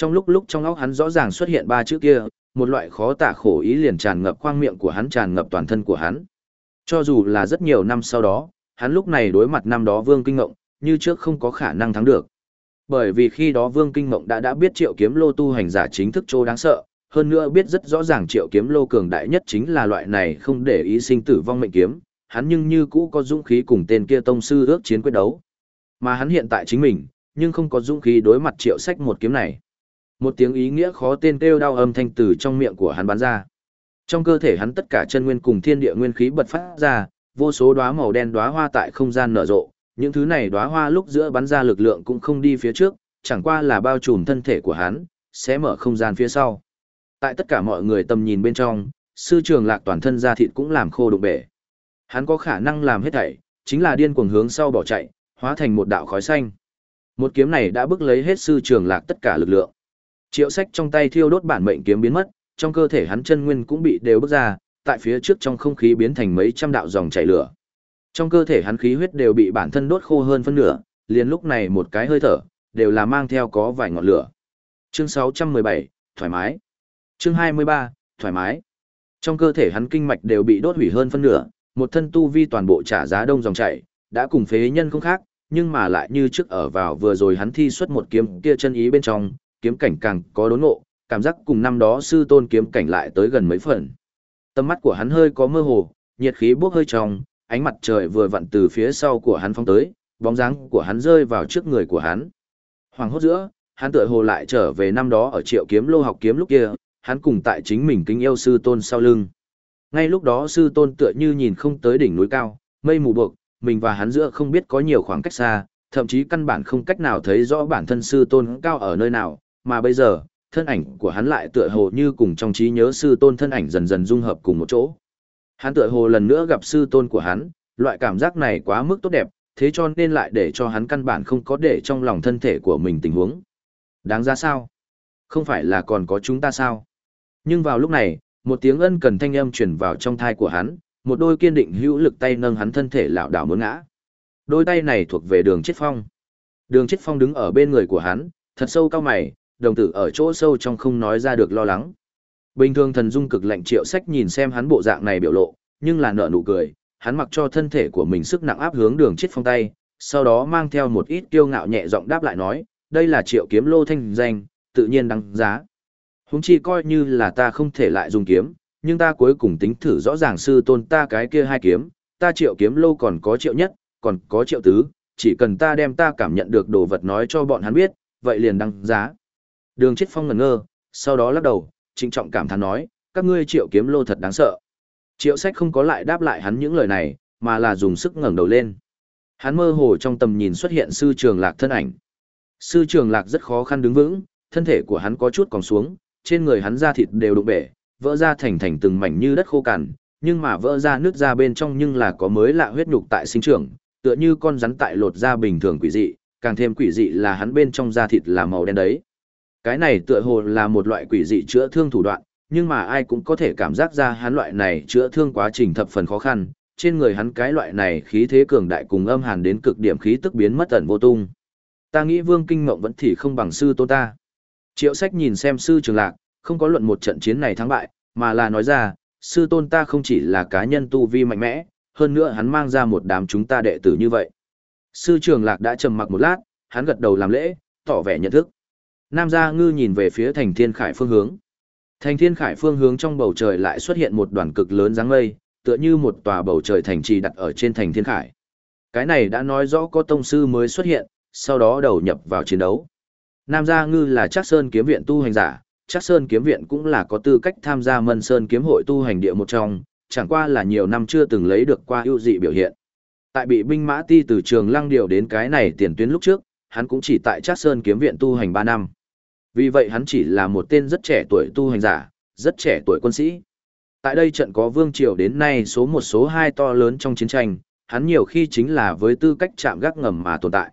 Trong lúc lúc trong óc hắn rõ ràng xuất hiện ba chữ kia, một loại khó tả khổ ý liền tràn ngập khoang miệng của hắn tràn ngập toàn thân của hắn. Cho dù là rất nhiều năm sau đó, hắn lúc này đối mặt năm đó Vương Kinh Ngộng, như trước không có khả năng thắng được. Bởi vì khi đó Vương Kinh Ngộng đã đã biết triệu kiếm lô tu hành giả chính thức trô đáng sợ, hơn nữa biết rất rõ ràng triệu kiếm lô cường đại nhất chính là loại này không để ý sinh tử vong mệnh kiếm, hắn nhưng như cũ có dũng khí cùng tên kia tông sư ước chiến quyết đấu. Mà hắn hiện tại chính mình, nhưng không có dũng khí đối mặt triệu sách một kiếm này. Một tiếng ý nghĩa khó tên kêu đau âm thanh từ trong miệng của hắn bắn ra. Trong cơ thể hắn tất cả chân nguyên cùng thiên địa nguyên khí bật phát ra, vô số đóa màu đen đóa hoa tại không gian nở rộ, những thứ này đóa hoa lúc giữa bắn ra lực lượng cũng không đi phía trước, chẳng qua là bao trùm thân thể của hắn, sẽ mở không gian phía sau. Tại tất cả mọi người tầm nhìn bên trong, sư trường lạc toàn thân da thịt cũng làm khô đụng bể. Hắn có khả năng làm hết thảy, chính là điên cuồng hướng sau bỏ chạy, hóa thành một đạo khói xanh. Một kiếm này đã bức lấy hết sư trường lạc tất cả lực lượng. Triệu sách trong tay thiêu đốt bản mệnh kiếm biến mất, trong cơ thể hắn chân nguyên cũng bị đều bước ra, tại phía trước trong không khí biến thành mấy trăm đạo dòng chảy lửa. Trong cơ thể hắn khí huyết đều bị bản thân đốt khô hơn phân nửa, liền lúc này một cái hơi thở, đều là mang theo có vài ngọn lửa. Chương 617, thoải mái. Chương 23, thoải mái. Trong cơ thể hắn kinh mạch đều bị đốt hủy hơn phân nửa, một thân tu vi toàn bộ trả giá đông dòng chảy, đã cùng phế nhân không khác, nhưng mà lại như trước ở vào vừa rồi hắn thi xuất một kiếm kia chân ý bên trong, kiếm cảnh càng có đốn ngộ, cảm giác cùng năm đó sư tôn kiếm cảnh lại tới gần mấy phần. Tâm mắt của hắn hơi có mơ hồ, nhiệt khí bốc hơi trong, ánh mặt trời vừa vặn từ phía sau của hắn phóng tới, bóng dáng của hắn rơi vào trước người của hắn. Hoàng hốt giữa, hắn tựa hồ lại trở về năm đó ở triệu kiếm lô học kiếm lúc kia, hắn cùng tại chính mình kính yêu sư tôn sau lưng. Ngay lúc đó sư tôn tựa như nhìn không tới đỉnh núi cao, mây mù buộc, mình và hắn giữa không biết có nhiều khoảng cách xa, thậm chí căn bản không cách nào thấy rõ bản thân sư tôn cao ở nơi nào, mà bây giờ, thân ảnh của hắn lại tựa hồ như cùng trong trí nhớ sư tôn thân ảnh dần dần dung hợp cùng một chỗ. Hắn tựa hồ lần nữa gặp sư tôn của hắn, loại cảm giác này quá mức tốt đẹp, thế cho nên lại để cho hắn căn bản không có để trong lòng thân thể của mình tình huống. Đáng ra sao? Không phải là còn có chúng ta sao? Nhưng vào lúc này, một tiếng ân cần thanh âm truyền vào trong thai của hắn, một đôi kiên định hữu lực tay nâng hắn thân thể lảo đảo muốn ngã. Đôi tay này thuộc về đường chết phong. Đường chết phong đứng ở bên người của hắn, thật sâu cao mày, đồng tử ở chỗ sâu trong không nói ra được lo lắng. Bình thường thần dung cực lạnh triệu sách nhìn xem hắn bộ dạng này biểu lộ, nhưng là nở nụ cười, hắn mặc cho thân thể của mình sức nặng áp hướng đường chết phong tay, sau đó mang theo một ít kiêu ngạo nhẹ giọng đáp lại nói, đây là triệu kiếm lô thanh danh, tự nhiên đăng giá. Húng chi coi như là ta không thể lại dùng kiếm, nhưng ta cuối cùng tính thử rõ ràng sư tôn ta cái kia hai kiếm, ta triệu kiếm lô còn có triệu nhất, còn có triệu tứ, chỉ cần ta đem ta cảm nhận được đồ vật nói cho bọn hắn biết, vậy liền đăng giá. Đường chết phong ngẩn ngơ, sau đó lắc đầu, trịnh trọng cảm thán nói, các ngươi triệu kiếm lô thật đáng sợ. Triệu sách không có lại đáp lại hắn những lời này, mà là dùng sức ngẩng đầu lên. Hắn mơ hồ trong tầm nhìn xuất hiện sư trường lạc thân ảnh. Sư trường lạc rất khó khăn đứng vững, thân thể của hắn có chút còn xuống, trên người hắn da thịt đều đụng bể, vỡ ra thành thành từng mảnh như đất khô cằn, nhưng mà vỡ ra nước ra bên trong nhưng là có mới lạ huyết nhục tại sinh trưởng, tựa như con rắn tại lột da bình thường quỷ dị, càng thêm quỷ dị là hắn bên trong da thịt là màu đen đấy. Cái này tựa hồ là một loại quỷ dị chữa thương thủ đoạn, nhưng mà ai cũng có thể cảm giác ra hắn loại này chữa thương quá trình thập phần khó khăn, trên người hắn cái loại này khí thế cường đại cùng âm hàn đến cực điểm khí tức biến mất tận vô tung. Ta nghĩ Vương Kinh Ngộng vẫn thì không bằng sư tôn ta. Triệu Sách nhìn xem sư Trường Lạc, không có luận một trận chiến này thắng bại, mà là nói ra, sư tôn ta không chỉ là cá nhân tu vi mạnh mẽ, hơn nữa hắn mang ra một đám chúng ta đệ tử như vậy. Sư Trường Lạc đã trầm mặc một lát, hắn gật đầu làm lễ, tỏ vẻ nhận thức. Nam Gia Ngư nhìn về phía thành thiên khải phương hướng. Thành thiên khải phương hướng trong bầu trời lại xuất hiện một đoàn cực lớn dáng mây, tựa như một tòa bầu trời thành trì đặt ở trên thành thiên khải. Cái này đã nói rõ có tông sư mới xuất hiện, sau đó đầu nhập vào chiến đấu. Nam Gia Ngư là Trác Sơn kiếm viện tu hành giả, Trác Sơn kiếm viện cũng là có tư cách tham gia Mân Sơn kiếm hội tu hành địa một trong, chẳng qua là nhiều năm chưa từng lấy được qua ưu dị biểu hiện. Tại bị binh mã ti từ trường lăng điều đến cái này tiền tuyến lúc trước, hắn cũng chỉ tại Trác Sơn kiếm viện tu hành 3 năm. Vì vậy hắn chỉ là một tên rất trẻ tuổi tu hành giả, rất trẻ tuổi quân sĩ. Tại đây trận có vương triều đến nay số một số hai to lớn trong chiến tranh, hắn nhiều khi chính là với tư cách chạm gác ngầm mà tồn tại.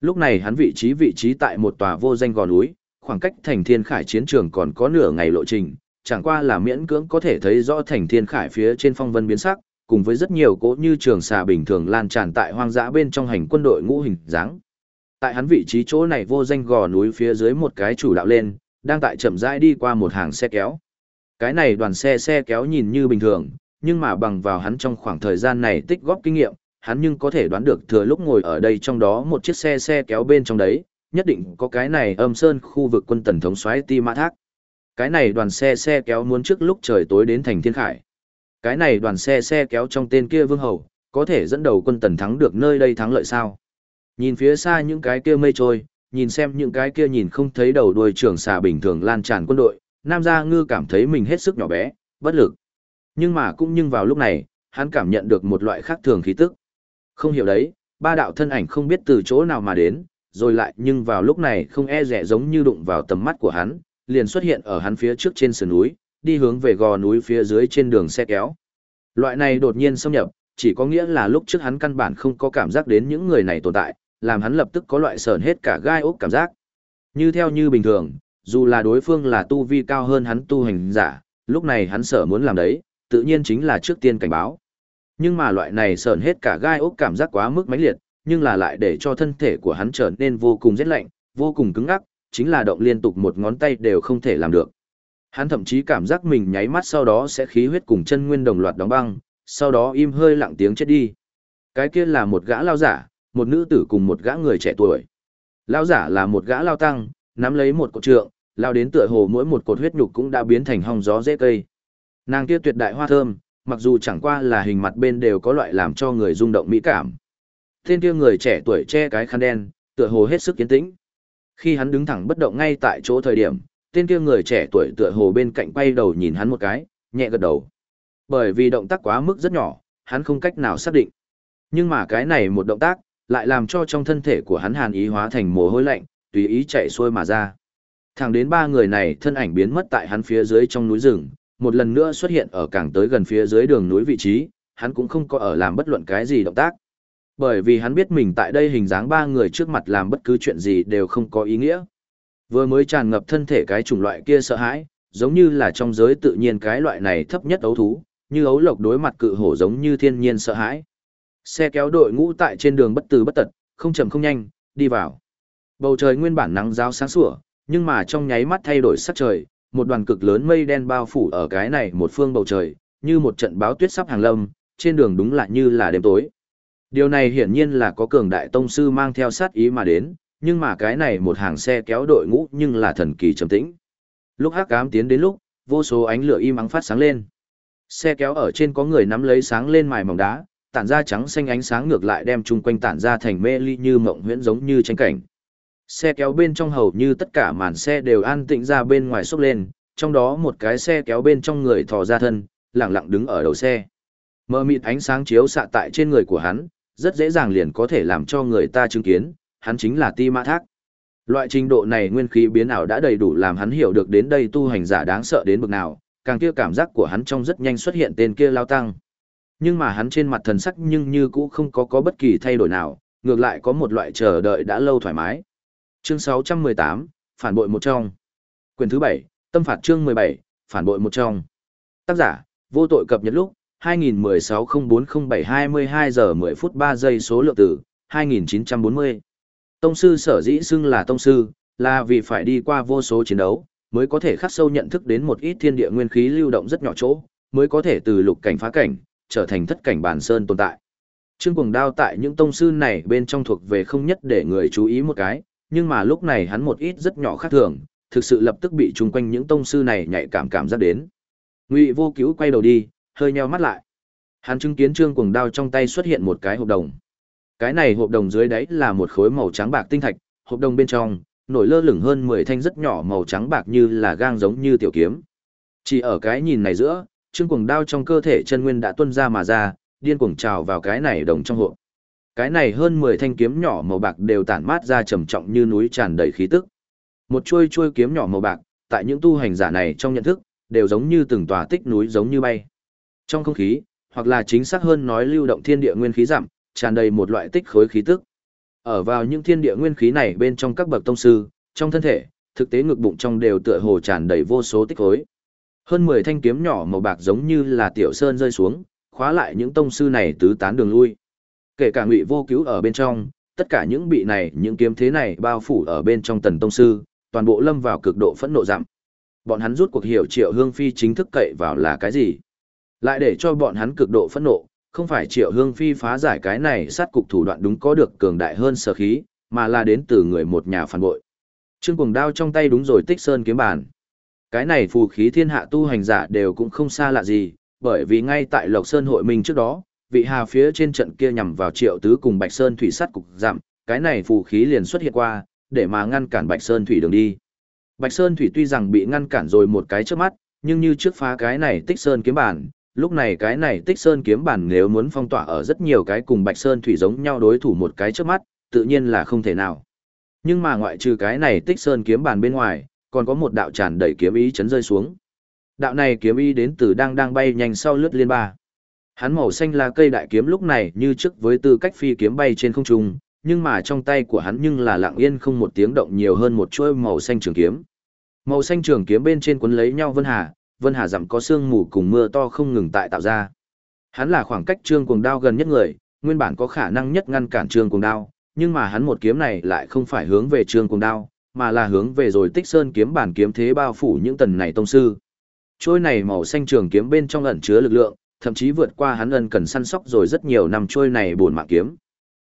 Lúc này hắn vị trí vị trí tại một tòa vô danh gò núi, khoảng cách thành thiên khải chiến trường còn có nửa ngày lộ trình, chẳng qua là miễn cưỡng có thể thấy rõ thành thiên khải phía trên phong vân biến sắc, cùng với rất nhiều cỗ như trường xà bình thường lan tràn tại hoang dã bên trong hành quân đội ngũ hình dáng. Tại hắn vị trí chỗ này vô danh gò núi phía dưới một cái chủ đạo lên, đang tại chậm rãi đi qua một hàng xe kéo. Cái này đoàn xe xe kéo nhìn như bình thường, nhưng mà bằng vào hắn trong khoảng thời gian này tích góp kinh nghiệm, hắn nhưng có thể đoán được thừa lúc ngồi ở đây trong đó một chiếc xe xe kéo bên trong đấy, nhất định có cái này âm sơn khu vực quân tần thống xoáy ti mã thác. Cái này đoàn xe xe kéo muốn trước lúc trời tối đến thành thiên khải. Cái này đoàn xe xe kéo trong tên kia vương hầu, có thể dẫn đầu quân tần thắng được nơi đây thắng lợi sao? Nhìn phía xa những cái kia mây trôi, nhìn xem những cái kia nhìn không thấy đầu đuôi trường xà bình thường lan tràn quân đội, Nam Gia Ngư cảm thấy mình hết sức nhỏ bé, bất lực. Nhưng mà cũng nhưng vào lúc này, hắn cảm nhận được một loại khác thường khí tức. Không hiểu đấy, ba đạo thân ảnh không biết từ chỗ nào mà đến, rồi lại nhưng vào lúc này không e rẻ giống như đụng vào tầm mắt của hắn, liền xuất hiện ở hắn phía trước trên sườn núi, đi hướng về gò núi phía dưới trên đường xe kéo. Loại này đột nhiên xâm nhập, chỉ có nghĩa là lúc trước hắn căn bản không có cảm giác đến những người này tồn tại, làm hắn lập tức có loại sờn hết cả gai ốc cảm giác. Như theo như bình thường, dù là đối phương là tu vi cao hơn hắn tu hành giả, lúc này hắn sợ muốn làm đấy, tự nhiên chính là trước tiên cảnh báo. Nhưng mà loại này sờn hết cả gai ốc cảm giác quá mức mãnh liệt, nhưng là lại để cho thân thể của hắn trở nên vô cùng rét lạnh, vô cùng cứng ngắc, chính là động liên tục một ngón tay đều không thể làm được. Hắn thậm chí cảm giác mình nháy mắt sau đó sẽ khí huyết cùng chân nguyên đồng loạt đóng băng, sau đó im hơi lặng tiếng chết đi. Cái kia là một gã lao giả, một nữ tử cùng một gã người trẻ tuổi. Lao giả là một gã lao tăng, nắm lấy một cột trượng, lao đến tựa hồ mỗi một cột huyết nhục cũng đã biến thành hong gió dễ cây. Nàng kia tuyệt đại hoa thơm, mặc dù chẳng qua là hình mặt bên đều có loại làm cho người rung động mỹ cảm. Tên kia người trẻ tuổi che cái khăn đen, tựa hồ hết sức kiến tĩnh. Khi hắn đứng thẳng bất động ngay tại chỗ thời điểm, tên kia người trẻ tuổi tựa hồ bên cạnh quay đầu nhìn hắn một cái, nhẹ gật đầu. Bởi vì động tác quá mức rất nhỏ, hắn không cách nào xác định. Nhưng mà cái này một động tác, lại làm cho trong thân thể của hắn hàn ý hóa thành mồ hôi lạnh, tùy ý chạy xuôi mà ra. Thẳng đến ba người này thân ảnh biến mất tại hắn phía dưới trong núi rừng, một lần nữa xuất hiện ở càng tới gần phía dưới đường núi vị trí, hắn cũng không có ở làm bất luận cái gì động tác. Bởi vì hắn biết mình tại đây hình dáng ba người trước mặt làm bất cứ chuyện gì đều không có ý nghĩa. Vừa mới tràn ngập thân thể cái chủng loại kia sợ hãi, giống như là trong giới tự nhiên cái loại này thấp nhất ấu thú, như ấu lộc đối mặt cự hổ giống như thiên nhiên sợ hãi. Xe kéo đội ngũ tại trên đường bất từ bất tật, không chậm không nhanh, đi vào. Bầu trời nguyên bản nắng giáo sáng sủa, nhưng mà trong nháy mắt thay đổi sắc trời, một đoàn cực lớn mây đen bao phủ ở cái này một phương bầu trời, như một trận báo tuyết sắp hàng lâm, trên đường đúng là như là đêm tối. Điều này hiển nhiên là có cường đại tông sư mang theo sát ý mà đến, nhưng mà cái này một hàng xe kéo đội ngũ nhưng là thần kỳ trầm tĩnh. Lúc hắc ám tiến đến lúc, vô số ánh lửa im ắng phát sáng lên. Xe kéo ở trên có người nắm lấy sáng lên mài mỏng đá, tản ra trắng xanh ánh sáng ngược lại đem chung quanh tản ra thành mê ly như mộng huyễn giống như tranh cảnh. Xe kéo bên trong hầu như tất cả màn xe đều an tĩnh ra bên ngoài xốc lên, trong đó một cái xe kéo bên trong người thò ra thân, lặng lặng đứng ở đầu xe. Mờ mịt ánh sáng chiếu xạ tại trên người của hắn, rất dễ dàng liền có thể làm cho người ta chứng kiến, hắn chính là Ti Mã Thác. Loại trình độ này nguyên khí biến ảo đã đầy đủ làm hắn hiểu được đến đây tu hành giả đáng sợ đến bậc nào, càng kia cảm giác của hắn trong rất nhanh xuất hiện tên kia lao tăng. Nhưng mà hắn trên mặt thần sắc nhưng như cũ không có có bất kỳ thay đổi nào, ngược lại có một loại chờ đợi đã lâu thoải mái. Chương 618, phản bội một trong. Quyền thứ 7, tâm phạt chương 17, phản bội một trong. Tác giả, vô tội cập nhật lúc, 2016-0407-22 giờ 10 phút 3 giây số lượng tử, 2940. Tông sư sở dĩ xưng là tông sư, là vì phải đi qua vô số chiến đấu, mới có thể khắc sâu nhận thức đến một ít thiên địa nguyên khí lưu động rất nhỏ chỗ, mới có thể từ lục cảnh phá cảnh, trở thành thất cảnh bản sơn tồn tại. Trương Cuồng Đao tại những tông sư này bên trong thuộc về không nhất để người chú ý một cái, nhưng mà lúc này hắn một ít rất nhỏ khác thường, thực sự lập tức bị chung quanh những tông sư này nhạy cảm cảm giác đến. Ngụy Vô Cứu quay đầu đi, hơi nheo mắt lại. Hắn chứng kiến Trương Cuồng Đao trong tay xuất hiện một cái hộp đồng. Cái này hộp đồng dưới đáy là một khối màu trắng bạc tinh thạch, hộp đồng bên trong nổi lơ lửng hơn 10 thanh rất nhỏ màu trắng bạc như là gang giống như tiểu kiếm. Chỉ ở cái nhìn này giữa, Trương Cuồng Đao trong cơ thể chân nguyên đã tuôn ra mà ra, điên cuồng trào vào cái này đồng trong hộ. Cái này hơn 10 thanh kiếm nhỏ màu bạc đều tản mát ra trầm trọng như núi tràn đầy khí tức. Một chuôi chuôi kiếm nhỏ màu bạc, tại những tu hành giả này trong nhận thức, đều giống như từng tòa tích núi giống như bay. Trong không khí, hoặc là chính xác hơn nói lưu động thiên địa nguyên khí giảm, tràn đầy một loại tích khối khí tức. Ở vào những thiên địa nguyên khí này bên trong các bậc tông sư, trong thân thể, thực tế ngực bụng trong đều tựa hồ tràn đầy vô số tích khối. Hơn 10 thanh kiếm nhỏ màu bạc giống như là tiểu sơn rơi xuống, khóa lại những tông sư này tứ tán đường lui. Kể cả Ngụy Vô Cứu ở bên trong, tất cả những bị này, những kiếm thế này bao phủ ở bên trong tần tông sư, toàn bộ lâm vào cực độ phẫn nộ giảm. Bọn hắn rút cuộc hiểu Triệu Hương Phi chính thức cậy vào là cái gì? Lại để cho bọn hắn cực độ phẫn nộ, không phải Triệu Hương Phi phá giải cái này sát cục thủ đoạn đúng có được cường đại hơn sở khí, mà là đến từ người một nhà phản bội. Trương Cuồng đao trong tay đúng rồi Tích Sơn kiếm bản. Cái này phù khí thiên hạ tu hành giả đều cũng không xa lạ gì, bởi vì ngay tại Lộc Sơn hội minh trước đó, vị hà phía trên trận kia nhằm vào Triệu Tứ cùng Bạch Sơn thủy sát cục giảm, cái này phù khí liền xuất hiện qua, để mà ngăn cản Bạch Sơn Thủy đường đi. Bạch Sơn Thủy tuy rằng bị ngăn cản rồi một cái trước mắt, nhưng như trước phá cái này Tích Sơn kiếm bản, lúc này cái này Tích Sơn kiếm bản nếu muốn phong tỏa ở rất nhiều cái cùng Bạch Sơn Thủy giống nhau đối thủ một cái trước mắt, tự nhiên là không thể nào. Nhưng mà ngoại trừ cái này Tích Sơn kiếm bản bên ngoài, còn có một đạo tràn đầy kiếm ý chấn rơi xuống. Đạo này kiếm ý đến từ đang đang bay nhanh sau lướt liên ba. Hắn màu xanh là cây đại kiếm lúc này như trước với tư cách phi kiếm bay trên không trung, nhưng mà trong tay của hắn nhưng là lặng yên không một tiếng động nhiều hơn một chuôi màu xanh trường kiếm. Màu xanh trường kiếm bên trên cuốn lấy nhau Vân Hà, Vân Hà dặm có sương mù cùng mưa to không ngừng tại tạo ra. Hắn là khoảng cách trương cuồng đao gần nhất người, nguyên bản có khả năng nhất ngăn cản trương cuồng đao, nhưng mà hắn một kiếm này lại không phải hướng về trương cuồng đao, mà là hướng về rồi tích sơn kiếm bản kiếm thế bao phủ những tần này tông sư. Trôi này màu xanh trường kiếm bên trong ẩn chứa lực lượng, thậm chí vượt qua hắn ân cần săn sóc rồi rất nhiều năm trôi này buồn mạng kiếm.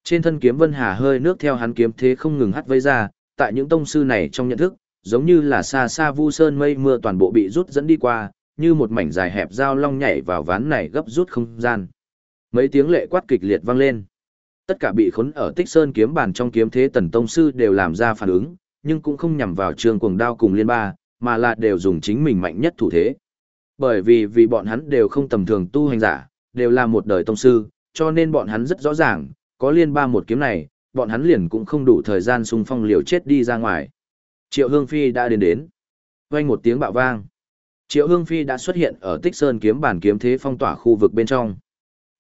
Trên thân kiếm Vân Hà hơi nước theo hắn kiếm thế không ngừng hắt vây ra, tại những tông sư này trong nhận thức, giống như là xa xa vu sơn mây mưa toàn bộ bị rút dẫn đi qua, như một mảnh dài hẹp dao long nhảy vào ván này gấp rút không gian. Mấy tiếng lệ quát kịch liệt vang lên. Tất cả bị khốn ở Tích Sơn kiếm bàn trong kiếm thế tần tông sư đều làm ra phản ứng, nhưng cũng không nhằm vào trường cuồng đao cùng liên ba, mà là đều dùng chính mình mạnh nhất thủ thế. Bởi vì vì bọn hắn đều không tầm thường tu hành giả, đều là một đời tông sư, cho nên bọn hắn rất rõ ràng, có liên ba một kiếm này, bọn hắn liền cũng không đủ thời gian xung phong liều chết đi ra ngoài. Triệu Hương Phi đã đến đến. Vang một tiếng bạo vang. Triệu Hương Phi đã xuất hiện ở Tích Sơn kiếm bản kiếm thế phong tỏa khu vực bên trong.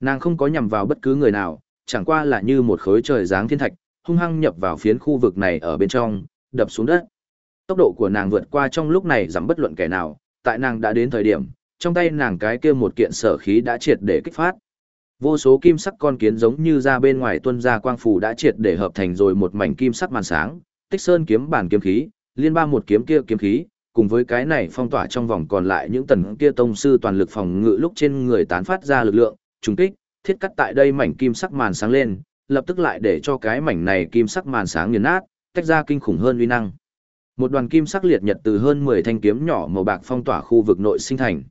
Nàng không có nhằm vào bất cứ người nào, chẳng qua là như một khối trời dáng thiên thạch, hung hăng nhập vào phiến khu vực này ở bên trong, đập xuống đất. Tốc độ của nàng vượt qua trong lúc này giảm bất luận kẻ nào, tại nàng đã đến thời điểm, trong tay nàng cái kia một kiện sở khí đã triệt để kích phát. Vô số kim sắc con kiến giống như ra bên ngoài tuân ra quang phủ đã triệt để hợp thành rồi một mảnh kim sắc màn sáng, tích sơn kiếm bản kiếm khí, liên ba một kiếm kia kiếm khí, cùng với cái này phong tỏa trong vòng còn lại những tần kia tông sư toàn lực phòng ngự lúc trên người tán phát ra lực lượng, trùng kích, thiết cắt tại đây mảnh kim sắc màn sáng lên, lập tức lại để cho cái mảnh này kim sắc màn sáng nghiền nát, tách ra kinh khủng hơn uy năng. Một đoàn kim sắc liệt nhật từ hơn 10 thanh kiếm nhỏ màu bạc phong tỏa khu vực nội sinh thành.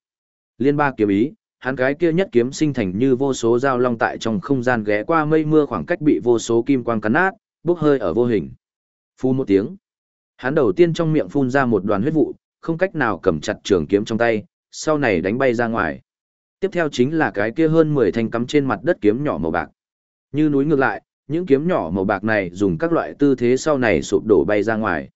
Liên ba kiếm ý, hắn cái kia nhất kiếm sinh thành như vô số dao long tại trong không gian ghé qua mây mưa khoảng cách bị vô số kim quang cắn nát, bốc hơi ở vô hình. Phun một tiếng. Hắn đầu tiên trong miệng phun ra một đoàn huyết vụ, không cách nào cầm chặt trường kiếm trong tay, sau này đánh bay ra ngoài. Tiếp theo chính là cái kia hơn 10 thanh cắm trên mặt đất kiếm nhỏ màu bạc. Như núi ngược lại, những kiếm nhỏ màu bạc này dùng các loại tư thế sau này sụp đổ bay ra ngoài.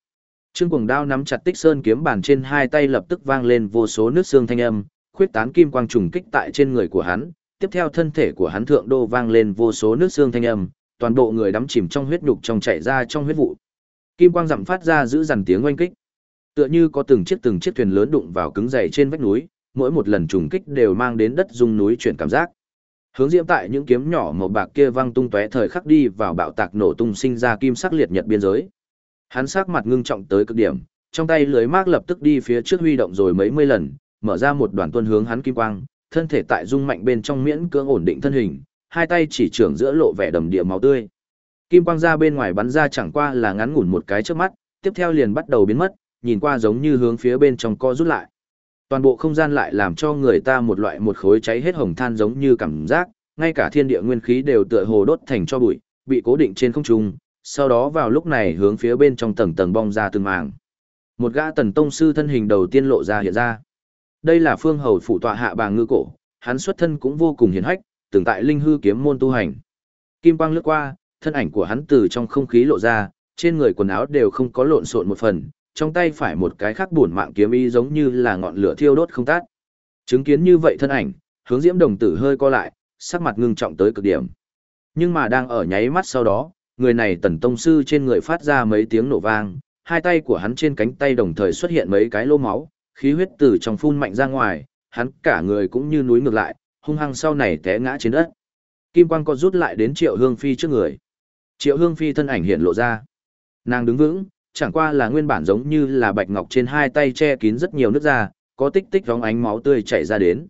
Trương Cuồng Đao nắm chặt Tích Sơn kiếm bàn trên hai tay lập tức vang lên vô số nước xương thanh âm, khuyết tán kim quang trùng kích tại trên người của hắn, tiếp theo thân thể của hắn thượng đô vang lên vô số nước xương thanh âm, toàn bộ người đắm chìm trong huyết nhục trong chảy ra trong huyết vụ. Kim quang rậm phát ra giữ dằn tiếng oanh kích. Tựa như có từng chiếc từng chiếc thuyền lớn đụng vào cứng dày trên vách núi, mỗi một lần trùng kích đều mang đến đất rung núi chuyển cảm giác. Hướng diễm tại những kiếm nhỏ màu bạc kia văng tung tóe thời khắc đi vào bạo tạc nổ tung sinh ra kim sắc liệt nhật biên giới. Hắn sắc mặt ngưng trọng tới cực điểm, trong tay lưới mác lập tức đi phía trước huy động rồi mấy mươi lần, mở ra một đoàn tuân hướng hắn kim quang, thân thể tại dung mạnh bên trong miễn cưỡng ổn định thân hình, hai tay chỉ trưởng giữa lộ vẻ đầm địa máu tươi. Kim quang ra bên ngoài bắn ra chẳng qua là ngắn ngủn một cái trước mắt, tiếp theo liền bắt đầu biến mất, nhìn qua giống như hướng phía bên trong co rút lại. Toàn bộ không gian lại làm cho người ta một loại một khối cháy hết hồng than giống như cảm giác, ngay cả thiên địa nguyên khí đều tựa hồ đốt thành cho bụi, bị cố định trên không trung, sau đó vào lúc này hướng phía bên trong tầng tầng bong ra từng màng. Một gã tần tông sư thân hình đầu tiên lộ ra hiện ra. Đây là phương hầu phụ tọa hạ bàng ngư cổ, hắn xuất thân cũng vô cùng hiền hách, từng tại linh hư kiếm môn tu hành. Kim quang lướt qua, thân ảnh của hắn từ trong không khí lộ ra, trên người quần áo đều không có lộn xộn một phần, trong tay phải một cái khác buồn mạng kiếm y giống như là ngọn lửa thiêu đốt không tắt. Chứng kiến như vậy thân ảnh, hướng diễm đồng tử hơi co lại, sắc mặt ngưng trọng tới cực điểm. Nhưng mà đang ở nháy mắt sau đó, người này tần tông sư trên người phát ra mấy tiếng nổ vang, hai tay của hắn trên cánh tay đồng thời xuất hiện mấy cái lô máu, khí huyết từ trong phun mạnh ra ngoài, hắn cả người cũng như núi ngược lại, hung hăng sau này té ngã trên đất. Kim quang có rút lại đến Triệu Hương Phi trước người. Triệu Hương Phi thân ảnh hiện lộ ra. Nàng đứng vững, chẳng qua là nguyên bản giống như là bạch ngọc trên hai tay che kín rất nhiều nước da, có tích tích vóng ánh máu tươi chảy ra đến.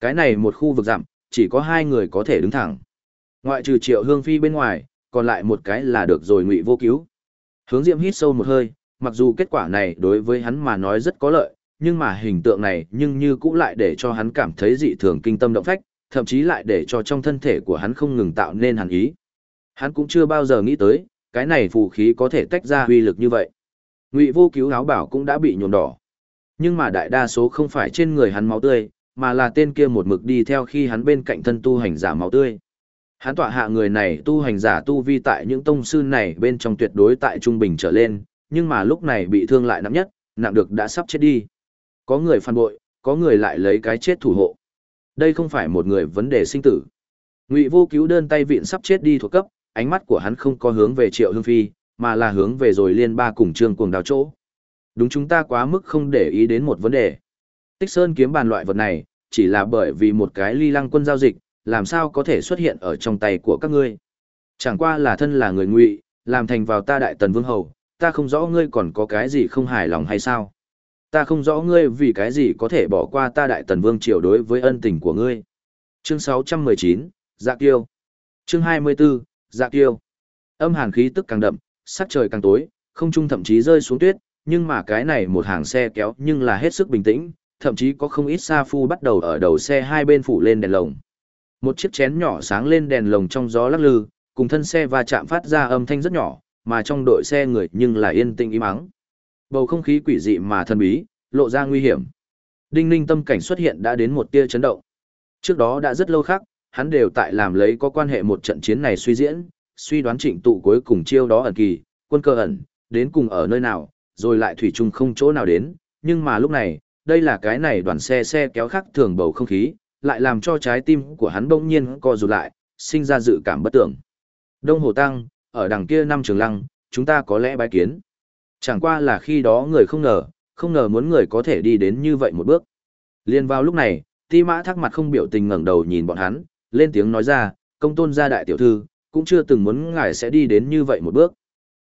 Cái này một khu vực giảm, chỉ có hai người có thể đứng thẳng. Ngoại trừ Triệu Hương Phi bên ngoài, còn lại một cái là được rồi ngụy vô cứu. Hướng Diệm hít sâu một hơi, mặc dù kết quả này đối với hắn mà nói rất có lợi, nhưng mà hình tượng này nhưng như cũng lại để cho hắn cảm thấy dị thường kinh tâm động phách, thậm chí lại để cho trong thân thể của hắn không ngừng tạo nên hàn ý. Hắn cũng chưa bao giờ nghĩ tới, cái này phù khí có thể tách ra uy lực như vậy. Ngụy Vô Cứu áo bảo cũng đã bị nhuộm đỏ. Nhưng mà đại đa số không phải trên người hắn máu tươi, mà là tên kia một mực đi theo khi hắn bên cạnh thân tu hành giả máu tươi. Hắn tọa hạ người này tu hành giả tu vi tại những tông sư này bên trong tuyệt đối tại trung bình trở lên, nhưng mà lúc này bị thương lại nặng nhất, nặng được đã sắp chết đi. Có người phản bội, có người lại lấy cái chết thủ hộ. Đây không phải một người vấn đề sinh tử. Ngụy Vô Cứu đơn tay vịn sắp chết đi thuộc cấp, ánh mắt của hắn không có hướng về Triệu Hương Phi, mà là hướng về rồi liên ba cùng Trương Cuồng Đào chỗ. Đúng chúng ta quá mức không để ý đến một vấn đề. Tích Sơn kiếm bàn loại vật này, chỉ là bởi vì một cái ly lăng quân giao dịch, làm sao có thể xuất hiện ở trong tay của các ngươi. Chẳng qua là thân là người ngụy, làm thành vào ta đại tần vương hầu, ta không rõ ngươi còn có cái gì không hài lòng hay sao. Ta không rõ ngươi vì cái gì có thể bỏ qua ta đại tần vương triều đối với ân tình của ngươi. Chương 619, Dạ Kiêu. Chương 24, Dạ Kiêu. Âm hàn khí tức càng đậm, sắc trời càng tối, không trung thậm chí rơi xuống tuyết, nhưng mà cái này một hàng xe kéo nhưng là hết sức bình tĩnh, thậm chí có không ít sa phu bắt đầu ở đầu xe hai bên phủ lên đèn lồng. Một chiếc chén nhỏ sáng lên đèn lồng trong gió lắc lư, cùng thân xe va chạm phát ra âm thanh rất nhỏ, mà trong đội xe người nhưng là yên tĩnh im ắng. Bầu không khí quỷ dị mà thần bí, lộ ra nguy hiểm. Đinh ninh tâm cảnh xuất hiện đã đến một tia chấn động. Trước đó đã rất lâu khác, hắn đều tại làm lấy có quan hệ một trận chiến này suy diễn, suy đoán trịnh tụ cuối cùng chiêu đó ẩn kỳ, quân cơ ẩn, đến cùng ở nơi nào, rồi lại thủy chung không chỗ nào đến, nhưng mà lúc này, đây là cái này đoàn xe xe kéo khác thường bầu không khí, lại làm cho trái tim của hắn bỗng nhiên co rụt lại, sinh ra dự cảm bất tưởng. Đông Hồ Tăng, ở đằng kia năm trường lăng, chúng ta có lẽ bái kiến. Chẳng qua là khi đó người không ngờ, không ngờ muốn người có thể đi đến như vậy một bước. Liên vào lúc này, ti mã thắc mặt không biểu tình ngẩng đầu nhìn bọn hắn, lên tiếng nói ra, công tôn gia đại tiểu thư, cũng chưa từng muốn ngài sẽ đi đến như vậy một bước.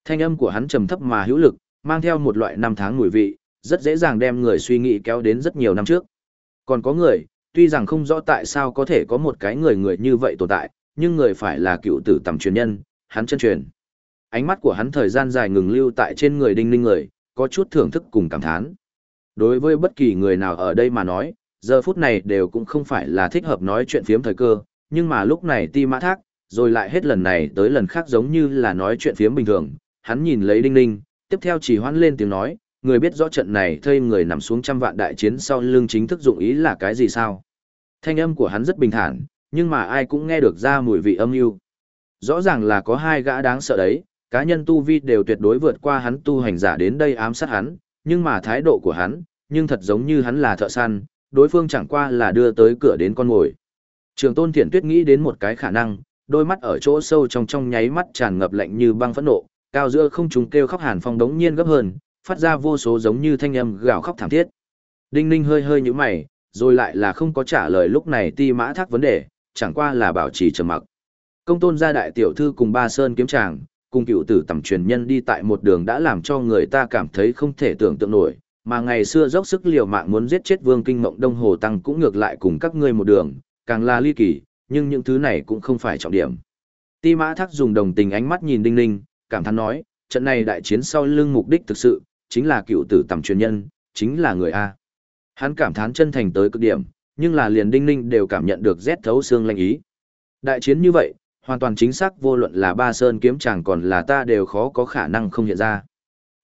Thanh âm của hắn trầm thấp mà hữu lực, mang theo một loại năm tháng mùi vị, rất dễ dàng đem người suy nghĩ kéo đến rất nhiều năm trước. Còn có người, tuy rằng không rõ tại sao có thể có một cái người người như vậy tồn tại, nhưng người phải là cựu tử tầm truyền nhân, hắn chân truyền. Ánh mắt của hắn thời gian dài ngừng lưu tại trên người đinh ninh người, có chút thưởng thức cùng cảm thán. Đối với bất kỳ người nào ở đây mà nói, giờ phút này đều cũng không phải là thích hợp nói chuyện phiếm thời cơ, nhưng mà lúc này ti mã thác, rồi lại hết lần này tới lần khác giống như là nói chuyện phiếm bình thường, hắn nhìn lấy đinh ninh, tiếp theo chỉ hoãn lên tiếng nói, người biết rõ trận này thây người nằm xuống trăm vạn đại chiến sau lưng chính thức dụng ý là cái gì sao? Thanh âm của hắn rất bình thản, nhưng mà ai cũng nghe được ra mùi vị âm mưu. Rõ ràng là có hai gã đáng sợ đấy, cá nhân tu vi đều tuyệt đối vượt qua hắn tu hành giả đến đây ám sát hắn, nhưng mà thái độ của hắn, nhưng thật giống như hắn là thợ săn, đối phương chẳng qua là đưa tới cửa đến con mồi. Trường Tôn Thiển Tuyết nghĩ đến một cái khả năng, đôi mắt ở chỗ sâu trong trong nháy mắt tràn ngập lạnh như băng phẫn nộ, cao giữa không trùng kêu khóc hàn phong đống nhiên gấp hơn, phát ra vô số giống như thanh âm gào khóc thảm thiết. Đinh Ninh hơi hơi nhíu mày, rồi lại là không có trả lời lúc này ti mã thác vấn đề, chẳng qua là bảo trì trầm mặc. Công tôn gia đại tiểu thư cùng ba sơn kiếm tràng, cùng cựu tử tầm truyền nhân đi tại một đường đã làm cho người ta cảm thấy không thể tưởng tượng nổi, mà ngày xưa dốc sức liều mạng muốn giết chết vương kinh mộng đông hồ tăng cũng ngược lại cùng các ngươi một đường, càng là ly kỳ, nhưng những thứ này cũng không phải trọng điểm. Ti mã thác dùng đồng tình ánh mắt nhìn đinh ninh, cảm thán nói, trận này đại chiến sau lưng mục đích thực sự, chính là cựu tử tầm truyền nhân, chính là người A. Hắn cảm thán chân thành tới cực điểm, nhưng là liền đinh ninh đều cảm nhận được rét thấu xương lanh ý. Đại chiến như vậy, hoàn toàn chính xác vô luận là ba sơn kiếm chàng còn là ta đều khó có khả năng không hiện ra.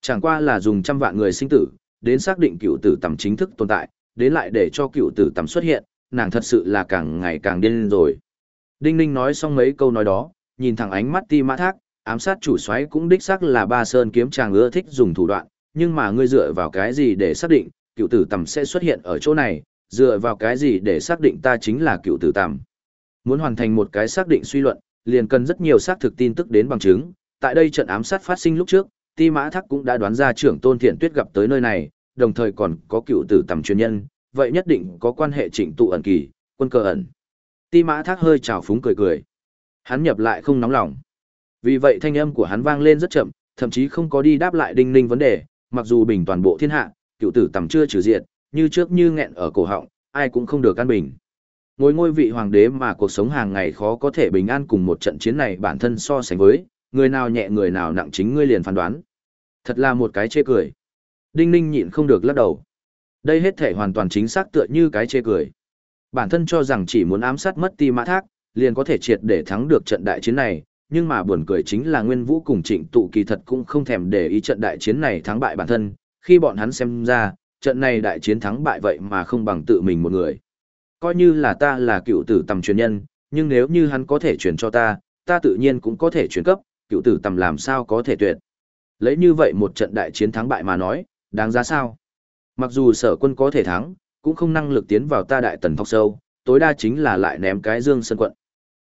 Chẳng qua là dùng trăm vạn người sinh tử, đến xác định cựu tử tầm chính thức tồn tại, đến lại để cho cựu tử tầm xuất hiện, nàng thật sự là càng ngày càng điên rồi. Đinh ninh nói xong mấy câu nói đó, nhìn thẳng ánh mắt ti mã thác, ám sát chủ soái cũng đích xác là ba sơn kiếm chàng ưa thích dùng thủ đoạn, nhưng mà ngươi dựa vào cái gì để xác định, cựu tử tầm sẽ xuất hiện ở chỗ này, dựa vào cái gì để xác định ta chính là cựu tử tầm. Muốn hoàn thành một cái xác định suy luận, liền cần rất nhiều xác thực tin tức đến bằng chứng. Tại đây trận ám sát phát sinh lúc trước, Ti Mã Thác cũng đã đoán ra trưởng Tôn Thiện Tuyết gặp tới nơi này, đồng thời còn có cựu tử tầm chuyên nhân, vậy nhất định có quan hệ chỉnh tụ ẩn kỳ, quân cơ ẩn. Ti Mã Thác hơi trào phúng cười cười. Hắn nhập lại không nóng lòng. Vì vậy thanh âm của hắn vang lên rất chậm, thậm chí không có đi đáp lại đinh ninh vấn đề, mặc dù bình toàn bộ thiên hạ, cựu tử tầm chưa trừ diệt, như trước như nghẹn ở cổ họng, ai cũng không được an bình. Ngôi ngôi vị hoàng đế mà cuộc sống hàng ngày khó có thể bình an cùng một trận chiến này bản thân so sánh với, người nào nhẹ người nào nặng chính ngươi liền phán đoán. Thật là một cái chê cười. Đinh ninh nhịn không được lắc đầu. Đây hết thể hoàn toàn chính xác tựa như cái chê cười. Bản thân cho rằng chỉ muốn ám sát mất ti mã thác, liền có thể triệt để thắng được trận đại chiến này, nhưng mà buồn cười chính là Nguyên Vũ cùng Trịnh Tụ kỳ thật cũng không thèm để ý trận đại chiến này thắng bại bản thân, khi bọn hắn xem ra, trận này đại chiến thắng bại vậy mà không bằng tự mình một người. Coi như là ta là cựu tử tầm truyền nhân, nhưng nếu như hắn có thể truyền cho ta, ta tự nhiên cũng có thể truyền cấp, cựu tử tầm làm sao có thể tuyệt. Lấy như vậy một trận đại chiến thắng bại mà nói, đáng giá sao? Mặc dù sở quân có thể thắng, cũng không năng lực tiến vào ta đại tần thọc sâu, tối đa chính là lại ném cái Dương Sơn quận.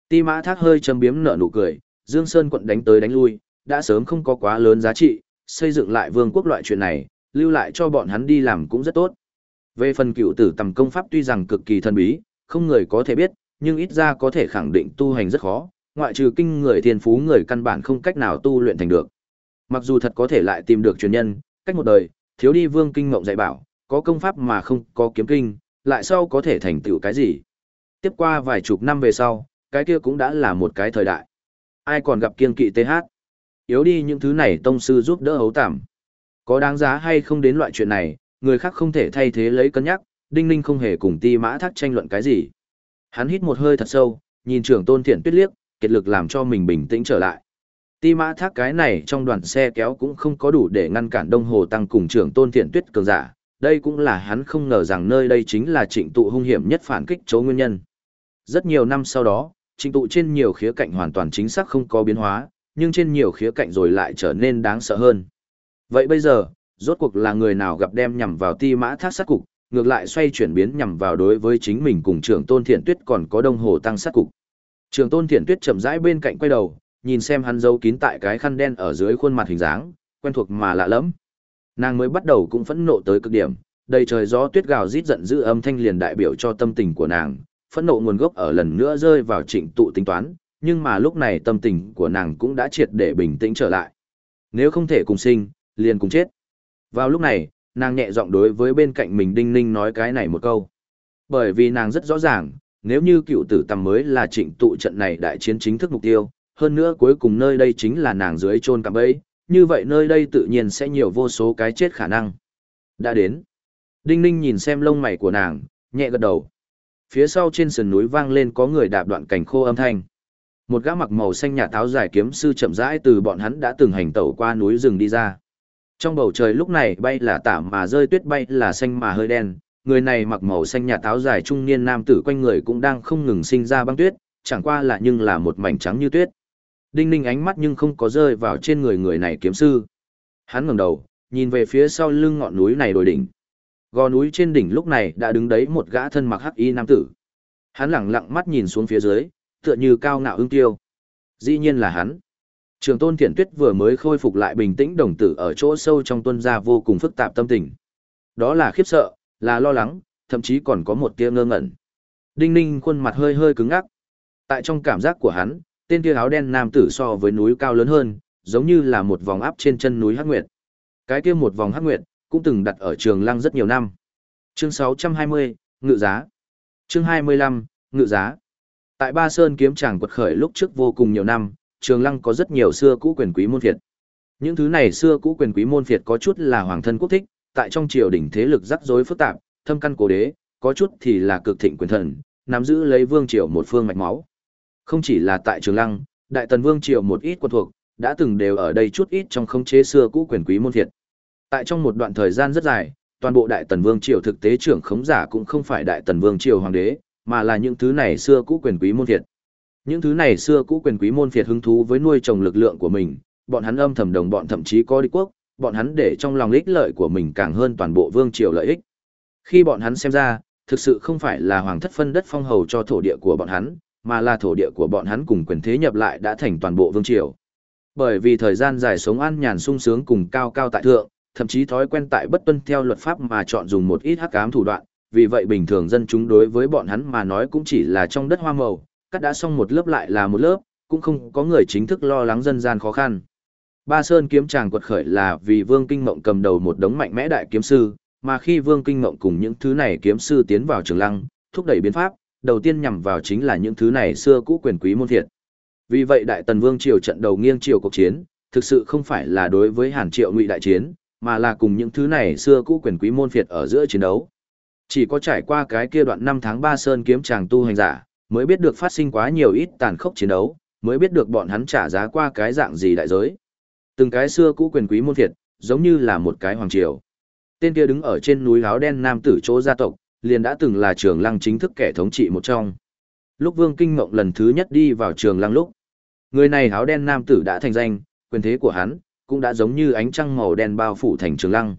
Ti mã thác hơi châm biếm nở nụ cười, Dương Sơn quận đánh tới đánh lui, đã sớm không có quá lớn giá trị, xây dựng lại vương quốc loại chuyện này, lưu lại cho bọn hắn đi làm cũng rất tốt. Về phần cựu tử tầm công pháp tuy rằng cực kỳ thần bí, không người có thể biết, nhưng ít ra có thể khẳng định tu hành rất khó, ngoại trừ kinh người thiên phú người căn bản không cách nào tu luyện thành được. Mặc dù thật có thể lại tìm được truyền nhân, cách một đời, thiếu đi vương kinh mộng dạy bảo, có công pháp mà không có kiếm kinh, lại sau có thể thành tựu cái gì. Tiếp qua vài chục năm về sau, cái kia cũng đã là một cái thời đại. Ai còn gặp kiên kỵ TH? Yếu đi những thứ này tông sư giúp đỡ hấu tảm. Có đáng giá hay không đến loại chuyện này, người khác không thể thay thế lấy cân nhắc, Đinh Ninh không hề cùng ti mã thác tranh luận cái gì. Hắn hít một hơi thật sâu, nhìn trưởng tôn thiện tuyết liếc, kiệt lực làm cho mình bình tĩnh trở lại. Ti mã thác cái này trong đoàn xe kéo cũng không có đủ để ngăn cản đông hồ tăng cùng trưởng tôn thiện tuyết cường giả. Đây cũng là hắn không ngờ rằng nơi đây chính là trịnh tụ hung hiểm nhất phản kích chấu nguyên nhân. Rất nhiều năm sau đó, trịnh tụ trên nhiều khía cạnh hoàn toàn chính xác không có biến hóa, nhưng trên nhiều khía cạnh rồi lại trở nên đáng sợ hơn. Vậy bây giờ, rốt cuộc là người nào gặp đem nhằm vào ti mã thác sát cục, ngược lại xoay chuyển biến nhằm vào đối với chính mình cùng trưởng tôn thiện tuyết còn có đông hồ tăng sát cục. Trường tôn thiện tuyết chậm rãi bên cạnh quay đầu, nhìn xem hắn giấu kín tại cái khăn đen ở dưới khuôn mặt hình dáng, quen thuộc mà lạ lẫm. Nàng mới bắt đầu cũng phẫn nộ tới cực điểm, đầy trời gió tuyết gào rít giận dữ âm thanh liền đại biểu cho tâm tình của nàng, phẫn nộ nguồn gốc ở lần nữa rơi vào trịnh tụ tính toán, nhưng mà lúc này tâm tình của nàng cũng đã triệt để bình tĩnh trở lại. Nếu không thể cùng sinh, liền cùng chết. Vào lúc này, nàng nhẹ giọng đối với bên cạnh mình đinh ninh nói cái này một câu. Bởi vì nàng rất rõ ràng, nếu như cựu tử tầm mới là trịnh tụ trận này đại chiến chính thức mục tiêu, hơn nữa cuối cùng nơi đây chính là nàng dưới chôn cạm bẫy, như vậy nơi đây tự nhiên sẽ nhiều vô số cái chết khả năng. Đã đến. Đinh ninh nhìn xem lông mày của nàng, nhẹ gật đầu. Phía sau trên sườn núi vang lên có người đạp đoạn cảnh khô âm thanh. Một gã mặc màu xanh nhà táo dài kiếm sư chậm rãi từ bọn hắn đã từng hành tẩu qua núi rừng đi ra. Trong bầu trời lúc này bay là tạm mà rơi tuyết bay là xanh mà hơi đen, người này mặc màu xanh nhà táo dài trung niên nam tử quanh người cũng đang không ngừng sinh ra băng tuyết, chẳng qua là nhưng là một mảnh trắng như tuyết. Đinh ninh ánh mắt nhưng không có rơi vào trên người người này kiếm sư. Hắn ngẩng đầu, nhìn về phía sau lưng ngọn núi này đồi đỉnh. Gò núi trên đỉnh lúc này đã đứng đấy một gã thân mặc hắc y nam tử. Hắn lẳng lặng mắt nhìn xuống phía dưới, tựa như cao ngạo ưng tiêu. Dĩ nhiên là hắn. Trường tôn thiện tuyết vừa mới khôi phục lại bình tĩnh đồng tử ở chỗ sâu trong tuân gia vô cùng phức tạp tâm tình. Đó là khiếp sợ, là lo lắng, thậm chí còn có một tia ngơ ngẩn. Đinh ninh khuôn mặt hơi hơi cứng ngắc. Tại trong cảm giác của hắn, tên kia áo đen nam tử so với núi cao lớn hơn, giống như là một vòng áp trên chân núi Hắc Nguyệt. Cái kia một vòng Hắc Nguyệt, cũng từng đặt ở trường lăng rất nhiều năm. Chương 620, Ngự giá. Chương 25, Ngự giá. Tại Ba Sơn kiếm tràng quật khởi lúc trước vô cùng nhiều năm, trường lăng có rất nhiều xưa cũ quyền quý môn phiệt. Những thứ này xưa cũ quyền quý môn phiệt có chút là hoàng thân quốc thích, tại trong triều đình thế lực rắc rối phức tạp, thâm căn cố đế, có chút thì là cực thịnh quyền thần, nắm giữ lấy vương triều một phương mạch máu. Không chỉ là tại Trường Lăng, đại tần vương triều một ít quân thuộc, đã từng đều ở đây chút ít trong khống chế xưa cũ quyền quý môn thiệt. Tại trong một đoạn thời gian rất dài, toàn bộ đại tần vương triều thực tế trưởng khống giả cũng không phải đại tần vương triều hoàng đế, mà là những thứ này xưa cũ quyền quý môn thiệt. Những thứ này xưa cũ quyền quý môn phiệt hứng thú với nuôi trồng lực lượng của mình, bọn hắn âm thầm đồng bọn thậm chí có đi quốc, bọn hắn để trong lòng ích lợi của mình càng hơn toàn bộ vương triều lợi ích. Khi bọn hắn xem ra, thực sự không phải là hoàng thất phân đất phong hầu cho thổ địa của bọn hắn, mà là thổ địa của bọn hắn cùng quyền thế nhập lại đã thành toàn bộ vương triều. Bởi vì thời gian dài sống an nhàn sung sướng cùng cao cao tại thượng, thậm chí thói quen tại bất tuân theo luật pháp mà chọn dùng một ít hắc ám thủ đoạn, vì vậy bình thường dân chúng đối với bọn hắn mà nói cũng chỉ là trong đất hoa màu, cắt đã xong một lớp lại là một lớp, cũng không có người chính thức lo lắng dân gian khó khăn. Ba Sơn kiếm tràng quật khởi là vì Vương Kinh Mộng cầm đầu một đống mạnh mẽ đại kiếm sư, mà khi Vương Kinh Mộng cùng những thứ này kiếm sư tiến vào trường lăng, thúc đẩy biến pháp, đầu tiên nhằm vào chính là những thứ này xưa cũ quyền quý môn thiệt. Vì vậy Đại Tần Vương triều trận đầu nghiêng triều cuộc chiến, thực sự không phải là đối với Hàn Triệu Ngụy đại chiến, mà là cùng những thứ này xưa cũ quyền quý môn phiệt ở giữa chiến đấu. Chỉ có trải qua cái kia đoạn năm tháng ba sơn kiếm chàng tu hành giả, mới biết được phát sinh quá nhiều ít tàn khốc chiến đấu, mới biết được bọn hắn trả giá qua cái dạng gì đại giới. Từng cái xưa cũ quyền quý môn phiệt, giống như là một cái hoàng triều. Tên kia đứng ở trên núi áo đen nam tử chỗ gia tộc, liền đã từng là trường lăng chính thức kẻ thống trị một trong. Lúc Vương Kinh Ngộng lần thứ nhất đi vào trường lăng lúc, người này áo đen nam tử đã thành danh, quyền thế của hắn cũng đã giống như ánh trăng màu đen bao phủ thành trường lăng.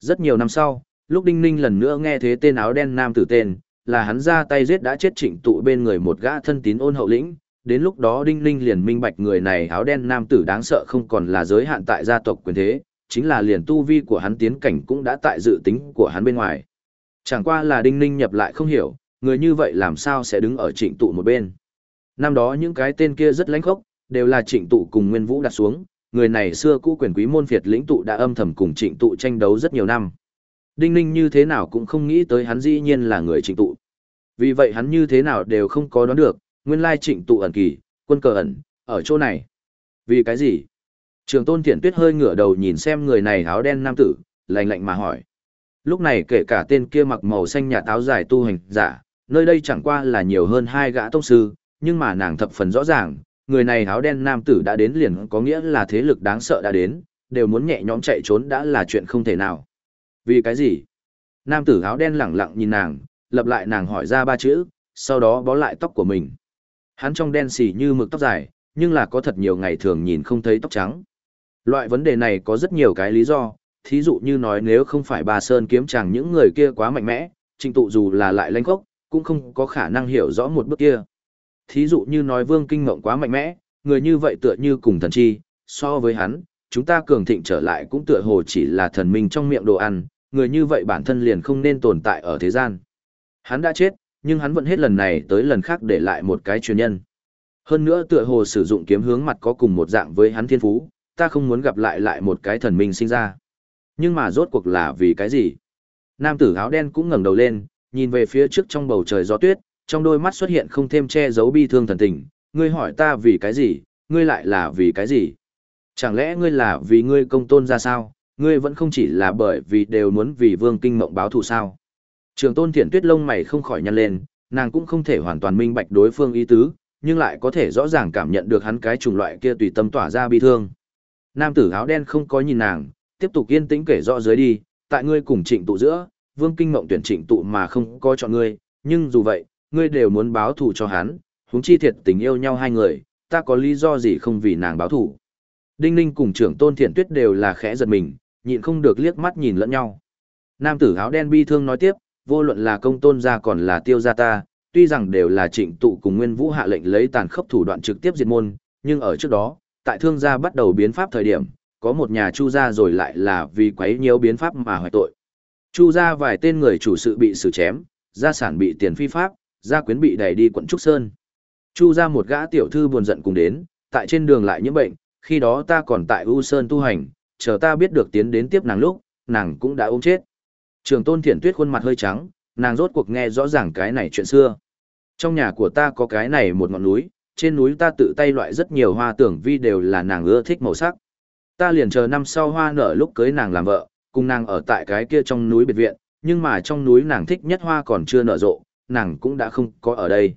Rất nhiều năm sau, lúc Đinh Ninh lần nữa nghe thế tên áo đen nam tử tên, là hắn ra tay giết đã chết trịnh tụ bên người một gã thân tín ôn hậu lĩnh. Đến lúc đó Đinh Ninh liền minh bạch người này áo đen nam tử đáng sợ không còn là giới hạn tại gia tộc quyền thế, chính là liền tu vi của hắn tiến cảnh cũng đã tại dự tính của hắn bên ngoài. Chẳng qua là Đinh Ninh nhập lại không hiểu, người như vậy làm sao sẽ đứng ở trịnh tụ một bên. Năm đó những cái tên kia rất lãnh khốc, đều là trịnh tụ cùng Nguyên Vũ đặt xuống, người này xưa cũ quyền quý môn phiệt lĩnh tụ đã âm thầm cùng trịnh tụ tranh đấu rất nhiều năm. Đinh Ninh như thế nào cũng không nghĩ tới hắn dĩ nhiên là người trịnh tụ. Vì vậy hắn như thế nào đều không có đoán được, nguyên lai trịnh tụ ẩn kỳ, quân cờ ẩn, ở chỗ này. Vì cái gì? Trường tôn thiện tuyết hơi ngửa đầu nhìn xem người này áo đen nam tử, lạnh lạnh mà hỏi. Lúc này kể cả tên kia mặc màu xanh nhà táo dài tu hành giả, nơi đây chẳng qua là nhiều hơn hai gã tông sư, nhưng mà nàng thập phần rõ ràng, người này áo đen nam tử đã đến liền có nghĩa là thế lực đáng sợ đã đến, đều muốn nhẹ nhõm chạy trốn đã là chuyện không thể nào. Vì cái gì? Nam tử áo đen lẳng lặng nhìn nàng, lập lại nàng hỏi ra ba chữ, sau đó bó lại tóc của mình. Hắn trong đen xỉ như mực tóc dài, nhưng là có thật nhiều ngày thường nhìn không thấy tóc trắng. Loại vấn đề này có rất nhiều cái lý do, thí dụ như nói nếu không phải bà Sơn kiếm chàng những người kia quá mạnh mẽ, trình tụ dù là lại lanh khốc, cũng không có khả năng hiểu rõ một bước kia. Thí dụ như nói vương kinh ngộng quá mạnh mẽ, người như vậy tựa như cùng thần chi, so với hắn, chúng ta cường thịnh trở lại cũng tựa hồ chỉ là thần minh trong miệng đồ ăn, người như vậy bản thân liền không nên tồn tại ở thế gian. Hắn đã chết, nhưng hắn vẫn hết lần này tới lần khác để lại một cái truyền nhân. Hơn nữa tựa hồ sử dụng kiếm hướng mặt có cùng một dạng với hắn thiên phú, ta không muốn gặp lại lại một cái thần minh sinh ra. Nhưng mà rốt cuộc là vì cái gì? Nam tử áo đen cũng ngẩng đầu lên, nhìn về phía trước trong bầu trời gió tuyết, trong đôi mắt xuất hiện không thêm che giấu bi thương thần tình. Ngươi hỏi ta vì cái gì, ngươi lại là vì cái gì? Chẳng lẽ ngươi là vì ngươi công tôn ra sao, ngươi vẫn không chỉ là bởi vì đều muốn vì vương kinh mộng báo thù sao? Trường tôn thiển tuyết lông mày không khỏi nhăn lên, nàng cũng không thể hoàn toàn minh bạch đối phương ý tứ, nhưng lại có thể rõ ràng cảm nhận được hắn cái chủng loại kia tùy tâm tỏa ra bi thương. Nam tử áo đen không có nhìn nàng, tiếp tục yên tĩnh kể rõ dưới đi, tại ngươi cùng trịnh tụ giữa, vương kinh mộng tuyển trịnh tụ mà không có chọn ngươi, nhưng dù vậy, ngươi đều muốn báo thù cho hắn, huống chi thiệt tình yêu nhau hai người, ta có lý do gì không vì nàng báo thù. Đinh Ninh cùng trưởng tôn thiện tuyết đều là khẽ giật mình, nhịn không được liếc mắt nhìn lẫn nhau. Nam tử áo đen bi thương nói tiếp, vô luận là công tôn gia còn là tiêu gia ta, tuy rằng đều là trịnh tụ cùng nguyên vũ hạ lệnh lấy tàn khốc thủ đoạn trực tiếp diệt môn, nhưng ở trước đó, tại thương gia bắt đầu biến pháp thời điểm, có một nhà chu gia rồi lại là vì quấy nhiễu biến pháp mà hoại tội. Chu gia vài tên người chủ sự bị xử chém, gia sản bị tiền phi pháp, gia quyến bị đẩy đi quận Trúc Sơn. Chu gia một gã tiểu thư buồn giận cùng đến, tại trên đường lại nhiễm bệnh, khi đó ta còn tại U Sơn tu hành, chờ ta biết được tiến đến tiếp nàng lúc, nàng cũng đã ôm chết. Trường tôn Thiển tuyết khuôn mặt hơi trắng, nàng rốt cuộc nghe rõ ràng cái này chuyện xưa. Trong nhà của ta có cái này một ngọn núi, trên núi ta tự tay loại rất nhiều hoa tưởng vi đều là nàng ưa thích màu sắc. Ta liền chờ năm sau hoa nở lúc cưới nàng làm vợ, cùng nàng ở tại cái kia trong núi biệt viện, nhưng mà trong núi nàng thích nhất hoa còn chưa nở rộ, nàng cũng đã không có ở đây.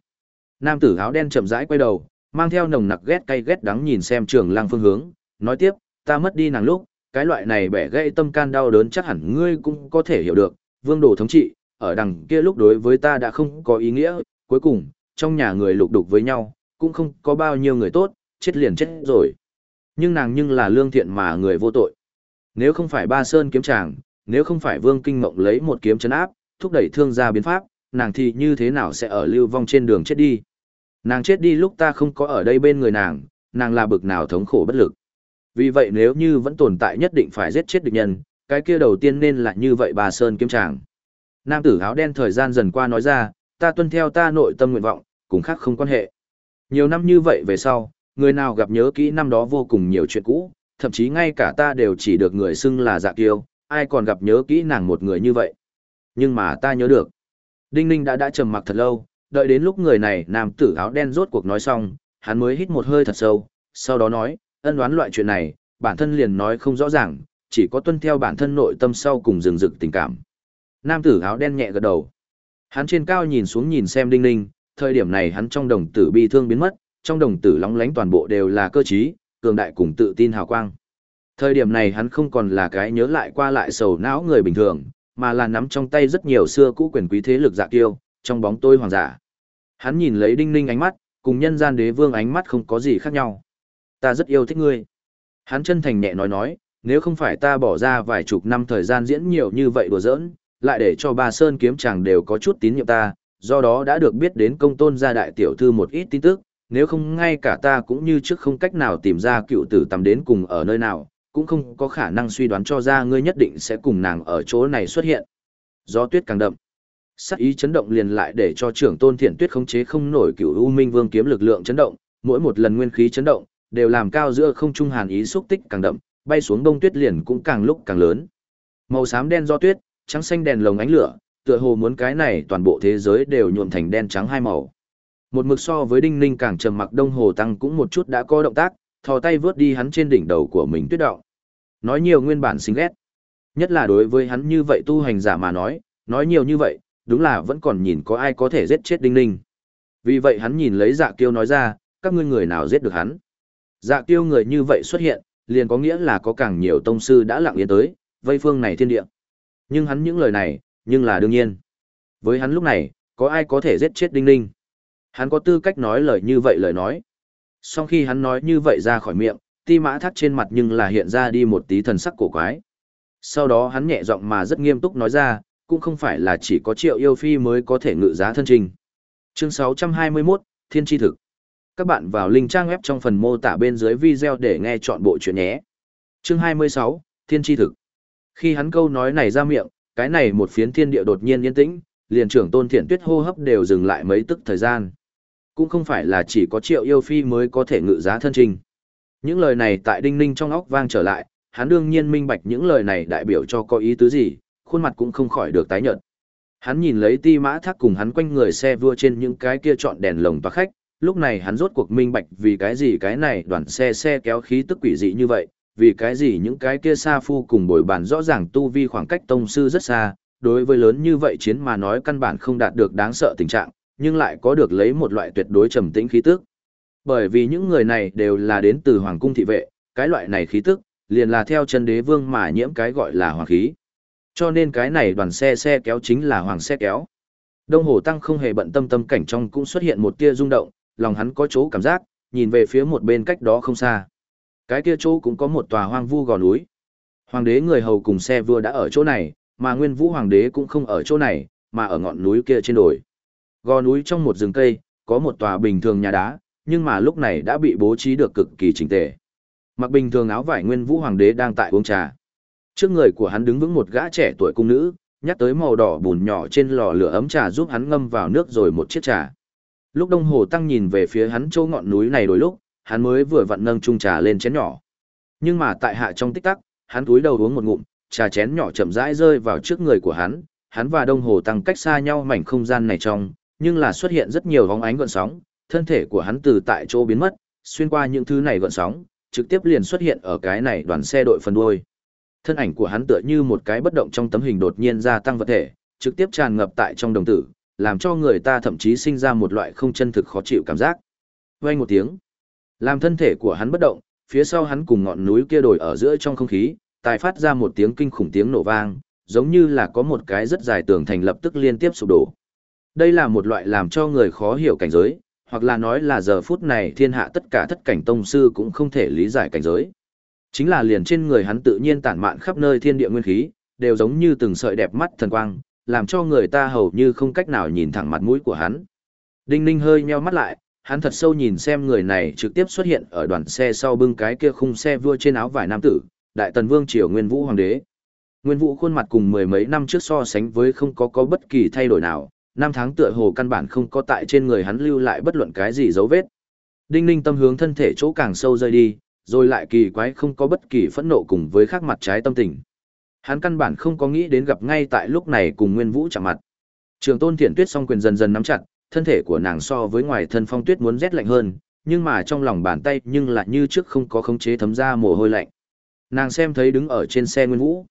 Nam tử áo đen chậm rãi quay đầu, mang theo nồng nặc ghét cay ghét đắng nhìn xem trường lang phương hướng, nói tiếp, ta mất đi nàng lúc, cái loại này bẻ gãy tâm can đau đớn chắc hẳn ngươi cũng có thể hiểu được, vương đồ thống trị, ở đằng kia lúc đối với ta đã không có ý nghĩa, cuối cùng, trong nhà người lục đục với nhau, cũng không có bao nhiêu người tốt, chết liền chết rồi. Nhưng nàng nhưng là lương thiện mà người vô tội. Nếu không phải ba sơn kiếm tràng, nếu không phải vương kinh mộng lấy một kiếm chấn áp, thúc đẩy thương gia biến pháp, nàng thì như thế nào sẽ ở lưu vong trên đường chết đi. Nàng chết đi lúc ta không có ở đây bên người nàng, nàng là bực nào thống khổ bất lực. Vì vậy nếu như vẫn tồn tại nhất định phải giết chết địch nhân, cái kia đầu tiên nên là như vậy bà Sơn kiếm tràng. Nam tử áo đen thời gian dần qua nói ra, ta tuân theo ta nội tâm nguyện vọng, cùng khác không quan hệ. Nhiều năm như vậy về sau, người nào gặp nhớ kỹ năm đó vô cùng nhiều chuyện cũ, thậm chí ngay cả ta đều chỉ được người xưng là dạ kiêu, ai còn gặp nhớ kỹ nàng một người như vậy. Nhưng mà ta nhớ được. Đinh Ninh đã đã trầm mặc thật lâu, đợi đến lúc người này nam tử áo đen rốt cuộc nói xong, hắn mới hít một hơi thật sâu, sau đó nói, ân đoán loại chuyện này, bản thân liền nói không rõ ràng, chỉ có tuân theo bản thân nội tâm sau cùng rừng rực tình cảm. Nam tử áo đen nhẹ gật đầu. Hắn trên cao nhìn xuống nhìn xem Đinh Ninh, thời điểm này hắn trong đồng tử bi thương biến mất, trong đồng tử lóng lánh toàn bộ đều là cơ trí, cường đại cùng tự tin hào quang. Thời điểm này hắn không còn là cái nhớ lại qua lại sầu não người bình thường, mà là nắm trong tay rất nhiều xưa cũ quyền quý thế lực dạ kiêu, trong bóng tôi hoàng giả. Hắn nhìn lấy đinh ninh ánh mắt, cùng nhân gian đế vương ánh mắt không có gì khác nhau. Ta rất yêu thích ngươi. Hắn chân thành nhẹ nói nói, nếu không phải ta bỏ ra vài chục năm thời gian diễn nhiều như vậy đùa giỡn, lại để cho ba sơn kiếm chàng đều có chút tín nhiệm ta, do đó đã được biết đến công tôn gia đại tiểu thư một ít tin tức, nếu không ngay cả ta cũng như trước không cách nào tìm ra cựu tử tầm đến cùng ở nơi nào, cũng không có khả năng suy đoán cho ra ngươi nhất định sẽ cùng nàng ở chỗ này xuất hiện. Gió tuyết càng đậm. Sắc ý chấn động liền lại để cho trưởng tôn thiện tuyết khống chế không nổi cựu U Minh Vương kiếm lực lượng chấn động, mỗi một lần nguyên khí chấn động, đều làm cao giữa không trung hàn ý xúc tích càng đậm, bay xuống đông tuyết liền cũng càng lúc càng lớn. Màu xám đen do tuyết, trắng xanh đèn lồng ánh lửa, tựa hồ muốn cái này toàn bộ thế giới đều nhuộm thành đen trắng hai màu. Một mực so với đinh ninh càng trầm mặc đông hồ tăng cũng một chút đã có động tác, thò tay vướt đi hắn trên đỉnh đầu của mình tuyết động. Nói nhiều nguyên bản xinh ghét. Nhất là đối với hắn như vậy tu hành giả mà nói, nói nhiều như vậy, đúng là vẫn còn nhìn có ai có thể giết chết đinh ninh. Vì vậy hắn nhìn lấy dạ kiêu nói ra, các ngươi người nào giết được hắn. Dạ kiêu người như vậy xuất hiện, liền có nghĩa là có càng nhiều tông sư đã lặng yên tới, vây phương này thiên địa. Nhưng hắn những lời này, nhưng là đương nhiên. Với hắn lúc này, có ai có thể giết chết đinh ninh. Hắn có tư cách nói lời như vậy lời nói. Sau khi hắn nói như vậy ra khỏi miệng, ti mã thắt trên mặt nhưng là hiện ra đi một tí thần sắc cổ quái. Sau đó hắn nhẹ giọng mà rất nghiêm túc nói ra, cũng không phải là chỉ có triệu yêu phi mới có thể ngự giá thân trình. Chương 621, Thiên tri thực. Các bạn vào link trang web trong phần mô tả bên dưới video để nghe chọn bộ chuyện nhé. Chương 26, Thiên tri thực. Khi hắn câu nói này ra miệng, cái này một phiến thiên địa đột nhiên yên tĩnh, liền trưởng tôn thiện tuyết hô hấp đều dừng lại mấy tức thời gian. Cũng không phải là chỉ có triệu yêu phi mới có thể ngự giá thân trình. Những lời này tại đinh ninh trong óc vang trở lại, hắn đương nhiên minh bạch những lời này đại biểu cho có ý tứ gì, khuôn mặt cũng không khỏi được tái nhợt. Hắn nhìn lấy ti mã thác cùng hắn quanh người xe vua trên những cái kia chọn đèn lồng và khách, lúc này hắn rốt cuộc minh bạch vì cái gì cái này đoàn xe xe kéo khí tức quỷ dị như vậy, vì cái gì những cái kia xa phu cùng bồi bàn rõ ràng tu vi khoảng cách tông sư rất xa, đối với lớn như vậy chiến mà nói căn bản không đạt được đáng sợ tình trạng, nhưng lại có được lấy một loại tuyệt đối trầm tĩnh khí tức. Bởi vì những người này đều là đến từ hoàng cung thị vệ, cái loại này khí tức, liền là theo chân đế vương mà nhiễm cái gọi là hoàng khí. Cho nên cái này đoàn xe xe kéo chính là hoàng xe kéo. Đông Hồ Tăng không hề bận tâm tâm cảnh trong cũng xuất hiện một tia rung động, lòng hắn có chỗ cảm giác, nhìn về phía một bên cách đó không xa. Cái kia chỗ cũng có một tòa hoang vu gò núi. Hoàng đế người hầu cùng xe vừa đã ở chỗ này, mà Nguyên Vũ Hoàng đế cũng không ở chỗ này, mà ở ngọn núi kia trên đồi. Gò núi trong một rừng cây, có một tòa bình thường nhà đá, nhưng mà lúc này đã bị bố trí được cực kỳ chỉnh tề. Mặc bình thường áo vải Nguyên Vũ Hoàng đế đang tại uống trà. Trước người của hắn đứng vững một gã trẻ tuổi cung nữ, nhắc tới màu đỏ bùn nhỏ trên lò lửa ấm trà giúp hắn ngâm vào nước rồi một chiếc trà. Lúc Đông Hồ Tăng nhìn về phía hắn chỗ ngọn núi này đôi lúc, hắn mới vừa vặn nâng chung trà lên chén nhỏ. Nhưng mà tại hạ trong tích tắc, hắn túi đầu uống một ngụm, trà chén nhỏ chậm rãi rơi vào trước người của hắn, hắn và Đông Hồ Tăng cách xa nhau mảnh không gian này trong, nhưng là xuất hiện rất nhiều bóng ánh gợn sóng, thân thể của hắn từ tại chỗ biến mất, xuyên qua những thứ này gợn sóng, trực tiếp liền xuất hiện ở cái này đoàn xe đội phần đuôi. Thân ảnh của hắn tựa như một cái bất động trong tấm hình đột nhiên gia tăng vật thể, trực tiếp tràn ngập tại trong đồng tử, làm cho người ta thậm chí sinh ra một loại không chân thực khó chịu cảm giác. Vang một tiếng, làm thân thể của hắn bất động, phía sau hắn cùng ngọn núi kia đổi ở giữa trong không khí, tài phát ra một tiếng kinh khủng tiếng nổ vang, giống như là có một cái rất dài tường thành lập tức liên tiếp sụp đổ. Đây là một loại làm cho người khó hiểu cảnh giới, hoặc là nói là giờ phút này thiên hạ tất cả thất cảnh tông sư cũng không thể lý giải cảnh giới. Chính là liền trên người hắn tự nhiên tản mạn khắp nơi thiên địa nguyên khí, đều giống như từng sợi đẹp mắt thần quang, làm cho người ta hầu như không cách nào nhìn thẳng mặt mũi của hắn. Đinh Ninh hơi nheo mắt lại, hắn thật sâu nhìn xem người này trực tiếp xuất hiện ở đoàn xe sau bưng cái kia khung xe vua trên áo vải nam tử, Đại Tần Vương Triều Nguyên Vũ Hoàng đế. Nguyên Vũ khuôn mặt cùng mười mấy năm trước so sánh với không có có bất kỳ thay đổi nào, năm tháng tựa hồ căn bản không có tại trên người hắn lưu lại bất luận cái gì dấu vết. Đinh Ninh tâm hướng thân thể chỗ càng sâu rơi đi, rồi lại kỳ quái không có bất kỳ phẫn nộ cùng với khác mặt trái tâm tình. Hắn căn bản không có nghĩ đến gặp ngay tại lúc này cùng Nguyên Vũ chạm mặt. Trường Tôn Thiện Tuyết song quyền dần dần nắm chặt, thân thể của nàng so với ngoài thân phong tuyết muốn rét lạnh hơn, nhưng mà trong lòng bàn tay nhưng lại như trước không có khống chế thấm ra mồ hôi lạnh. Nàng xem thấy đứng ở trên xe Nguyên Vũ.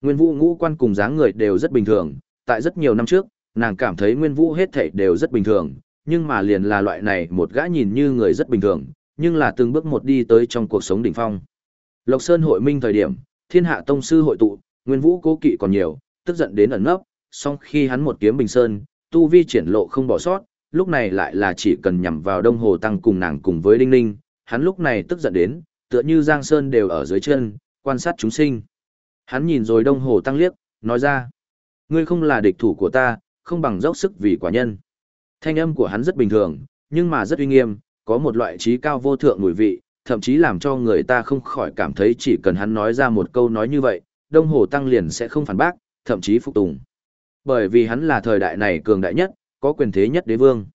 Nguyên Vũ ngũ quan cùng dáng người đều rất bình thường, tại rất nhiều năm trước, nàng cảm thấy Nguyên Vũ hết thảy đều rất bình thường, nhưng mà liền là loại này một gã nhìn như người rất bình thường, nhưng là từng bước một đi tới trong cuộc sống đỉnh phong. Lộc Sơn hội minh thời điểm, thiên hạ tông sư hội tụ, nguyên vũ cố kỵ còn nhiều, tức giận đến ẩn nấp, song khi hắn một kiếm bình sơn, tu vi triển lộ không bỏ sót, lúc này lại là chỉ cần nhằm vào đông hồ tăng cùng nàng cùng với đinh ninh, hắn lúc này tức giận đến, tựa như giang sơn đều ở dưới chân, quan sát chúng sinh. Hắn nhìn rồi đông hồ tăng liếc, nói ra, ngươi không là địch thủ của ta, không bằng dốc sức vì quả nhân. Thanh âm của hắn rất bình thường, nhưng mà rất uy nghiêm, có một loại trí cao vô thượng mùi vị, thậm chí làm cho người ta không khỏi cảm thấy chỉ cần hắn nói ra một câu nói như vậy, Đông Hồ Tăng liền sẽ không phản bác, thậm chí phục tùng. Bởi vì hắn là thời đại này cường đại nhất, có quyền thế nhất đế vương.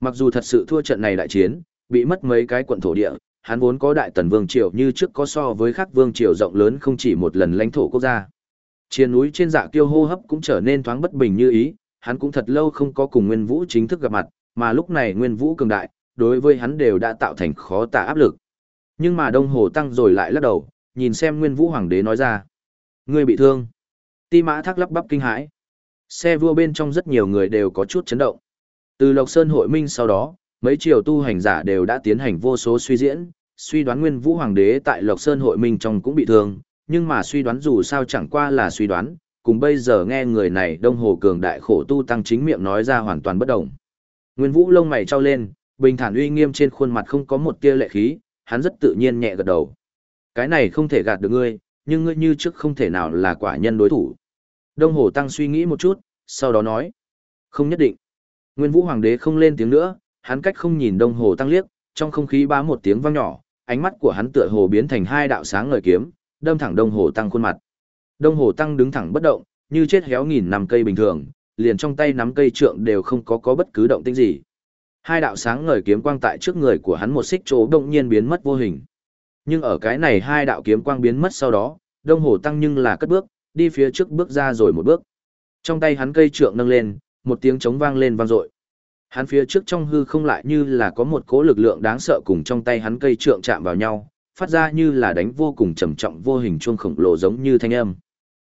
Mặc dù thật sự thua trận này đại chiến, bị mất mấy cái quận thổ địa, hắn vốn có đại tần vương triều như trước có so với khác vương triều rộng lớn không chỉ một lần lãnh thổ quốc gia. Chiến núi trên dạ kiêu hô hấp cũng trở nên thoáng bất bình như ý, hắn cũng thật lâu không có cùng Nguyên Vũ chính thức gặp mặt, mà lúc này Nguyên Vũ cường đại, đối với hắn đều đã tạo thành khó tả áp lực. Nhưng mà Đông Hồ Tăng rồi lại lắc đầu, nhìn xem Nguyên Vũ Hoàng đế nói ra. Ngươi bị thương. Ti mã thác lắp bắp kinh hãi. Xe vua bên trong rất nhiều người đều có chút chấn động. Từ Lộc Sơn hội minh sau đó, mấy triều tu hành giả đều đã tiến hành vô số suy diễn, suy đoán Nguyên Vũ Hoàng đế tại Lộc Sơn hội minh trong cũng bị thương, nhưng mà suy đoán dù sao chẳng qua là suy đoán, cùng bây giờ nghe người này Đông Hồ cường đại khổ tu tăng chính miệng nói ra hoàn toàn bất động. Nguyên Vũ lông mày trao lên, bình thản uy nghiêm trên khuôn mặt không có một tia lệ khí, hắn rất tự nhiên nhẹ gật đầu. Cái này không thể gạt được ngươi, nhưng ngươi như trước không thể nào là quả nhân đối thủ. Đông Hồ Tăng suy nghĩ một chút, sau đó nói. Không nhất định. Nguyên Vũ Hoàng đế không lên tiếng nữa, hắn cách không nhìn đồng Hồ Tăng liếc, trong không khí bá một tiếng vang nhỏ, ánh mắt của hắn tựa hồ biến thành hai đạo sáng ngời kiếm, đâm thẳng đồng Hồ Tăng khuôn mặt. Đồng Hồ Tăng đứng thẳng bất động, như chết héo nghìn năm cây bình thường, liền trong tay nắm cây trượng đều không có có bất cứ động tĩnh gì. Hai đạo sáng ngời kiếm quang tại trước người của hắn một xích chỗ đột nhiên biến mất vô hình. Nhưng ở cái này hai đạo kiếm quang biến mất sau đó, Đông Hồ Tăng nhưng là cất bước, đi phía trước bước ra rồi một bước. Trong tay hắn cây trượng nâng lên, một tiếng trống vang lên vang dội. Hắn phía trước trong hư không lại như là có một cỗ lực lượng đáng sợ cùng trong tay hắn cây trượng chạm vào nhau, phát ra như là đánh vô cùng trầm trọng vô hình chuông khổng lồ giống như thanh âm.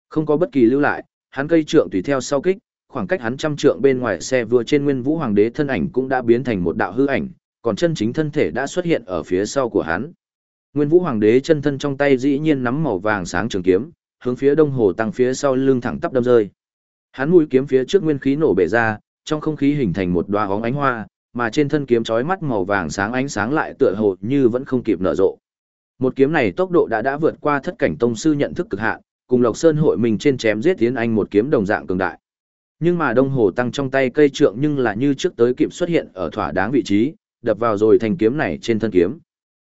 Không có bất kỳ lưu lại, hắn cây trượng tùy theo sau kích, khoảng cách hắn trăm trượng bên ngoài xe vừa trên Nguyên Vũ Hoàng đế thân ảnh cũng đã biến thành một đạo hư ảnh, còn chân chính thân thể đã xuất hiện ở phía sau của hắn. Nguyên Vũ Hoàng đế chân thân trong tay dĩ nhiên nắm màu vàng sáng trường kiếm, hướng phía đông hồ tăng phía sau lưng thẳng tắp đâm rơi. Hắn mũi kiếm phía trước nguyên khí nổ bể ra, trong không khí hình thành một đóa hóng ánh hoa, mà trên thân kiếm chói mắt màu vàng sáng ánh sáng lại tựa hồ như vẫn không kịp nở rộ. Một kiếm này tốc độ đã đã vượt qua thất cảnh tông sư nhận thức cực hạn, cùng Lộc Sơn hội mình trên chém giết tiến anh một kiếm đồng dạng cường đại. Nhưng mà Đông Hồ tăng trong tay cây trượng nhưng là như trước tới kịp xuất hiện ở thỏa đáng vị trí, đập vào rồi thành kiếm này trên thân kiếm.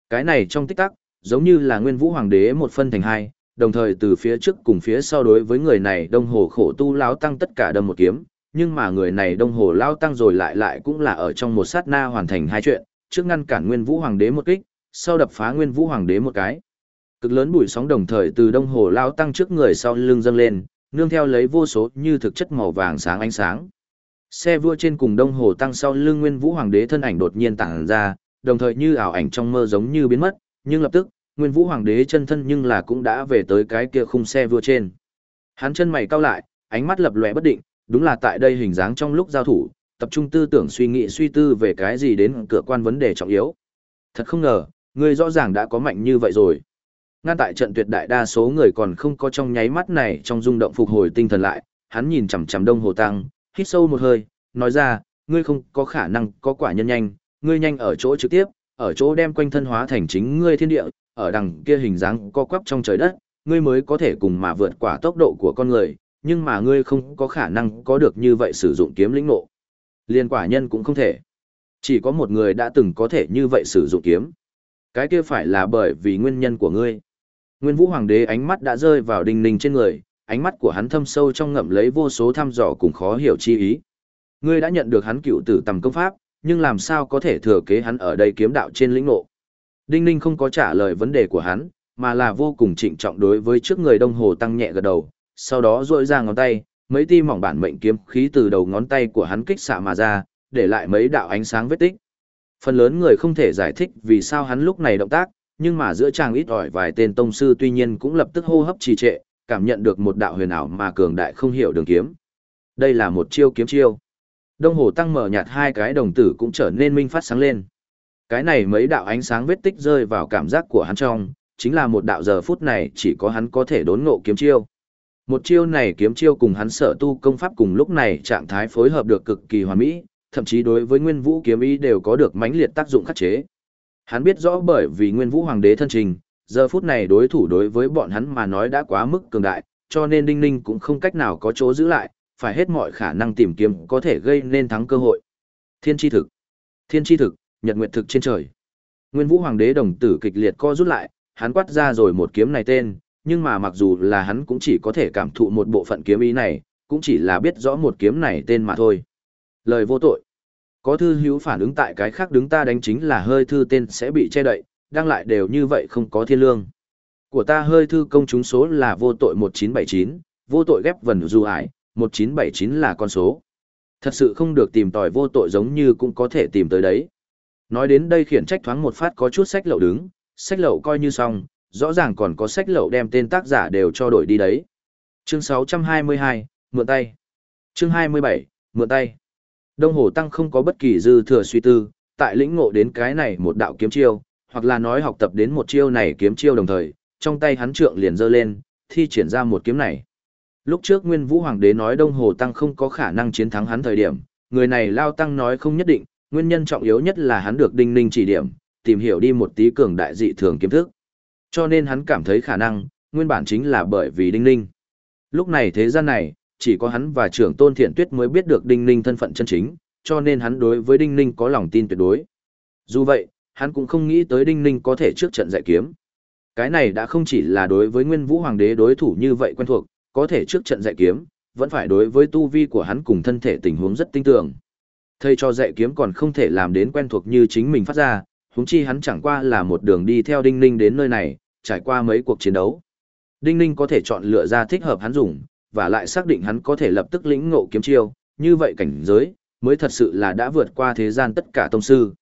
Cái này trong tích tắc, giống như là Nguyên Vũ Hoàng đế một phân thành hai, đồng thời từ phía trước cùng phía sau đối với người này Đông Hồ khổ tu lão tăng tất cả đâm một kiếm, nhưng mà người này Đông Hồ lão tăng rồi lại lại cũng là ở trong một sát na hoàn thành hai chuyện, trước ngăn cản Nguyên Vũ Hoàng đế một kích, sau đập phá Nguyên Vũ Hoàng đế một cái. Cực lớn bụi sóng đồng thời từ Đông Hồ lão tăng trước người sau lưng dâng lên, nương theo lấy vô số như thực chất màu vàng sáng ánh sáng. Xe vua trên cùng Đông Hồ tăng sau lưng Nguyên Vũ Hoàng đế thân ảnh đột nhiên tản ra, đồng thời như ảo ảnh trong mơ giống như biến mất, nhưng lập tức, Nguyên Vũ Hoàng đế chân thân nhưng là cũng đã về tới cái kia khung xe vua trên. Hắn chân mày cau lại, ánh mắt lập lòe bất định, đúng là tại đây hình dáng trong lúc giao thủ, tập trung tư tưởng suy nghĩ suy tư về cái gì đến cửa quan vấn đề trọng yếu. Thật không ngờ, ngươi rõ ràng đã có mạnh như vậy rồi. ngay tại trận tuyệt đại đa số người còn không có trong nháy mắt này trong rung động phục hồi tinh thần lại, hắn nhìn chằm chằm Đông Hồ Tăng, hít sâu một hơi, nói ra, ngươi không có khả năng có quả nhân nhanh, ngươi nhanh ở chỗ trực tiếp, ở chỗ đem quanh thân hóa thành chính ngươi thiên địa, ở đằng kia hình dáng co quắp trong trời đất, ngươi mới có thể cùng mà vượt qua tốc độ của con người, nhưng mà ngươi không có khả năng có được như vậy sử dụng kiếm lĩnh ngộ. Liên quả nhân cũng không thể. Chỉ có một người đã từng có thể như vậy sử dụng kiếm. Cái kia phải là bởi vì nguyên nhân của ngươi. Nguyên Vũ Hoàng đế ánh mắt đã rơi vào đinh ninh trên người, ánh mắt của hắn thâm sâu trong ngậm lấy vô số thăm dò cùng khó hiểu chi ý. Ngươi đã nhận được hắn cựu tử tầm công pháp, nhưng làm sao có thể thừa kế hắn ở đây kiếm đạo trên lĩnh ngộ. Đinh ninh không có trả lời vấn đề của hắn, mà là vô cùng trịnh trọng đối với trước người đông hồ tăng nhẹ gật đầu, sau đó duỗi ra ngón tay, mấy ti mỏng bản mệnh kiếm khí từ đầu ngón tay của hắn kích xạ mà ra, để lại mấy đạo ánh sáng vết tích. Phần lớn người không thể giải thích vì sao hắn lúc này động tác, nhưng mà giữa chàng ít ỏi vài tên tông sư tuy nhiên cũng lập tức hô hấp trì trệ, cảm nhận được một đạo huyền ảo mà cường đại không hiểu đường kiếm. Đây là một chiêu kiếm chiêu. Đông hồ tăng mở nhạt hai cái đồng tử cũng trở nên minh phát sáng lên. Cái này mấy đạo ánh sáng vết tích rơi vào cảm giác của hắn trong, chính là một đạo giờ phút này chỉ có hắn có thể đốn ngộ kiếm chiêu. Một chiêu này kiếm chiêu cùng hắn sở tu công pháp cùng lúc này trạng thái phối hợp được cực kỳ hoàn mỹ, thậm chí đối với Nguyên Vũ kiếm ý đều có được mãnh liệt tác dụng khắc chế. Hắn biết rõ bởi vì Nguyên Vũ hoàng đế thân trình, giờ phút này đối thủ đối với bọn hắn mà nói đã quá mức cường đại, cho nên Đinh Ninh cũng không cách nào có chỗ giữ lại, phải hết mọi khả năng tìm kiếm có thể gây nên thắng cơ hội. Thiên chi thực. Thiên chi thực, nhật nguyệt thực trên trời. Nguyên Vũ hoàng đế đồng tử kịch liệt co rút lại, hắn quát ra rồi một kiếm này tên, nhưng mà mặc dù là hắn cũng chỉ có thể cảm thụ một bộ phận kiếm ý này, cũng chỉ là biết rõ một kiếm này tên mà thôi. Lời vô tội. Có thư hữu phản ứng tại cái khác đứng ta đánh chính là hơi thư tên sẽ bị che đậy, đang lại đều như vậy không có thiên lương. Của ta hơi thư công chúng số là vô tội 1979, vô tội ghép vần du ải, 1979 là con số. Thật sự không được tìm tòi vô tội giống như cũng có thể tìm tới đấy. Nói đến đây khiển trách thoáng một phát có chút sách lậu đứng, sách lậu coi như xong, rõ ràng còn có sách lậu đem tên tác giả đều cho đổi đi đấy. Chương 622, mượn tay. Chương 27, mượn tay. Đông Hồ Tăng không có bất kỳ dư thừa suy tư, tại lĩnh ngộ đến cái này một đạo kiếm chiêu, hoặc là nói học tập đến một chiêu này kiếm chiêu đồng thời, trong tay hắn trượng liền giơ lên, thi triển ra một kiếm này. Lúc trước Nguyên Vũ Hoàng đế nói Đông Hồ Tăng không có khả năng chiến thắng hắn thời điểm, người này Lao Tăng nói không nhất định, nguyên nhân trọng yếu nhất là hắn được đinh ninh chỉ điểm, tìm hiểu đi một tí cường đại dị thường kiếm thức. Cho nên hắn cảm thấy khả năng, nguyên bản chính là bởi vì đinh ninh. Lúc này thế gian này, chỉ có hắn và trưởng tôn thiện tuyết mới biết được đinh ninh thân phận chân chính, cho nên hắn đối với đinh ninh có lòng tin tuyệt đối. Dù vậy, hắn cũng không nghĩ tới đinh ninh có thể trước trận dạy kiếm. Cái này đã không chỉ là đối với nguyên vũ hoàng đế đối thủ như vậy quen thuộc, có thể trước trận dạy kiếm, vẫn phải đối với tu vi của hắn cùng thân thể tình huống rất tinh tường. Thầy cho dạy kiếm còn không thể làm đến quen thuộc như chính mình phát ra, huống chi hắn chẳng qua là một đường đi theo Đinh Ninh đến nơi này, trải qua mấy cuộc chiến đấu. Đinh Ninh có thể chọn lựa ra thích hợp hắn dùng, và lại xác định hắn có thể lập tức lĩnh ngộ kiếm chiêu, như vậy cảnh giới, mới thật sự là đã vượt qua thế gian tất cả tông sư.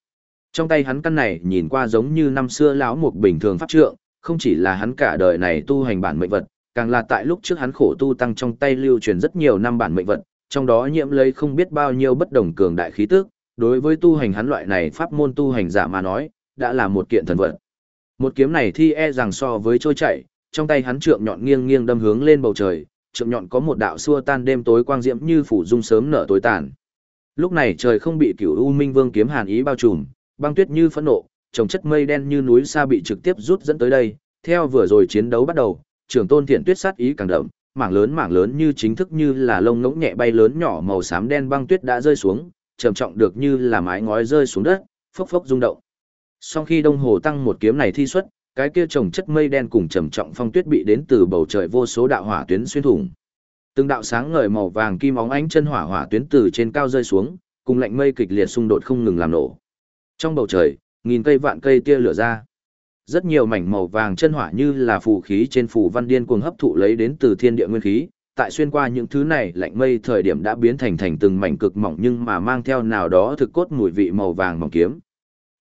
Trong tay hắn căn này nhìn qua giống như năm xưa lão mục bình thường pháp trượng, không chỉ là hắn cả đời này tu hành bản mệnh vật, càng là tại lúc trước hắn khổ tu tăng trong tay lưu truyền rất nhiều năm bản mệnh vật, trong đó nhiễm lấy không biết bao nhiêu bất đồng cường đại khí tức, đối với tu hành hắn loại này pháp môn tu hành giả mà nói, đã là một kiện thần vật. Một kiếm này thi e rằng so với trôi chảy trong tay hắn trượng nhọn nghiêng nghiêng đâm hướng lên bầu trời, trượng nhọn có một đạo xua tan đêm tối quang diễm như phủ dung sớm nở tối tàn. Lúc này trời không bị cửu u minh vương kiếm hàn ý bao trùm, băng tuyết như phẫn nộ, trồng chất mây đen như núi xa bị trực tiếp rút dẫn tới đây. Theo vừa rồi chiến đấu bắt đầu, trưởng tôn thiện tuyết sát ý càng đậm, mảng lớn mảng lớn như chính thức như là lông ngỗng nhẹ bay lớn nhỏ màu xám đen băng tuyết đã rơi xuống, trầm trọng được như là mái ngói rơi xuống đất, phốc phốc rung động. Sau khi Đông Hồ tăng một kiếm này thi xuất, cái kia trồng chất mây đen cùng trầm trọng phong tuyết bị đến từ bầu trời vô số đạo hỏa tuyến xuyên thủng. Từng đạo sáng ngời màu vàng kim óng ánh chân hỏa hỏa tuyến từ trên cao rơi xuống, cùng lạnh mây kịch liệt xung đột không ngừng làm nổ. Trong bầu trời, nghìn cây vạn cây tia lửa ra. Rất nhiều mảnh màu vàng chân hỏa như là phù khí trên phù văn điên cuồng hấp thụ lấy đến từ thiên địa nguyên khí, tại xuyên qua những thứ này lạnh mây thời điểm đã biến thành thành từng mảnh cực mỏng nhưng mà mang theo nào đó thực cốt mùi vị màu vàng mỏng kiếm.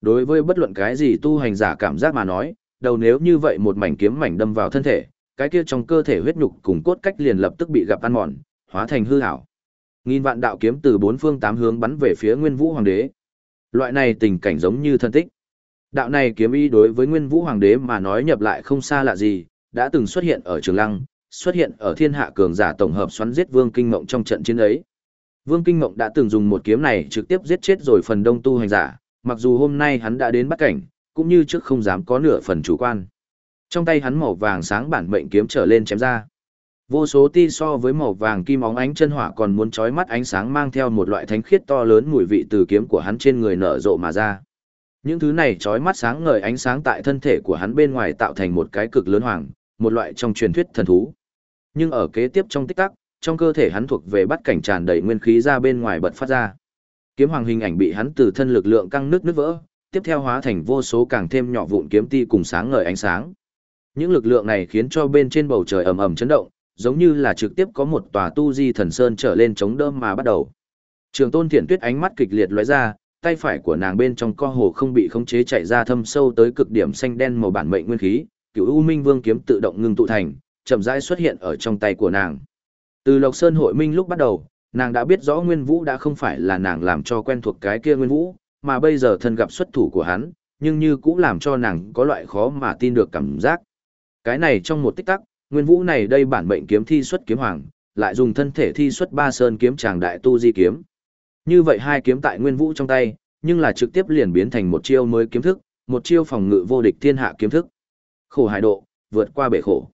Đối với bất luận cái gì tu hành giả cảm giác mà nói, đầu nếu như vậy một mảnh kiếm mảnh đâm vào thân thể, cái kia trong cơ thể huyết nhục cùng cốt cách liền lập tức bị gặp ăn mòn, hóa thành hư ảo. Nghìn vạn đạo kiếm từ bốn phương tám hướng bắn về phía Nguyên Vũ Hoàng đế. Loại này tình cảnh giống như thân tích. Đạo này kiếm ý đối với Nguyên Vũ Hoàng đế mà nói nhập lại không xa lạ gì, đã từng xuất hiện ở Trường Lăng, xuất hiện ở Thiên Hạ cường giả tổng hợp xoắn giết Vương Kinh Ngộng trong trận chiến ấy. Vương Kinh Ngộng đã từng dùng một kiếm này trực tiếp giết chết rồi phần đông tu hành giả, mặc dù hôm nay hắn đã đến bắt cảnh, cũng như trước không dám có nửa phần chủ quan. Trong tay hắn màu vàng sáng bản mệnh kiếm trở lên chém ra. Vô số ti so với màu vàng kim óng ánh chân hỏa còn muốn chói mắt ánh sáng mang theo một loại thánh khiết to lớn mùi vị từ kiếm của hắn trên người nở rộ mà ra. Những thứ này chói mắt sáng ngời ánh sáng tại thân thể của hắn bên ngoài tạo thành một cái cực lớn hoàng, một loại trong truyền thuyết thần thú. Nhưng ở kế tiếp trong tích tắc, trong cơ thể hắn thuộc về bắt cảnh tràn đầy nguyên khí ra bên ngoài bật phát ra. Kiếm hoàng hình ảnh bị hắn từ thân lực lượng căng nứt nứt vỡ, tiếp theo hóa thành vô số càng thêm nhỏ vụn kiếm ti cùng sáng ngời ánh sáng. Những lực lượng này khiến cho bên trên bầu trời ầm ầm chấn động, giống như là trực tiếp có một tòa tu di thần sơn trở lên chống đỡ mà bắt đầu. Trường Tôn Thiện Tuyết ánh mắt kịch liệt lóe ra, tay phải của nàng bên trong co hồ không bị khống chế chạy ra thâm sâu tới cực điểm xanh đen màu bản mệnh nguyên khí, Cửu U Minh Vương kiếm tự động ngưng tụ thành, chậm rãi xuất hiện ở trong tay của nàng. Từ Lộc Sơn hội minh lúc bắt đầu, Nàng đã biết rõ Nguyên Vũ đã không phải là nàng làm cho quen thuộc cái kia Nguyên Vũ, mà bây giờ thân gặp xuất thủ của hắn, nhưng như cũng làm cho nàng có loại khó mà tin được cảm giác. Cái này trong một tích tắc, Nguyên Vũ này đây bản mệnh kiếm thi xuất kiếm hoàng, lại dùng thân thể thi xuất ba sơn kiếm tràng đại tu di kiếm. Như vậy hai kiếm tại Nguyên Vũ trong tay, nhưng là trực tiếp liền biến thành một chiêu mới kiếm thức, một chiêu phòng ngự vô địch thiên hạ kiếm thức. Khổ hải độ, vượt qua bể khổ.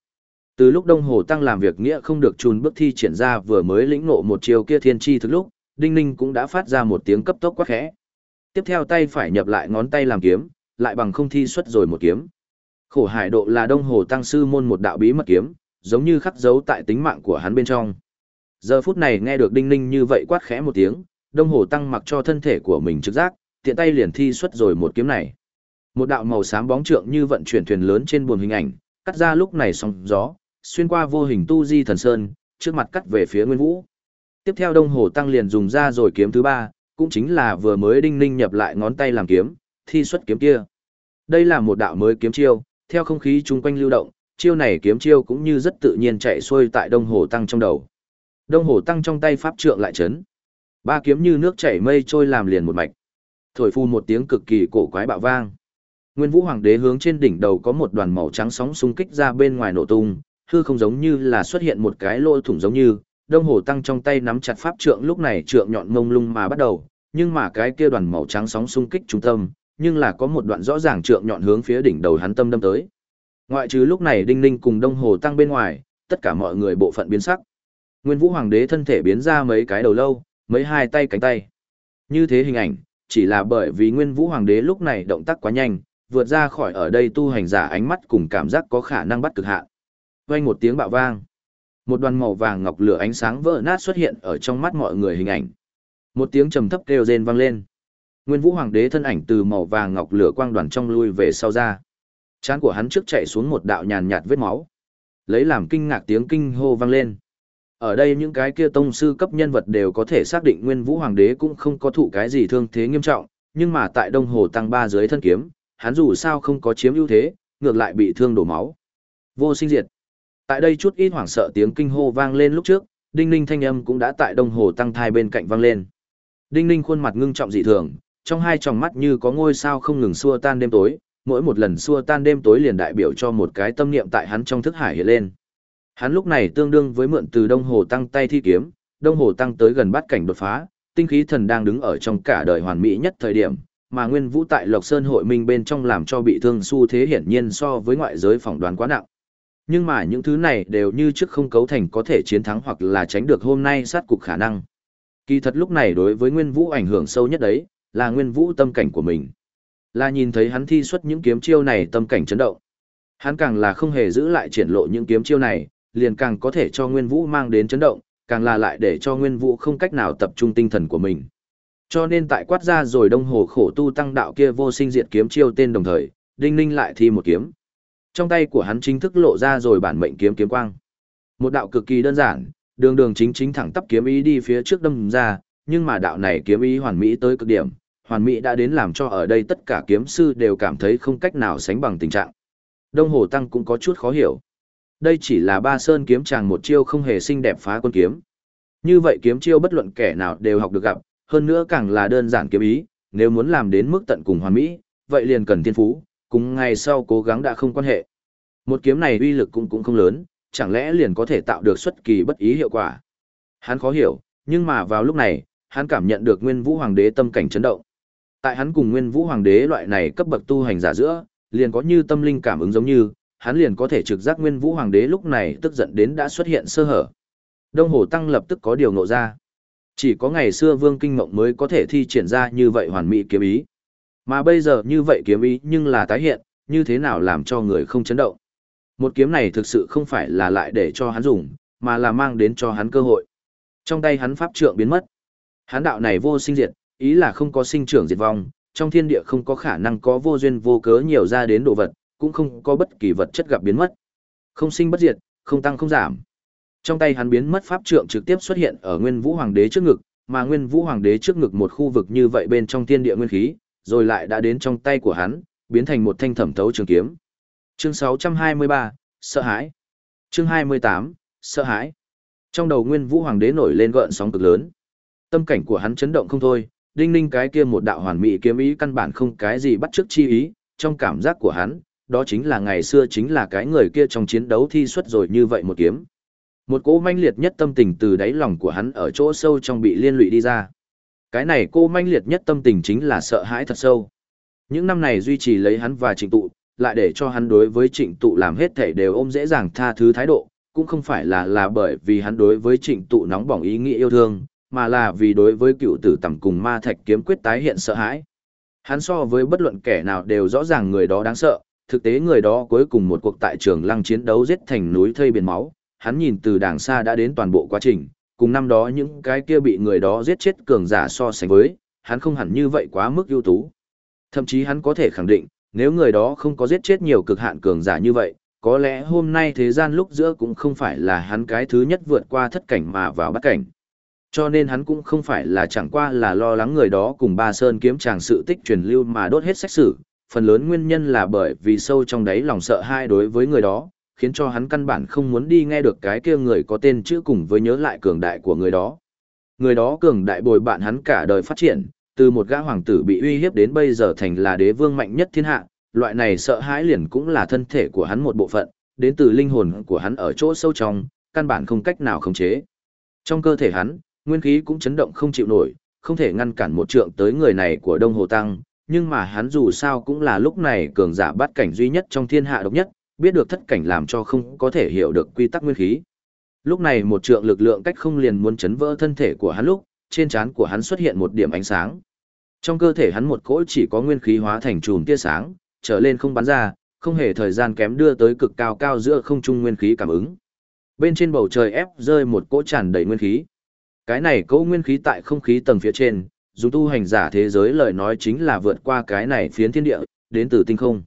Từ lúc Đông Hồ Tăng làm việc nghĩa không được chùn bước thi triển ra vừa mới lĩnh ngộ một chiều kia thiên chi thực lúc, Đinh Ninh cũng đã phát ra một tiếng cấp tốc quá khẽ. Tiếp theo tay phải nhập lại ngón tay làm kiếm, lại bằng không thi xuất rồi một kiếm. Khổ hải độ là Đông Hồ Tăng sư môn một đạo bí mật kiếm, giống như khắc dấu tại tính mạng của hắn bên trong. Giờ phút này nghe được Đinh Ninh như vậy quát khẽ một tiếng, Đông Hồ Tăng mặc cho thân thể của mình trực giác, tiện tay liền thi xuất rồi một kiếm này. Một đạo màu xám bóng trượng như vận chuyển thuyền lớn trên buồn hình ảnh, cắt ra lúc này sóng gió, xuyên qua vô hình tu di thần sơn, trước mặt cắt về phía Nguyên Vũ. Tiếp theo Đông Hồ Tăng liền dùng ra rồi kiếm thứ ba, cũng chính là vừa mới đinh ninh nhập lại ngón tay làm kiếm, thi xuất kiếm kia. Đây là một đạo mới kiếm chiêu, theo không khí chung quanh lưu động, chiêu này kiếm chiêu cũng như rất tự nhiên chạy xuôi tại Đông Hồ Tăng trong đầu. Đông Hồ Tăng trong tay pháp trượng lại chấn. Ba kiếm như nước chảy mây trôi làm liền một mạch. Thổi phu một tiếng cực kỳ cổ quái bạo vang. Nguyên Vũ Hoàng đế hướng trên đỉnh đầu có một đoàn màu trắng sóng xung kích ra bên ngoài nổ tung, hư không giống như là xuất hiện một cái lỗ thủng giống như, Đông Hồ Tăng trong tay nắm chặt pháp trượng lúc này trượng nhọn mông lung mà bắt đầu, nhưng mà cái kia đoàn màu trắng sóng xung kích trung tâm, nhưng là có một đoạn rõ ràng trượng nhọn hướng phía đỉnh đầu hắn tâm đâm tới. Ngoại trừ lúc này Đinh Ninh cùng Đông Hồ Tăng bên ngoài, tất cả mọi người bộ phận biến sắc. Nguyên Vũ Hoàng đế thân thể biến ra mấy cái đầu lâu, mấy hai tay cánh tay. Như thế hình ảnh, chỉ là bởi vì Nguyên Vũ Hoàng đế lúc này động tác quá nhanh, vượt ra khỏi ở đây tu hành giả ánh mắt cùng cảm giác có khả năng bắt cực hạn. Vang một tiếng bạo vang. Một đoàn màu vàng ngọc lửa ánh sáng vỡ nát xuất hiện ở trong mắt mọi người hình ảnh. Một tiếng trầm thấp kêu rên vang lên. Nguyên Vũ Hoàng đế thân ảnh từ màu vàng ngọc lửa quang đoàn trong lui về sau ra. Trán của hắn trước chạy xuống một đạo nhàn nhạt vết máu. Lấy làm kinh ngạc tiếng kinh hô vang lên. Ở đây những cái kia tông sư cấp nhân vật đều có thể xác định Nguyên Vũ Hoàng đế cũng không có thụ cái gì thương thế nghiêm trọng, nhưng mà tại Đông Hồ tăng ba dưới thân kiếm, hắn dù sao không có chiếm ưu thế, ngược lại bị thương đổ máu. Vô sinh diệt. Tại đây chút ít hoảng sợ tiếng kinh hô vang lên lúc trước, đinh ninh thanh âm cũng đã tại Đông Hồ tăng thai bên cạnh vang lên. Đinh ninh khuôn mặt ngưng trọng dị thường, trong hai tròng mắt như có ngôi sao không ngừng xua tan đêm tối, mỗi một lần xua tan đêm tối liền đại biểu cho một cái tâm niệm tại hắn trong thức hải hiện lên. Hắn lúc này tương đương với mượn từ Đông Hồ tăng tay thi kiếm, Đông Hồ tăng tới gần bát cảnh đột phá, tinh khí thần đang đứng ở trong cả đời hoàn mỹ nhất thời điểm, mà Nguyên Vũ tại Lộc Sơn hội minh bên trong làm cho bị thương xu thế hiển nhiên so với ngoại giới phỏng đoán quá nặng. Nhưng mà những thứ này đều như trước không cấu thành có thể chiến thắng hoặc là tránh được hôm nay sát cục khả năng. Kỳ thật lúc này đối với Nguyên Vũ ảnh hưởng sâu nhất đấy, là Nguyên Vũ tâm cảnh của mình. Là nhìn thấy hắn thi xuất những kiếm chiêu này tâm cảnh chấn động. Hắn càng là không hề giữ lại triển lộ những kiếm chiêu này, liền càng có thể cho Nguyên Vũ mang đến chấn động, càng là lại để cho Nguyên Vũ không cách nào tập trung tinh thần của mình. Cho nên tại quát ra rồi đông hồ khổ tu tăng đạo kia vô sinh diệt kiếm chiêu tên đồng thời, Đinh Ninh lại thi một kiếm. Trong tay của hắn chính thức lộ ra rồi bản mệnh kiếm kiếm quang. Một đạo cực kỳ đơn giản, đường đường chính chính thẳng tắp kiếm ý đi phía trước đâm ra, nhưng mà đạo này kiếm ý hoàn mỹ tới cực điểm, hoàn mỹ đã đến làm cho ở đây tất cả kiếm sư đều cảm thấy không cách nào sánh bằng tình trạng. Đông Hồ Tăng cũng có chút khó hiểu. Đây chỉ là ba sơn kiếm chàng một chiêu không hề xinh đẹp phá quân kiếm. Như vậy kiếm chiêu bất luận kẻ nào đều học được gặp, hơn nữa càng là đơn giản kiếm ý, nếu muốn làm đến mức tận cùng hoàn mỹ, vậy liền cần thiên phú, cùng ngày sau cố gắng đã không quan hệ. Một kiếm này uy lực cũng cũng không lớn, chẳng lẽ liền có thể tạo được xuất kỳ bất ý hiệu quả. Hắn khó hiểu, nhưng mà vào lúc này, hắn cảm nhận được Nguyên Vũ Hoàng đế tâm cảnh chấn động. Tại hắn cùng Nguyên Vũ Hoàng đế loại này cấp bậc tu hành giả giữa, liền có như tâm linh cảm ứng giống như, hắn liền có thể trực giác Nguyên Vũ Hoàng đế lúc này tức giận đến đã xuất hiện sơ hở. Đông Hồ Tăng lập tức có điều ngộ ra. Chỉ có ngày xưa Vương Kinh Mộng mới có thể thi triển ra như vậy hoàn mỹ kiếm ý. Mà bây giờ như vậy kiếm ý nhưng là tái hiện, như thế nào làm cho người không chấn động. Một kiếm này thực sự không phải là lại để cho hắn dùng, mà là mang đến cho hắn cơ hội. Trong tay hắn pháp trượng biến mất. Hắn đạo này vô sinh diệt, ý là không có sinh trưởng diệt vong, trong thiên địa không có khả năng có vô duyên vô cớ nhiều ra đến đồ vật, cũng không có bất kỳ vật chất gặp biến mất. Không sinh bất diệt, không tăng không giảm. Trong tay hắn biến mất pháp trượng trực tiếp xuất hiện ở Nguyên Vũ Hoàng đế trước ngực, mà Nguyên Vũ Hoàng đế trước ngực một khu vực như vậy bên trong thiên địa nguyên khí, rồi lại đã đến trong tay của hắn, biến thành một thanh thẩm thấu trường kiếm. Chương 623, sợ hãi. Chương 28, sợ hãi. Trong đầu Nguyên Vũ Hoàng đế nổi lên gợn sóng cực lớn. Tâm cảnh của hắn chấn động không thôi, đinh ninh cái kia một đạo hoàn mỹ kiếm ý căn bản không cái gì bắt chước chi ý, trong cảm giác của hắn, đó chính là ngày xưa chính là cái người kia trong chiến đấu thi xuất rồi như vậy một kiếm. Một cỗ manh liệt nhất tâm tình từ đáy lòng của hắn ở chỗ sâu trong bị liên lụy đi ra. Cái này cô manh liệt nhất tâm tình chính là sợ hãi thật sâu. Những năm này duy trì lấy hắn và trịnh tụ, lại để cho hắn đối với trịnh tụ làm hết thể đều ôm dễ dàng tha thứ thái độ, cũng không phải là là bởi vì hắn đối với trịnh tụ nóng bỏng ý nghĩa yêu thương, mà là vì đối với cựu tử tầm cùng ma thạch kiếm quyết tái hiện sợ hãi. Hắn so với bất luận kẻ nào đều rõ ràng người đó đáng sợ, thực tế người đó cuối cùng một cuộc tại trường lăng chiến đấu giết thành núi thây biển máu, hắn nhìn từ đàng xa đã đến toàn bộ quá trình, cùng năm đó những cái kia bị người đó giết chết cường giả so sánh với, hắn không hẳn như vậy quá mức ưu tú. Thậm chí hắn có thể khẳng định, nếu người đó không có giết chết nhiều cực hạn cường giả như vậy, có lẽ hôm nay thế gian lúc giữa cũng không phải là hắn cái thứ nhất vượt qua thất cảnh mà vào bắt cảnh. Cho nên hắn cũng không phải là chẳng qua là lo lắng người đó cùng ba sơn kiếm chàng sự tích truyền lưu mà đốt hết sách sử, phần lớn nguyên nhân là bởi vì sâu trong đáy lòng sợ hai đối với người đó, khiến cho hắn căn bản không muốn đi nghe được cái kia người có tên chữ cùng với nhớ lại cường đại của người đó. Người đó cường đại bồi bạn hắn cả đời phát triển, từ một gã hoàng tử bị uy hiếp đến bây giờ thành là đế vương mạnh nhất thiên hạ, loại này sợ hãi liền cũng là thân thể của hắn một bộ phận, đến từ linh hồn của hắn ở chỗ sâu trong, căn bản không cách nào khống chế. Trong cơ thể hắn, nguyên khí cũng chấn động không chịu nổi, không thể ngăn cản một trượng tới người này của Đông Hồ Tăng, nhưng mà hắn dù sao cũng là lúc này cường giả bắt cảnh duy nhất trong thiên hạ độc nhất, biết được thất cảnh làm cho không có thể hiểu được quy tắc nguyên khí. Lúc này một trượng lực lượng cách không liền muốn chấn vỡ thân thể của hắn lúc, trên trán của hắn xuất hiện một điểm ánh sáng. Trong cơ thể hắn một cỗ chỉ có nguyên khí hóa thành chùm tia sáng, trở lên không bắn ra, không hề thời gian kém đưa tới cực cao cao giữa không trung nguyên khí cảm ứng. Bên trên bầu trời ép rơi một cỗ tràn đầy nguyên khí. Cái này cỗ nguyên khí tại không khí tầng phía trên, dù tu hành giả thế giới lời nói chính là vượt qua cái này phiến thiên địa, đến từ tinh không.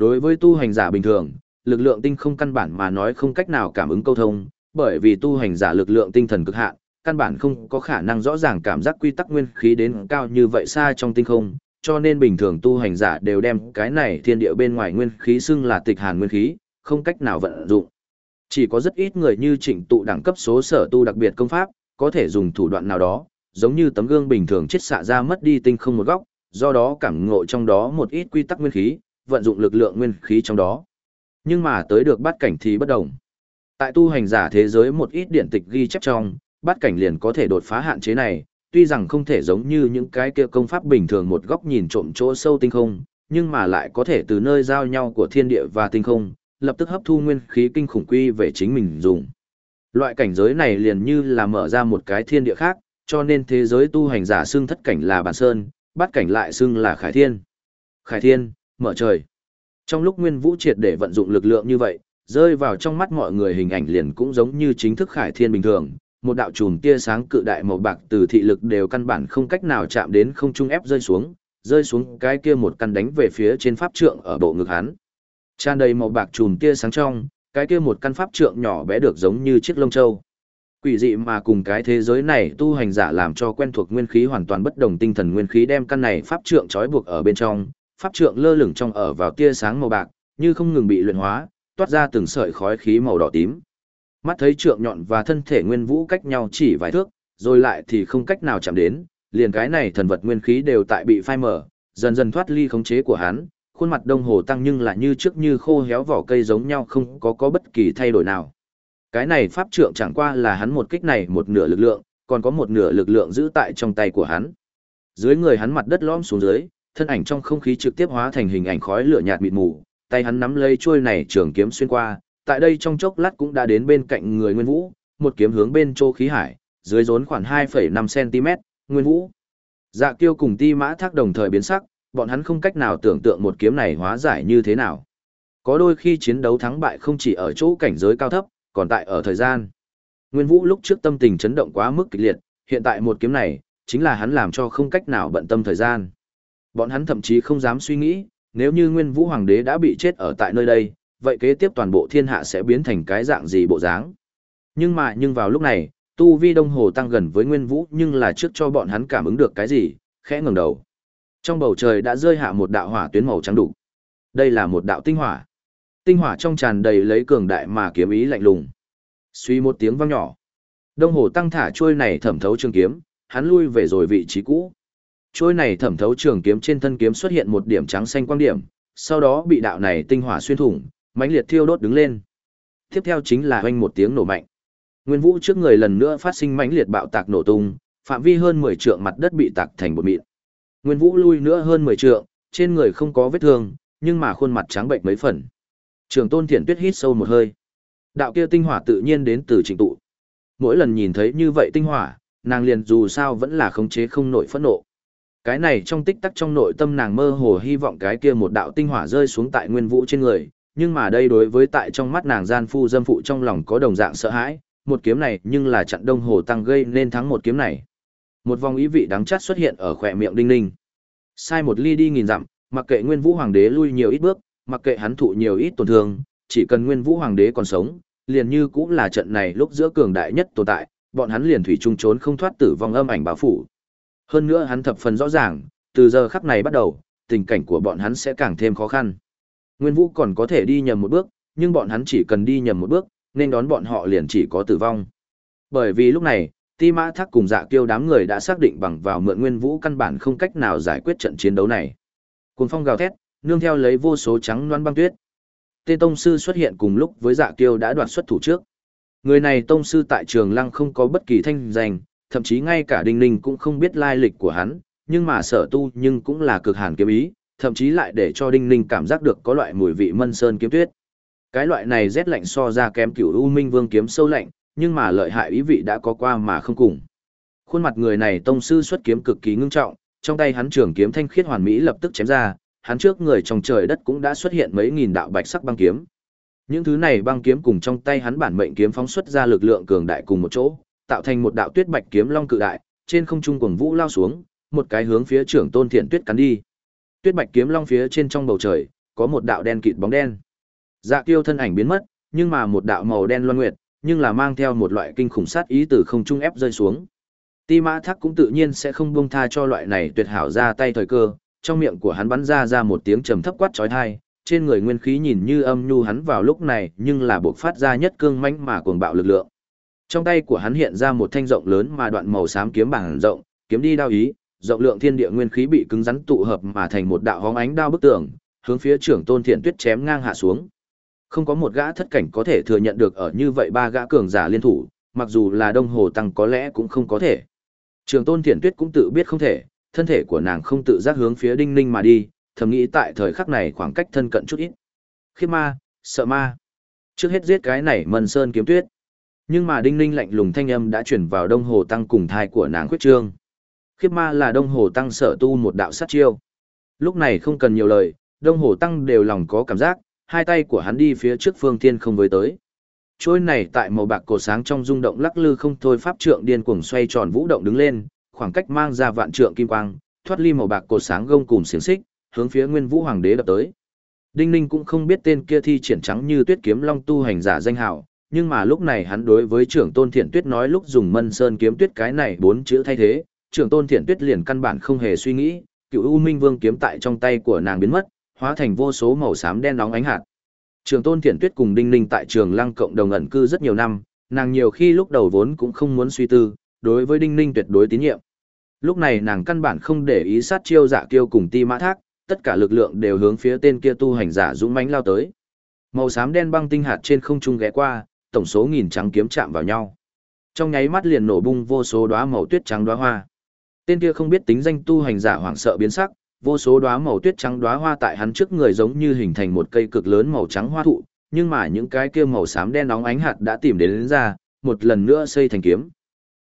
Đối với tu hành giả bình thường, lực lượng tinh không căn bản mà nói không cách nào cảm ứng câu thông, bởi vì tu hành giả lực lượng tinh thần cực hạn, căn bản không có khả năng rõ ràng cảm giác quy tắc nguyên khí đến cao như vậy xa trong tinh không, cho nên bình thường tu hành giả đều đem cái này thiên địa bên ngoài nguyên khí xưng là tịch hàn nguyên khí, không cách nào vận dụng. Chỉ có rất ít người như trịnh tụ đẳng cấp số sở tu đặc biệt công pháp, có thể dùng thủ đoạn nào đó, giống như tấm gương bình thường chết xạ ra mất đi tinh không một góc, do đó cảm ngộ trong đó một ít quy tắc nguyên khí, vận dụng lực lượng nguyên khí trong đó. Nhưng mà tới được bát cảnh thì bất đồng. Tại tu hành giả thế giới một ít điện tịch ghi chép trong, bát cảnh liền có thể đột phá hạn chế này, tuy rằng không thể giống như những cái kia công pháp bình thường một góc nhìn trộm chỗ sâu tinh không, nhưng mà lại có thể từ nơi giao nhau của thiên địa và tinh không, lập tức hấp thu nguyên khí kinh khủng quy về chính mình dùng. Loại cảnh giới này liền như là mở ra một cái thiên địa khác, cho nên thế giới tu hành giả xưng thất cảnh là bản sơn, bát cảnh lại xưng là khải thiên. Khải thiên, mở trời. Trong lúc Nguyên Vũ triệt để vận dụng lực lượng như vậy, rơi vào trong mắt mọi người hình ảnh liền cũng giống như chính thức khải thiên bình thường, một đạo chùm tia sáng cự đại màu bạc từ thị lực đều căn bản không cách nào chạm đến không trung ép rơi xuống, rơi xuống cái kia một căn đánh về phía trên pháp trượng ở bộ ngực hắn. Tràn đầy màu bạc chùm tia sáng trong, cái kia một căn pháp trượng nhỏ bé được giống như chiếc lông châu. Quỷ dị mà cùng cái thế giới này tu hành giả làm cho quen thuộc nguyên khí hoàn toàn bất đồng tinh thần nguyên khí đem căn này pháp trượng trói buộc ở bên trong, pháp trượng lơ lửng trong ở vào tia sáng màu bạc, như không ngừng bị luyện hóa, toát ra từng sợi khói khí màu đỏ tím. Mắt thấy trượng nhọn và thân thể nguyên vũ cách nhau chỉ vài thước, rồi lại thì không cách nào chạm đến, liền cái này thần vật nguyên khí đều tại bị phai mở, dần dần thoát ly khống chế của hắn, khuôn mặt đông hồ tăng nhưng lại như trước như khô héo vỏ cây giống nhau không có có bất kỳ thay đổi nào. Cái này pháp trượng chẳng qua là hắn một kích này một nửa lực lượng, còn có một nửa lực lượng giữ tại trong tay của hắn. Dưới người hắn mặt đất lõm xuống dưới, thân ảnh trong không khí trực tiếp hóa thành hình ảnh khói lửa nhạt mịt mù, tay hắn nắm lấy chuôi này trường kiếm xuyên qua, tại đây trong chốc lát cũng đã đến bên cạnh người Nguyên Vũ, một kiếm hướng bên chỗ khí hải, dưới rốn khoảng 2,5 cm, Nguyên Vũ. Dạ Kiêu cùng Ti Mã Thác đồng thời biến sắc, bọn hắn không cách nào tưởng tượng một kiếm này hóa giải như thế nào. Có đôi khi chiến đấu thắng bại không chỉ ở chỗ cảnh giới cao thấp, còn tại ở thời gian. Nguyên Vũ lúc trước tâm tình chấn động quá mức kịch liệt, hiện tại một kiếm này, chính là hắn làm cho không cách nào bận tâm thời gian. Bọn hắn thậm chí không dám suy nghĩ, nếu như Nguyên Vũ Hoàng đế đã bị chết ở tại nơi đây, vậy kế tiếp toàn bộ thiên hạ sẽ biến thành cái dạng gì bộ dáng. Nhưng mà nhưng vào lúc này, tu vi đông hồ tăng gần với Nguyên Vũ nhưng là trước cho bọn hắn cảm ứng được cái gì, khẽ ngẩng đầu. Trong bầu trời đã rơi hạ một đạo hỏa tuyến màu trắng đủ. Đây là một đạo tinh hỏa. Tinh hỏa trong tràn đầy lấy cường đại mà kiếm ý lạnh lùng. Suy một tiếng vang nhỏ. Đông Hồ tăng thả chuôi này thẩm thấu trường kiếm, hắn lui về rồi vị trí cũ. Chuôi này thẩm thấu trường kiếm trên thân kiếm xuất hiện một điểm trắng xanh quang điểm, sau đó bị đạo này tinh hỏa xuyên thủng, mãnh liệt thiêu đốt đứng lên. Tiếp theo chính là oanh một tiếng nổ mạnh. Nguyên Vũ trước người lần nữa phát sinh mãnh liệt bạo tạc nổ tung, phạm vi hơn 10 trượng mặt đất bị tạc thành bột mịn. Nguyên Vũ lui nữa hơn 10 trượng, trên người không có vết thương, nhưng mà khuôn mặt trắng bệnh mấy phần. Trường Tôn Thiển Tuyết hít sâu một hơi. Đạo kia tinh hỏa tự nhiên đến từ trình tụ. Mỗi lần nhìn thấy như vậy tinh hỏa, nàng liền dù sao vẫn là khống chế không nổi phẫn nộ. Cái này trong tích tắc trong nội tâm nàng mơ hồ hy vọng cái kia một đạo tinh hỏa rơi xuống tại Nguyên Vũ trên người, nhưng mà đây đối với tại trong mắt nàng gian phu dâm phụ trong lòng có đồng dạng sợ hãi, một kiếm này nhưng là chặn đông hồ tăng gây nên thắng một kiếm này. Một vòng ý vị đáng chát xuất hiện ở khỏe miệng đinh ninh. Sai một ly đi nghìn dặm, mặc kệ Nguyên Vũ Hoàng đế lui nhiều ít bước, mặc kệ hắn thụ nhiều ít tổn thương, chỉ cần Nguyên Vũ Hoàng đế còn sống, liền như cũng là trận này lúc giữa cường đại nhất tồn tại, bọn hắn liền thủy chung trốn không thoát tử vong âm ảnh báo phủ. Hơn nữa hắn thập phần rõ ràng, từ giờ khắc này bắt đầu, tình cảnh của bọn hắn sẽ càng thêm khó khăn. Nguyên Vũ còn có thể đi nhầm một bước, nhưng bọn hắn chỉ cần đi nhầm một bước, nên đón bọn họ liền chỉ có tử vong. Bởi vì lúc này, Ti Mã Thác cùng Dạ Kiêu đám người đã xác định bằng vào mượn Nguyên Vũ căn bản không cách nào giải quyết trận chiến đấu này. Cuồng phong gào thét, nương theo lấy vô số trắng loan băng tuyết. Tên tông sư xuất hiện cùng lúc với Dạ Kiêu đã đoạt xuất thủ trước. Người này tông sư tại Trường Lăng không có bất kỳ thanh danh, thậm chí ngay cả Đinh Ninh cũng không biết lai lịch của hắn, nhưng mà sở tu nhưng cũng là cực hàn kiếm ý, thậm chí lại để cho Đinh Ninh cảm giác được có loại mùi vị mân sơn kiếm tuyết. Cái loại này rét lạnh so ra kém cửu U Minh Vương kiếm sâu lạnh, nhưng mà lợi hại ý vị đã có qua mà không cùng. Khuôn mặt người này tông sư xuất kiếm cực kỳ ngưng trọng, trong tay hắn trường kiếm thanh khiết hoàn mỹ lập tức chém ra, hắn trước người trong trời đất cũng đã xuất hiện mấy nghìn đạo bạch sắc băng kiếm. Những thứ này băng kiếm cùng trong tay hắn bản mệnh kiếm phóng xuất ra lực lượng cường đại cùng một chỗ, tạo thành một đạo tuyết bạch kiếm long cự đại, trên không trung cuồng vũ lao xuống, một cái hướng phía trưởng Tôn Thiện Tuyết cắn đi. Tuyết bạch kiếm long phía trên trong bầu trời, có một đạo đen kịt bóng đen. Dạ Kiêu thân ảnh biến mất, nhưng mà một đạo màu đen loan nguyệt, nhưng là mang theo một loại kinh khủng sát ý từ không trung ép rơi xuống. Ti Mã Thác cũng tự nhiên sẽ không buông tha cho loại này tuyệt hảo ra tay thời cơ, trong miệng của hắn bắn ra ra một tiếng trầm thấp quát chói tai, trên người nguyên khí nhìn như âm nhu hắn vào lúc này, nhưng là buộc phát ra nhất cương mãnh mà cuồng bạo lực lượng. Trong tay của hắn hiện ra một thanh rộng lớn mà đoạn màu xám kiếm bảng rộng, kiếm đi đao ý, rộng lượng thiên địa nguyên khí bị cứng rắn tụ hợp mà thành một đạo hóng ánh đao bức tường, hướng phía trưởng Tôn Thiện Tuyết chém ngang hạ xuống. Không có một gã thất cảnh có thể thừa nhận được ở như vậy ba gã cường giả liên thủ, mặc dù là Đông Hồ Tăng có lẽ cũng không có thể. Trường Tôn Thiện Tuyết cũng tự biết không thể, thân thể của nàng không tự giác hướng phía Đinh Ninh mà đi, thầm nghĩ tại thời khắc này khoảng cách thân cận chút ít. Khiếp ma, sợ ma. Trước hết giết cái này Mân Sơn kiếm tuyết. Nhưng mà Đinh Ninh lạnh lùng thanh âm đã chuyển vào Đông Hồ Tăng cùng thai của nàng khuyết trương. Khiếp ma là Đông Hồ Tăng sở tu một đạo sát chiêu. Lúc này không cần nhiều lời, Đông Hồ Tăng đều lòng có cảm giác, hai tay của hắn đi phía trước phương thiên không với tới. Trôi này tại màu bạc cổ sáng trong rung động lắc lư không thôi pháp trượng điên cuồng xoay tròn vũ động đứng lên, khoảng cách mang ra vạn trượng kim quang, thoát ly màu bạc cổ sáng gông cùng xiềng xích, hướng phía Nguyên Vũ Hoàng đế đập tới. Đinh Ninh cũng không biết tên kia thi triển trắng như tuyết kiếm long tu hành giả danh hào, nhưng mà lúc này hắn đối với trưởng tôn thiện tuyết nói lúc dùng mân sơn kiếm tuyết cái này bốn chữ thay thế, trưởng tôn thiện tuyết liền căn bản không hề suy nghĩ, cựu U Minh Vương kiếm tại trong tay của nàng biến mất, hóa thành vô số màu xám đen nóng ánh hạt. Trường Tôn Thiện Tuyết cùng Đinh Ninh tại Trường Lăng cộng đồng ẩn cư rất nhiều năm, nàng nhiều khi lúc đầu vốn cũng không muốn suy tư, đối với Đinh Ninh tuyệt đối tín nhiệm. Lúc này nàng căn bản không để ý sát chiêu giả kiêu cùng ti mã thác, tất cả lực lượng đều hướng phía tên kia tu hành giả dũng mãnh lao tới. Màu xám đen băng tinh hạt trên không trung ghé qua, tổng số nghìn trắng kiếm chạm vào nhau. Trong nháy mắt liền nổ bung vô số đóa màu tuyết trắng đóa hoa. Tên kia không biết tính danh tu hành giả hoảng sợ biến sắc, vô số đóa màu tuyết trắng đóa hoa tại hắn trước người giống như hình thành một cây cực lớn màu trắng hoa thụ, nhưng mà những cái kia màu xám đen nóng ánh hạt đã tìm đến, đến ra, một lần nữa xây thành kiếm.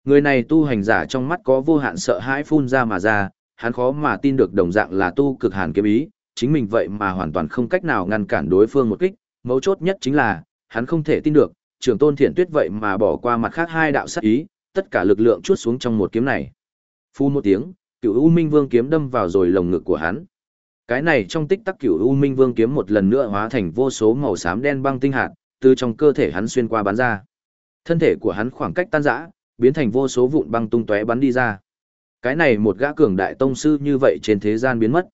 Người này tu hành giả trong mắt có vô hạn sợ hãi phun ra mà ra, hắn khó mà tin được đồng dạng là tu cực hàn kiếm ý, chính mình vậy mà hoàn toàn không cách nào ngăn cản đối phương một kích, mấu chốt nhất chính là, hắn không thể tin được, trưởng tôn thiện tuyết vậy mà bỏ qua mặt khác hai đạo sát ý, tất cả lực lượng chút xuống trong một kiếm này. Phu một tiếng, cựu U Minh Vương kiếm đâm vào rồi lồng ngực của hắn. Cái này trong tích tắc cựu U Minh Vương kiếm một lần nữa hóa thành vô số màu xám đen băng tinh hạt, từ trong cơ thể hắn xuyên qua bắn ra. Thân thể của hắn khoảng cách tan rã, biến thành vô số vụn băng tung tóe bắn đi ra. Cái này một gã cường đại tông sư như vậy trên thế gian biến mất.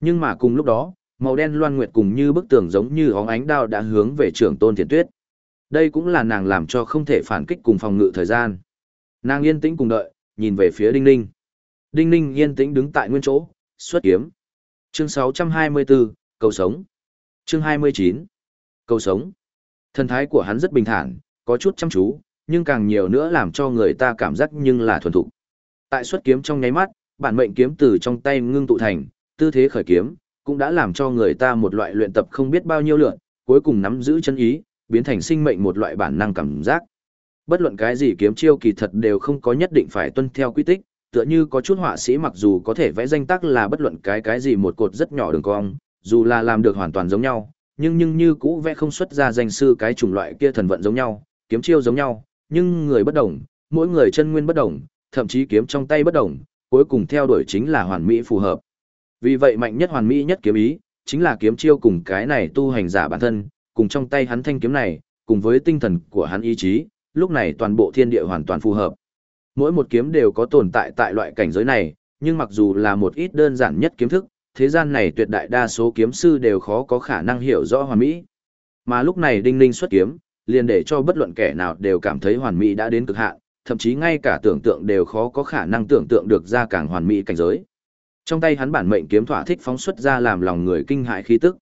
Nhưng mà cùng lúc đó, màu đen loan nguyệt cùng như bức tường giống như óng ánh đao đã hướng về trưởng tôn thiền tuyết. Đây cũng là nàng làm cho không thể phản kích cùng phòng ngự thời gian. Nàng yên tĩnh cùng đợi, nhìn về phía Đinh Ninh. Đinh Ninh yên tĩnh đứng tại nguyên chỗ, xuất kiếm. Chương 624, cầu sống. Chương 29, cầu sống. Thần thái của hắn rất bình thản, có chút chăm chú, nhưng càng nhiều nữa làm cho người ta cảm giác nhưng là thuần thục. Tại xuất kiếm trong nháy mắt, bản mệnh kiếm từ trong tay ngưng tụ thành, tư thế khởi kiếm, cũng đã làm cho người ta một loại luyện tập không biết bao nhiêu lượt, cuối cùng nắm giữ chân ý, biến thành sinh mệnh một loại bản năng cảm giác. Bất luận cái gì kiếm chiêu kỳ thật đều không có nhất định phải tuân theo quy tích, tựa như có chút họa sĩ mặc dù có thể vẽ danh tác là bất luận cái cái gì một cột rất nhỏ đường cong, dù là làm được hoàn toàn giống nhau, nhưng nhưng như cũ vẽ không xuất ra danh sư cái chủng loại kia thần vận giống nhau, kiếm chiêu giống nhau, nhưng người bất đồng, mỗi người chân nguyên bất đồng, thậm chí kiếm trong tay bất đồng, cuối cùng theo đuổi chính là hoàn mỹ phù hợp. Vì vậy mạnh nhất hoàn mỹ nhất kiếm ý, chính là kiếm chiêu cùng cái này tu hành giả bản thân, cùng trong tay hắn thanh kiếm này, cùng với tinh thần của hắn ý chí, lúc này toàn bộ thiên địa hoàn toàn phù hợp. Mỗi một kiếm đều có tồn tại tại loại cảnh giới này, nhưng mặc dù là một ít đơn giản nhất kiếm thức, thế gian này tuyệt đại đa số kiếm sư đều khó có khả năng hiểu rõ hoàn mỹ. Mà lúc này Đinh Ninh xuất kiếm, liền để cho bất luận kẻ nào đều cảm thấy hoàn mỹ đã đến cực hạn, thậm chí ngay cả tưởng tượng đều khó có khả năng tưởng tượng được ra càng hoàn mỹ cảnh giới. Trong tay hắn bản mệnh kiếm thỏa thích phóng xuất ra làm lòng người kinh hãi khí tức.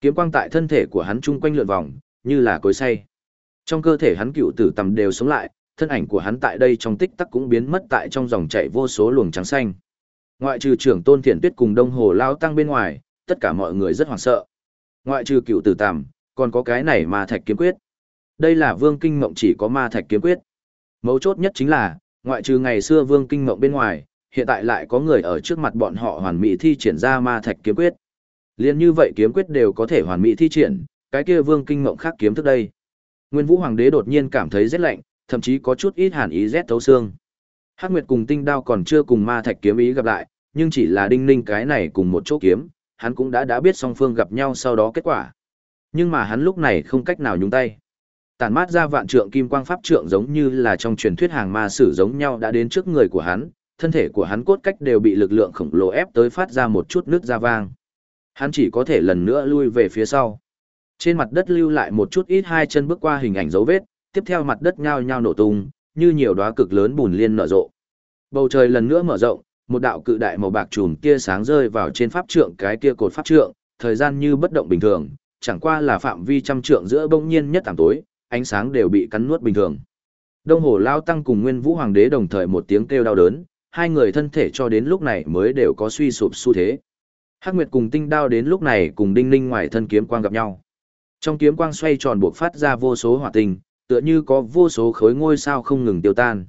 Kiếm quang tại thân thể của hắn chung quanh lượn vòng, như là cối xay. Trong cơ thể hắn cựu tử tầm đều sống lại, thân ảnh của hắn tại đây trong tích tắc cũng biến mất tại trong dòng chảy vô số luồng trắng xanh. Ngoại trừ trưởng Tôn Thiện Tuyết cùng Đông Hồ Lao Tăng bên ngoài, tất cả mọi người rất hoảng sợ. Ngoại trừ cựu tử tầm, còn có cái này ma thạch kiếm quyết. Đây là Vương Kinh Mộng chỉ có ma thạch kiếm quyết. Mấu chốt nhất chính là, ngoại trừ ngày xưa Vương Kinh Mộng bên ngoài, hiện tại lại có người ở trước mặt bọn họ hoàn mỹ thi triển ra ma thạch kiếm quyết. Liên như vậy kiếm quyết đều có thể hoàn mỹ thi triển, cái kia Vương Kinh Mộng khác kiếm thức đây. Nguyên Vũ Hoàng đế đột nhiên cảm thấy rét lạnh, thậm chí có chút ít hàn ý rét thấu xương. Hắc Nguyệt cùng Tinh Đao còn chưa cùng Ma Thạch kiếm ý gặp lại, nhưng chỉ là đinh ninh cái này cùng một chỗ kiếm, hắn cũng đã đã biết song phương gặp nhau sau đó kết quả. Nhưng mà hắn lúc này không cách nào nhúng tay. Tản mát ra vạn trượng kim quang pháp trượng giống như là trong truyền thuyết hàng ma sử giống nhau đã đến trước người của hắn, thân thể của hắn cốt cách đều bị lực lượng khổng lồ ép tới phát ra một chút nước da vang. Hắn chỉ có thể lần nữa lui về phía sau. Trên mặt đất lưu lại một chút ít hai chân bước qua hình ảnh dấu vết, tiếp theo mặt đất nhao nhao nổ tung, như nhiều đóa cực lớn bùn liên nở rộ. Bầu trời lần nữa mở rộng, một đạo cự đại màu bạc chùm tia sáng rơi vào trên pháp trượng cái kia cột pháp trượng, thời gian như bất động bình thường, chẳng qua là phạm vi trăm trượng giữa bỗng nhiên nhất tảng tối, ánh sáng đều bị cắn nuốt bình thường. Đông Hồ Lao Tăng cùng Nguyên Vũ Hoàng đế đồng thời một tiếng kêu đau đớn, hai người thân thể cho đến lúc này mới đều có suy sụp xu thế. Hắc Nguyệt cùng Tinh Đao đến lúc này cùng Đinh Ninh ngoài thân kiếm quang gặp nhau. Trong kiếm quang xoay tròn buộc phát ra vô số hỏa tinh, tựa như có vô số khối ngôi sao không ngừng tiêu tan.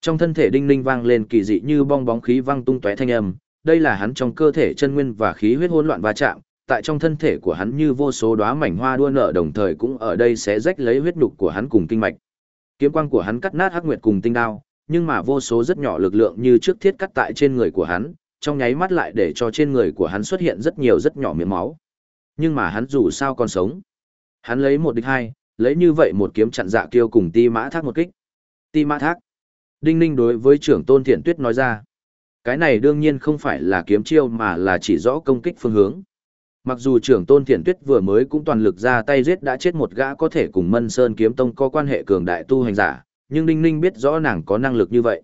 Trong thân thể Đinh Ninh vang lên kỳ dị như bong bóng khí vang tung tóe thanh âm, đây là hắn trong cơ thể chân nguyên và khí huyết hỗn loạn va chạm, tại trong thân thể của hắn như vô số đóa mảnh hoa đua nở đồng thời cũng ở đây sẽ rách lấy huyết nhục của hắn cùng kinh mạch. Kiếm quang của hắn cắt nát hắc nguyệt cùng tinh đao, nhưng mà vô số rất nhỏ lực lượng như trước thiết cắt tại trên người của hắn, trong nháy mắt lại để cho trên người của hắn xuất hiện rất nhiều rất nhỏ miếng máu. Nhưng mà hắn dù sao còn sống. Hắn lấy một địch hai, lấy như vậy một kiếm chặn dạ kiêu cùng ti mã thác một kích. Ti mã thác. Đinh ninh đối với trưởng tôn thiện tuyết nói ra. Cái này đương nhiên không phải là kiếm chiêu mà là chỉ rõ công kích phương hướng. Mặc dù trưởng tôn thiện tuyết vừa mới cũng toàn lực ra tay giết đã chết một gã có thể cùng Mân Sơn kiếm tông có quan hệ cường đại tu hành giả, nhưng Đinh Ninh biết rõ nàng có năng lực như vậy.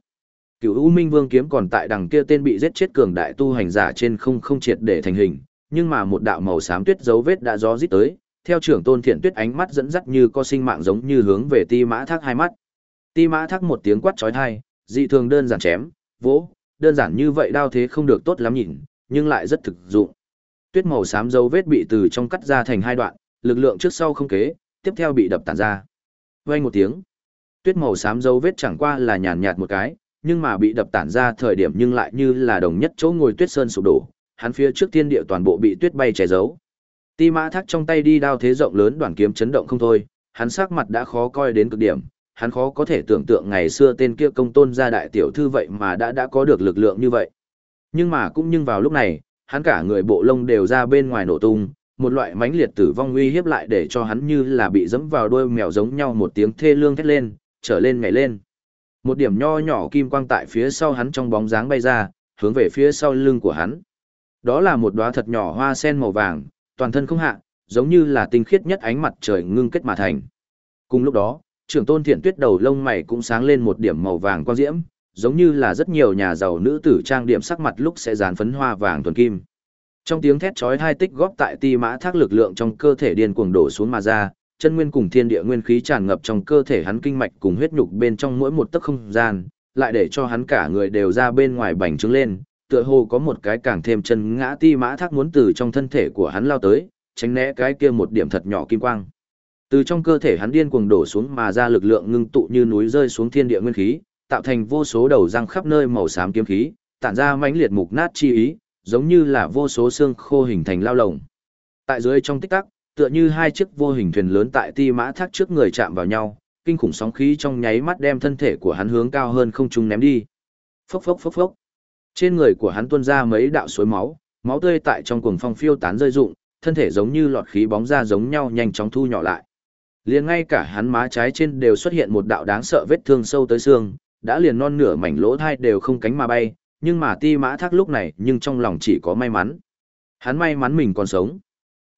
Cựu U Minh Vương kiếm còn tại đằng kia tên bị giết chết cường đại tu hành giả trên không không triệt để thành hình, nhưng mà một đạo màu xám tuyết dấu vết đã gió rít tới, theo trưởng tôn thiện tuyết ánh mắt dẫn dắt như co sinh mạng giống như hướng về ti mã thác hai mắt. Ti mã thác một tiếng quát trói thai, dị thường đơn giản chém, vỗ, đơn giản như vậy đao thế không được tốt lắm nhìn, nhưng lại rất thực dụng. Tuyết màu xám dấu vết bị từ trong cắt ra thành hai đoạn, lực lượng trước sau không kế, tiếp theo bị đập tản ra. vây một tiếng, tuyết màu xám dấu vết chẳng qua là nhàn nhạt một cái, nhưng mà bị đập tản ra thời điểm nhưng lại như là đồng nhất chỗ ngồi tuyết sơn sụp đổ, hắn phía trước thiên địa toàn bộ bị tuyết bay che giấu. Ti mã thác trong tay đi đao thế rộng lớn đoàn kiếm chấn động không thôi, hắn sắc mặt đã khó coi đến cực điểm, hắn khó có thể tưởng tượng ngày xưa tên kia công tôn gia đại tiểu thư vậy mà đã đã có được lực lượng như vậy. Nhưng mà cũng nhưng vào lúc này, hắn cả người bộ lông đều ra bên ngoài nổ tung, một loại mãnh liệt tử vong uy hiếp lại để cho hắn như là bị dẫm vào đôi mèo giống nhau một tiếng thê lương thét lên, trở lên nhảy lên. Một điểm nho nhỏ kim quang tại phía sau hắn trong bóng dáng bay ra, hướng về phía sau lưng của hắn. Đó là một đóa thật nhỏ hoa sen màu vàng, toàn thân không hạ, giống như là tinh khiết nhất ánh mặt trời ngưng kết mà thành. Cùng lúc đó, trưởng tôn thiện tuyết đầu lông mày cũng sáng lên một điểm màu vàng quang diễm, giống như là rất nhiều nhà giàu nữ tử trang điểm sắc mặt lúc sẽ dán phấn hoa vàng thuần kim. Trong tiếng thét chói hai tích góp tại ti mã thác lực lượng trong cơ thể điên cuồng đổ xuống mà ra, chân nguyên cùng thiên địa nguyên khí tràn ngập trong cơ thể hắn kinh mạch cùng huyết nhục bên trong mỗi một tấc không gian, lại để cho hắn cả người đều ra bên ngoài bành trướng lên, tựa hồ có một cái càng thêm chân ngã ti mã thác muốn từ trong thân thể của hắn lao tới, tránh né cái kia một điểm thật nhỏ kim quang. Từ trong cơ thể hắn điên cuồng đổ xuống mà ra lực lượng ngưng tụ như núi rơi xuống thiên địa nguyên khí, tạo thành vô số đầu răng khắp nơi màu xám kiếm khí, tản ra mãnh liệt mục nát chi ý, giống như là vô số xương khô hình thành lao lồng. Tại dưới trong tích tắc, tựa như hai chiếc vô hình thuyền lớn tại ti mã thác trước người chạm vào nhau, kinh khủng sóng khí trong nháy mắt đem thân thể của hắn hướng cao hơn không trung ném đi. Phốc phốc phốc phốc. Trên người của hắn tuôn ra mấy đạo suối máu, máu tươi tại trong cuồng phong phiêu tán rơi rụng, thân thể giống như lọt khí bóng ra giống nhau nhanh chóng thu nhỏ lại. Liền ngay cả hắn má trái trên đều xuất hiện một đạo đáng sợ vết thương sâu tới xương, đã liền non nửa mảnh lỗ thai đều không cánh mà bay, nhưng mà ti mã thác lúc này nhưng trong lòng chỉ có may mắn. Hắn may mắn mình còn sống.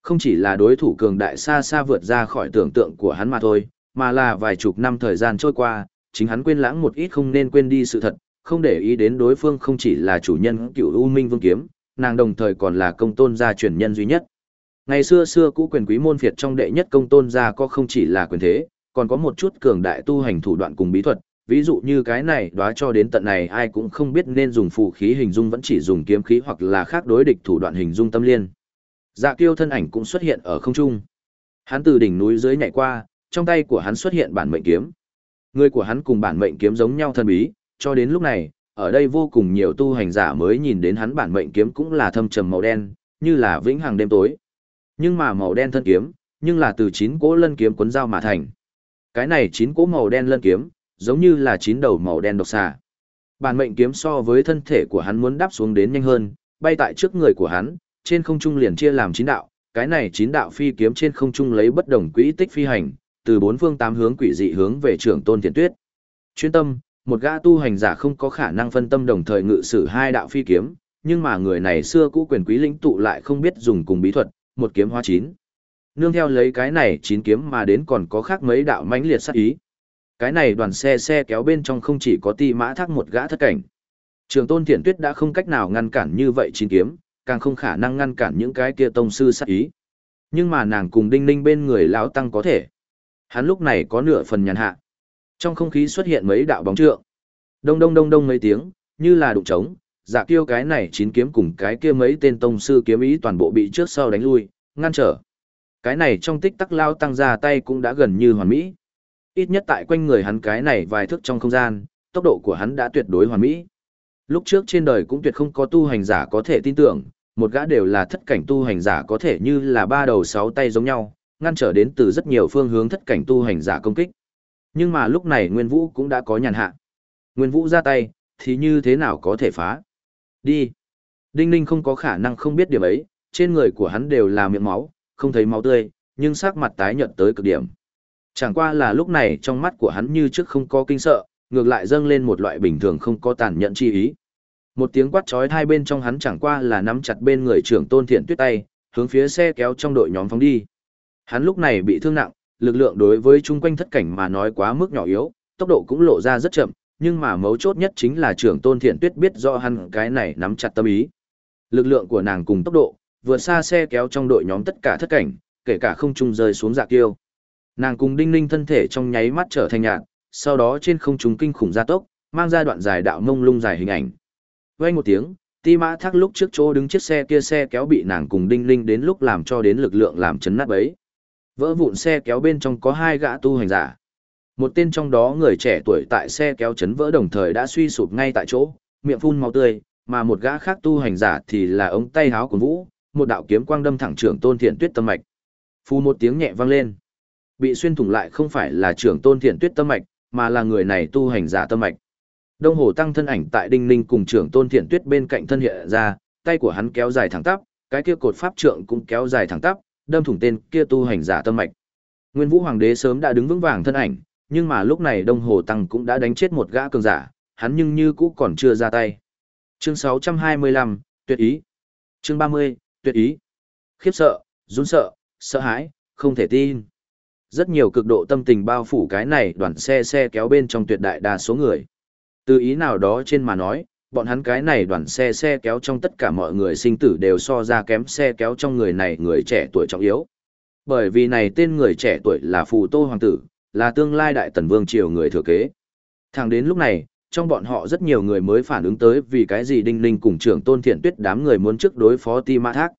Không chỉ là đối thủ cường đại xa xa vượt ra khỏi tưởng tượng của hắn mà thôi, mà là vài chục năm thời gian trôi qua, chính hắn quên lãng một ít không nên quên đi sự thật, không để ý đến đối phương không chỉ là chủ nhân cựu U Minh Vương Kiếm, nàng đồng thời còn là công tôn gia truyền nhân duy nhất. Ngày xưa xưa cũ quyền quý môn phiệt trong đệ nhất công tôn gia có không chỉ là quyền thế, còn có một chút cường đại tu hành thủ đoạn cùng bí thuật, ví dụ như cái này đoá cho đến tận này ai cũng không biết nên dùng phù khí hình dung vẫn chỉ dùng kiếm khí hoặc là khác đối địch thủ đoạn hình dung tâm liên. Dạ kiêu thân ảnh cũng xuất hiện ở không trung. Hắn từ đỉnh núi dưới nhảy qua, trong tay của hắn xuất hiện bản mệnh kiếm. Người của hắn cùng bản mệnh kiếm giống nhau thân bí, cho đến lúc này, ở đây vô cùng nhiều tu hành giả mới nhìn đến hắn bản mệnh kiếm cũng là thâm trầm màu đen, như là vĩnh hằng đêm tối. Nhưng mà màu đen thân kiếm, nhưng là từ chín cỗ lân kiếm cuốn dao mà thành. Cái này chín cỗ màu đen lân kiếm, giống như là chín đầu màu đen độc xà. Bản mệnh kiếm so với thân thể của hắn muốn đáp xuống đến nhanh hơn, bay tại trước người của hắn, trên không trung liền chia làm chín đạo, cái này chín đạo phi kiếm trên không trung lấy bất đồng quỹ tích phi hành, từ bốn phương tám hướng quỷ dị hướng về trưởng tôn thiền tuyết. Chuyên tâm, một gã tu hành giả không có khả năng phân tâm đồng thời ngự sử hai đạo phi kiếm, nhưng mà người này xưa cũ quyền quý lĩnh tụ lại không biết dùng cùng bí thuật, một kiếm hóa chín. Nương theo lấy cái này chín kiếm mà đến còn có khác mấy đạo mãnh liệt sát ý. Cái này đoàn xe xe kéo bên trong không chỉ có ti mã thác một gã thất cảnh. Trường tôn thiện tuyết đã không cách nào ngăn cản như vậy chín kiếm, càng không khả năng ngăn cản những cái kia tông sư sát ý. Nhưng mà nàng cùng đinh ninh bên người lão tăng có thể. Hắn lúc này có nửa phần nhàn hạ. Trong không khí xuất hiện mấy đạo bóng trượng. Đông đông đông đông mấy tiếng, như là đụng trống, dạ kiêu cái này chín kiếm cùng cái kia mấy tên tông sư kiếm ý toàn bộ bị trước sau đánh lui, ngăn trở. Cái này trong tích tắc lao tăng ra tay cũng đã gần như hoàn mỹ. Ít nhất tại quanh người hắn cái này vài thước trong không gian, tốc độ của hắn đã tuyệt đối hoàn mỹ. Lúc trước trên đời cũng tuyệt không có tu hành giả có thể tin tưởng, một gã đều là thất cảnh tu hành giả có thể như là ba đầu sáu tay giống nhau, ngăn trở đến từ rất nhiều phương hướng thất cảnh tu hành giả công kích. Nhưng mà lúc này Nguyên Vũ cũng đã có nhàn hạ. Nguyên Vũ ra tay, thì như thế nào có thể phá? Đi. Đinh Ninh không có khả năng không biết điểm ấy, trên người của hắn đều là miệng máu, không thấy máu tươi, nhưng sắc mặt tái nhợt tới cực điểm. Chẳng qua là lúc này trong mắt của hắn như trước không có kinh sợ, ngược lại dâng lên một loại bình thường không có tàn nhẫn chi ý. Một tiếng quát chói hai bên trong hắn chẳng qua là nắm chặt bên người trưởng Tôn Thiện Tuyết tay, hướng phía xe kéo trong đội nhóm phóng đi. Hắn lúc này bị thương nặng, lực lượng đối với chung quanh thất cảnh mà nói quá mức nhỏ yếu, tốc độ cũng lộ ra rất chậm, nhưng mà mấu chốt nhất chính là trưởng tôn thiện tuyết biết do hắn cái này nắm chặt tâm ý. Lực lượng của nàng cùng tốc độ, vượt xa xe kéo trong đội nhóm tất cả thất cảnh, kể cả không trung rơi xuống dạ kiêu. Nàng cùng đinh ninh thân thể trong nháy mắt trở thành nhạt, sau đó trên không trung kinh khủng gia tốc, mang ra đoạn dài đạo mông lung dài hình ảnh. Vang một tiếng, Ti Mã Thác lúc trước chỗ đứng chiếc xe kia xe kéo bị nàng cùng đinh ninh đến lúc làm cho đến lực lượng làm chấn nát bấy. Vỡ vụn xe kéo bên trong có hai gã tu hành giả. Một tên trong đó người trẻ tuổi tại xe kéo chấn vỡ đồng thời đã suy sụp ngay tại chỗ, miệng phun máu tươi, mà một gã khác tu hành giả thì là ống tay háo của Vũ, một đạo kiếm quang đâm thẳng trưởng Tôn Thiện Tuyết tâm mạch. Phu một tiếng nhẹ vang lên. Bị xuyên thủng lại không phải là trưởng Tôn Thiện Tuyết tâm mạch, mà là người này tu hành giả tâm mạch. Đông Hồ tăng thân ảnh tại Đinh Ninh cùng trưởng Tôn Thiện Tuyết bên cạnh thân hiện ra, tay của hắn kéo dài thẳng tắp, cái kia cột pháp trượng cũng kéo dài thẳng tắp, đâm thủng tên kia tu hành giả tâm mạch. Nguyên Vũ Hoàng đế sớm đã đứng vững vàng thân ảnh, nhưng mà lúc này Đông Hồ Tăng cũng đã đánh chết một gã cường giả, hắn nhưng như cũ còn chưa ra tay. Chương 625, tuyệt ý. Chương 30, tuyệt ý. Khiếp sợ, run sợ, sợ hãi, không thể tin. Rất nhiều cực độ tâm tình bao phủ cái này đoàn xe xe kéo bên trong tuyệt đại đa số người. Từ ý nào đó trên mà nói, bọn hắn cái này đoàn xe xe kéo trong tất cả mọi người sinh tử đều so ra kém xe kéo trong người này người trẻ tuổi trọng yếu. Bởi vì này tên người trẻ tuổi là Phù Tô Hoàng tử, là tương lai đại tần vương triều người thừa kế. Thẳng đến lúc này, trong bọn họ rất nhiều người mới phản ứng tới vì cái gì Đinh Ninh cùng trưởng tôn thiện tuyết đám người muốn trước đối phó Ti Mã Thác.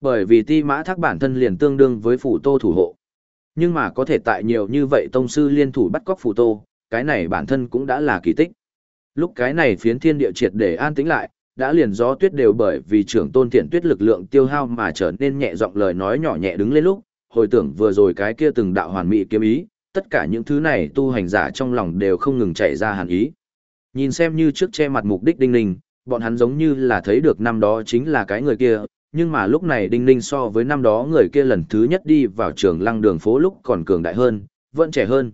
Bởi vì Ti Mã Thác bản thân liền tương đương với Phù Tô thủ hộ. Nhưng mà có thể tại nhiều như vậy tông sư liên thủ bắt cóc Phù Tô, cái này bản thân cũng đã là kỳ tích. Lúc cái này phiến thiên địa triệt để an tĩnh lại, đã liền gió tuyết đều bởi vì trưởng tôn thiện tuyết lực lượng tiêu hao mà trở nên nhẹ giọng lời nói nhỏ nhẹ đứng lên lúc, hồi tưởng vừa rồi cái kia từng đạo hoàn mỹ kiếm ý, tất cả những thứ này tu hành giả trong lòng đều không ngừng chạy ra hàn ý. Nhìn xem như trước che mặt mục đích đinh ninh, bọn hắn giống như là thấy được năm đó chính là cái người kia, nhưng mà lúc này đinh ninh so với năm đó người kia lần thứ nhất đi vào trường lăng đường phố lúc còn cường đại hơn, vẫn trẻ hơn.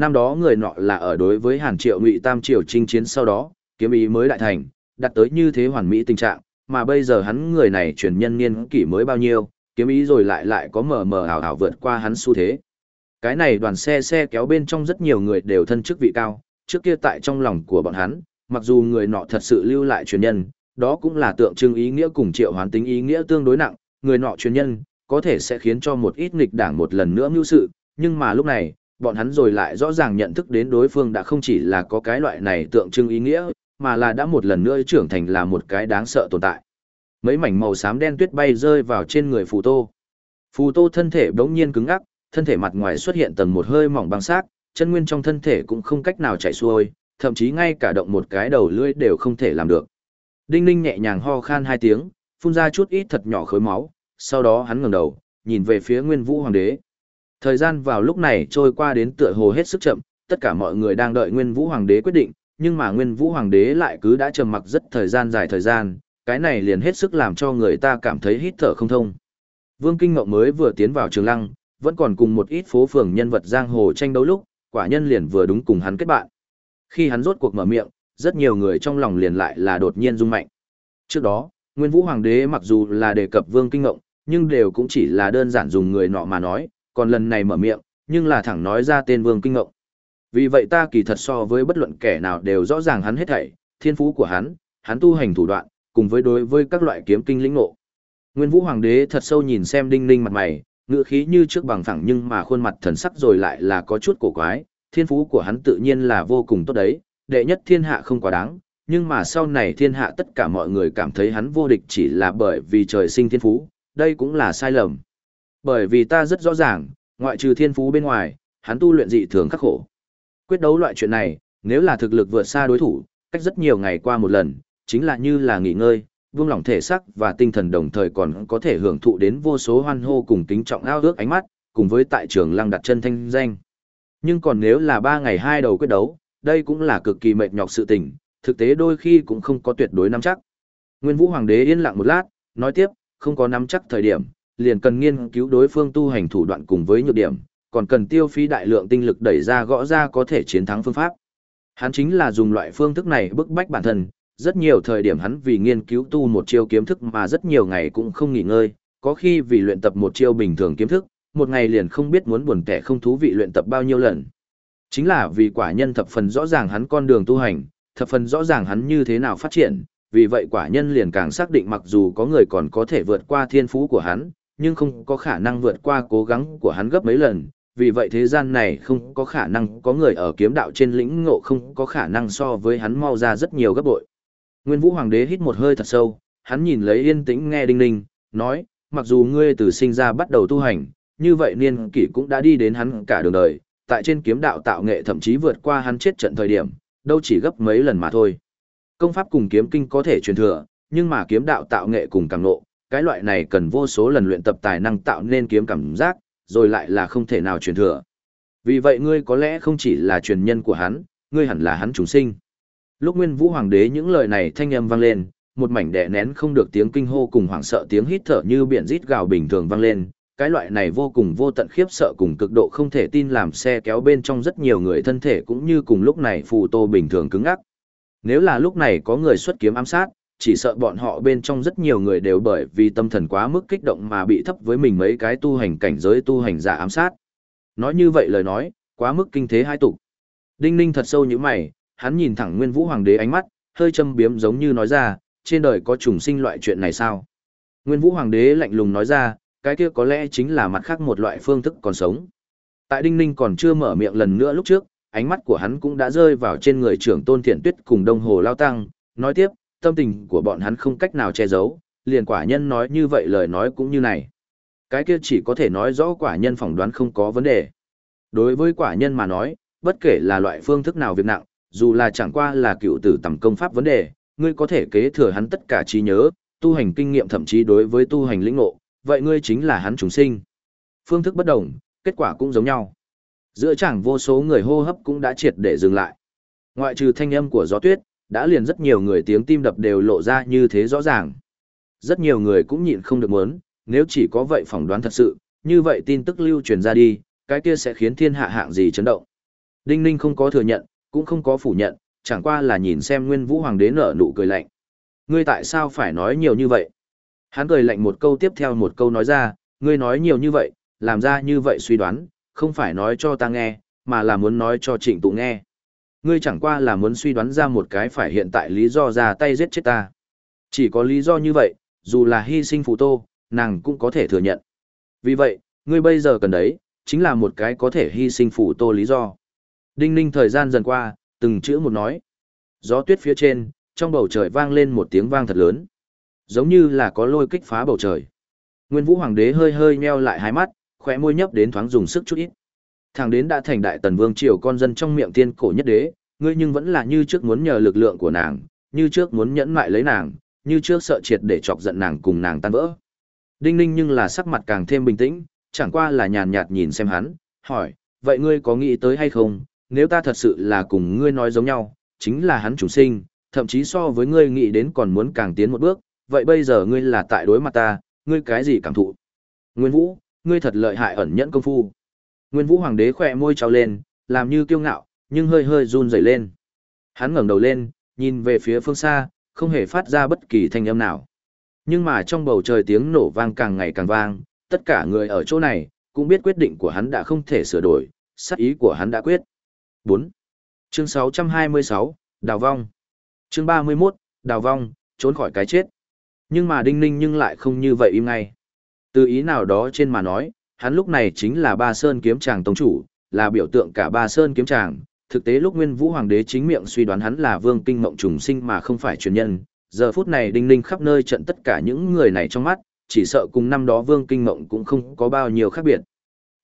Năm đó người nọ là ở đối với Hàn Triệu Ngụy Tam Triều chinh chiến sau đó, kiếm ý mới đại thành, đặt tới như thế hoàn mỹ tình trạng, mà bây giờ hắn người này truyền nhân niên kỷ mới bao nhiêu, kiếm ý rồi lại lại có mờ mờ ảo ảo vượt qua hắn xu thế. Cái này đoàn xe xe kéo bên trong rất nhiều người đều thân chức vị cao, trước kia tại trong lòng của bọn hắn, mặc dù người nọ thật sự lưu lại truyền nhân, đó cũng là tượng trưng ý nghĩa cùng triệu hoán tính ý nghĩa tương đối nặng, người nọ truyền nhân, có thể sẽ khiến cho một ít nghịch đảng một lần nữa mưu sự, nhưng mà lúc này, bọn hắn rồi lại rõ ràng nhận thức đến đối phương đã không chỉ là có cái loại này tượng trưng ý nghĩa, mà là đã một lần nữa trưởng thành là một cái đáng sợ tồn tại. Mấy mảnh màu xám đen tuyết bay rơi vào trên người Phù Tô. Phù Tô thân thể bỗng nhiên cứng ngắc, thân thể mặt ngoài xuất hiện tầng một hơi mỏng băng xác, chân nguyên trong thân thể cũng không cách nào chảy xuôi, thậm chí ngay cả động một cái đầu lưỡi đều không thể làm được. Đinh Ninh nhẹ nhàng ho khan hai tiếng, phun ra chút ít thật nhỏ khối máu, sau đó hắn ngẩng đầu, nhìn về phía Nguyên Vũ Hoàng đế. Thời gian vào lúc này trôi qua đến tựa hồ hết sức chậm, tất cả mọi người đang đợi Nguyên Vũ Hoàng đế quyết định, nhưng mà Nguyên Vũ Hoàng đế lại cứ đã trầm mặc rất thời gian dài thời gian, cái này liền hết sức làm cho người ta cảm thấy hít thở không thông. Vương Kinh Ngộng mới vừa tiến vào trường lăng, vẫn còn cùng một ít phố phường nhân vật giang hồ tranh đấu lúc, quả nhân liền vừa đúng cùng hắn kết bạn. Khi hắn rốt cuộc mở miệng, rất nhiều người trong lòng liền lại là đột nhiên rung mạnh. Trước đó, Nguyên Vũ Hoàng đế mặc dù là đề cập Vương Kinh Ngộng, nhưng đều cũng chỉ là đơn giản dùng người nọ mà nói, còn lần này mở miệng, nhưng là thẳng nói ra tên Vương Kinh Ngộng. Vì vậy ta kỳ thật so với bất luận kẻ nào đều rõ ràng hắn hết thảy, thiên phú của hắn, hắn tu hành thủ đoạn, cùng với đối với các loại kiếm kinh lĩnh ngộ. Nguyên Vũ Hoàng đế thật sâu nhìn xem Đinh Ninh mặt mày, ngựa khí như trước bằng phẳng nhưng mà khuôn mặt thần sắc rồi lại là có chút cổ quái, thiên phú của hắn tự nhiên là vô cùng tốt đấy, đệ nhất thiên hạ không quá đáng, nhưng mà sau này thiên hạ tất cả mọi người cảm thấy hắn vô địch chỉ là bởi vì trời sinh thiên phú, đây cũng là sai lầm. Bởi vì ta rất rõ ràng, ngoại trừ thiên phú bên ngoài, hắn tu luyện dị thường khắc khổ. Quyết đấu loại chuyện này, nếu là thực lực vượt xa đối thủ, cách rất nhiều ngày qua một lần, chính là như là nghỉ ngơi, vương lòng thể xác và tinh thần đồng thời còn có thể hưởng thụ đến vô số hoan hô cùng kính trọng ao ước ánh mắt, cùng với tại trường lăng đặt chân thanh danh. Nhưng còn nếu là ba ngày hai đầu quyết đấu, đây cũng là cực kỳ mệt nhọc sự tình, thực tế đôi khi cũng không có tuyệt đối nắm chắc. Nguyên Vũ Hoàng đế yên lặng một lát, nói tiếp, không có nắm chắc thời điểm, liền cần nghiên cứu đối phương tu hành thủ đoạn cùng với nhược điểm, còn cần tiêu phí đại lượng tinh lực đẩy ra gõ ra có thể chiến thắng phương pháp. Hắn chính là dùng loại phương thức này bức bách bản thân, rất nhiều thời điểm hắn vì nghiên cứu tu một chiêu kiếm thức mà rất nhiều ngày cũng không nghỉ ngơi, có khi vì luyện tập một chiêu bình thường kiếm thức, một ngày liền không biết muốn buồn tẻ không thú vị luyện tập bao nhiêu lần. Chính là vì quả nhân thập phần rõ ràng hắn con đường tu hành, thập phần rõ ràng hắn như thế nào phát triển, vì vậy quả nhân liền càng xác định mặc dù có người còn có thể vượt qua thiên phú của hắn, nhưng không có khả năng vượt qua cố gắng của hắn gấp mấy lần, vì vậy thế gian này không có khả năng có người ở kiếm đạo trên lĩnh ngộ không có khả năng so với hắn mau ra rất nhiều gấp bội. Nguyên Vũ Hoàng đế hít một hơi thật sâu, hắn nhìn lấy yên tĩnh nghe đinh ninh, nói, mặc dù ngươi từ sinh ra bắt đầu tu hành, như vậy niên kỷ cũng đã đi đến hắn cả đường đời, tại trên kiếm đạo tạo nghệ thậm chí vượt qua hắn chết trận thời điểm, đâu chỉ gấp mấy lần mà thôi. Công pháp cùng kiếm kinh có thể truyền thừa, nhưng mà kiếm đạo tạo nghệ cùng càng nộ, cái loại này cần vô số lần luyện tập tài năng tạo nên kiếm cảm giác, rồi lại là không thể nào truyền thừa. Vì vậy ngươi có lẽ không chỉ là truyền nhân của hắn, ngươi hẳn là hắn chúng sinh. Lúc Nguyên Vũ Hoàng đế những lời này thanh âm vang lên, một mảnh đè nén không được tiếng kinh hô cùng hoảng sợ tiếng hít thở như biển rít gào bình thường vang lên, cái loại này vô cùng vô tận khiếp sợ cùng cực độ không thể tin làm xe kéo bên trong rất nhiều người thân thể cũng như cùng lúc này phù tô bình thường cứng ngắc. Nếu là lúc này có người xuất kiếm ám sát, chỉ sợ bọn họ bên trong rất nhiều người đều bởi vì tâm thần quá mức kích động mà bị thấp với mình mấy cái tu hành cảnh giới tu hành giả ám sát. nói như vậy lời nói, quá mức kinh thế hai tục. Đinh Ninh thật sâu như mày, hắn nhìn thẳng Nguyên Vũ Hoàng đế ánh mắt, hơi châm biếm giống như nói ra, trên đời có trùng sinh loại chuyện này sao? Nguyên Vũ Hoàng đế lạnh lùng nói ra, cái kia có lẽ chính là mặt khác một loại phương thức còn sống. Tại Đinh Ninh còn chưa mở miệng lần nữa lúc trước, ánh mắt của hắn cũng đã rơi vào trên người trưởng tôn thiện tuyết cùng đông hồ lao tăng, nói tiếp, tâm tình của bọn hắn không cách nào che giấu, liền quả nhân nói như vậy lời nói cũng như này. Cái kia chỉ có thể nói rõ quả nhân phỏng đoán không có vấn đề. Đối với quả nhân mà nói, bất kể là loại phương thức nào việc nặng, dù là chẳng qua là cựu tử tầm công pháp vấn đề, ngươi có thể kế thừa hắn tất cả trí nhớ, tu hành kinh nghiệm thậm chí đối với tu hành lĩnh ngộ, vậy ngươi chính là hắn chúng sinh. Phương thức bất đồng, kết quả cũng giống nhau. Giữa chẳng vô số người hô hấp cũng đã triệt để dừng lại. Ngoại trừ thanh âm của gió tuyết, đã liền rất nhiều người tiếng tim đập đều lộ ra như thế rõ ràng. Rất nhiều người cũng nhịn không được muốn, nếu chỉ có vậy phỏng đoán thật sự, như vậy tin tức lưu truyền ra đi, cái kia sẽ khiến thiên hạ hạng gì chấn động. Đinh Ninh không có thừa nhận, cũng không có phủ nhận, chẳng qua là nhìn xem Nguyên Vũ Hoàng đế nở nụ cười lạnh. Ngươi tại sao phải nói nhiều như vậy? Hắn cười lạnh một câu tiếp theo một câu nói ra, ngươi nói nhiều như vậy, làm ra như vậy suy đoán, không phải nói cho ta nghe, mà là muốn nói cho trịnh tụ nghe. Ngươi chẳng qua là muốn suy đoán ra một cái phải hiện tại lý do ra tay giết chết ta. Chỉ có lý do như vậy, dù là hy sinh phụ tô, nàng cũng có thể thừa nhận. Vì vậy, ngươi bây giờ cần đấy, chính là một cái có thể hy sinh phụ tô lý do. Đinh ninh thời gian dần qua, từng chữ một nói. Gió tuyết phía trên, trong bầu trời vang lên một tiếng vang thật lớn. Giống như là có lôi kích phá bầu trời. Nguyên Vũ Hoàng đế hơi hơi nheo lại hai mắt, khóe môi nhấp đến thoáng dùng sức chút ít. Thằng đến đã thành đại tần vương triều con dân trong miệng tiên cổ nhất đế, ngươi nhưng vẫn là như trước muốn nhờ lực lượng của nàng, như trước muốn nhẫn mại lấy nàng, như trước sợ triệt để chọc giận nàng cùng nàng tan vỡ. Đinh ninh nhưng là sắc mặt càng thêm bình tĩnh, chẳng qua là nhàn nhạt nhìn xem hắn, hỏi, vậy ngươi có nghĩ tới hay không, nếu ta thật sự là cùng ngươi nói giống nhau, chính là hắn chủ sinh, thậm chí so với ngươi nghĩ đến còn muốn càng tiến một bước, vậy bây giờ ngươi là tại đối mặt ta, ngươi cái gì cảm thụ? Nguyên Vũ, ngươi thật lợi hại ẩn nhẫn công phu. Nguyên Vũ Hoàng đế khỏe môi trao lên, làm như kiêu ngạo, nhưng hơi hơi run rẩy lên. Hắn ngẩng đầu lên, nhìn về phía phương xa, không hề phát ra bất kỳ thanh âm nào. Nhưng mà trong bầu trời tiếng nổ vang càng ngày càng vang, tất cả người ở chỗ này cũng biết quyết định của hắn đã không thể sửa đổi, sát ý của hắn đã quyết. 4. Chương 626, Đào Vong. Chương 31, Đào Vong, trốn khỏi cái chết. Nhưng mà Đinh Ninh nhưng lại không như vậy im ngay. Từ ý nào đó trên mà nói, hắn lúc này chính là ba sơn kiếm tràng tông chủ, là biểu tượng cả ba sơn kiếm tràng. Thực tế lúc Nguyên Vũ Hoàng đế chính miệng suy đoán hắn là vương kinh mộng trùng sinh mà không phải truyền nhân. Giờ phút này Đinh Ninh khắp nơi trận tất cả những người này trong mắt, chỉ sợ cùng năm đó vương kinh mộng cũng không có bao nhiêu khác biệt.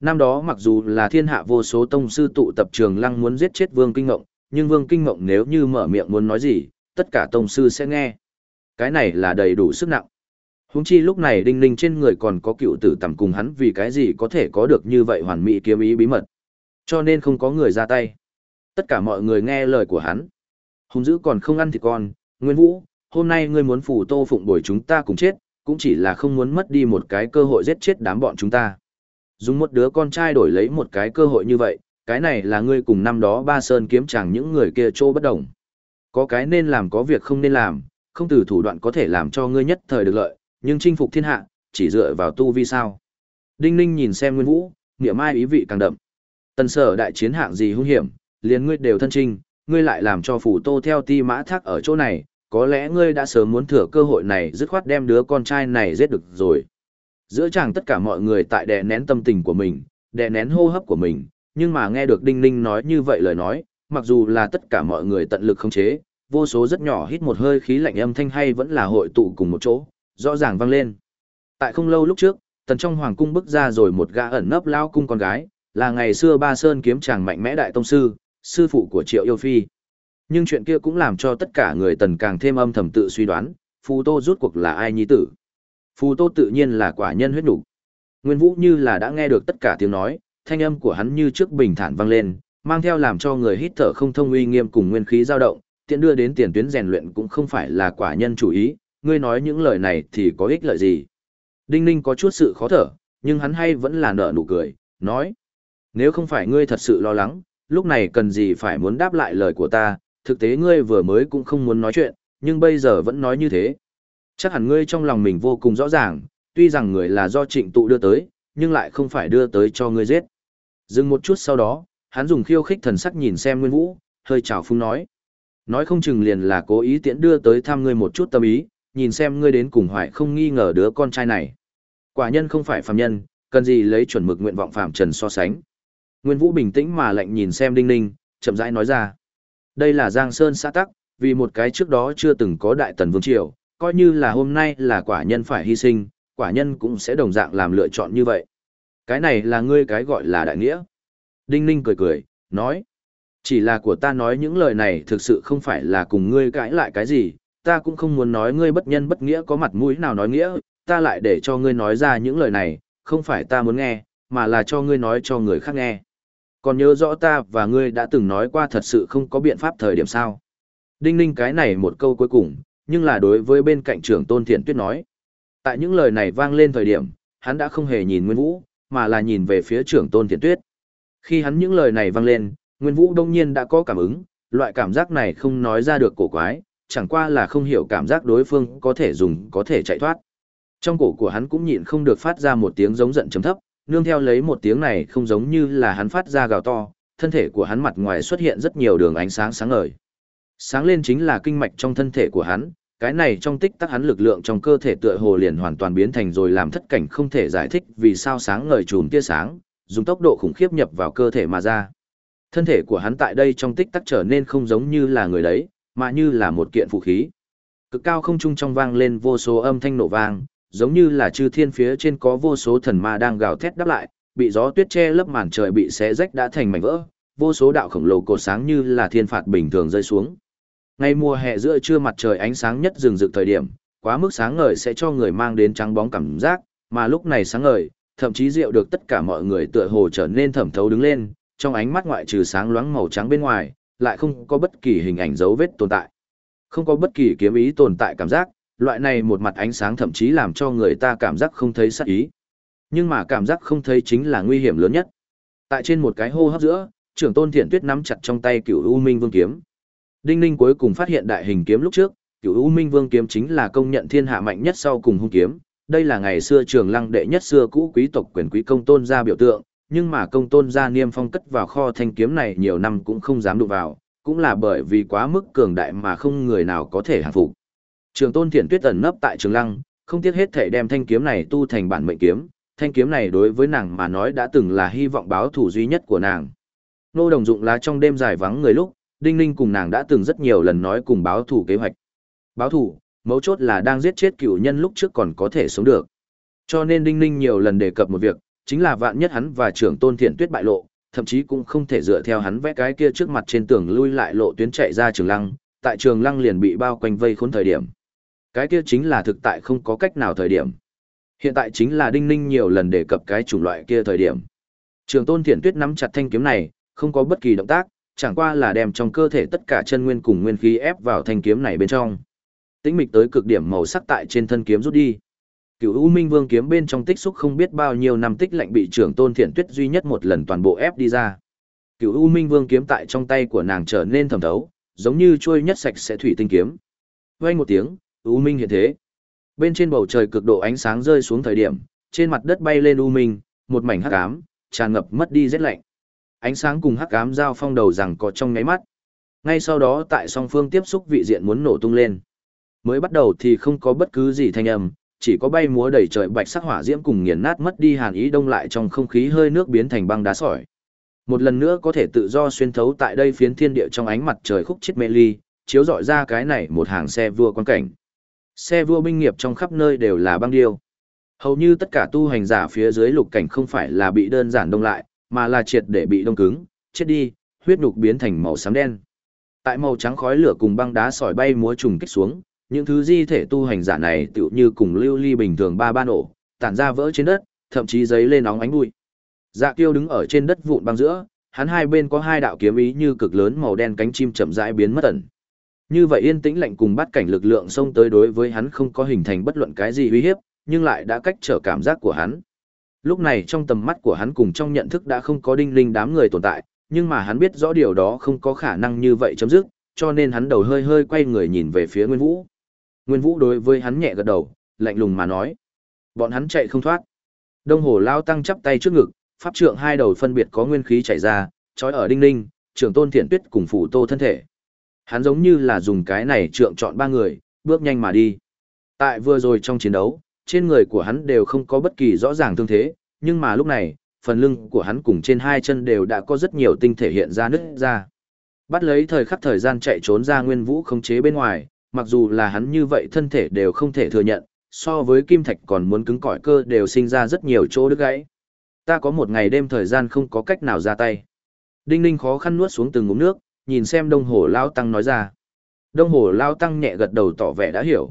Năm đó mặc dù là thiên hạ vô số tông sư tụ tập trường lăng muốn giết chết vương kinh mộng, nhưng vương kinh mộng nếu như mở miệng muốn nói gì, tất cả tông sư sẽ nghe. Cái này là đầy đủ sức nặng. Huống chi lúc này đinh ninh trên người còn có cựu tử tầm cùng hắn vì cái gì có thể có được như vậy hoàn mỹ kiếm ý bí mật. Cho nên không có người ra tay. Tất cả mọi người nghe lời của hắn. Hùng dữ còn không ăn thịt con, Nguyên Vũ, hôm nay ngươi muốn phủ tô phụng bồi chúng ta cùng chết, cũng chỉ là không muốn mất đi một cái cơ hội giết chết đám bọn chúng ta. Dùng một đứa con trai đổi lấy một cái cơ hội như vậy, cái này là ngươi cùng năm đó ba sơn kiếm chẳng những người kia trô bất đồng. Có cái nên làm có việc không nên làm, không từ thủ đoạn có thể làm cho ngươi nhất thời được lợi, nhưng chinh phục thiên hạ, chỉ dựa vào tu vi sao. Đinh Ninh nhìn xem Nguyên Vũ, nghĩa mai ý vị càng đậm. Tần sở đại chiến hạng gì hung hiểm, liền ngươi đều thân trinh, ngươi lại làm cho phủ tô theo ti mã thác ở chỗ này, có lẽ ngươi đã sớm muốn thừa cơ hội này dứt khoát đem đứa con trai này giết được rồi. Giữa chàng tất cả mọi người tại đè nén tâm tình của mình, đè nén hô hấp của mình, nhưng mà nghe được Đinh Ninh nói như vậy lời nói, mặc dù là tất cả mọi người tận lực khống chế, vô số rất nhỏ hít một hơi khí lạnh âm thanh hay vẫn là hội tụ cùng một chỗ, rõ ràng vang lên. Tại không lâu lúc trước, tần trong hoàng cung bức ra rồi một gã ẩn nấp lao cung con gái, là ngày xưa Ba Sơn kiếm chàng mạnh mẽ đại tông sư, sư phụ của Triệu Yêu Phi. Nhưng chuyện kia cũng làm cho tất cả người tần càng thêm âm thầm tự suy đoán, Phù Tô rút cuộc là ai nhi tử. Phù Tô tự nhiên là quả nhân huyết đủ. Nguyên Vũ như là đã nghe được tất cả tiếng nói, thanh âm của hắn như trước bình thản vang lên, mang theo làm cho người hít thở không thông uy nghiêm cùng nguyên khí dao động, tiện đưa đến tiền tuyến rèn luyện cũng không phải là quả nhân chủ ý, ngươi nói những lời này thì có ích lợi gì. Đinh Ninh có chút sự khó thở, nhưng hắn hay vẫn là nở nụ cười, nói. Nếu không phải ngươi thật sự lo lắng, lúc này cần gì phải muốn đáp lại lời của ta, thực tế ngươi vừa mới cũng không muốn nói chuyện, nhưng bây giờ vẫn nói như thế. Chắc hẳn ngươi trong lòng mình vô cùng rõ ràng, tuy rằng người là do trịnh tụ đưa tới, nhưng lại không phải đưa tới cho ngươi giết. Dừng một chút sau đó, hắn dùng khiêu khích thần sắc nhìn xem Nguyên Vũ, hơi chào phúng nói. Nói không chừng liền là cố ý tiễn đưa tới thăm ngươi một chút tâm ý, nhìn xem ngươi đến cùng hoại không nghi ngờ đứa con trai này. Quả nhân không phải phàm nhân, cần gì lấy chuẩn mực nguyện vọng phàm trần so sánh. Nguyên Vũ bình tĩnh mà lạnh nhìn xem Đinh Ninh, chậm rãi nói ra. Đây là Giang Sơn xã tắc, vì một cái trước đó chưa từng có đại tần vương triều, coi như là hôm nay là quả nhân phải hy sinh, quả nhân cũng sẽ đồng dạng làm lựa chọn như vậy. Cái này là ngươi cái gọi là đại nghĩa. Đinh Ninh cười cười, nói. Chỉ là của ta nói những lời này thực sự không phải là cùng ngươi cãi lại cái gì, ta cũng không muốn nói ngươi bất nhân bất nghĩa có mặt mũi nào nói nghĩa, ta lại để cho ngươi nói ra những lời này, không phải ta muốn nghe, mà là cho ngươi nói cho người khác nghe. Còn nhớ rõ ta và ngươi đã từng nói qua thật sự không có biện pháp thời điểm sao. Đinh ninh cái này một câu cuối cùng, nhưng là đối với bên cạnh trưởng tôn thiện tuyết nói. Tại những lời này vang lên thời điểm, hắn đã không hề nhìn Nguyên Vũ, mà là nhìn về phía trưởng tôn thiện tuyết. Khi hắn những lời này vang lên, Nguyên Vũ đông nhiên đã có cảm ứng, loại cảm giác này không nói ra được cổ quái, chẳng qua là không hiểu cảm giác đối phương có thể dùng có thể chạy thoát. Trong cổ của hắn cũng nhịn không được phát ra một tiếng giống giận chấm thấp, nương theo lấy một tiếng này không giống như là hắn phát ra gào to, thân thể của hắn mặt ngoài xuất hiện rất nhiều đường ánh sáng sáng ngời. Sáng lên chính là kinh mạch trong thân thể của hắn, cái này trong tích tắc hắn lực lượng trong cơ thể tựa hồ liền hoàn toàn biến thành rồi làm thất cảnh không thể giải thích vì sao sáng ngời chùm tia sáng, dùng tốc độ khủng khiếp nhập vào cơ thể mà ra. Thân thể của hắn tại đây trong tích tắc trở nên không giống như là người đấy, mà như là một kiện phụ khí. Cực cao không trung trong vang lên vô số âm thanh nổ vang, giống như là chư thiên phía trên có vô số thần ma đang gào thét đáp lại, bị gió tuyết che lấp màn trời bị xé rách đã thành mảnh vỡ, vô số đạo khổng lồ cột sáng như là thiên phạt bình thường rơi xuống. Ngày mùa hè giữa trưa mặt trời ánh sáng nhất rừng rực thời điểm, quá mức sáng ngời sẽ cho người mang đến trắng bóng cảm giác, mà lúc này sáng ngời, thậm chí rượu được tất cả mọi người tựa hồ trở nên thẩm thấu đứng lên, trong ánh mắt ngoại trừ sáng loáng màu trắng bên ngoài, lại không có bất kỳ hình ảnh dấu vết tồn tại. Không có bất kỳ kiếm ý tồn tại cảm giác, loại này một mặt ánh sáng thậm chí làm cho người ta cảm giác không thấy sát ý. Nhưng mà cảm giác không thấy chính là nguy hiểm lớn nhất. Tại trên một cái hô hấp giữa, trưởng tôn thiện tuyết nắm chặt trong tay cửu U Minh Vương kiếm. Đinh Ninh cuối cùng phát hiện đại hình kiếm lúc trước, cửu U Minh Vương kiếm chính là công nhận thiên hạ mạnh nhất sau cùng hung kiếm. Đây là ngày xưa trường lăng đệ nhất xưa cũ quý tộc quyền quý công tôn gia biểu tượng, nhưng mà công tôn gia niêm phong cất vào kho thanh kiếm này nhiều năm cũng không dám đụng vào, cũng là bởi vì quá mức cường đại mà không người nào có thể hạ phục. Trường tôn thiện tuyết ẩn nấp tại trường lăng, không tiếc hết thể đem thanh kiếm này tu thành bản mệnh kiếm, thanh kiếm này đối với nàng mà nói đã từng là hy vọng báo thủ duy nhất của nàng. Nô đồng dụng lá trong đêm dài vắng người lúc, Đinh Ninh cùng nàng đã từng rất nhiều lần nói cùng báo thủ kế hoạch. Báo thủ, mấu chốt là đang giết chết cựu nhân lúc trước còn có thể sống được. Cho nên Đinh Ninh nhiều lần đề cập một việc, chính là vạn nhất hắn và trưởng tôn thiện tuyết bại lộ, thậm chí cũng không thể dựa theo hắn vẽ cái kia trước mặt trên tường lui lại lộ tuyến chạy ra trường lăng, tại trường lăng liền bị bao quanh vây khốn thời điểm. Cái kia chính là thực tại không có cách nào thời điểm. Hiện tại chính là Đinh Ninh nhiều lần đề cập cái chủng loại kia thời điểm. Trường tôn thiện tuyết nắm chặt thanh kiếm này, không có bất kỳ động tác, chẳng qua là đem trong cơ thể tất cả chân nguyên cùng nguyên khí ép vào thanh kiếm này bên trong. Tĩnh mịch tới cực điểm màu sắc tại trên thân kiếm rút đi. Cựu U Minh Vương kiếm bên trong tích xúc không biết bao nhiêu năm tích lạnh bị trưởng tôn thiện tuyết duy nhất một lần toàn bộ ép đi ra. Cựu U Minh Vương kiếm tại trong tay của nàng trở nên thẩm thấu, giống như trôi nhất sạch sẽ thủy tinh kiếm. Vang một tiếng, U Minh hiện thế. Bên trên bầu trời cực độ ánh sáng rơi xuống thời điểm, trên mặt đất bay lên U Minh, một mảnh hắc ám, tràn ngập mất đi rét lạnh. Ánh sáng cùng hắc ám giao phong đầu rằng có trong nháy mắt. Ngay sau đó tại song phương tiếp xúc vị diện muốn nổ tung lên. Mới bắt đầu thì không có bất cứ gì thanh âm, chỉ có bay múa đầy trời bạch sắc hỏa diễm cùng nghiền nát mất đi hàn ý đông lại trong không khí hơi nước biến thành băng đá sỏi. Một lần nữa có thể tự do xuyên thấu tại đây phiến thiên địa trong ánh mặt trời khúc chết mê ly, chiếu rọi ra cái này một hàng xe vua quan cảnh. Xe vua binh nghiệp trong khắp nơi đều là băng điêu. Hầu như tất cả tu hành giả phía dưới lục cảnh không phải là bị đơn giản đông lại, mà là triệt để bị đông cứng, chết đi, huyết nục biến thành màu xám đen. Tại màu trắng khói lửa cùng băng đá sỏi bay múa trùng kích xuống, những thứ di thể tu hành giả này tựu như cùng lưu ly bình thường ba ba nổ, tản ra vỡ trên đất, thậm chí giấy lên nóng ánh bụi. Dạ Kiêu đứng ở trên đất vụn băng giữa, hắn hai bên có hai đạo kiếm ý như cực lớn màu đen cánh chim chậm rãi biến mất ẩn. Như vậy yên tĩnh lạnh cùng bắt cảnh lực lượng xông tới đối với hắn không có hình thành bất luận cái gì uy hiếp, nhưng lại đã cách trở cảm giác của hắn. Lúc này trong tầm mắt của hắn cùng trong nhận thức đã không có đinh linh đám người tồn tại, nhưng mà hắn biết rõ điều đó không có khả năng như vậy chấm dứt, cho nên hắn đầu hơi hơi quay người nhìn về phía Nguyên Vũ. Nguyên Vũ đối với hắn nhẹ gật đầu, lạnh lùng mà nói. Bọn hắn chạy không thoát. Đông hồ lao tăng chắp tay trước ngực, pháp trượng hai đầu phân biệt có nguyên khí chảy ra, trói ở đinh ninh, trưởng tôn thiện tuyết cùng phủ tô thân thể. Hắn giống như là dùng cái này trượng chọn ba người, bước nhanh mà đi. Tại vừa rồi trong chiến đấu, trên người của hắn đều không có bất kỳ rõ ràng thương thế, nhưng mà lúc này, phần lưng của hắn cùng trên hai chân đều đã có rất nhiều tinh thể hiện ra nứt ra. Bắt lấy thời khắc thời gian chạy trốn ra nguyên vũ không chế bên ngoài, mặc dù là hắn như vậy thân thể đều không thể thừa nhận, so với kim thạch còn muốn cứng cỏi cơ đều sinh ra rất nhiều chỗ đứt gãy. Ta có một ngày đêm thời gian không có cách nào ra tay. Đinh Ninh khó khăn nuốt xuống từng ngụm nước, nhìn xem Đông Hồ Lao Tăng nói ra. Đông Hồ Lao Tăng nhẹ gật đầu tỏ vẻ đã hiểu.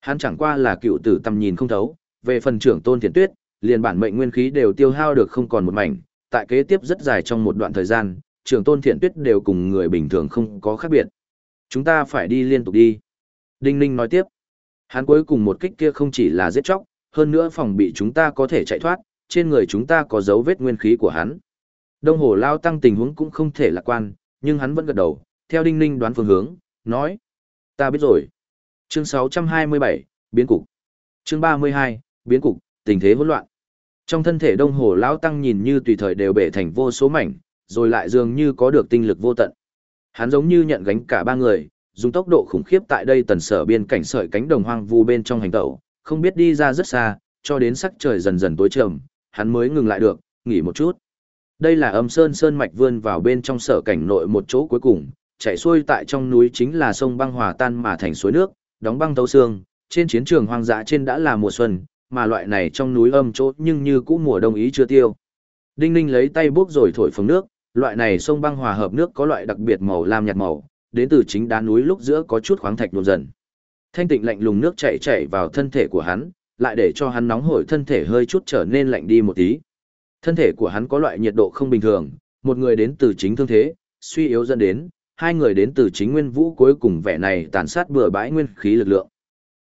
Hắn chẳng qua là cựu tử tầm nhìn không thấu, về phần trưởng Tôn Thiện Tuyết, liền bản mệnh nguyên khí đều tiêu hao được không còn một mảnh, tại kế tiếp rất dài trong một đoạn thời gian, trưởng Tôn Thiện Tuyết đều cùng người bình thường không có khác biệt. Chúng ta phải đi liên tục đi. Đinh Ninh nói tiếp. Hắn cuối cùng một kích kia không chỉ là giết chóc, hơn nữa phòng bị chúng ta có thể chạy thoát, trên người chúng ta có dấu vết nguyên khí của hắn. Đông Hồ Lao Tăng tình huống cũng không thể lạc quan, nhưng hắn vẫn gật đầu, theo Đinh Ninh đoán phương hướng, nói. Ta biết rồi. Chương 627, Biến Cục. Chương 32, Biến Cục, tình thế hỗn loạn. Trong thân thể Đông Hồ Lao Tăng nhìn như tùy thời đều bể thành vô số mảnh, rồi lại dường như có được tinh lực vô tận. Hắn giống như nhận gánh cả ba người, dùng tốc độ khủng khiếp tại đây tần sở biên cảnh sợi cánh đồng hoang vu bên trong hành tẩu, không biết đi ra rất xa, cho đến sắc trời dần dần tối trầm, hắn mới ngừng lại được, nghỉ một chút. Đây là âm sơn sơn mạch vươn vào bên trong sở cảnh nội một chỗ cuối cùng, chảy xuôi tại trong núi chính là sông băng hòa tan mà thành suối nước, đóng băng thấu xương, trên chiến trường hoang dã trên đã là mùa xuân, mà loại này trong núi âm chỗ nhưng như cũ mùa đông ý chưa tiêu. Đinh Ninh lấy tay bốc rồi thổi phồng nước, loại này sông băng hòa hợp nước có loại đặc biệt màu lam nhạt màu, đến từ chính đá núi lúc giữa có chút khoáng thạch nhuộm dần. Thanh tịnh lạnh lùng nước chảy chảy vào thân thể của hắn, lại để cho hắn nóng hổi thân thể hơi chút trở nên lạnh đi một tí. Thân thể của hắn có loại nhiệt độ không bình thường, một người đến từ chính thương thế, suy yếu dẫn đến, hai người đến từ chính nguyên vũ cuối cùng vẻ này tàn sát bừa bãi nguyên khí lực lượng.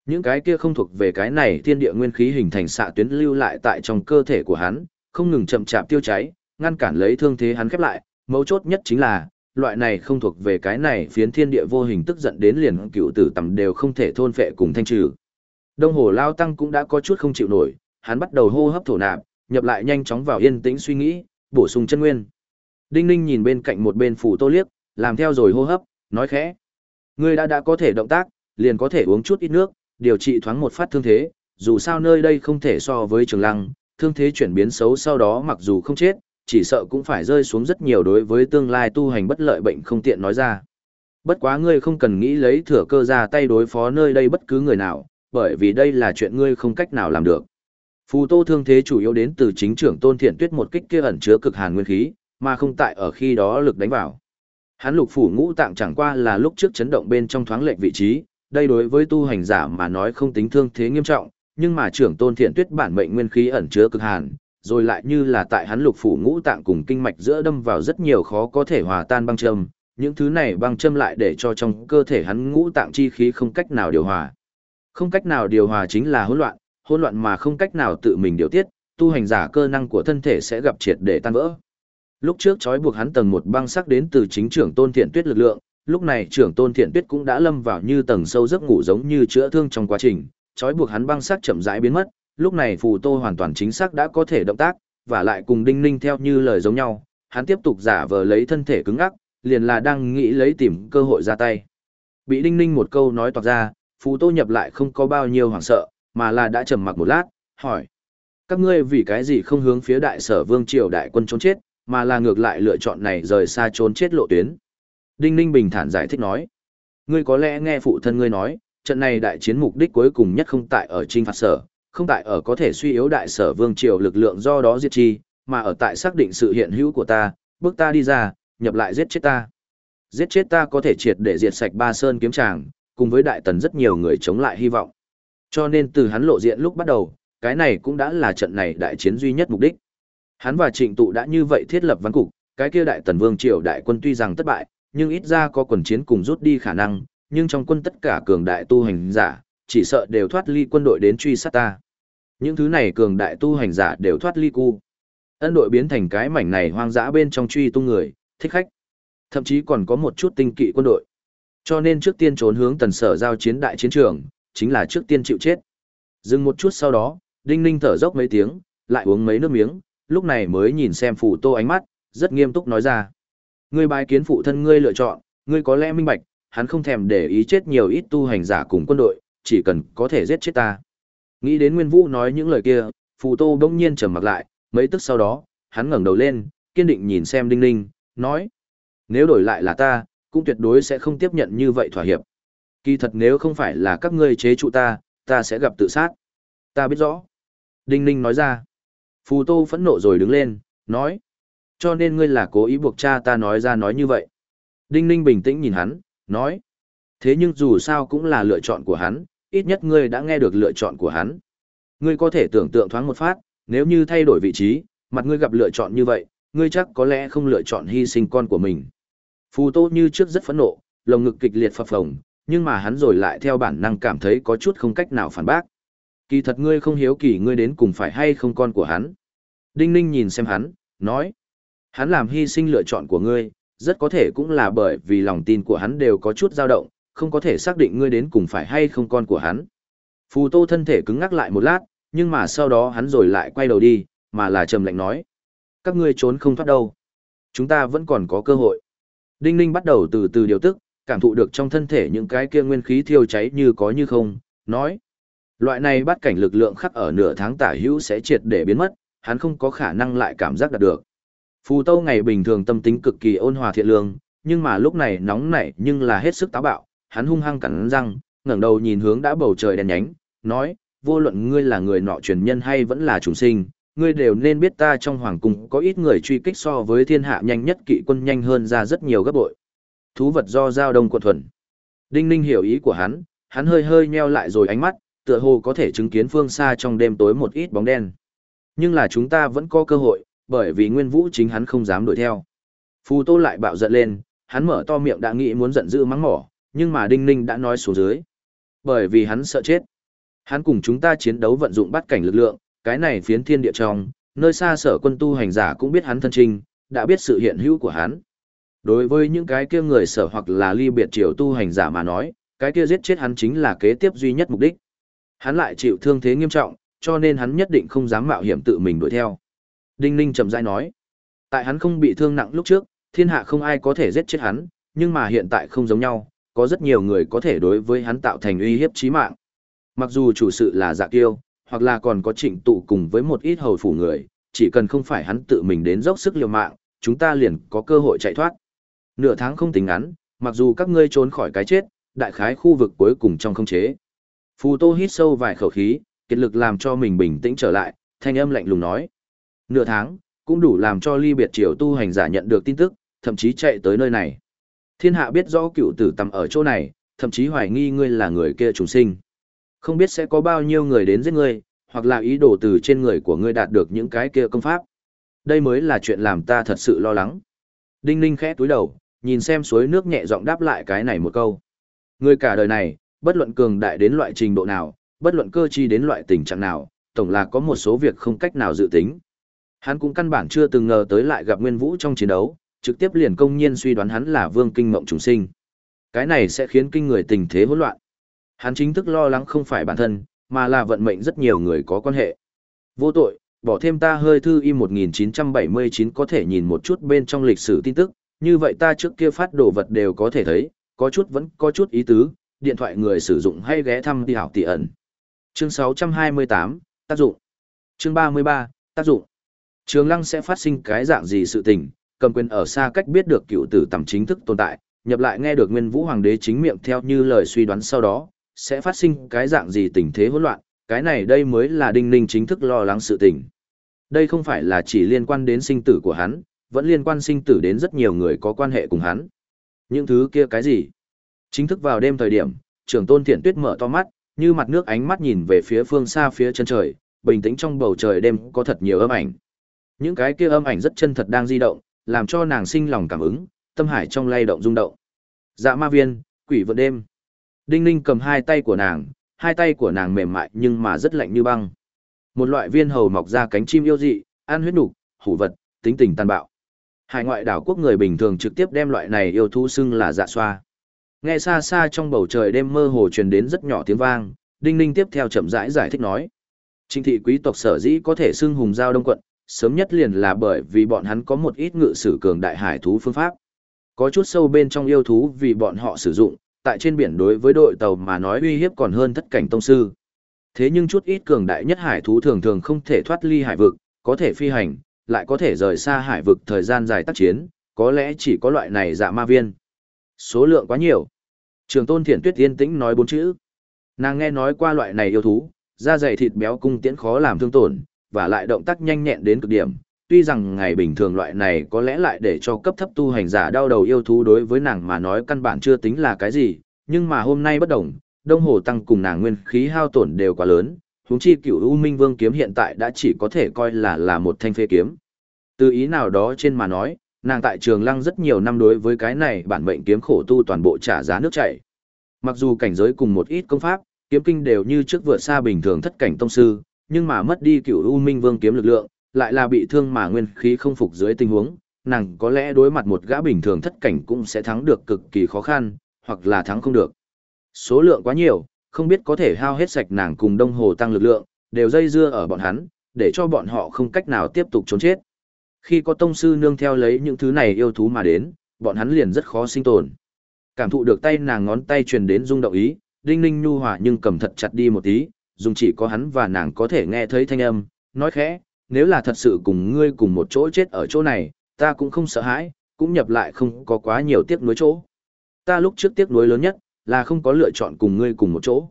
Những cái kia không thuộc về cái này thiên địa nguyên khí hình thành xạ tuyến lưu lại tại trong cơ thể của hắn, không ngừng chậm chạp tiêu cháy, ngăn cản lấy thương thế hắn khép lại, mấu chốt nhất chính là, loại này không thuộc về cái này phiến thiên địa vô hình tức giận đến liền cựu tử tầm đều không thể thôn phệ cùng thanh trừ. Đông hồ lao tăng cũng đã có chút không chịu nổi, hắn bắt đầu hô hấp thổ nạp, nhập lại nhanh chóng vào yên tĩnh suy nghĩ, bổ sung chân nguyên. Đinh Ninh nhìn bên cạnh một bên phủ tô liếc, làm theo rồi hô hấp, nói khẽ. Ngươi đã đã có thể động tác, liền có thể uống chút ít nước, điều trị thoáng một phát thương thế, dù sao nơi đây không thể so với trường lăng, thương thế chuyển biến xấu sau đó mặc dù không chết, chỉ sợ cũng phải rơi xuống rất nhiều đối với tương lai tu hành bất lợi bệnh không tiện nói ra. Bất quá ngươi không cần nghĩ lấy thừa cơ ra tay đối phó nơi đây bất cứ người nào, bởi vì đây là chuyện ngươi không cách nào làm được. Phù Tô thương thế chủ yếu đến từ chính trưởng Tôn Thiện Tuyết một kích kia ẩn chứa cực hàn nguyên khí, mà không tại ở khi đó lực đánh vào. Hắn lục phủ ngũ tạng chẳng qua là lúc trước chấn động bên trong thoáng lệch vị trí, đây đối với tu hành giả mà nói không tính thương thế nghiêm trọng, nhưng mà trưởng Tôn Thiện Tuyết bản mệnh nguyên khí ẩn chứa cực hàn, rồi lại như là tại hắn lục phủ ngũ tạng cùng kinh mạch giữa đâm vào rất nhiều khó có thể hòa tan băng châm, những thứ này băng châm lại để cho trong cơ thể hắn ngũ tạng chi khí không cách nào điều hòa. Không cách nào điều hòa chính là hỗn loạn, hỗn loạn mà không cách nào tự mình điều tiết, tu hành giả cơ năng của thân thể sẽ gặp triệt để tan vỡ. Lúc trước trói buộc hắn tầng một băng sắc đến từ chính trưởng Tôn Thiện Tuyết lực lượng, lúc này trưởng Tôn Thiện Tuyết cũng đã lâm vào như tầng sâu giấc ngủ giống như chữa thương trong quá trình, trói buộc hắn băng sắc chậm rãi biến mất, lúc này phù tô hoàn toàn chính xác đã có thể động tác, và lại cùng đinh ninh theo như lời giống nhau, hắn tiếp tục giả vờ lấy thân thể cứng ắc, liền là đang nghĩ lấy tìm cơ hội ra tay. Bị đinh ninh một câu nói toạc ra, phù tô nhập lại không có bao nhiêu hoảng sợ, mà là đã trầm mặc một lát, hỏi. Các ngươi vì cái gì không hướng phía đại sở vương triều đại quân trốn chết, mà là ngược lại lựa chọn này rời xa trốn chết lộ tuyến. Đinh ninh bình thản giải thích nói. Ngươi có lẽ nghe phụ thân ngươi nói, trận này đại chiến mục đích cuối cùng nhất không tại ở trinh phạt sở, không tại ở có thể suy yếu đại sở vương triều lực lượng do đó diệt chi, mà ở tại xác định sự hiện hữu của ta, bước ta đi ra, nhập lại giết chết ta. Giết chết ta có thể triệt để diệt sạch ba sơn kiếm tràng, cùng với đại tần rất nhiều người chống lại hy vọng. Cho nên từ hắn lộ diện lúc bắt đầu, cái này cũng đã là trận này đại chiến duy nhất mục đích. Hắn và trịnh tụ đã như vậy thiết lập văn cục, cái kia đại tần vương triều đại quân tuy rằng thất bại, nhưng ít ra có quần chiến cùng rút đi khả năng, nhưng trong quân tất cả cường đại tu hành giả, chỉ sợ đều thoát ly quân đội đến truy sát ta. Những thứ này cường đại tu hành giả đều thoát ly cu. Ân đội biến thành cái mảnh này hoang dã bên trong truy tung người, thích khách. Thậm chí còn có một chút tinh kỵ quân đội. Cho nên trước tiên trốn hướng tần sở giao chiến đại chiến trường, chính là trước tiên chịu chết. Dừng một chút sau đó, Đinh Ninh thở dốc mấy tiếng, lại uống mấy nước miếng, lúc này mới nhìn xem phủ tô ánh mắt, rất nghiêm túc nói ra. Ngươi bài kiến phụ thân ngươi lựa chọn, ngươi có lẽ minh bạch, hắn không thèm để ý chết nhiều ít tu hành giả cùng quân đội, chỉ cần có thể giết chết ta. Nghĩ đến Nguyên Vũ nói những lời kia, phù tô bỗng nhiên trầm mặt lại, mấy tức sau đó, hắn ngẩng đầu lên, kiên định nhìn xem Đinh Ninh, nói. Nếu đổi lại là ta, cũng tuyệt đối sẽ không tiếp nhận như vậy thỏa hiệp. Kỳ thật nếu không phải là các ngươi chế trụ ta, ta sẽ gặp tự sát. Ta biết rõ. Đinh Ninh nói ra. Phù Tô phẫn nộ rồi đứng lên, nói. Cho nên ngươi là cố ý buộc cha ta nói ra nói như vậy. Đinh Ninh bình tĩnh nhìn hắn, nói. Thế nhưng dù sao cũng là lựa chọn của hắn, ít nhất ngươi đã nghe được lựa chọn của hắn. Ngươi có thể tưởng tượng thoáng một phát, nếu như thay đổi vị trí, mặt ngươi gặp lựa chọn như vậy, ngươi chắc có lẽ không lựa chọn hy sinh con của mình. Phù Tô như trước rất phẫn nộ, lồng ngực kịch liệt phập phồng, nhưng mà hắn rồi lại theo bản năng cảm thấy có chút không cách nào phản bác. Kỳ thật ngươi không hiếu kỳ ngươi đến cùng phải hay không con của hắn. Đinh Ninh nhìn xem hắn, nói. Hắn làm hy sinh lựa chọn của ngươi, rất có thể cũng là bởi vì lòng tin của hắn đều có chút dao động, không có thể xác định ngươi đến cùng phải hay không con của hắn. Phù Tô thân thể cứng ngắc lại một lát, nhưng mà sau đó hắn rồi lại quay đầu đi, mà là trầm lạnh nói. Các ngươi trốn không thoát đâu. Chúng ta vẫn còn có cơ hội. Đinh Ninh bắt đầu từ từ điều tức, cảm thụ được trong thân thể những cái kia nguyên khí thiêu cháy như có như không, nói. Loại này bắt cảnh lực lượng khắc ở nửa tháng tả hữu sẽ triệt để biến mất, hắn không có khả năng lại cảm giác đạt được. Phù tô ngày bình thường tâm tính cực kỳ ôn hòa thiện lương, nhưng mà lúc này nóng nảy nhưng là hết sức táo bạo, hắn hung hăng cắn răng, ngẩng đầu nhìn hướng đã bầu trời đen nhánh, nói, vô luận ngươi là người nọ truyền nhân hay vẫn là trùng sinh, ngươi đều nên biết ta trong hoàng cung có ít người truy kích so với thiên hạ nhanh nhất kỵ quân nhanh hơn ra rất nhiều gấp bội. Thú vật do giao đông quận thuần. Đinh Ninh hiểu ý của hắn, hắn hơi hơi nheo lại rồi ánh mắt, tựa hồ có thể chứng kiến phương xa trong đêm tối một ít bóng đen. Nhưng là chúng ta vẫn có cơ hội, bởi vì Nguyên Vũ chính hắn không dám đuổi theo. Phù Tô lại bạo giận lên, hắn mở to miệng đã nghĩ muốn giận dữ mắng mỏ, nhưng mà Đinh Ninh đã nói xuống dưới. Bởi vì hắn sợ chết. Hắn cùng chúng ta chiến đấu vận dụng bắt cảnh lực lượng, cái này phiến thiên địa trong, nơi xa sở quân tu hành giả cũng biết hắn thân trình, đã biết sự hiện hữu của hắn. Đối với những cái kia người sở hoặc là ly biệt triều tu hành giả mà nói, cái kia giết chết hắn chính là kế tiếp duy nhất mục đích. Hắn lại chịu thương thế nghiêm trọng, cho nên hắn nhất định không dám mạo hiểm tự mình đuổi theo. Đinh Ninh chậm rãi nói, tại hắn không bị thương nặng lúc trước, thiên hạ không ai có thể giết chết hắn, nhưng mà hiện tại không giống nhau, có rất nhiều người có thể đối với hắn tạo thành uy hiếp chí mạng. Mặc dù chủ sự là dạ kiêu, hoặc là còn có trịnh tụ cùng với một ít hầu phủ người, chỉ cần không phải hắn tự mình đến dốc sức liều mạng, chúng ta liền có cơ hội chạy thoát. Nửa tháng không tính ngắn, mặc dù các ngươi trốn khỏi cái chết, đại khái khu vực cuối cùng trong không chế. Phù Tô hít sâu vài khẩu khí, kiệt lực làm cho mình bình tĩnh trở lại, thanh âm lạnh lùng nói. Nửa tháng, cũng đủ làm cho ly biệt triều tu hành giả nhận được tin tức, thậm chí chạy tới nơi này. Thiên hạ biết rõ cựu tử tầm ở chỗ này, thậm chí hoài nghi ngươi là người kia trùng sinh. Không biết sẽ có bao nhiêu người đến giết ngươi, hoặc là ý đồ từ trên người của ngươi đạt được những cái kia công pháp. Đây mới là chuyện làm ta thật sự lo lắng. Đinh Ninh khẽ túi đầu, nhìn xem suối nước nhẹ giọng đáp lại cái này một câu. Ngươi cả đời này, bất luận cường đại đến loại trình độ nào, bất luận cơ chi đến loại tình trạng nào, tổng là có một số việc không cách nào dự tính. Hắn cũng căn bản chưa từng ngờ tới lại gặp Nguyên Vũ trong chiến đấu, trực tiếp liền công nhiên suy đoán hắn là Vương Kinh Mộng trùng sinh. Cái này sẽ khiến kinh người tình thế hỗn loạn. Hắn chính thức lo lắng không phải bản thân, mà là vận mệnh rất nhiều người có quan hệ. Vô tội, bỏ thêm ta hơi thư y 1979 có thể nhìn một chút bên trong lịch sử tin tức, như vậy ta trước kia phát đồ vật đều có thể thấy, có chút vẫn có chút ý tứ, điện thoại người sử dụng hay ghé thăm đi hảo tỷ ẩn. Chương 628, tác dụng. Chương 33, tác dụng. Trường Lăng sẽ phát sinh cái dạng gì sự tình, cầm quyền ở xa cách biết được cựu tử tầm chính thức tồn tại, nhập lại nghe được Nguyên Vũ Hoàng đế chính miệng theo như lời suy đoán sau đó, sẽ phát sinh cái dạng gì tình thế hỗn loạn, cái này đây mới là Đinh Ninh chính thức lo lắng sự tình. Đây không phải là chỉ liên quan đến sinh tử của hắn, vẫn liên quan sinh tử đến rất nhiều người có quan hệ cùng hắn. Những thứ kia cái gì? Chính thức vào đêm thời điểm, trưởng tôn thiện tuyết mở to mắt, như mặt nước ánh mắt nhìn về phía phương xa phía chân trời, bình tĩnh trong bầu trời đêm có thật nhiều âm ảnh. Những cái kia âm ảnh rất chân thật đang di động, làm cho nàng sinh lòng cảm ứng, tâm hải trong lay động rung động. Dạ ma viên, quỷ vượn đêm. Đinh Ninh cầm hai tay của nàng, hai tay của nàng mềm mại nhưng mà rất lạnh như băng. Một loại viên hầu mọc ra cánh chim yêu dị, ăn huyết nục, hủ vật, tính tình tàn bạo. Hải ngoại đảo quốc người bình thường trực tiếp đem loại này yêu thú xưng là dạ xoa. Nghe xa xa trong bầu trời đêm mơ hồ truyền đến rất nhỏ tiếng vang, Đinh Ninh tiếp theo chậm rãi giải thích nói. Trịnh thị quý tộc sở dĩ có thể xưng hùng giao đông quận, sớm nhất liền là bởi vì bọn hắn có một ít ngự sử cường đại hải thú phương pháp. Có chút sâu bên trong yêu thú vì bọn họ sử dụng, tại trên biển đối với đội tàu mà nói uy hiếp còn hơn thất cảnh tông sư. Thế nhưng chút ít cường đại nhất hải thú thường thường không thể thoát ly hải vực, có thể phi hành, lại có thể rời xa hải vực thời gian dài tác chiến, có lẽ chỉ có loại này dạ ma viên. Số lượng quá nhiều. Trường tôn thiển tuyết yên tĩnh nói bốn chữ. Nàng nghe nói qua loại này yêu thú, da dày thịt béo cung tiễn khó làm thương tổn, và lại động tác nhanh nhẹn đến cực điểm. Tuy rằng ngày bình thường loại này có lẽ lại để cho cấp thấp tu hành giả đau đầu yêu thú đối với nàng mà nói căn bản chưa tính là cái gì, nhưng mà hôm nay bất đồng, đông hồ tăng cùng nàng nguyên khí hao tổn đều quá lớn, huống chi cựu U Minh Vương kiếm hiện tại đã chỉ có thể coi là là một thanh phế kiếm. Từ ý nào đó trên mà nói, nàng tại trường lăng rất nhiều năm đối với cái này bản mệnh kiếm khổ tu toàn bộ trả giá nước chảy. Mặc dù cảnh giới cùng một ít công pháp, kiếm kinh đều như trước vượt xa bình thường thất cảnh tông sư, nhưng mà mất đi cựu U Minh Vương kiếm lực lượng, lại là bị thương mà nguyên khí không phục dưới tình huống, nàng có lẽ đối mặt một gã bình thường thất cảnh cũng sẽ thắng được cực kỳ khó khăn, hoặc là thắng không được. Số lượng quá nhiều, không biết có thể hao hết sạch nàng cùng đông hồ tăng lực lượng, đều dây dưa ở bọn hắn, để cho bọn họ không cách nào tiếp tục trốn chết. Khi có tông sư nương theo lấy những thứ này yêu thú mà đến, bọn hắn liền rất khó sinh tồn. Cảm thụ được tay nàng ngón tay truyền đến rung động ý, đinh ninh nhu hòa nhưng cầm thật chặt đi một tí, dùng chỉ có hắn và nàng có thể nghe thấy thanh âm, nói khẽ, nếu là thật sự cùng ngươi cùng một chỗ chết ở chỗ này, ta cũng không sợ hãi, cũng nhập lại không có quá nhiều tiếc nuối chỗ. Ta lúc trước tiếc nuối lớn nhất, là không có lựa chọn cùng ngươi cùng một chỗ.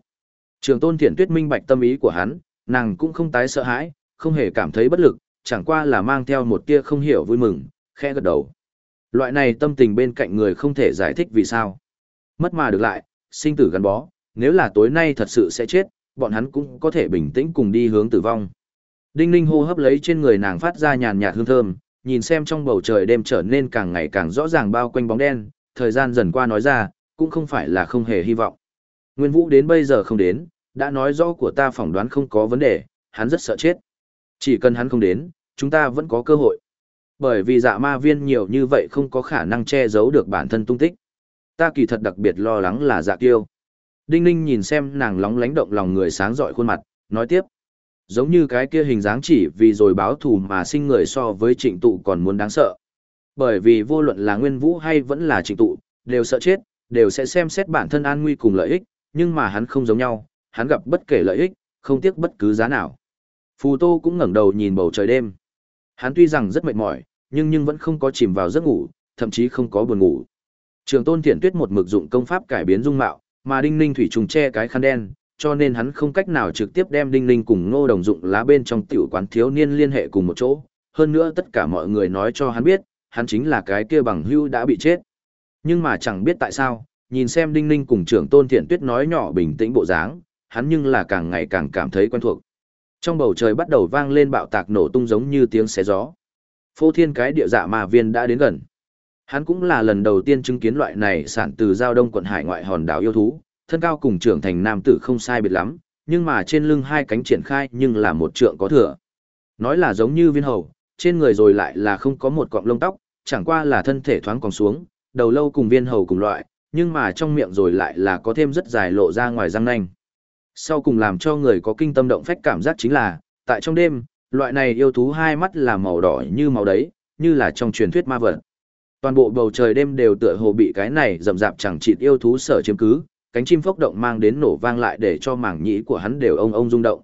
Trường tôn thiện tuyết minh bạch tâm ý của hắn, nàng cũng không tái sợ hãi, không hề cảm thấy bất lực, chẳng qua là mang theo một tia không hiểu vui mừng, khẽ gật đầu. Loại này tâm tình bên cạnh người không thể giải thích vì sao. Mất mà được lại, sinh tử gắn bó, nếu là tối nay thật sự sẽ chết, bọn hắn cũng có thể bình tĩnh cùng đi hướng tử vong. Đinh Ninh hô hấp lấy trên người nàng phát ra nhàn nhạt hương thơm, nhìn xem trong bầu trời đêm trở nên càng ngày càng rõ ràng bao quanh bóng đen, thời gian dần qua nói ra, cũng không phải là không hề hy vọng. Nguyên Vũ đến bây giờ không đến, đã nói rõ của ta phỏng đoán không có vấn đề, hắn rất sợ chết. Chỉ cần hắn không đến, chúng ta vẫn có cơ hội. Bởi vì dạ ma viên nhiều như vậy không có khả năng che giấu được bản thân tung tích. Ta kỳ thật đặc biệt lo lắng là dạ Tiêu. Đinh ninh nhìn xem nàng lóng lánh động lòng người sáng rọi khuôn mặt, nói tiếp. Giống như cái kia hình dáng chỉ vì rồi báo thù mà sinh người so với trịnh tụ còn muốn đáng sợ. Bởi vì vô luận là nguyên vũ hay vẫn là trịnh tụ, đều sợ chết, đều sẽ xem xét bản thân an nguy cùng lợi ích, nhưng mà hắn không giống nhau, hắn gặp bất kể lợi ích, không tiếc bất cứ giá nào. Phù Tô cũng ngẩng đầu nhìn bầu trời đêm. Hắn tuy rằng rất mệt mỏi, nhưng nhưng vẫn không có chìm vào giấc ngủ, thậm chí không có buồn ngủ. Trường Tôn Thiện Tuyết một mực dụng công pháp cải biến dung mạo, mà Đinh Ninh thủy trùng che cái khăn đen, cho nên hắn không cách nào trực tiếp đem Đinh Ninh cùng Ngô Đồng dụng lá bên trong tiểu quán thiếu niên liên hệ cùng một chỗ. Hơn nữa tất cả mọi người nói cho hắn biết, hắn chính là cái kia bằng hưu đã bị chết. Nhưng mà chẳng biết tại sao, nhìn xem Đinh Ninh cùng trưởng tôn thiện tuyết nói nhỏ bình tĩnh bộ dáng, hắn nhưng là càng ngày càng cảm thấy quen thuộc. Trong bầu trời bắt đầu vang lên bạo tạc nổ tung giống như tiếng xé gió. Phô thiên cái địa dạ mà viên đã đến gần. Hắn cũng là lần đầu tiên chứng kiến loại này sản từ giao đông quận hải ngoại hòn đảo yêu thú, thân cao cùng trưởng thành nam tử không sai biệt lắm, nhưng mà trên lưng hai cánh triển khai nhưng là một trượng có thừa. Nói là giống như viên hầu, trên người rồi lại là không có một cọng lông tóc, chẳng qua là thân thể thoáng còn xuống, đầu lâu cùng viên hầu cùng loại, nhưng mà trong miệng rồi lại là có thêm rất dài lộ ra ngoài răng nanh. Sau cùng làm cho người có kinh tâm động phách cảm giác chính là, tại trong đêm, loại này yêu thú hai mắt là màu đỏ như màu đấy, như là trong truyền thuyết ma vật. Toàn bộ bầu trời đêm đều tựa hồ bị cái này rầm rạp chẳng chịt yêu thú sở chiếm cứ, cánh chim phốc động mang đến nổ vang lại để cho mảng nhĩ của hắn đều ông ông rung động.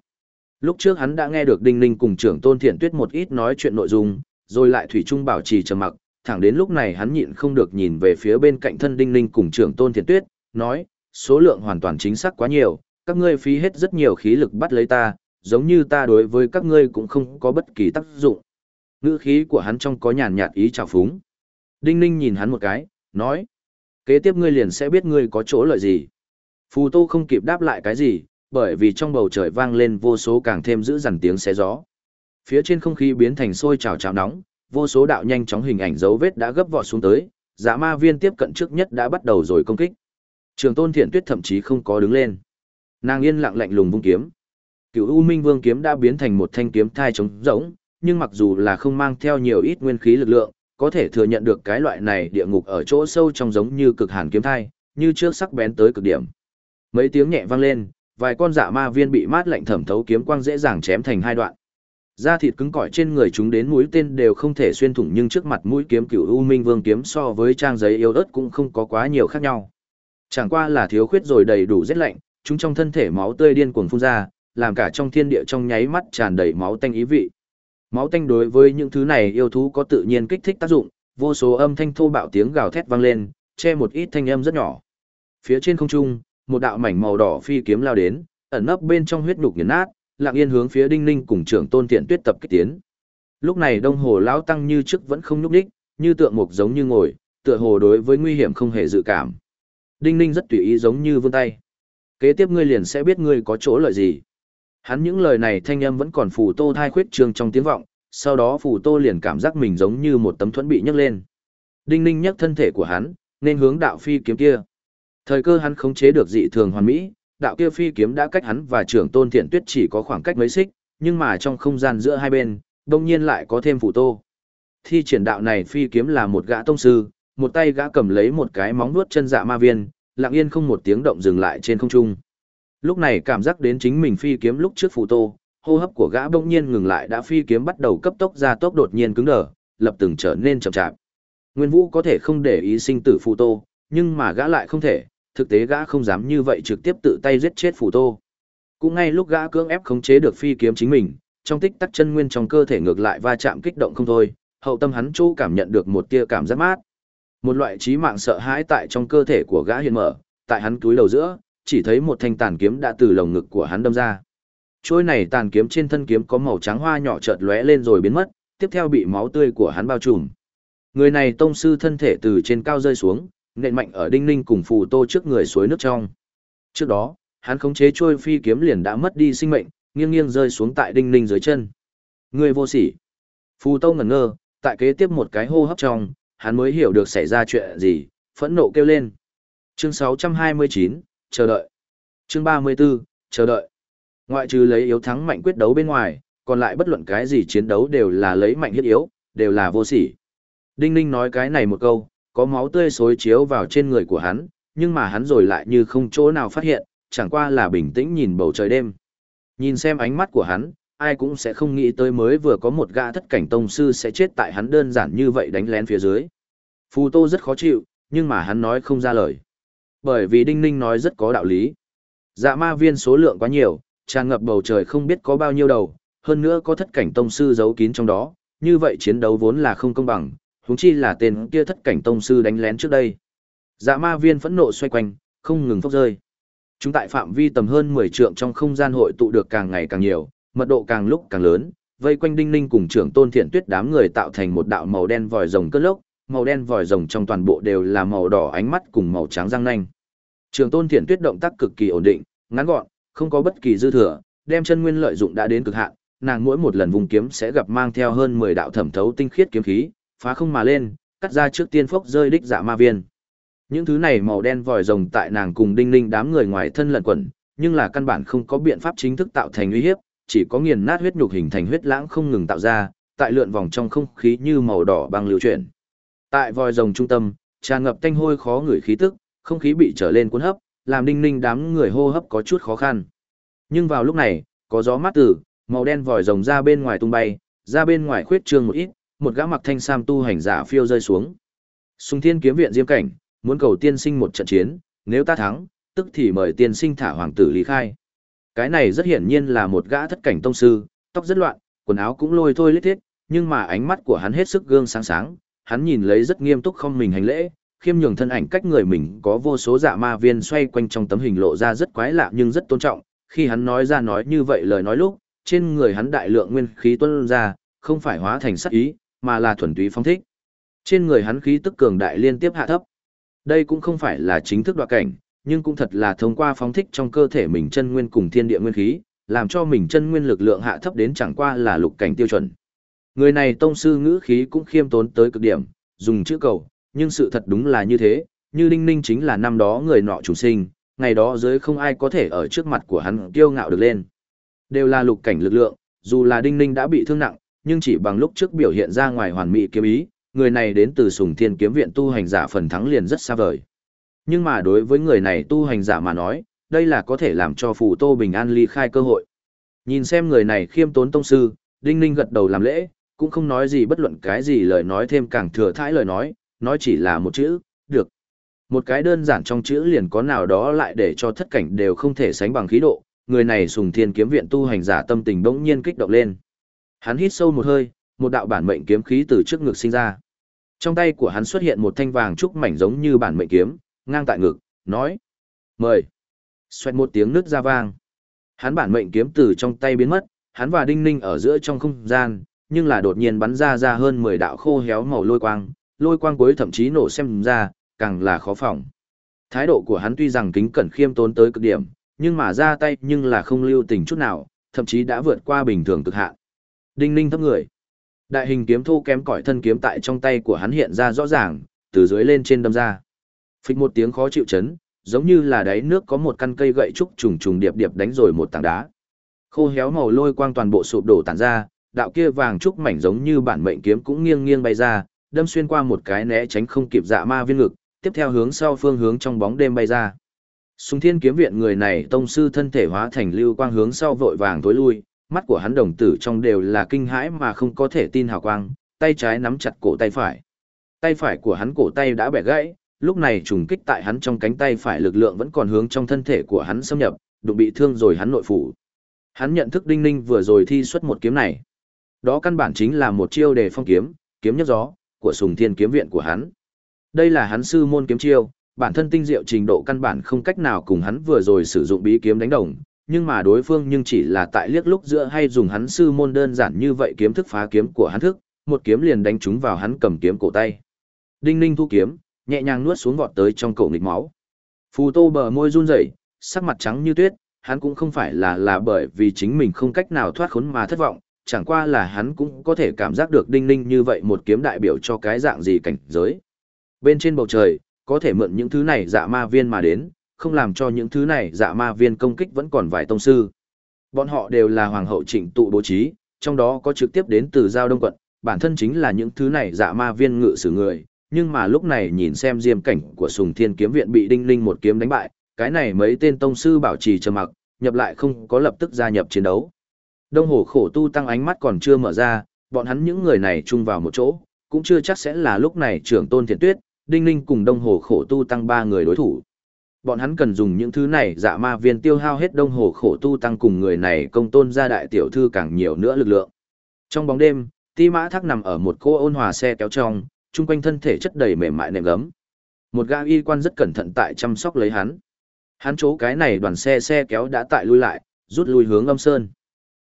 Lúc trước hắn đã nghe được Đinh Ninh cùng trưởng Tôn Thiện Tuyết một ít nói chuyện nội dung, rồi lại thủy trung bảo trì trầm mặc, thẳng đến lúc này hắn nhịn không được nhìn về phía bên cạnh thân Đinh Ninh cùng trưởng Tôn Thiện Tuyết, nói, số lượng hoàn toàn chính xác quá nhiều, các ngươi phí hết rất nhiều khí lực bắt lấy ta, giống như ta đối với các ngươi cũng không có bất kỳ tác dụng. Ngữ khí của hắn trong có nhàn nhạt ý trào phúng. Đinh Ninh nhìn hắn một cái, nói, kế tiếp ngươi liền sẽ biết ngươi có chỗ lợi gì. Phù Tô không kịp đáp lại cái gì, bởi vì trong bầu trời vang lên vô số càng thêm dữ dằn tiếng xé gió. Phía trên không khí biến thành sôi trào trào nóng, vô số đạo nhanh chóng hình ảnh dấu vết đã gấp vọt xuống tới, Dạ Ma Viên tiếp cận trước nhất đã bắt đầu rồi công kích. Trường Tôn Thiện Tuyết thậm chí không có đứng lên. Nàng yên lặng lạnh lùng vung kiếm. Cựu U Minh Vương kiếm đã biến thành một thanh kiếm thai trống rỗng, nhưng mặc dù là không mang theo nhiều ít nguyên khí lực lượng, có thể thừa nhận được cái loại này địa ngục ở chỗ sâu trong giống như cực hàn kiếm thai, như trước sắc bén tới cực điểm. Mấy tiếng nhẹ vang lên, vài con dạ ma viên bị mát lạnh thẩm thấu kiếm quang dễ dàng chém thành hai đoạn. Da thịt cứng cỏi trên người chúng đến mũi tên đều không thể xuyên thủng nhưng trước mặt mũi kiếm cửu U Minh Vương kiếm so với trang giấy yếu ớt cũng không có quá nhiều khác nhau. Chẳng qua là thiếu khuyết rồi đầy đủ rét lạnh, chúng trong thân thể máu tươi điên cuồng phun ra, làm cả trong thiên địa trong nháy mắt tràn đầy máu tanh ý vị. Máu tanh đối với những thứ này yêu thú có tự nhiên kích thích tác dụng, vô số âm thanh thô bạo tiếng gào thét vang lên, che một ít thanh âm rất nhỏ. Phía trên không trung, một đạo mảnh màu đỏ phi kiếm lao đến, ẩn nấp bên trong huyết nhục nghiền nát, lặng yên hướng phía Đinh Ninh cùng trưởng Tôn Tiện Tuyết tập kích tiến. Lúc này Đông Hồ lão tăng như trước vẫn không nhúc nhích, như tượng mục giống như ngồi, tựa hồ đối với nguy hiểm không hề dự cảm. Đinh Ninh rất tùy ý giống như vươn tay. Kế tiếp ngươi liền sẽ biết ngươi có chỗ lợi gì. Hắn những lời này thanh âm vẫn còn phù tô thai khuyết trường trong tiếng vọng, sau đó phù tô liền cảm giác mình giống như một tấm thuẫn bị nhấc lên. Đinh Ninh nhấc thân thể của hắn, nên hướng đạo phi kiếm kia. Thời cơ hắn khống chế được dị thường hoàn mỹ, đạo kia phi kiếm đã cách hắn và trưởng tôn thiện tuyết chỉ có khoảng cách mấy xích, nhưng mà trong không gian giữa hai bên, đông nhiên lại có thêm phù tô. Thi triển đạo này phi kiếm là một gã tông sư, một tay gã cầm lấy một cái móng vuốt chân dạ ma viên, lặng yên không một tiếng động dừng lại trên không trung. Lúc này cảm giác đến chính mình phi kiếm lúc trước phù tô, hô hấp của gã bỗng nhiên ngừng lại đã phi kiếm bắt đầu cấp tốc ra tốc đột nhiên cứng đờ, lập từng trở nên chậm chạp. Nguyên Vũ có thể không để ý sinh tử phù tô, nhưng mà gã lại không thể, thực tế gã không dám như vậy trực tiếp tự tay giết chết phù tô. Cũng ngay lúc gã cưỡng ép khống chế được phi kiếm chính mình, trong tích tắc chân nguyên trong cơ thể ngược lại va chạm kích động không thôi, hậu tâm hắn chỗ cảm nhận được một tia cảm giác mát. Một loại trí mạng sợ hãi tại trong cơ thể của gã hiện mở, tại hắn túi đầu giữa, chỉ thấy một thanh tàn kiếm đã từ lồng ngực của hắn đâm ra. Trôi này tàn kiếm trên thân kiếm có màu trắng hoa nhỏ chợt lóe lên rồi biến mất, tiếp theo bị máu tươi của hắn bao trùm. Người này tông sư thân thể từ trên cao rơi xuống, nện mạnh ở đinh ninh cùng phù tô trước người suối nước trong. Trước đó, hắn khống chế trôi phi kiếm liền đã mất đi sinh mệnh, nghiêng nghiêng rơi xuống tại đinh ninh dưới chân. Người vô sỉ. Phù tô ngẩn ngơ, tại kế tiếp một cái hô hấp trong, hắn mới hiểu được xảy ra chuyện gì, phẫn nộ kêu lên. Chương 629, chờ đợi. Chương 34, chờ đợi. Ngoại trừ lấy yếu thắng mạnh quyết đấu bên ngoài, còn lại bất luận cái gì chiến đấu đều là lấy mạnh hiết yếu, đều là vô sỉ. Đinh Ninh nói cái này một câu, có máu tươi xối chiếu vào trên người của hắn, nhưng mà hắn rồi lại như không chỗ nào phát hiện, chẳng qua là bình tĩnh nhìn bầu trời đêm. Nhìn xem ánh mắt của hắn, ai cũng sẽ không nghĩ tới mới vừa có một gã thất cảnh tông sư sẽ chết tại hắn đơn giản như vậy đánh lén phía dưới. Phù Tô rất khó chịu, nhưng mà hắn nói không ra lời. Bởi vì Đinh Ninh nói rất có đạo lý. Dạ ma viên số lượng quá nhiều, tràn ngập bầu trời không biết có bao nhiêu đầu, hơn nữa có thất cảnh tông sư giấu kín trong đó, như vậy chiến đấu vốn là không công bằng, huống chi là tên kia thất cảnh tông sư đánh lén trước đây. Dạ ma viên phẫn nộ xoay quanh, không ngừng phốc rơi. Chúng tại phạm vi tầm hơn 10 trượng trong không gian hội tụ được càng ngày càng nhiều, mật độ càng lúc càng lớn, vây quanh Đinh Ninh cùng trưởng Tôn Thiện Tuyết đám người tạo thành một đạo màu đen vòi rồng cất lốc, màu đen vòi rồng trong toàn bộ đều là màu đỏ ánh mắt cùng màu trắng răng nanh. Trường Tôn Thiện Tuyết động tác cực kỳ ổn định, ngắn gọn, không có bất kỳ dư thừa, đem chân nguyên lợi dụng đã đến cực hạn, nàng mỗi một lần vùng kiếm sẽ gặp mang theo hơn 10 đạo thẩm thấu tinh khiết kiếm khí, phá không mà lên, cắt ra trước tiên phốc rơi đích dạ ma viên. Những thứ này màu đen vòi rồng tại nàng cùng đinh ninh đám người ngoài thân lẩn quẩn, nhưng là căn bản không có biện pháp chính thức tạo thành uy hiếp, chỉ có nghiền nát huyết nhục hình thành huyết lãng không ngừng tạo ra, tại lượn vòng trong không khí như màu đỏ băng lưu chuyển. Tại vòi rồng trung tâm, tràn ngập tanh hôi khó ngửi khí tức, không khí bị trở lên cuốn hấp, làm đinh ninh đám người hô hấp có chút khó khăn. Nhưng vào lúc này, có gió mát từ, màu đen vòi rồng ra bên ngoài tung bay, ra bên ngoài khuyết trương một ít, một gã mặc thanh sam tu hành giả phiêu rơi xuống. Sùng Thiên kiếm viện diêm cảnh, muốn cầu tiên sinh một trận chiến, nếu ta thắng, tức thì mời tiên sinh thả hoàng tử lý khai. Cái này rất hiển nhiên là một gã thất cảnh tông sư, tóc rất loạn, quần áo cũng lôi thôi lít thiết, nhưng mà ánh mắt của hắn hết sức gương sáng sáng, hắn nhìn lấy rất nghiêm túc không mình hành lễ, khiêm nhường thân ảnh cách người mình có vô số dạ ma viên xoay quanh trong tấm hình lộ ra rất quái lạ nhưng rất tôn trọng, khi hắn nói ra nói như vậy lời nói lúc, trên người hắn đại lượng nguyên khí tuôn ra, không phải hóa thành sát ý, mà là thuần túy phong thích. Trên người hắn khí tức cường đại liên tiếp hạ thấp. Đây cũng không phải là chính thức đoạt cảnh, nhưng cũng thật là thông qua phóng thích trong cơ thể mình chân nguyên cùng thiên địa nguyên khí, làm cho mình chân nguyên lực lượng hạ thấp đến chẳng qua là lục cảnh tiêu chuẩn. Người này tông sư ngữ khí cũng khiêm tốn tới cực điểm, dùng chữ cầu, nhưng sự thật đúng là như thế, như Đinh Ninh chính là năm đó người nọ chủ sinh, ngày đó dưới không ai có thể ở trước mặt của hắn kiêu ngạo được lên. Đều là lục cảnh lực lượng, dù là Đinh Ninh đã bị thương nặng, nhưng chỉ bằng lúc trước biểu hiện ra ngoài hoàn mỹ kiếm ý, người này đến từ Sùng Thiên Kiếm Viện tu hành giả phần thắng liền rất xa vời. Nhưng mà đối với người này tu hành giả mà nói, đây là có thể làm cho Phù Tô Bình An ly khai cơ hội. Nhìn xem người này khiêm tốn tông sư, Đinh Ninh gật đầu làm lễ, cũng không nói gì bất luận cái gì lời nói thêm càng thừa thãi lời nói, nói chỉ là một chữ, được. Một cái đơn giản trong chữ liền có nào đó lại để cho thất cảnh đều không thể sánh bằng khí độ, người này sùng thiên kiếm viện tu hành giả tâm tình bỗng nhiên kích động lên. Hắn hít sâu một hơi, một đạo bản mệnh kiếm khí từ trước ngực sinh ra. Trong tay của hắn xuất hiện một thanh vàng trúc mảnh giống như bản mệnh kiếm, ngang tại ngực, nói: "Mời." Xoẹt một tiếng nước ra vang. Hắn bản mệnh kiếm từ trong tay biến mất, hắn và Đinh Ninh ở giữa trong không gian, nhưng là đột nhiên bắn ra ra hơn 10 đạo khô héo màu lôi quang, lôi quang cuối thậm chí nổ xem ra, càng là khó phòng. Thái độ của hắn tuy rằng kính cẩn khiêm tốn tới cực điểm, nhưng mà ra tay nhưng là không lưu tình chút nào, thậm chí đã vượt qua bình thường cực hạn. Đinh Ninh thấp người. Đại hình kiếm thu kém cỏi thân kiếm tại trong tay của hắn hiện ra rõ ràng, từ dưới lên trên đâm ra. Phịch một tiếng khó chịu chấn, giống như là đáy nước có một căn cây gậy trúc trùng trùng điệp điệp đánh rồi một tảng đá. Khô héo màu lôi quang toàn bộ sụp đổ tản ra, đạo kia vàng trúc mảnh giống như bản mệnh kiếm cũng nghiêng nghiêng bay ra, đâm xuyên qua một cái né tránh không kịp dạ ma viên ngực, tiếp theo hướng sau phương hướng trong bóng đêm bay ra. Sùng Thiên kiếm viện người này tông sư thân thể hóa thành lưu quang hướng sau vội vàng tối lui, mắt của hắn đồng tử trong đều là kinh hãi mà không có thể tin hào quang, tay trái nắm chặt cổ tay phải. Tay phải của hắn cổ tay đã bẻ gãy, lúc này trùng kích tại hắn trong cánh tay phải lực lượng vẫn còn hướng trong thân thể của hắn xâm nhập, đụng bị thương rồi hắn nội phủ. Hắn nhận thức Đinh Ninh vừa rồi thi xuất một kiếm này. Đó căn bản chính là một chiêu đề phong kiếm, kiếm nhất gió, của Sùng Thiên kiếm viện của hắn. Đây là hắn sư môn kiếm chiêu, bản thân tinh diệu trình độ căn bản không cách nào cùng hắn vừa rồi sử dụng bí kiếm đánh đồng, nhưng mà đối phương nhưng chỉ là tại liếc lúc giữa hay dùng hắn sư môn đơn giản như vậy kiếm thức phá kiếm của hắn thức, một kiếm liền đánh trúng vào hắn cầm kiếm cổ tay. Đinh Ninh thu kiếm, nhẹ nhàng nuốt xuống vọt tới trong cổ nghịch máu. Phù Tô bờ môi run rẩy, sắc mặt trắng như tuyết, hắn cũng không phải là là bởi vì chính mình không cách nào thoát khốn mà thất vọng, chẳng qua là hắn cũng có thể cảm giác được Đinh Ninh như vậy một kiếm đại biểu cho cái dạng gì cảnh giới. Bên trên bầu trời, có thể mượn những thứ này dạ ma viên mà đến, không làm cho những thứ này dạ ma viên công kích vẫn còn vài tông sư. Bọn họ đều là hoàng hậu trịnh tụ bố trí, trong đó có trực tiếp đến từ giao đông quận, bản thân chính là những thứ này dạ ma viên ngự sử người, nhưng mà lúc này nhìn xem diêm cảnh của sùng thiên kiếm viện bị đinh linh một kiếm đánh bại, cái này mấy tên tông sư bảo trì trầm mặc, nhập lại không có lập tức gia nhập chiến đấu. Đông hồ khổ tu tăng ánh mắt còn chưa mở ra, bọn hắn những người này chung vào một chỗ, cũng chưa chắc sẽ là lúc này trưởng tôn thiện tuyết, đinh ninh cùng đông hồ khổ tu tăng ba người đối thủ. Bọn hắn cần dùng những thứ này dạ ma viên tiêu hao hết đông hồ khổ tu tăng cùng người này công tôn ra đại tiểu thư càng nhiều nữa lực lượng. Trong bóng đêm, ti mã thác nằm ở một cô ôn hòa xe kéo trong, chung quanh thân thể chất đầy mềm mại nệm gấm. Một gã y quan rất cẩn thận tại chăm sóc lấy hắn. Hắn chỗ cái này đoàn xe xe kéo đã tại lui lại, rút lui hướng âm sơn.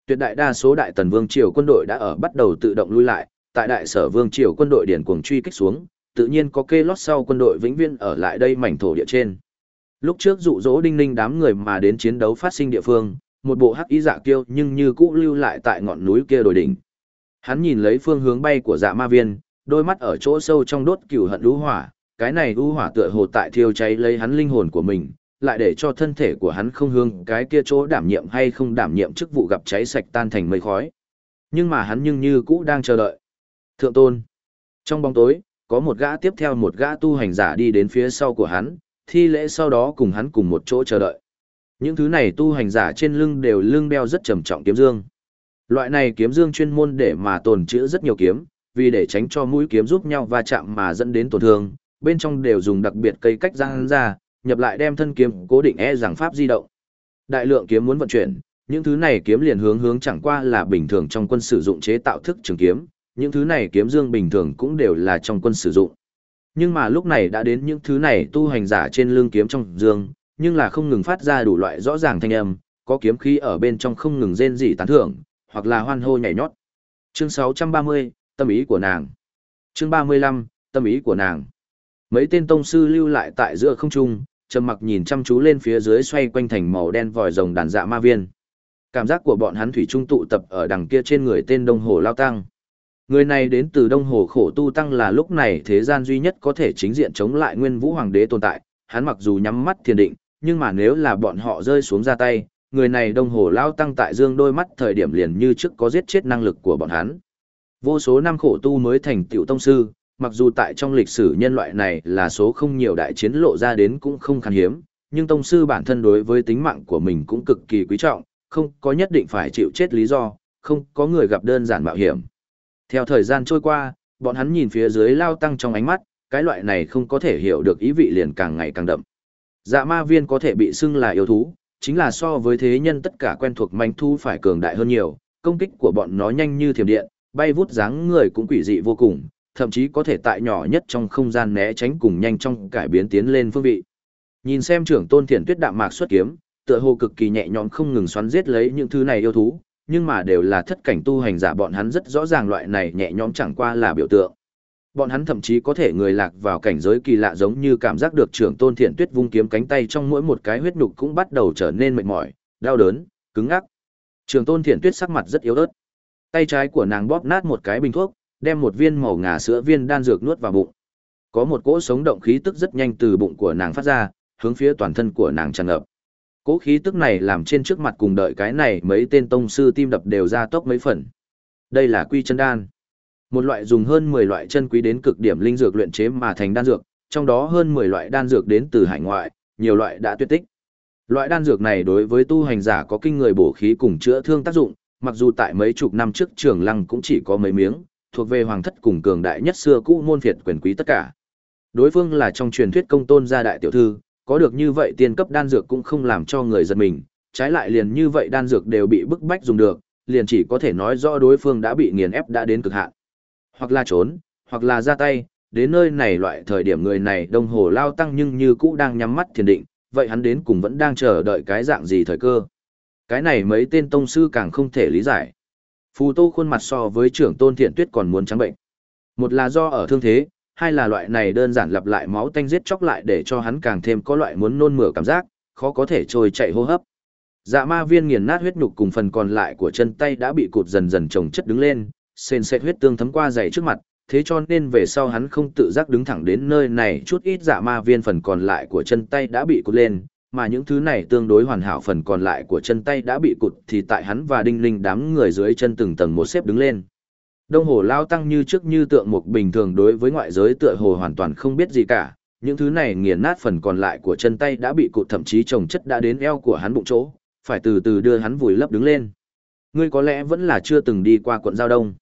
Tuyệt đại đa số đại tần vương triều quân đội đã ở bắt đầu tự động lui lại, tại đại sở vương triều quân đội điển cuồng truy kích xuống, tự nhiên có kê lót sau quân đội vĩnh viễn ở lại đây mảnh thổ địa trên. Lúc trước dụ dỗ đinh ninh đám người mà đến chiến đấu phát sinh địa phương, một bộ hắc ý dạ kiêu nhưng như cũ lưu lại tại ngọn núi kia đồi đỉnh. Hắn nhìn lấy phương hướng bay của dạ ma viên, đôi mắt ở chỗ sâu trong đốt cửu hận lũ hỏa, cái này lũ hỏa tựa hồ tại thiêu cháy lấy hắn linh hồn của mình, lại để cho thân thể của hắn không hương cái kia chỗ đảm nhiệm hay không đảm nhiệm chức vụ gặp cháy sạch tan thành mây khói. Nhưng mà hắn nhưng như cũ đang chờ đợi. Thượng tôn. Trong bóng tối, có một gã tiếp theo một gã tu hành giả đi đến phía sau của hắn, thi lễ sau đó cùng hắn cùng một chỗ chờ đợi. Những thứ này tu hành giả trên lưng đều lưng đeo rất trầm trọng kiếm dương. Loại này kiếm dương chuyên môn để mà tồn trữ rất nhiều kiếm, vì để tránh cho mũi kiếm giúp nhau va chạm mà dẫn đến tổn thương, bên trong đều dùng đặc biệt cây cách răng ra, nhập lại đem thân kiếm cố định e rằng pháp di động. Đại lượng kiếm muốn vận chuyển, những thứ này kiếm liền hướng hướng chẳng qua là bình thường trong quân sử dụng chế tạo thức trường kiếm, những thứ này kiếm dương bình thường cũng đều là trong quân sử dụng. Nhưng mà lúc này đã đến những thứ này tu hành giả trên lưng kiếm trong dương, nhưng là không ngừng phát ra đủ loại rõ ràng thanh âm, có kiếm khí ở bên trong không ngừng rên rỉ tán thưởng, hoặc là hoan hô nhảy nhót. Chương 630, tâm ý của nàng. Chương 35, tâm ý của nàng. Mấy tên tông sư lưu lại tại giữa không trung, trầm mặc nhìn chăm chú lên phía dưới xoay quanh thành màu đen vòi rồng đàn dạ ma viên. Cảm giác của bọn hắn thủy trung tụ tập ở đằng kia trên người tên Đông Hồ Lao Tăng. Người này đến từ Đông Hồ Khổ Tu Tăng là lúc này thế gian duy nhất có thể chính diện chống lại Nguyên Vũ Hoàng đế tồn tại, hắn mặc dù nhắm mắt thiền định, nhưng mà nếu là bọn họ rơi xuống ra tay, người này Đông Hồ Lao Tăng tại dương đôi mắt thời điểm liền như trước có giết chết năng lực của bọn hắn. Vô số năm khổ tu mới thành tiểu tông sư, mặc dù tại trong lịch sử nhân loại này là số không nhiều đại chiến lộ ra đến cũng không khan hiếm, nhưng tông sư bản thân đối với tính mạng của mình cũng cực kỳ quý trọng, không có nhất định phải chịu chết lý do, không có người gặp đơn giản mạo hiểm. Theo thời gian trôi qua, bọn hắn nhìn phía dưới lao tăng trong ánh mắt, cái loại này không có thể hiểu được ý vị liền càng ngày càng đậm. Dạ ma viên có thể bị xưng là yêu thú, chính là so với thế nhân tất cả quen thuộc manh thu phải cường đại hơn nhiều, công kích của bọn nó nhanh như thiểm điện, bay vút dáng người cũng quỷ dị vô cùng, thậm chí có thể tại nhỏ nhất trong không gian né tránh cùng nhanh trong cải biến tiến lên phương vị. Nhìn xem trưởng tôn thiền tuyết đạm mạc xuất kiếm, tựa hồ cực kỳ nhẹ nhõm không ngừng xoắn giết lấy những thứ này yêu thú, nhưng mà đều là thất cảnh tu hành giả bọn hắn rất rõ ràng loại này nhẹ nhõm chẳng qua là biểu tượng. Bọn hắn thậm chí có thể người lạc vào cảnh giới kỳ lạ giống như cảm giác được trưởng tôn thiện tuyết vung kiếm cánh tay trong mỗi một cái huyết nhục cũng bắt đầu trở nên mệt mỏi, đau đớn, cứng ngắc. Trưởng tôn thiện tuyết sắc mặt rất yếu ớt. Tay trái của nàng bóp nát một cái bình thuốc, đem một viên màu ngà sữa viên đan dược nuốt vào bụng. Có một cỗ sống động khí tức rất nhanh từ bụng của nàng phát ra, hướng phía toàn thân của nàng tràn ngập. Cỗ khí tức này làm trên trước mặt cùng đợi cái này mấy tên tông sư tim đập đều ra tốc mấy phần. Đây là quy chân đan. Một loại dùng hơn 10 loại chân quý đến cực điểm linh dược luyện chế mà thành đan dược, trong đó hơn 10 loại đan dược đến từ hải ngoại, nhiều loại đã tuyệt tích. Loại đan dược này đối với tu hành giả có kinh người bổ khí cùng chữa thương tác dụng, mặc dù tại mấy chục năm trước trường lăng cũng chỉ có mấy miếng, thuộc về hoàng thất cùng cường đại nhất xưa cũ môn phiệt quyền quý tất cả. Đối phương là trong truyền thuyết công tôn gia đại tiểu thư, có được như vậy tiên cấp đan dược cũng không làm cho người giật mình, trái lại liền như vậy đan dược đều bị bức bách dùng được, liền chỉ có thể nói rõ đối phương đã bị nghiền ép đã đến cực hạn. Hoặc là trốn, hoặc là ra tay, đến nơi này loại thời điểm người này đồng hồ lao tăng nhưng như cũ đang nhắm mắt thiền định, vậy hắn đến cùng vẫn đang chờ đợi cái dạng gì thời cơ. Cái này mấy tên tông sư càng không thể lý giải. Phù tô khuôn mặt so với trưởng tôn thiện tuyết còn muốn trắng bệnh. Một là do ở thương thế, hai là loại này đơn giản lặp lại máu tanh giết chóc lại để cho hắn càng thêm có loại muốn nôn mửa cảm giác, khó có thể trôi chạy hô hấp. Dạ ma viên nghiền nát huyết nhục cùng phần còn lại của chân tay đã bị cụt dần dần chồng chất đứng lên, sền sệt huyết tương thấm qua dày trước mặt, thế cho nên về sau hắn không tự giác đứng thẳng đến nơi này chút ít dạ ma viên phần còn lại của chân tay đã bị cụt lên, mà những thứ này tương đối hoàn hảo phần còn lại của chân tay đã bị cụt thì tại hắn và đinh linh đám người dưới chân từng tầng một xếp đứng lên. Đông hồ lao tăng như trước như tượng một bình thường đối với ngoại giới tựa hồ hoàn toàn không biết gì cả, những thứ này nghiền nát phần còn lại của chân tay đã bị cụt thậm chí trồng chất đã đến eo của hắn bụng chỗ, phải từ từ đưa hắn vùi lấp đứng lên. Ngươi có lẽ vẫn là chưa từng đi qua quận Giao Đông.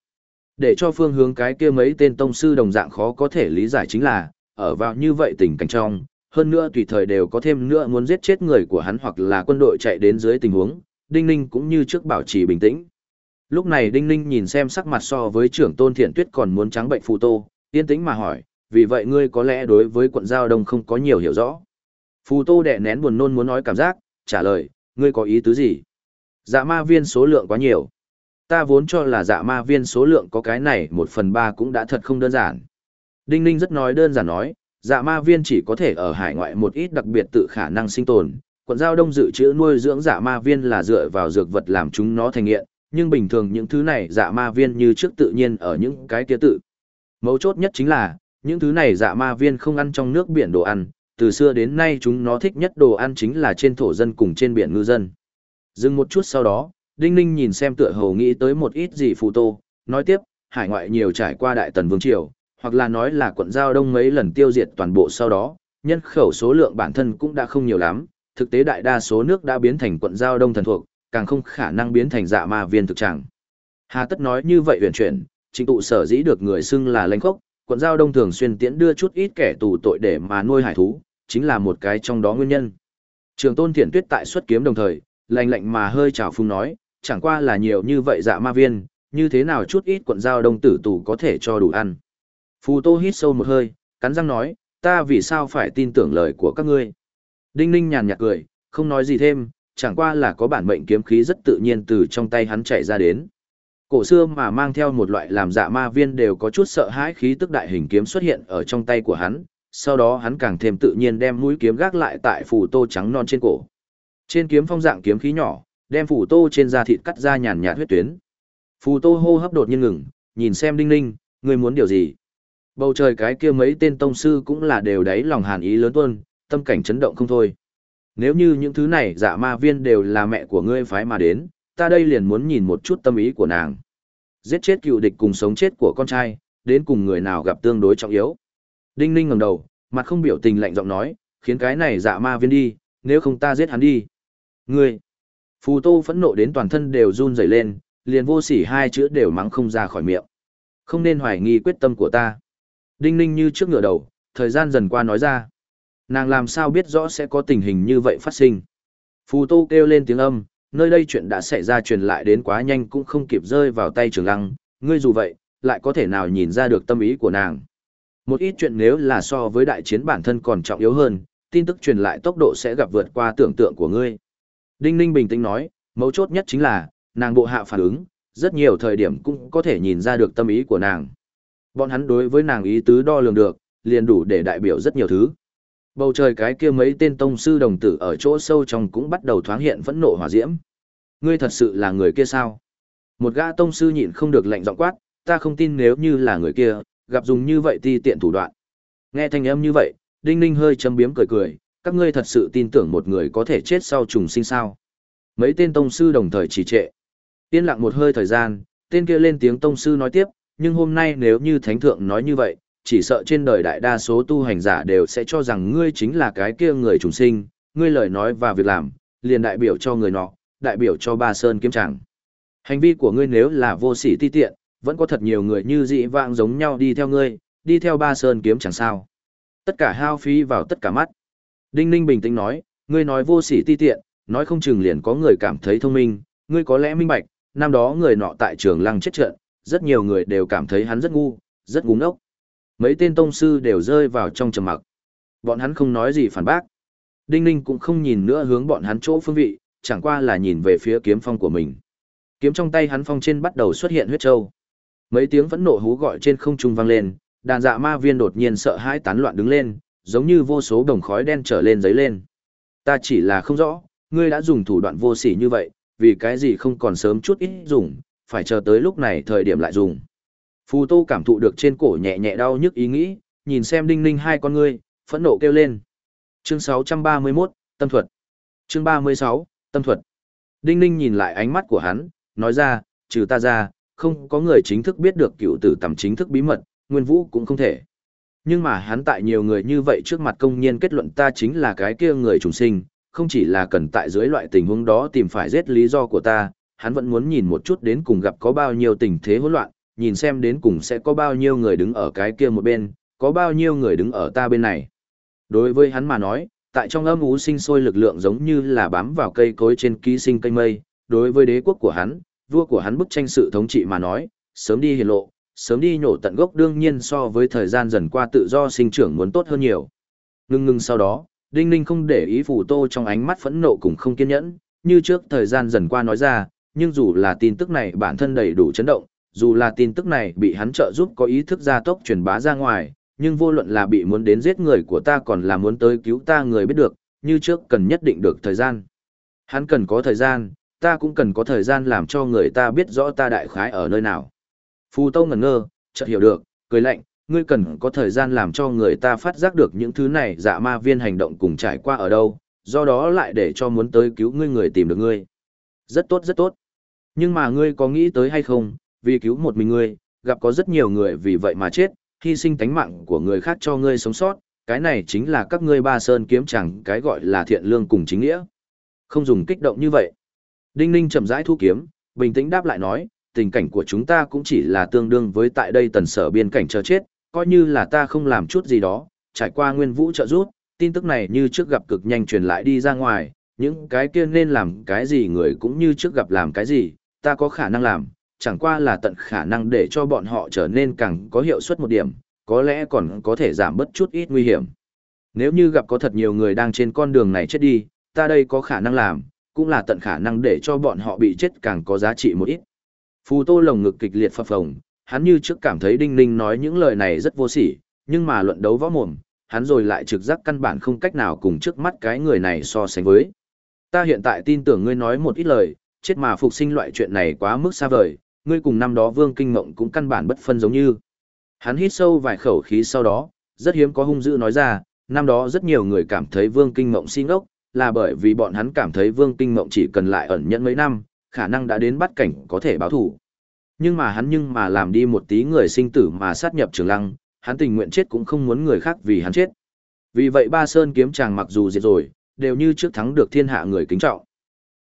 Để cho phương hướng cái kia mấy tên tông sư đồng dạng khó có thể lý giải chính là, ở vào như vậy tình cảnh trong, hơn nữa tùy thời đều có thêm nữa muốn giết chết người của hắn hoặc là quân đội chạy đến dưới tình huống, Đinh Ninh cũng như trước bảo trì bình tĩnh. Lúc này Đinh Ninh nhìn xem sắc mặt so với trưởng tôn thiện tuyết còn muốn trắng bệnh phù tô, yên tĩnh mà hỏi, vì vậy ngươi có lẽ đối với quận giao đông không có nhiều hiểu rõ. Phù tô đẻ nén buồn nôn muốn nói cảm giác, trả lời, ngươi có ý tứ gì? Dạ ma viên số lượng quá nhiều. Ta vốn cho là dạ ma viên số lượng có cái này một phần ba cũng đã thật không đơn giản. Đinh Ninh rất nói đơn giản nói, dạ ma viên chỉ có thể ở hải ngoại một ít đặc biệt tự khả năng sinh tồn. Quận giao đông dự trữ nuôi dưỡng dạ ma viên là dựa vào dược vật làm chúng nó thành nghiện, nhưng bình thường những thứ này dạ ma viên như trước tự nhiên ở những cái kia tự. Mấu chốt nhất chính là, những thứ này dạ ma viên không ăn trong nước biển đồ ăn, từ xưa đến nay chúng nó thích nhất đồ ăn chính là trên thổ dân cùng trên biển ngư dân. Dừng một chút sau đó, Đinh Ninh nhìn xem tựa hồ nghĩ tới một ít gì phù tô, nói tiếp, hải ngoại nhiều trải qua đại tần vương triều, hoặc là nói là quận giao đông mấy lần tiêu diệt toàn bộ sau đó, nhân khẩu số lượng bản thân cũng đã không nhiều lắm, thực tế đại đa số nước đã biến thành quận giao đông thần thuộc, càng không khả năng biến thành dạ ma viên thực trạng. Hà tất nói như vậy huyền chuyển, trình tụ sở dĩ được người xưng là lãnh khốc, quận giao đông thường xuyên tiễn đưa chút ít kẻ tù tội để mà nuôi hải thú, chính là một cái trong đó nguyên nhân. Trường tôn thiện tuyết tại xuất kiếm đồng thời, lạnh lạnh mà hơi trào phung nói, chẳng qua là nhiều như vậy dạ ma viên, như thế nào chút ít quận giao đông tử tù có thể cho đủ ăn. Phù tô hít sâu một hơi, cắn răng nói, ta vì sao phải tin tưởng lời của các ngươi. Đinh ninh nhàn nhạt cười, không nói gì thêm, chẳng qua là có bản mệnh kiếm khí rất tự nhiên từ trong tay hắn chạy ra đến. Cổ xưa mà mang theo một loại làm dạ ma viên đều có chút sợ hãi khí tức đại hình kiếm xuất hiện ở trong tay của hắn, sau đó hắn càng thêm tự nhiên đem mũi kiếm gác lại tại phù tô trắng non trên cổ. Trên kiếm phong dạng kiếm khí nhỏ, đem phù tô trên da thịt cắt ra nhàn nhạt huyết tuyến. Phù tô hô hấp đột nhiên ngừng, nhìn xem đinh ninh, ngươi muốn điều gì? Bầu trời cái kia mấy tên tông sư cũng là đều đáy lòng hàn ý lớn tuôn, tâm cảnh chấn động không thôi. Nếu như những thứ này dạ ma viên đều là mẹ của ngươi phái mà đến, ta đây liền muốn nhìn một chút tâm ý của nàng. Giết chết cựu địch cùng sống chết của con trai, đến cùng người nào gặp tương đối trọng yếu. Đinh ninh ngẩng đầu, mặt không biểu tình lạnh giọng nói, khiến cái này dạ ma viên đi, nếu không ta giết hắn đi. Ngươi! Phù tô phẫn nộ đến toàn thân đều run rẩy lên, liền vô sỉ hai chữ đều mắng không ra khỏi miệng. Không nên hoài nghi quyết tâm của ta. Đinh ninh như trước ngửa đầu, thời gian dần qua nói ra. Nàng làm sao biết rõ sẽ có tình hình như vậy phát sinh. Phù tô kêu lên tiếng âm, nơi đây chuyện đã xảy ra truyền lại đến quá nhanh cũng không kịp rơi vào tay trường lăng, ngươi dù vậy, lại có thể nào nhìn ra được tâm ý của nàng. Một ít chuyện nếu là so với đại chiến bản thân còn trọng yếu hơn, tin tức truyền lại tốc độ sẽ gặp vượt qua tưởng tượng của ngươi. Đinh Ninh bình tĩnh nói, mấu chốt nhất chính là, nàng bộ hạ phản ứng, rất nhiều thời điểm cũng có thể nhìn ra được tâm ý của nàng. Bọn hắn đối với nàng ý tứ đo lường được, liền đủ để đại biểu rất nhiều thứ. Bầu trời cái kia mấy tên tông sư đồng tử ở chỗ sâu trong cũng bắt đầu thoáng hiện phẫn nộ hỏa diễm. Ngươi thật sự là người kia sao? Một gã tông sư nhịn không được lạnh giọng quát, ta không tin nếu như là người kia, gặp dùng như vậy ti tiện thủ đoạn. Nghe thanh âm như vậy, Đinh Ninh hơi châm biếm cười cười, các ngươi thật sự tin tưởng một người có thể chết sau trùng sinh sao? Mấy tên tông sư đồng thời trì trệ. Yên lặng một hơi thời gian, tên kia lên tiếng tông sư nói tiếp, nhưng hôm nay nếu như thánh thượng nói như vậy, chỉ sợ trên đời đại đa số tu hành giả đều sẽ cho rằng ngươi chính là cái kia người trùng sinh, ngươi lời nói và việc làm, liền đại biểu cho người nọ, đại biểu cho ba sơn kiếm tràng. Hành vi của ngươi nếu là vô sỉ ti tiện, vẫn có thật nhiều người như dị vãng giống nhau đi theo ngươi, đi theo ba sơn kiếm chẳng sao. Tất cả hao phí vào tất cả mắt. Đinh Ninh bình tĩnh nói, ngươi nói vô sỉ ti tiện, nói không chừng liền có người cảm thấy thông minh, ngươi có lẽ minh bạch, năm đó người nọ tại trường lăng chết trận, rất nhiều người đều cảm thấy hắn rất ngu, rất ngu ngốc. Mấy tên tông sư đều rơi vào trong trầm mặc. Bọn hắn không nói gì phản bác. Đinh Ninh cũng không nhìn nữa hướng bọn hắn chỗ phương vị, chẳng qua là nhìn về phía kiếm phong của mình. Kiếm trong tay hắn phong trên bắt đầu xuất hiện huyết châu. Mấy tiếng phẫn nộ hú gọi trên không trung vang lên, đàn dạ ma viên đột nhiên sợ hãi tán loạn đứng lên, giống như vô số đồng khói đen trở lên giấy lên. Ta chỉ là không rõ, ngươi đã dùng thủ đoạn vô sỉ như vậy, vì cái gì không còn sớm chút ít dùng, phải chờ tới lúc này thời điểm lại dùng. Phù Tô cảm thụ được trên cổ nhẹ nhẹ đau nhức ý nghĩ, nhìn xem đinh ninh hai con ngươi, phẫn nộ kêu lên. Chương 631, Tâm thuật. Chương 36, Tâm thuật. Đinh ninh nhìn lại ánh mắt của hắn, nói ra, trừ ta ra, không có người chính thức biết được cựu tử tầm chính thức bí mật, nguyên vũ cũng không thể. Nhưng mà hắn tại nhiều người như vậy trước mặt công nhiên kết luận ta chính là cái kia người trùng sinh, không chỉ là cần tại dưới loại tình huống đó tìm phải giết lý do của ta, hắn vẫn muốn nhìn một chút đến cùng gặp có bao nhiêu tình thế hỗn loạn, nhìn xem đến cùng sẽ có bao nhiêu người đứng ở cái kia một bên, có bao nhiêu người đứng ở ta bên này. Đối với hắn mà nói, tại trong âm ú sinh sôi lực lượng giống như là bám vào cây cối trên ký sinh cây mây, đối với đế quốc của hắn, vua của hắn bức tranh sự thống trị mà nói, sớm đi hiển lộ, sớm đi nhổ tận gốc đương nhiên so với thời gian dần qua tự do sinh trưởng muốn tốt hơn nhiều. Ngưng ngưng sau đó, Đinh Ninh không để ý phủ tô trong ánh mắt phẫn nộ cùng không kiên nhẫn, như trước thời gian dần qua nói ra, nhưng dù là tin tức này bản thân đầy đủ chấn động, dù là tin tức này bị hắn trợ giúp có ý thức gia tốc truyền bá ra ngoài, nhưng vô luận là bị muốn đến giết người của ta còn là muốn tới cứu ta người biết được, như trước cần nhất định được thời gian. Hắn cần có thời gian, ta cũng cần có thời gian làm cho người ta biết rõ ta đại khái ở nơi nào. Phù Tâu ngẩn ngơ, chợt hiểu được, cười lạnh, ngươi cần có thời gian làm cho người ta phát giác được những thứ này dạ ma viên hành động cùng trải qua ở đâu, do đó lại để cho muốn tới cứu ngươi người tìm được ngươi. Rất tốt rất tốt. Nhưng mà ngươi có nghĩ tới hay không, vì cứu một mình ngươi, gặp có rất nhiều người vì vậy mà chết, hy sinh tánh mạng của người khác cho ngươi sống sót, cái này chính là các ngươi ba sơn kiếm chẳng cái gọi là thiện lương cùng chính nghĩa. Không dùng kích động như vậy. Đinh Ninh chậm rãi thu kiếm, bình tĩnh đáp lại nói, tình cảnh của chúng ta cũng chỉ là tương đương với tại đây tần sở biên cảnh chờ chết, coi như là ta không làm chút gì đó, trải qua nguyên vũ trợ giúp, tin tức này như trước gặp cực nhanh truyền lại đi ra ngoài, những cái kia nên làm cái gì người cũng như trước gặp làm cái gì, ta có khả năng làm, chẳng qua là tận khả năng để cho bọn họ trở nên càng có hiệu suất một điểm, có lẽ còn có thể giảm bớt chút ít nguy hiểm. Nếu như gặp có thật nhiều người đang trên con đường này chết đi, ta đây có khả năng làm, cũng là tận khả năng để cho bọn họ bị chết càng có giá trị một ít. Phù tô lồng ngực kịch liệt phập phồng, hắn như trước cảm thấy đinh ninh nói những lời này rất vô sỉ, nhưng mà luận đấu võ mồm, hắn rồi lại trực giác căn bản không cách nào cùng trước mắt cái người này so sánh với. Ta hiện tại tin tưởng ngươi nói một ít lời, chết mà phục sinh loại chuyện này quá mức xa vời, ngươi cùng năm đó vương kinh Ngộng cũng căn bản bất phân giống như. Hắn hít sâu vài khẩu khí sau đó, rất hiếm có hung dữ nói ra, năm đó rất nhiều người cảm thấy vương kinh Ngộng xin ngốc, là bởi vì bọn hắn cảm thấy vương kinh Ngộng chỉ cần lại ẩn nhẫn mấy năm, khả năng đã đến bắt cảnh có thể báo thủ. Nhưng mà hắn nhưng mà làm đi một tí người sinh tử mà sát nhập trường lăng, hắn tình nguyện chết cũng không muốn người khác vì hắn chết. Vì vậy ba sơn kiếm chàng mặc dù diệt rồi, đều như trước thắng được thiên hạ người kính trọng.